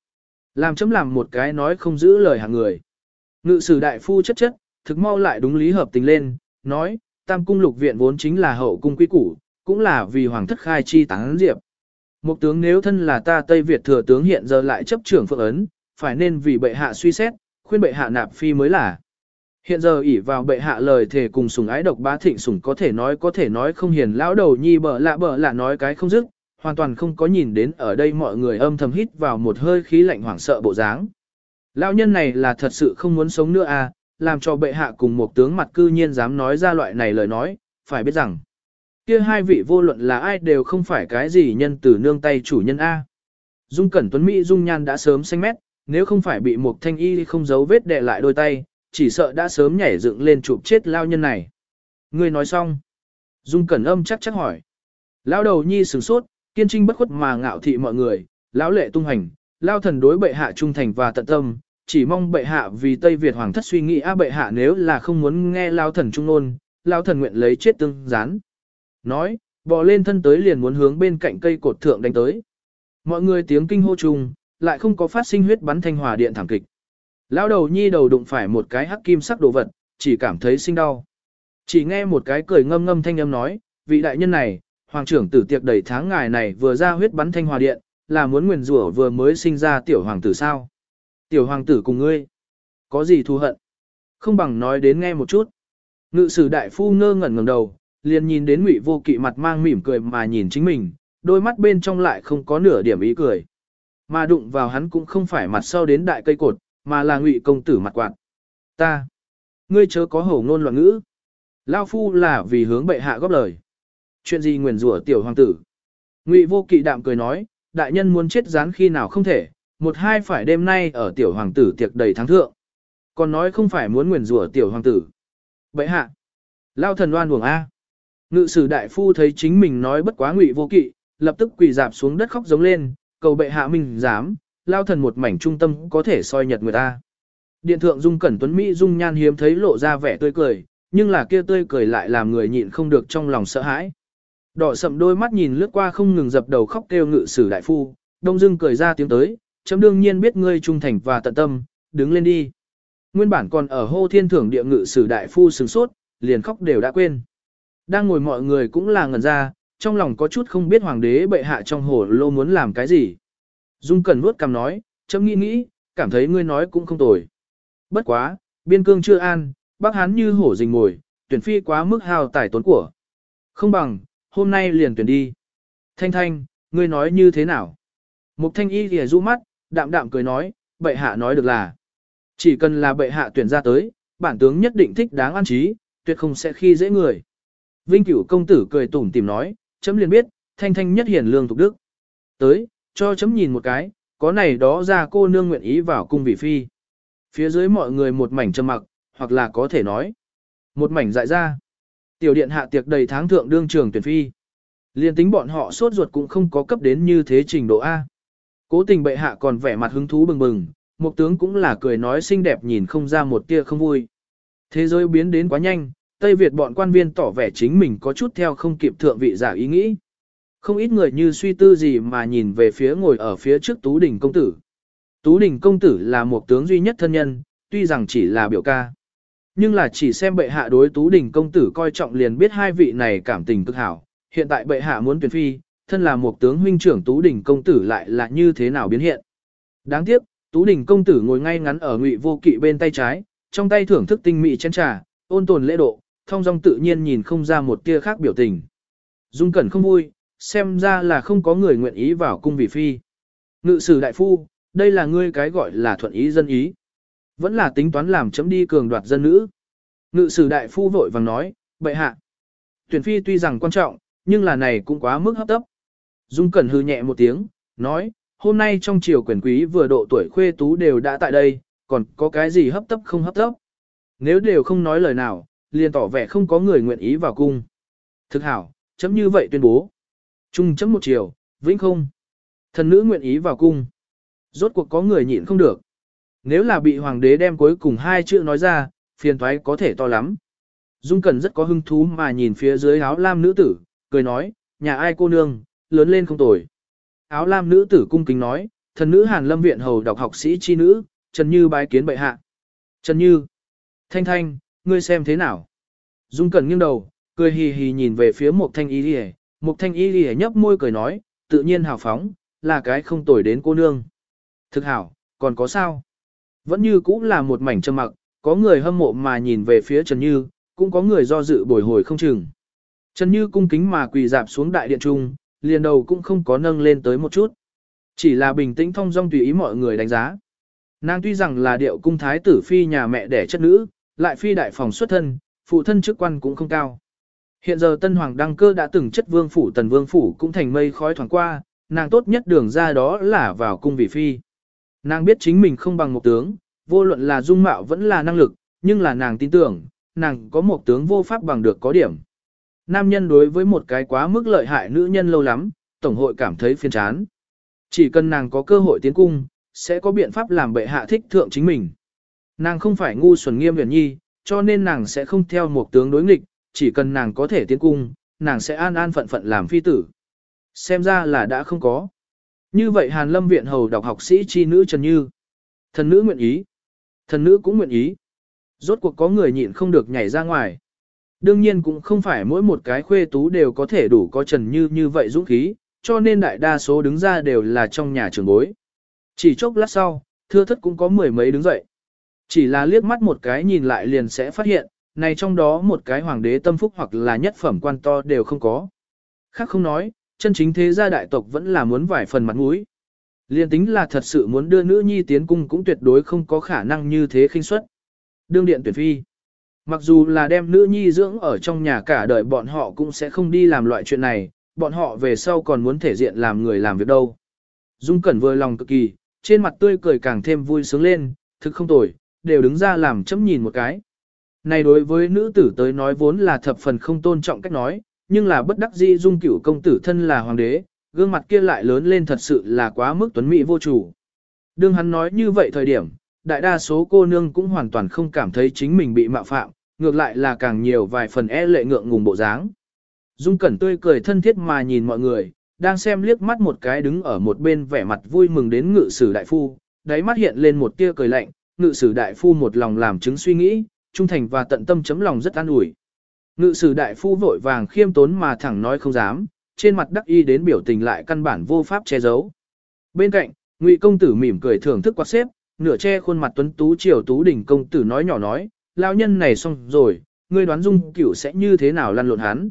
làm chấm làm một cái nói không giữ lời hàng người. Ngự sử đại phu chất chất, thực mau lại đúng lý hợp tình lên, nói, tam cung lục viện vốn chính là hậu cung quý củ, cũng là vì hoàng thất khai chi tán diệp. Một tướng nếu thân là ta Tây Việt thừa tướng hiện giờ lại chấp trưởng phượng ấn, phải nên vì bệ hạ suy xét, khuyên bệ hạ nạp phi mới là. Hiện giờ ỷ vào bệ hạ lời thề cùng sùng ái độc bá thịnh sùng có thể nói có thể nói không hiền lão đầu nhi bợ lạ bợ lạ nói cái không dứt, hoàn toàn không có nhìn đến ở đây mọi người âm thầm hít vào một hơi khí lạnh hoảng sợ bộ dáng. Lão nhân này là thật sự không muốn sống nữa à, làm cho bệ hạ cùng một tướng mặt cư nhiên dám nói ra loại này lời nói, phải biết rằng, kia hai vị vô luận là ai đều không phải cái gì nhân từ nương tay chủ nhân A. Dung Cẩn Tuấn Mỹ Dung Nhan đã sớm xanh mét, nếu không phải bị một thanh y không giấu vết đè lại đôi tay, chỉ sợ đã sớm nhảy dựng lên chụp chết lao nhân này. Người nói xong. Dung Cẩn âm chắc chắc hỏi. Lao đầu nhi sửng sốt, kiên trinh bất khuất mà ngạo thị mọi người, lão lệ tung hành, lao thần đối bệ hạ trung thành và tận tâm, chỉ mong bệ hạ vì Tây Việt hoàng thất suy nghĩ a bệ hạ nếu là không muốn nghe lao thần trung nôn, lao thần nguyện lấy chết tương gián. Nói, bò lên thân tới liền muốn hướng bên cạnh cây cột thượng đánh tới. Mọi người tiếng kinh hô chung, lại không có phát sinh huyết bắn thanh hòa điện thảm kịch. Lão đầu nhi đầu đụng phải một cái hắc kim sắc đồ vật, chỉ cảm thấy sinh đau. Chỉ nghe một cái cười ngâm ngâm thanh âm nói, vị đại nhân này, hoàng trưởng tử tiệc đầy tháng ngài này vừa ra huyết bắn thanh hòa điện, là muốn nguyền rủa vừa mới sinh ra tiểu hoàng tử sao? Tiểu hoàng tử cùng ngươi, có gì thù hận? Không bằng nói đến nghe một chút. Ngự sử đại phu ngơ ngẩn ngẩng đầu, liền nhìn đến ngụy vô kỵ mặt mang mỉm cười mà nhìn chính mình, đôi mắt bên trong lại không có nửa điểm ý cười. Mà đụng vào hắn cũng không phải mặt sau đến đại cây cột, mà là ngụy công tử mặt quạt. Ta, ngươi chớ có hổ ngôn loạn ngữ. Lao phu là vì hướng bệ hạ góp lời. Chuyện gì nguyền rủa tiểu hoàng tử? Ngụy vô kỵ đạm cười nói, đại nhân muốn chết rán khi nào không thể, một hai phải đêm nay ở tiểu hoàng tử tiệc đầy thắng thượng. Còn nói không phải muốn nguyền rủa tiểu hoàng tử. Bệ hạ, lao thần đoan buồng A. Ngự sử đại phu thấy chính mình nói bất quá ngụy vô kỵ, lập tức quỳ dạp xuống đất khóc giống lên, cầu bệ hạ mình dám, lao thần một mảnh trung tâm có thể soi nhật người ta. Điện thượng dung cẩn tuấn Mỹ dung nhan hiếm thấy lộ ra vẻ tươi cười, nhưng là kia tươi cười lại làm người nhịn không được trong lòng sợ hãi. Đỏ sậm đôi mắt nhìn lướt qua không ngừng dập đầu khóc kêu ngự sử đại phu, đông dưng cười ra tiếng tới, chấm đương nhiên biết ngươi trung thành và tận tâm, đứng lên đi. Nguyên bản còn ở hô thiên thưởng địa ngự sử đại phu sừng sốt, liền khóc đều đã quên. Đang ngồi mọi người cũng là ngẩn ra, trong lòng có chút không biết hoàng đế bệ hạ trong hồ lô muốn làm cái gì. Dung Cẩn nuốt cằm nói, chấm nghĩ nghĩ, cảm thấy ngươi nói cũng không tồi. Bất quá, biên cương chưa an, bác hán như hổ rình ngồi, tuyển phi quá mức hào tài tốn của. Không bằng, hôm nay liền tuyển đi. Thanh thanh, ngươi nói như thế nào? Mục thanh y thì du mắt, đạm đạm cười nói, bệ hạ nói được là. Chỉ cần là bệ hạ tuyển ra tới, bản tướng nhất định thích đáng an trí, tuyệt không sẽ khi dễ người. Vinh cửu công tử cười tủm tìm nói, chấm liền biết, thanh thanh nhất hiển lương thục đức. Tới, cho chấm nhìn một cái, có này đó ra cô nương nguyện ý vào cung vị phi. Phía dưới mọi người một mảnh trầm mặc, hoặc là có thể nói. Một mảnh dại ra. Tiểu điện hạ tiệc đầy tháng thượng đương trường tuyển phi. Liên tính bọn họ sốt ruột cũng không có cấp đến như thế trình độ A. Cố tình bệ hạ còn vẻ mặt hứng thú bừng bừng, một tướng cũng là cười nói xinh đẹp nhìn không ra một tia không vui. Thế giới biến đến quá nhanh, Tây Việt bọn quan viên tỏ vẻ chính mình có chút theo không kịp thượng vị giả ý nghĩ. Không ít người như suy tư gì mà nhìn về phía ngồi ở phía trước Tú Đình Công Tử. Tú Đình Công Tử là một tướng duy nhất thân nhân, tuy rằng chỉ là biểu ca. Nhưng là chỉ xem bệ hạ đối Tú Đình Công Tử coi trọng liền biết hai vị này cảm tình cực hảo. Hiện tại bệ hạ muốn tuyển phi, thân là một tướng huynh trưởng Tú Đình Công Tử lại là như thế nào biến hiện. Đáng tiếc, Tú Đình Công Tử ngồi ngay ngắn ở ngụy vô kỵ bên tay trái, trong tay thưởng thức tinh mỹ chén trà, ôn tồn lễ độ, thong dong tự nhiên nhìn không ra một tia khác biểu tình. Dung Cẩn không vui, xem ra là không có người nguyện ý vào cung vị phi. Ngự sử đại phu, đây là ngươi cái gọi là thuận ý dân ý. Vẫn là tính toán làm chấm đi cường đoạt dân nữ. Ngự sử đại phu vội vàng nói, bệ hạ. Tuyển phi tuy rằng quan trọng, nhưng là này cũng quá mức hấp tấp. Dung Cẩn hư nhẹ một tiếng, nói, hôm nay trong triều quyền quý vừa độ tuổi khuê tú đều đã tại đây, còn có cái gì hấp tấp không hấp tấp. Nếu đều không nói lời nào, liền tỏ vẻ không có người nguyện ý vào cung. Thực hảo, chấm như vậy tuyên bố. Trung chấm một chiều, vĩnh không. Thần nữ nguyện ý vào cung. Rốt cuộc có người nhịn không được. Nếu là bị hoàng đế đem cuối cùng hai chữ nói ra, phiền thoái có thể to lắm. Dung Cẩn rất có hứng thú mà nhìn phía dưới áo lam nữ tử, cười nói, nhà ai cô nương, lớn lên không tồi. Áo lam nữ tử cung kính nói, thần nữ Hàn Lâm viện hầu đọc học sĩ chi nữ, Trần Như bái kiến bệ hạ. Trần Như, Thanh Thanh, ngươi xem thế nào? Dung Cẩn nghiêng đầu, cười hì hì nhìn về phía một thanh y lìa, một thanh y lìa nhấp môi cười nói, tự nhiên hào phóng, là cái không tồi đến cô nương. Thực hảo, còn có sao? Vẫn như cũng là một mảnh trầm mặc, có người hâm mộ mà nhìn về phía Trần Như, cũng có người do dự bồi hồi không chừng. Trần Như cung kính mà quỳ dạp xuống đại điện trung, liền đầu cũng không có nâng lên tới một chút. Chỉ là bình tĩnh thông dong tùy ý mọi người đánh giá. Nàng tuy rằng là điệu cung thái tử phi nhà mẹ đẻ chất nữ, lại phi đại phòng xuất thân, phụ thân chức quan cũng không cao. Hiện giờ tân hoàng đăng cơ đã từng chất vương phủ tần vương phủ cũng thành mây khói thoảng qua, nàng tốt nhất đường ra đó là vào cung vị phi. Nàng biết chính mình không bằng một tướng, vô luận là dung mạo vẫn là năng lực, nhưng là nàng tin tưởng, nàng có một tướng vô pháp bằng được có điểm. Nam nhân đối với một cái quá mức lợi hại nữ nhân lâu lắm, tổng hội cảm thấy phiền chán. Chỉ cần nàng có cơ hội tiến cung, sẽ có biện pháp làm bệ hạ thích thượng chính mình. Nàng không phải ngu xuẩn nghiêm huyền nhi, cho nên nàng sẽ không theo một tướng đối nghịch, chỉ cần nàng có thể tiến cung, nàng sẽ an an phận phận làm phi tử. Xem ra là đã không có. Như vậy Hàn Lâm viện hầu đọc học sĩ chi nữ Trần Như. Thần nữ nguyện ý. Thần nữ cũng nguyện ý. Rốt cuộc có người nhịn không được nhảy ra ngoài. Đương nhiên cũng không phải mỗi một cái khuê tú đều có thể đủ có Trần Như như vậy dũng khí, cho nên đại đa số đứng ra đều là trong nhà trường bối. Chỉ chốc lát sau, thưa thất cũng có mười mấy đứng dậy. Chỉ là liếc mắt một cái nhìn lại liền sẽ phát hiện, này trong đó một cái hoàng đế tâm phúc hoặc là nhất phẩm quan to đều không có. Khác không nói, chân chính thế gia đại tộc vẫn là muốn vài phần mặt mũi. Liên tính là thật sự muốn đưa nữ nhi tiến cung cũng tuyệt đối không có khả năng như thế khinh suất. Đương điện tuyển phi. Mặc dù là đem nữ nhi dưỡng ở trong nhà cả đời bọn họ cũng sẽ không đi làm loại chuyện này, bọn họ về sau còn muốn thể diện làm người làm việc đâu. Dung Cẩn vừa lòng cực kỳ, trên mặt tươi cười càng thêm vui sướng lên, thực không tồi, đều đứng ra làm chấm nhìn một cái. Này đối với nữ tử tới nói vốn là thập phần không tôn trọng cách nói, nhưng là bất đắc dĩ dung cửu công tử thân là hoàng đế, gương mặt kia lại lớn lên thật sự là quá mức tuấn mỹ vô chủ. Đương hắn nói như vậy thời điểm, đại đa số cô nương cũng hoàn toàn không cảm thấy chính mình bị mạo phạm, ngược lại là càng nhiều vài phần e lệ ngượng ngùng bộ dáng. Dung Cẩn tươi cười thân thiết mà nhìn mọi người, đang xem liếc mắt một cái đứng ở một bên vẻ mặt vui mừng đến ngự sử đại phu, đáy mắt hiện lên một tia cười lạnh, ngự sử đại phu một lòng làm chứng suy nghĩ, trung thành và tận tâm chấm lòng rất an ủi. Ngự sử đại phu vội vàng khiêm tốn mà thẳng nói không dám, trên mặt đắc y đến biểu tình lại căn bản vô pháp che giấu. Bên cạnh, Ngụy công tử mỉm cười thưởng thức quạt xếp, nửa che khuôn mặt tuấn tú triều tú đỉnh công tử nói nhỏ nói, lao nhân này xong rồi, ngươi đoán dung cửu sẽ như thế nào lăn lộn hắn.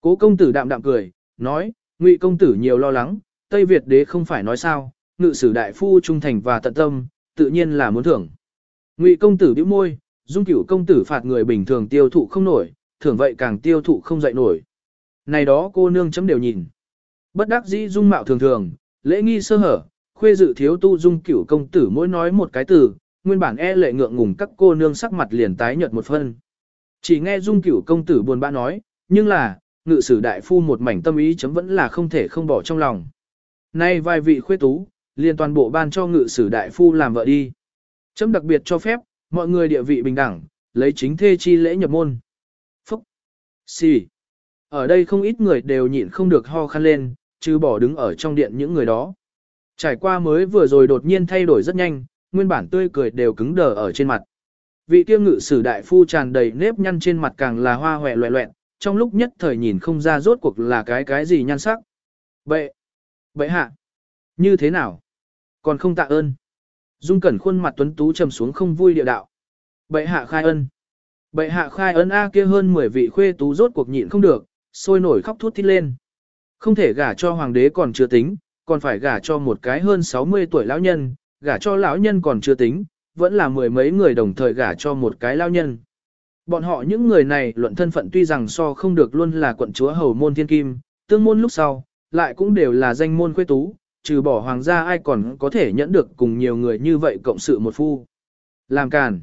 Cố công tử đạm đạm cười, nói, Ngụy công tử nhiều lo lắng, Tây Việt đế không phải nói sao, ngự sử đại phu trung thành và tận tâm, tự nhiên là muốn thưởng. Ngụy công tử bĩu môi, dung cửu công tử phạt người bình thường tiêu thụ không nổi, thưởng vậy càng tiêu thụ không dậy nổi. Này đó cô nương chấm đều nhìn. Bất đắc dĩ dung mạo thường thường, lễ nghi sơ hở, khuê dự thiếu tu dung cửu công tử mỗi nói một cái từ, nguyên bản e lệ ngượng ngùng các cô nương sắc mặt liền tái nhợt một phân. Chỉ nghe Dung Cửu công tử buồn bã nói, nhưng là, ngự sử đại phu một mảnh tâm ý chấm vẫn là không thể không bỏ trong lòng. Nay vài vị khuê tú, liền toàn bộ ban cho ngự sử đại phu làm vợ đi. Chấm đặc biệt cho phép, mọi người địa vị bình đẳng, lấy chính thê chi lễ nhập môn. Phúc! Xì! Ở đây không ít người đều nhịn không được ho khăn lên, chứ bỏ đứng ở trong điện những người đó. Trải qua mới vừa rồi đột nhiên thay đổi rất nhanh, nguyên bản tươi cười đều cứng đờ ở trên mặt. Vị tiêu ngự sử đại phu tràn đầy nếp nhăn trên mặt càng là hoa hoẹ loẹ loẹn, trong lúc nhất thời nhìn không ra rốt cuộc là cái cái gì nhan sắc. Bệ! Bệ hạ! Như thế nào? Còn không tạ ơn. Dung cẩn khuôn mặt tuấn tú trầm xuống không vui địa đạo. Bệ hạ khai ân. Bệ hạ khai ân A kia hơn 10 vị khuê tú rốt cuộc nhịn không được, sôi nổi khóc thút thít lên. Không thể gả cho hoàng đế còn chưa tính, còn phải gả cho một cái hơn 60 tuổi lão nhân, gả cho lão nhân còn chưa tính, vẫn là mười mấy người đồng thời gả cho một cái lão nhân. Bọn họ những người này luận thân phận tuy rằng so không được luôn là quận chúa hầu môn thiên kim, tương môn lúc sau, lại cũng đều là danh môn khuê tú, trừ bỏ hoàng gia ai còn có thể nhẫn được cùng nhiều người như vậy cộng sự một phu. Làm càn.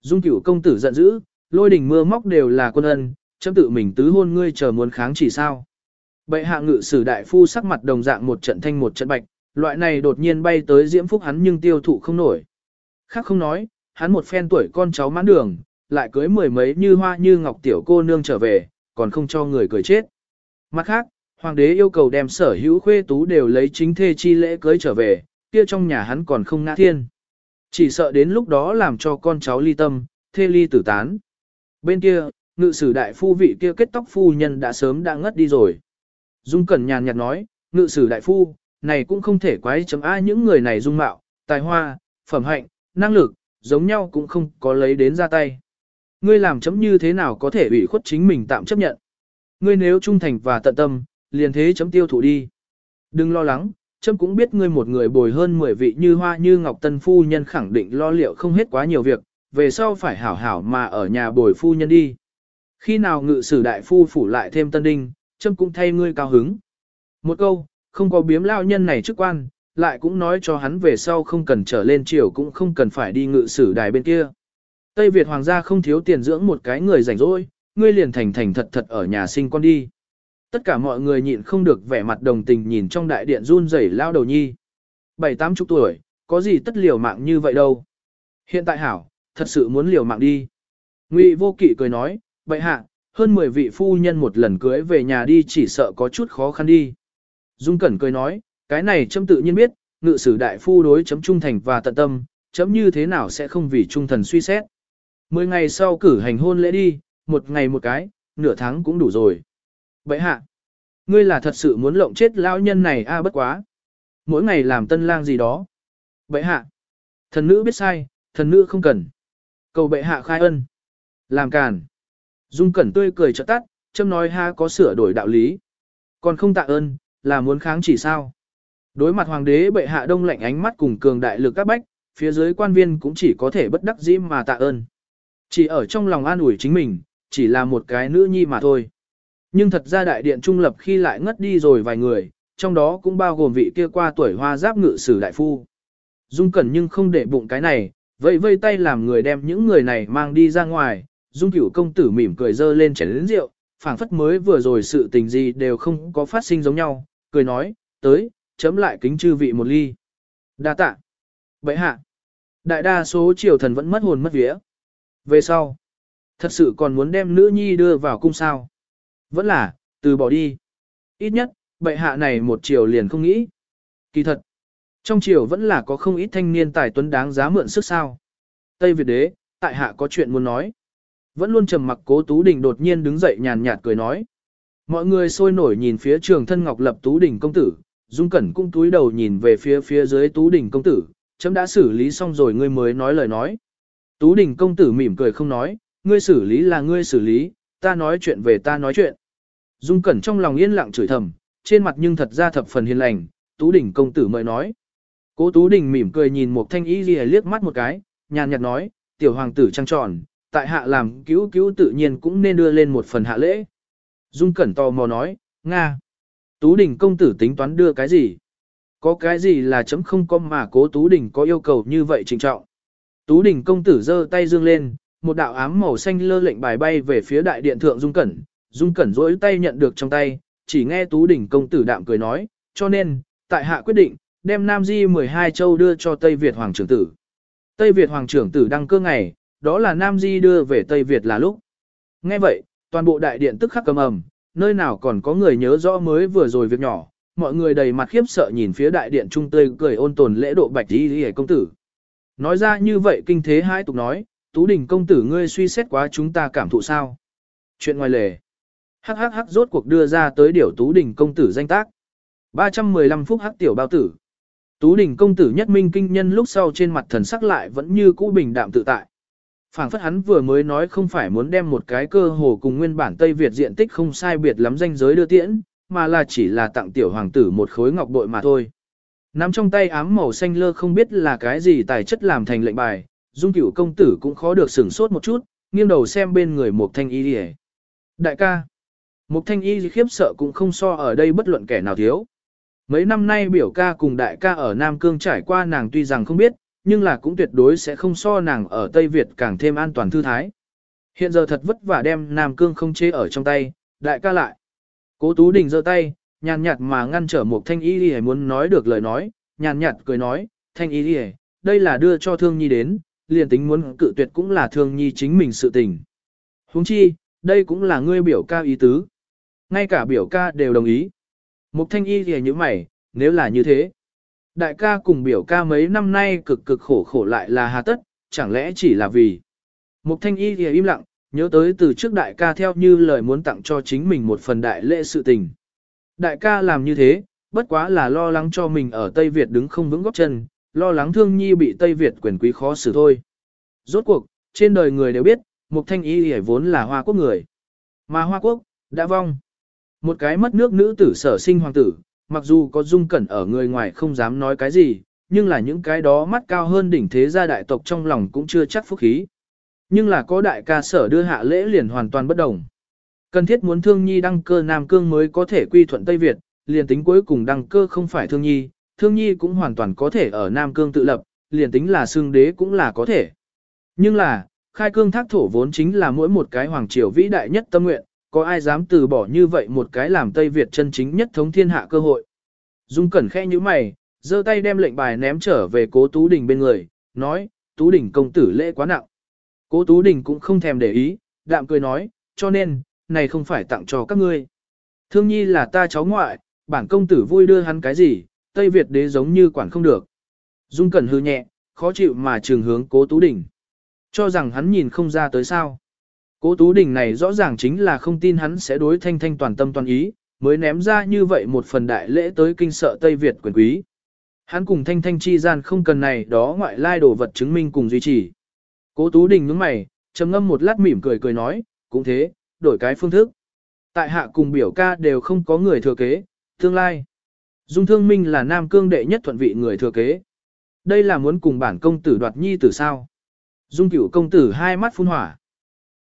Dung cửu công tử giận dữ, lôi đỉnh mưa móc đều là quân ân, chấm tự mình tứ hôn ngươi chờ muốn kháng chỉ sao. Bệ hạ ngự sử đại phu sắc mặt đồng dạng một trận thanh một trận bạch, loại này đột nhiên bay tới diễm phúc hắn nhưng tiêu thụ không nổi. Khác không nói, hắn một phen tuổi con cháu mãn đường, lại cưới mười mấy như hoa như ngọc tiểu cô nương trở về, còn không cho người cười chết. Mặt khác, hoàng đế yêu cầu đem sở hữu khuê tú đều lấy chính thê chi lễ cưới trở về, kia trong nhà hắn còn không ngã thiên. Chỉ sợ đến lúc đó làm cho con cháu ly tâm, thê ly tử tán. Bên kia, ngự sử đại phu vị kia kết tóc phu nhân đã sớm đã ngất đi rồi. Dung Cẩn nhàn nhạt nói, ngự sử đại phu, này cũng không thể quái chấm ai những người này dung mạo, tài hoa, phẩm hạnh, năng lực, giống nhau cũng không có lấy đến ra tay. Ngươi làm chấm như thế nào có thể ủy khuất chính mình tạm chấp nhận. Ngươi nếu trung thành và tận tâm, liền thế chấm tiêu thụ đi. Đừng lo lắng, chấm cũng biết ngươi một người bồi hơn 10 vị như hoa như ngọc tân phu nhân khẳng định lo liệu không hết quá nhiều việc, về sau phải hảo hảo mà ở nhà bồi phu nhân đi. Khi nào ngự sử đại phu phủ lại thêm tân đinh, châm cũng thay ngươi cao hứng. Một câu, không có biếm lao nhân này chức quan, lại cũng nói cho hắn về sau không cần trở lên triều cũng không cần phải đi ngự sử đài bên kia. Tây Việt hoàng gia không thiếu tiền dưỡng một cái người rảnh rỗi, ngươi liền thành thành thật thật ở nhà sinh con đi. Tất cả mọi người nhịn không được vẻ mặt đồng tình nhìn trong đại điện run rẩy lao đầu nhi. Bảy tám chục tuổi, có gì tất liều mạng như vậy đâu. Hiện tại hảo, thật sự muốn liều mạng đi. Ngụy vô kỵ cười nói, vậy hạ, hơn 10 vị phu nhân một lần cưới về nhà đi chỉ sợ có chút khó khăn đi. Dung Cẩn cười nói, cái này chấm tự nhiên biết, ngự sử đại phu đối chấm trung thành và tận tâm, chấm như thế nào sẽ không vì trung thần suy xét. Mười ngày sau cử hành hôn lễ đi, một ngày một cái, nửa tháng cũng đủ rồi. Bệ hạ, ngươi là thật sự muốn lộng chết lão nhân này a bất quá. Mỗi ngày làm tân lang gì đó. Bệ hạ, thần nữ biết sai, thần nữ không cần. Cầu bệ hạ khai ân. Làm càn. Dung Cẩn tươi cười trợ tắt, châm nói ha có sửa đổi đạo lý. Còn không tạ ơn, là muốn kháng chỉ sao. Đối mặt hoàng đế bệ hạ đông lạnh ánh mắt cùng cường đại lực các bách, phía dưới quan viên cũng chỉ có thể bất đắc dĩ mà tạ ơn. Chỉ ở trong lòng an ủi chính mình, chỉ là một cái nữ nhi mà thôi. Nhưng thật ra đại điện trung lập khi lại ngất đi rồi vài người, trong đó cũng bao gồm vị kia qua tuổi hoa giáp ngự sử đại phu. Dung Cẩn nhưng không để bụng cái này, vậy vây tay làm người đem những người này mang đi ra ngoài, Dung Cửu công tử mỉm cười dơ lên chén lớn rượu, phảng phất mới vừa rồi sự tình gì đều không có phát sinh giống nhau, cười nói, tới, chấm lại kính chư vị một ly. Đa tạ. Vậy hạ. Đại đa số triều thần vẫn mất hồn mất vía. Về sau, thật sự còn muốn đem nữ nhi đưa vào cung sao. Vẫn là, từ bỏ đi. Ít nhất, bệ hạ này một triều liền không nghĩ. Kỳ thật, trong triều vẫn là có không ít thanh niên tài tuấn đáng giá mượn sức sao. Tây Việt đế, tại hạ có chuyện muốn nói. Vẫn luôn trầm mặc cố Tú Đình đột nhiên đứng dậy nhàn nhạt cười nói. Mọi người sôi nổi nhìn phía trường thân ngọc lập Tú Đình công tử, Dung Cẩn cũng túi đầu nhìn về phía phía dưới Tú Đình công tử, chấm đã xử lý xong rồi ngươi mới nói lời nói. Tú Đình công tử mỉm cười không nói, ngươi xử lý là ngươi xử lý, ta nói chuyện về ta nói chuyện. Dung Cẩn trong lòng yên lặng chửi thầm, trên mặt nhưng thật ra thập phần hiền lành, Tú Đình công tử mời nói. Cố Tú Đình mỉm cười nhìn một thanh y liếc liếc mắt một cái, nhàn nhạt nói, tiểu hoàng tử trăng tròn, tại hạ làm cứu cứu tự nhiên cũng nên đưa lên một phần hạ lễ. Dung Cẩn tò mò nói, Nga. Tú Đình công tử tính toán đưa cái gì? Có cái gì là chấm không có mà cố Tú Đình có yêu cầu như vậy trình trọng? Tú Đình công tử giơ tay dương lên, một đạo ám màu xanh lơ lệnh bài bay về phía đại điện thượng Dung Cẩn, Dung Cẩn rỗi tay nhận được trong tay, chỉ nghe Tú Đỉnh công tử đạm cười nói, cho nên, tại hạ quyết định, đem Nam Di 12 châu đưa cho Tây Việt Hoàng trưởng tử. Tây Việt Hoàng trưởng tử đăng cơ ngày, đó là Nam Di đưa về Tây Việt là lúc. Nghe vậy, toàn bộ đại điện tức khắc cầm ầm, nơi nào còn có người nhớ rõ mới vừa rồi việc nhỏ, mọi người đầy mặt khiếp sợ nhìn phía đại điện trung tươi cười ôn tồn lễ độ bạch đi hề công tử. Nói ra như vậy kinh thế hai tục nói, Tú Đình công tử ngươi suy xét quá chúng ta cảm thụ sao. Chuyện ngoài lề. Hắc hắc hắc rốt cuộc đưa ra tới điều Tú Đình công tử danh tác. 315 phút hắc tiểu bao tử. Tú Đình công tử nhất minh kinh nhân lúc sau trên mặt thần sắc lại vẫn như cũ bình đạm tự tại. Phảng phất hắn vừa mới nói không phải muốn đem một cái cơ hồ cùng nguyên bản Tây Việt diện tích không sai biệt lắm danh giới đưa tiễn, mà là chỉ là tặng tiểu hoàng tử một khối ngọc bội mà thôi. Nắm trong tay ám màu xanh lơ không biết là cái gì tài chất làm thành lệnh bài, dung cửu công tử cũng khó được sửng sốt một chút, nghiêng đầu xem bên người một thanh y đi Đại ca, một thanh y khiếp sợ cũng không so ở đây bất luận kẻ nào thiếu. Mấy năm nay biểu ca cùng đại ca ở Nam Cương trải qua nàng tuy rằng không biết, nhưng là cũng tuyệt đối sẽ không so nàng ở Tây Việt càng thêm an toàn thư thái. Hiện giờ thật vất vả đem Nam Cương không chế ở trong tay, đại ca lại. Cố Tú Đình giơ tay, nhàn nhạt mà ngăn trở một thanh y hề muốn nói được lời nói, nhàn nhạt cười nói, thanh y hề đây là đưa cho thương nhi đến, liền tính muốn cự tuyệt cũng là thương nhi chính mình sự tình. Huống chi, đây cũng là ngươi biểu ca ý tứ. Ngay cả biểu ca đều đồng ý. Mục thanh y thì như mày, nếu là như thế. Đại ca cùng biểu ca mấy năm nay cực cực khổ khổ lại là hà tất, chẳng lẽ chỉ là vì. Mục thanh y thì im lặng, nhớ tới từ trước đại ca theo như lời muốn tặng cho chính mình một phần đại lễ sự tình. Đại ca làm như thế, bất quá là lo lắng cho mình ở Tây Việt đứng không vững góc chân, lo lắng thương nhi bị Tây Việt quyền quý khó xử thôi. Rốt cuộc, trên đời người đều biết, Mục Thanh Y hề vốn là Hoa Quốc người. Mà Hoa Quốc, đã vong. Một cái mất nước nữ tử sở sinh hoàng tử, mặc dù có dung cẩn ở người ngoài không dám nói cái gì, nhưng là những cái đó mắt cao hơn đỉnh thế gia đại tộc trong lòng cũng chưa chắc phúc khí. Nhưng là có đại ca sở đưa hạ lễ liền hoàn toàn bất đồng. Cần thiết muốn thương nhi đăng cơ Nam Cương mới có thể quy thuận Tây Việt, liền tính cuối cùng đăng cơ không phải thương nhi, thương nhi cũng hoàn toàn có thể ở Nam Cương tự lập, liền tính là xương đế cũng là có thể. Nhưng là, khai cương thác thổ vốn chính là mỗi một cái hoàng triều vĩ đại nhất tâm nguyện, có ai dám từ bỏ như vậy một cái làm Tây Việt chân chính nhất thống thiên hạ cơ hội. Dung Cẩn khẽ như mày, giơ tay đem lệnh bài ném trở về cố Tú Đình bên người, nói, Tú Đình công tử lễ quá nặng. Cố Tú Đình cũng không thèm để ý, đạm cười nói, cho nên, này không phải tặng cho các ngươi. Thương nhi là ta cháu ngoại, bản công tử vui đưa hắn cái gì, Tây Việt đế giống như quản không được. Dung Cẩn hư nhẹ, khó chịu mà trường hướng cố Tú Đình. Cho rằng hắn nhìn không ra tới sao. Cố Tú Đình này rõ ràng chính là không tin hắn sẽ đối thanh thanh toàn tâm toàn ý, mới ném ra như vậy một phần đại lễ tới kinh sợ Tây Việt quyền quý. Hắn cùng thanh thanh chi gian không cần này đó ngoại lai đồ vật chứng minh cùng duy trì. Cố Tú Đình nhướng mày, trầm ngâm một lát mỉm cười cười nói, cũng thế, đổi cái phương thức. Tại hạ cùng biểu ca đều không có người thừa kế, tương lai. Dung Thương Minh là nam cương đệ nhất thuận vị người thừa kế. Đây là muốn cùng bản công tử đoạt nhi tử sao. Dung cửu công tử hai mắt phun hỏa.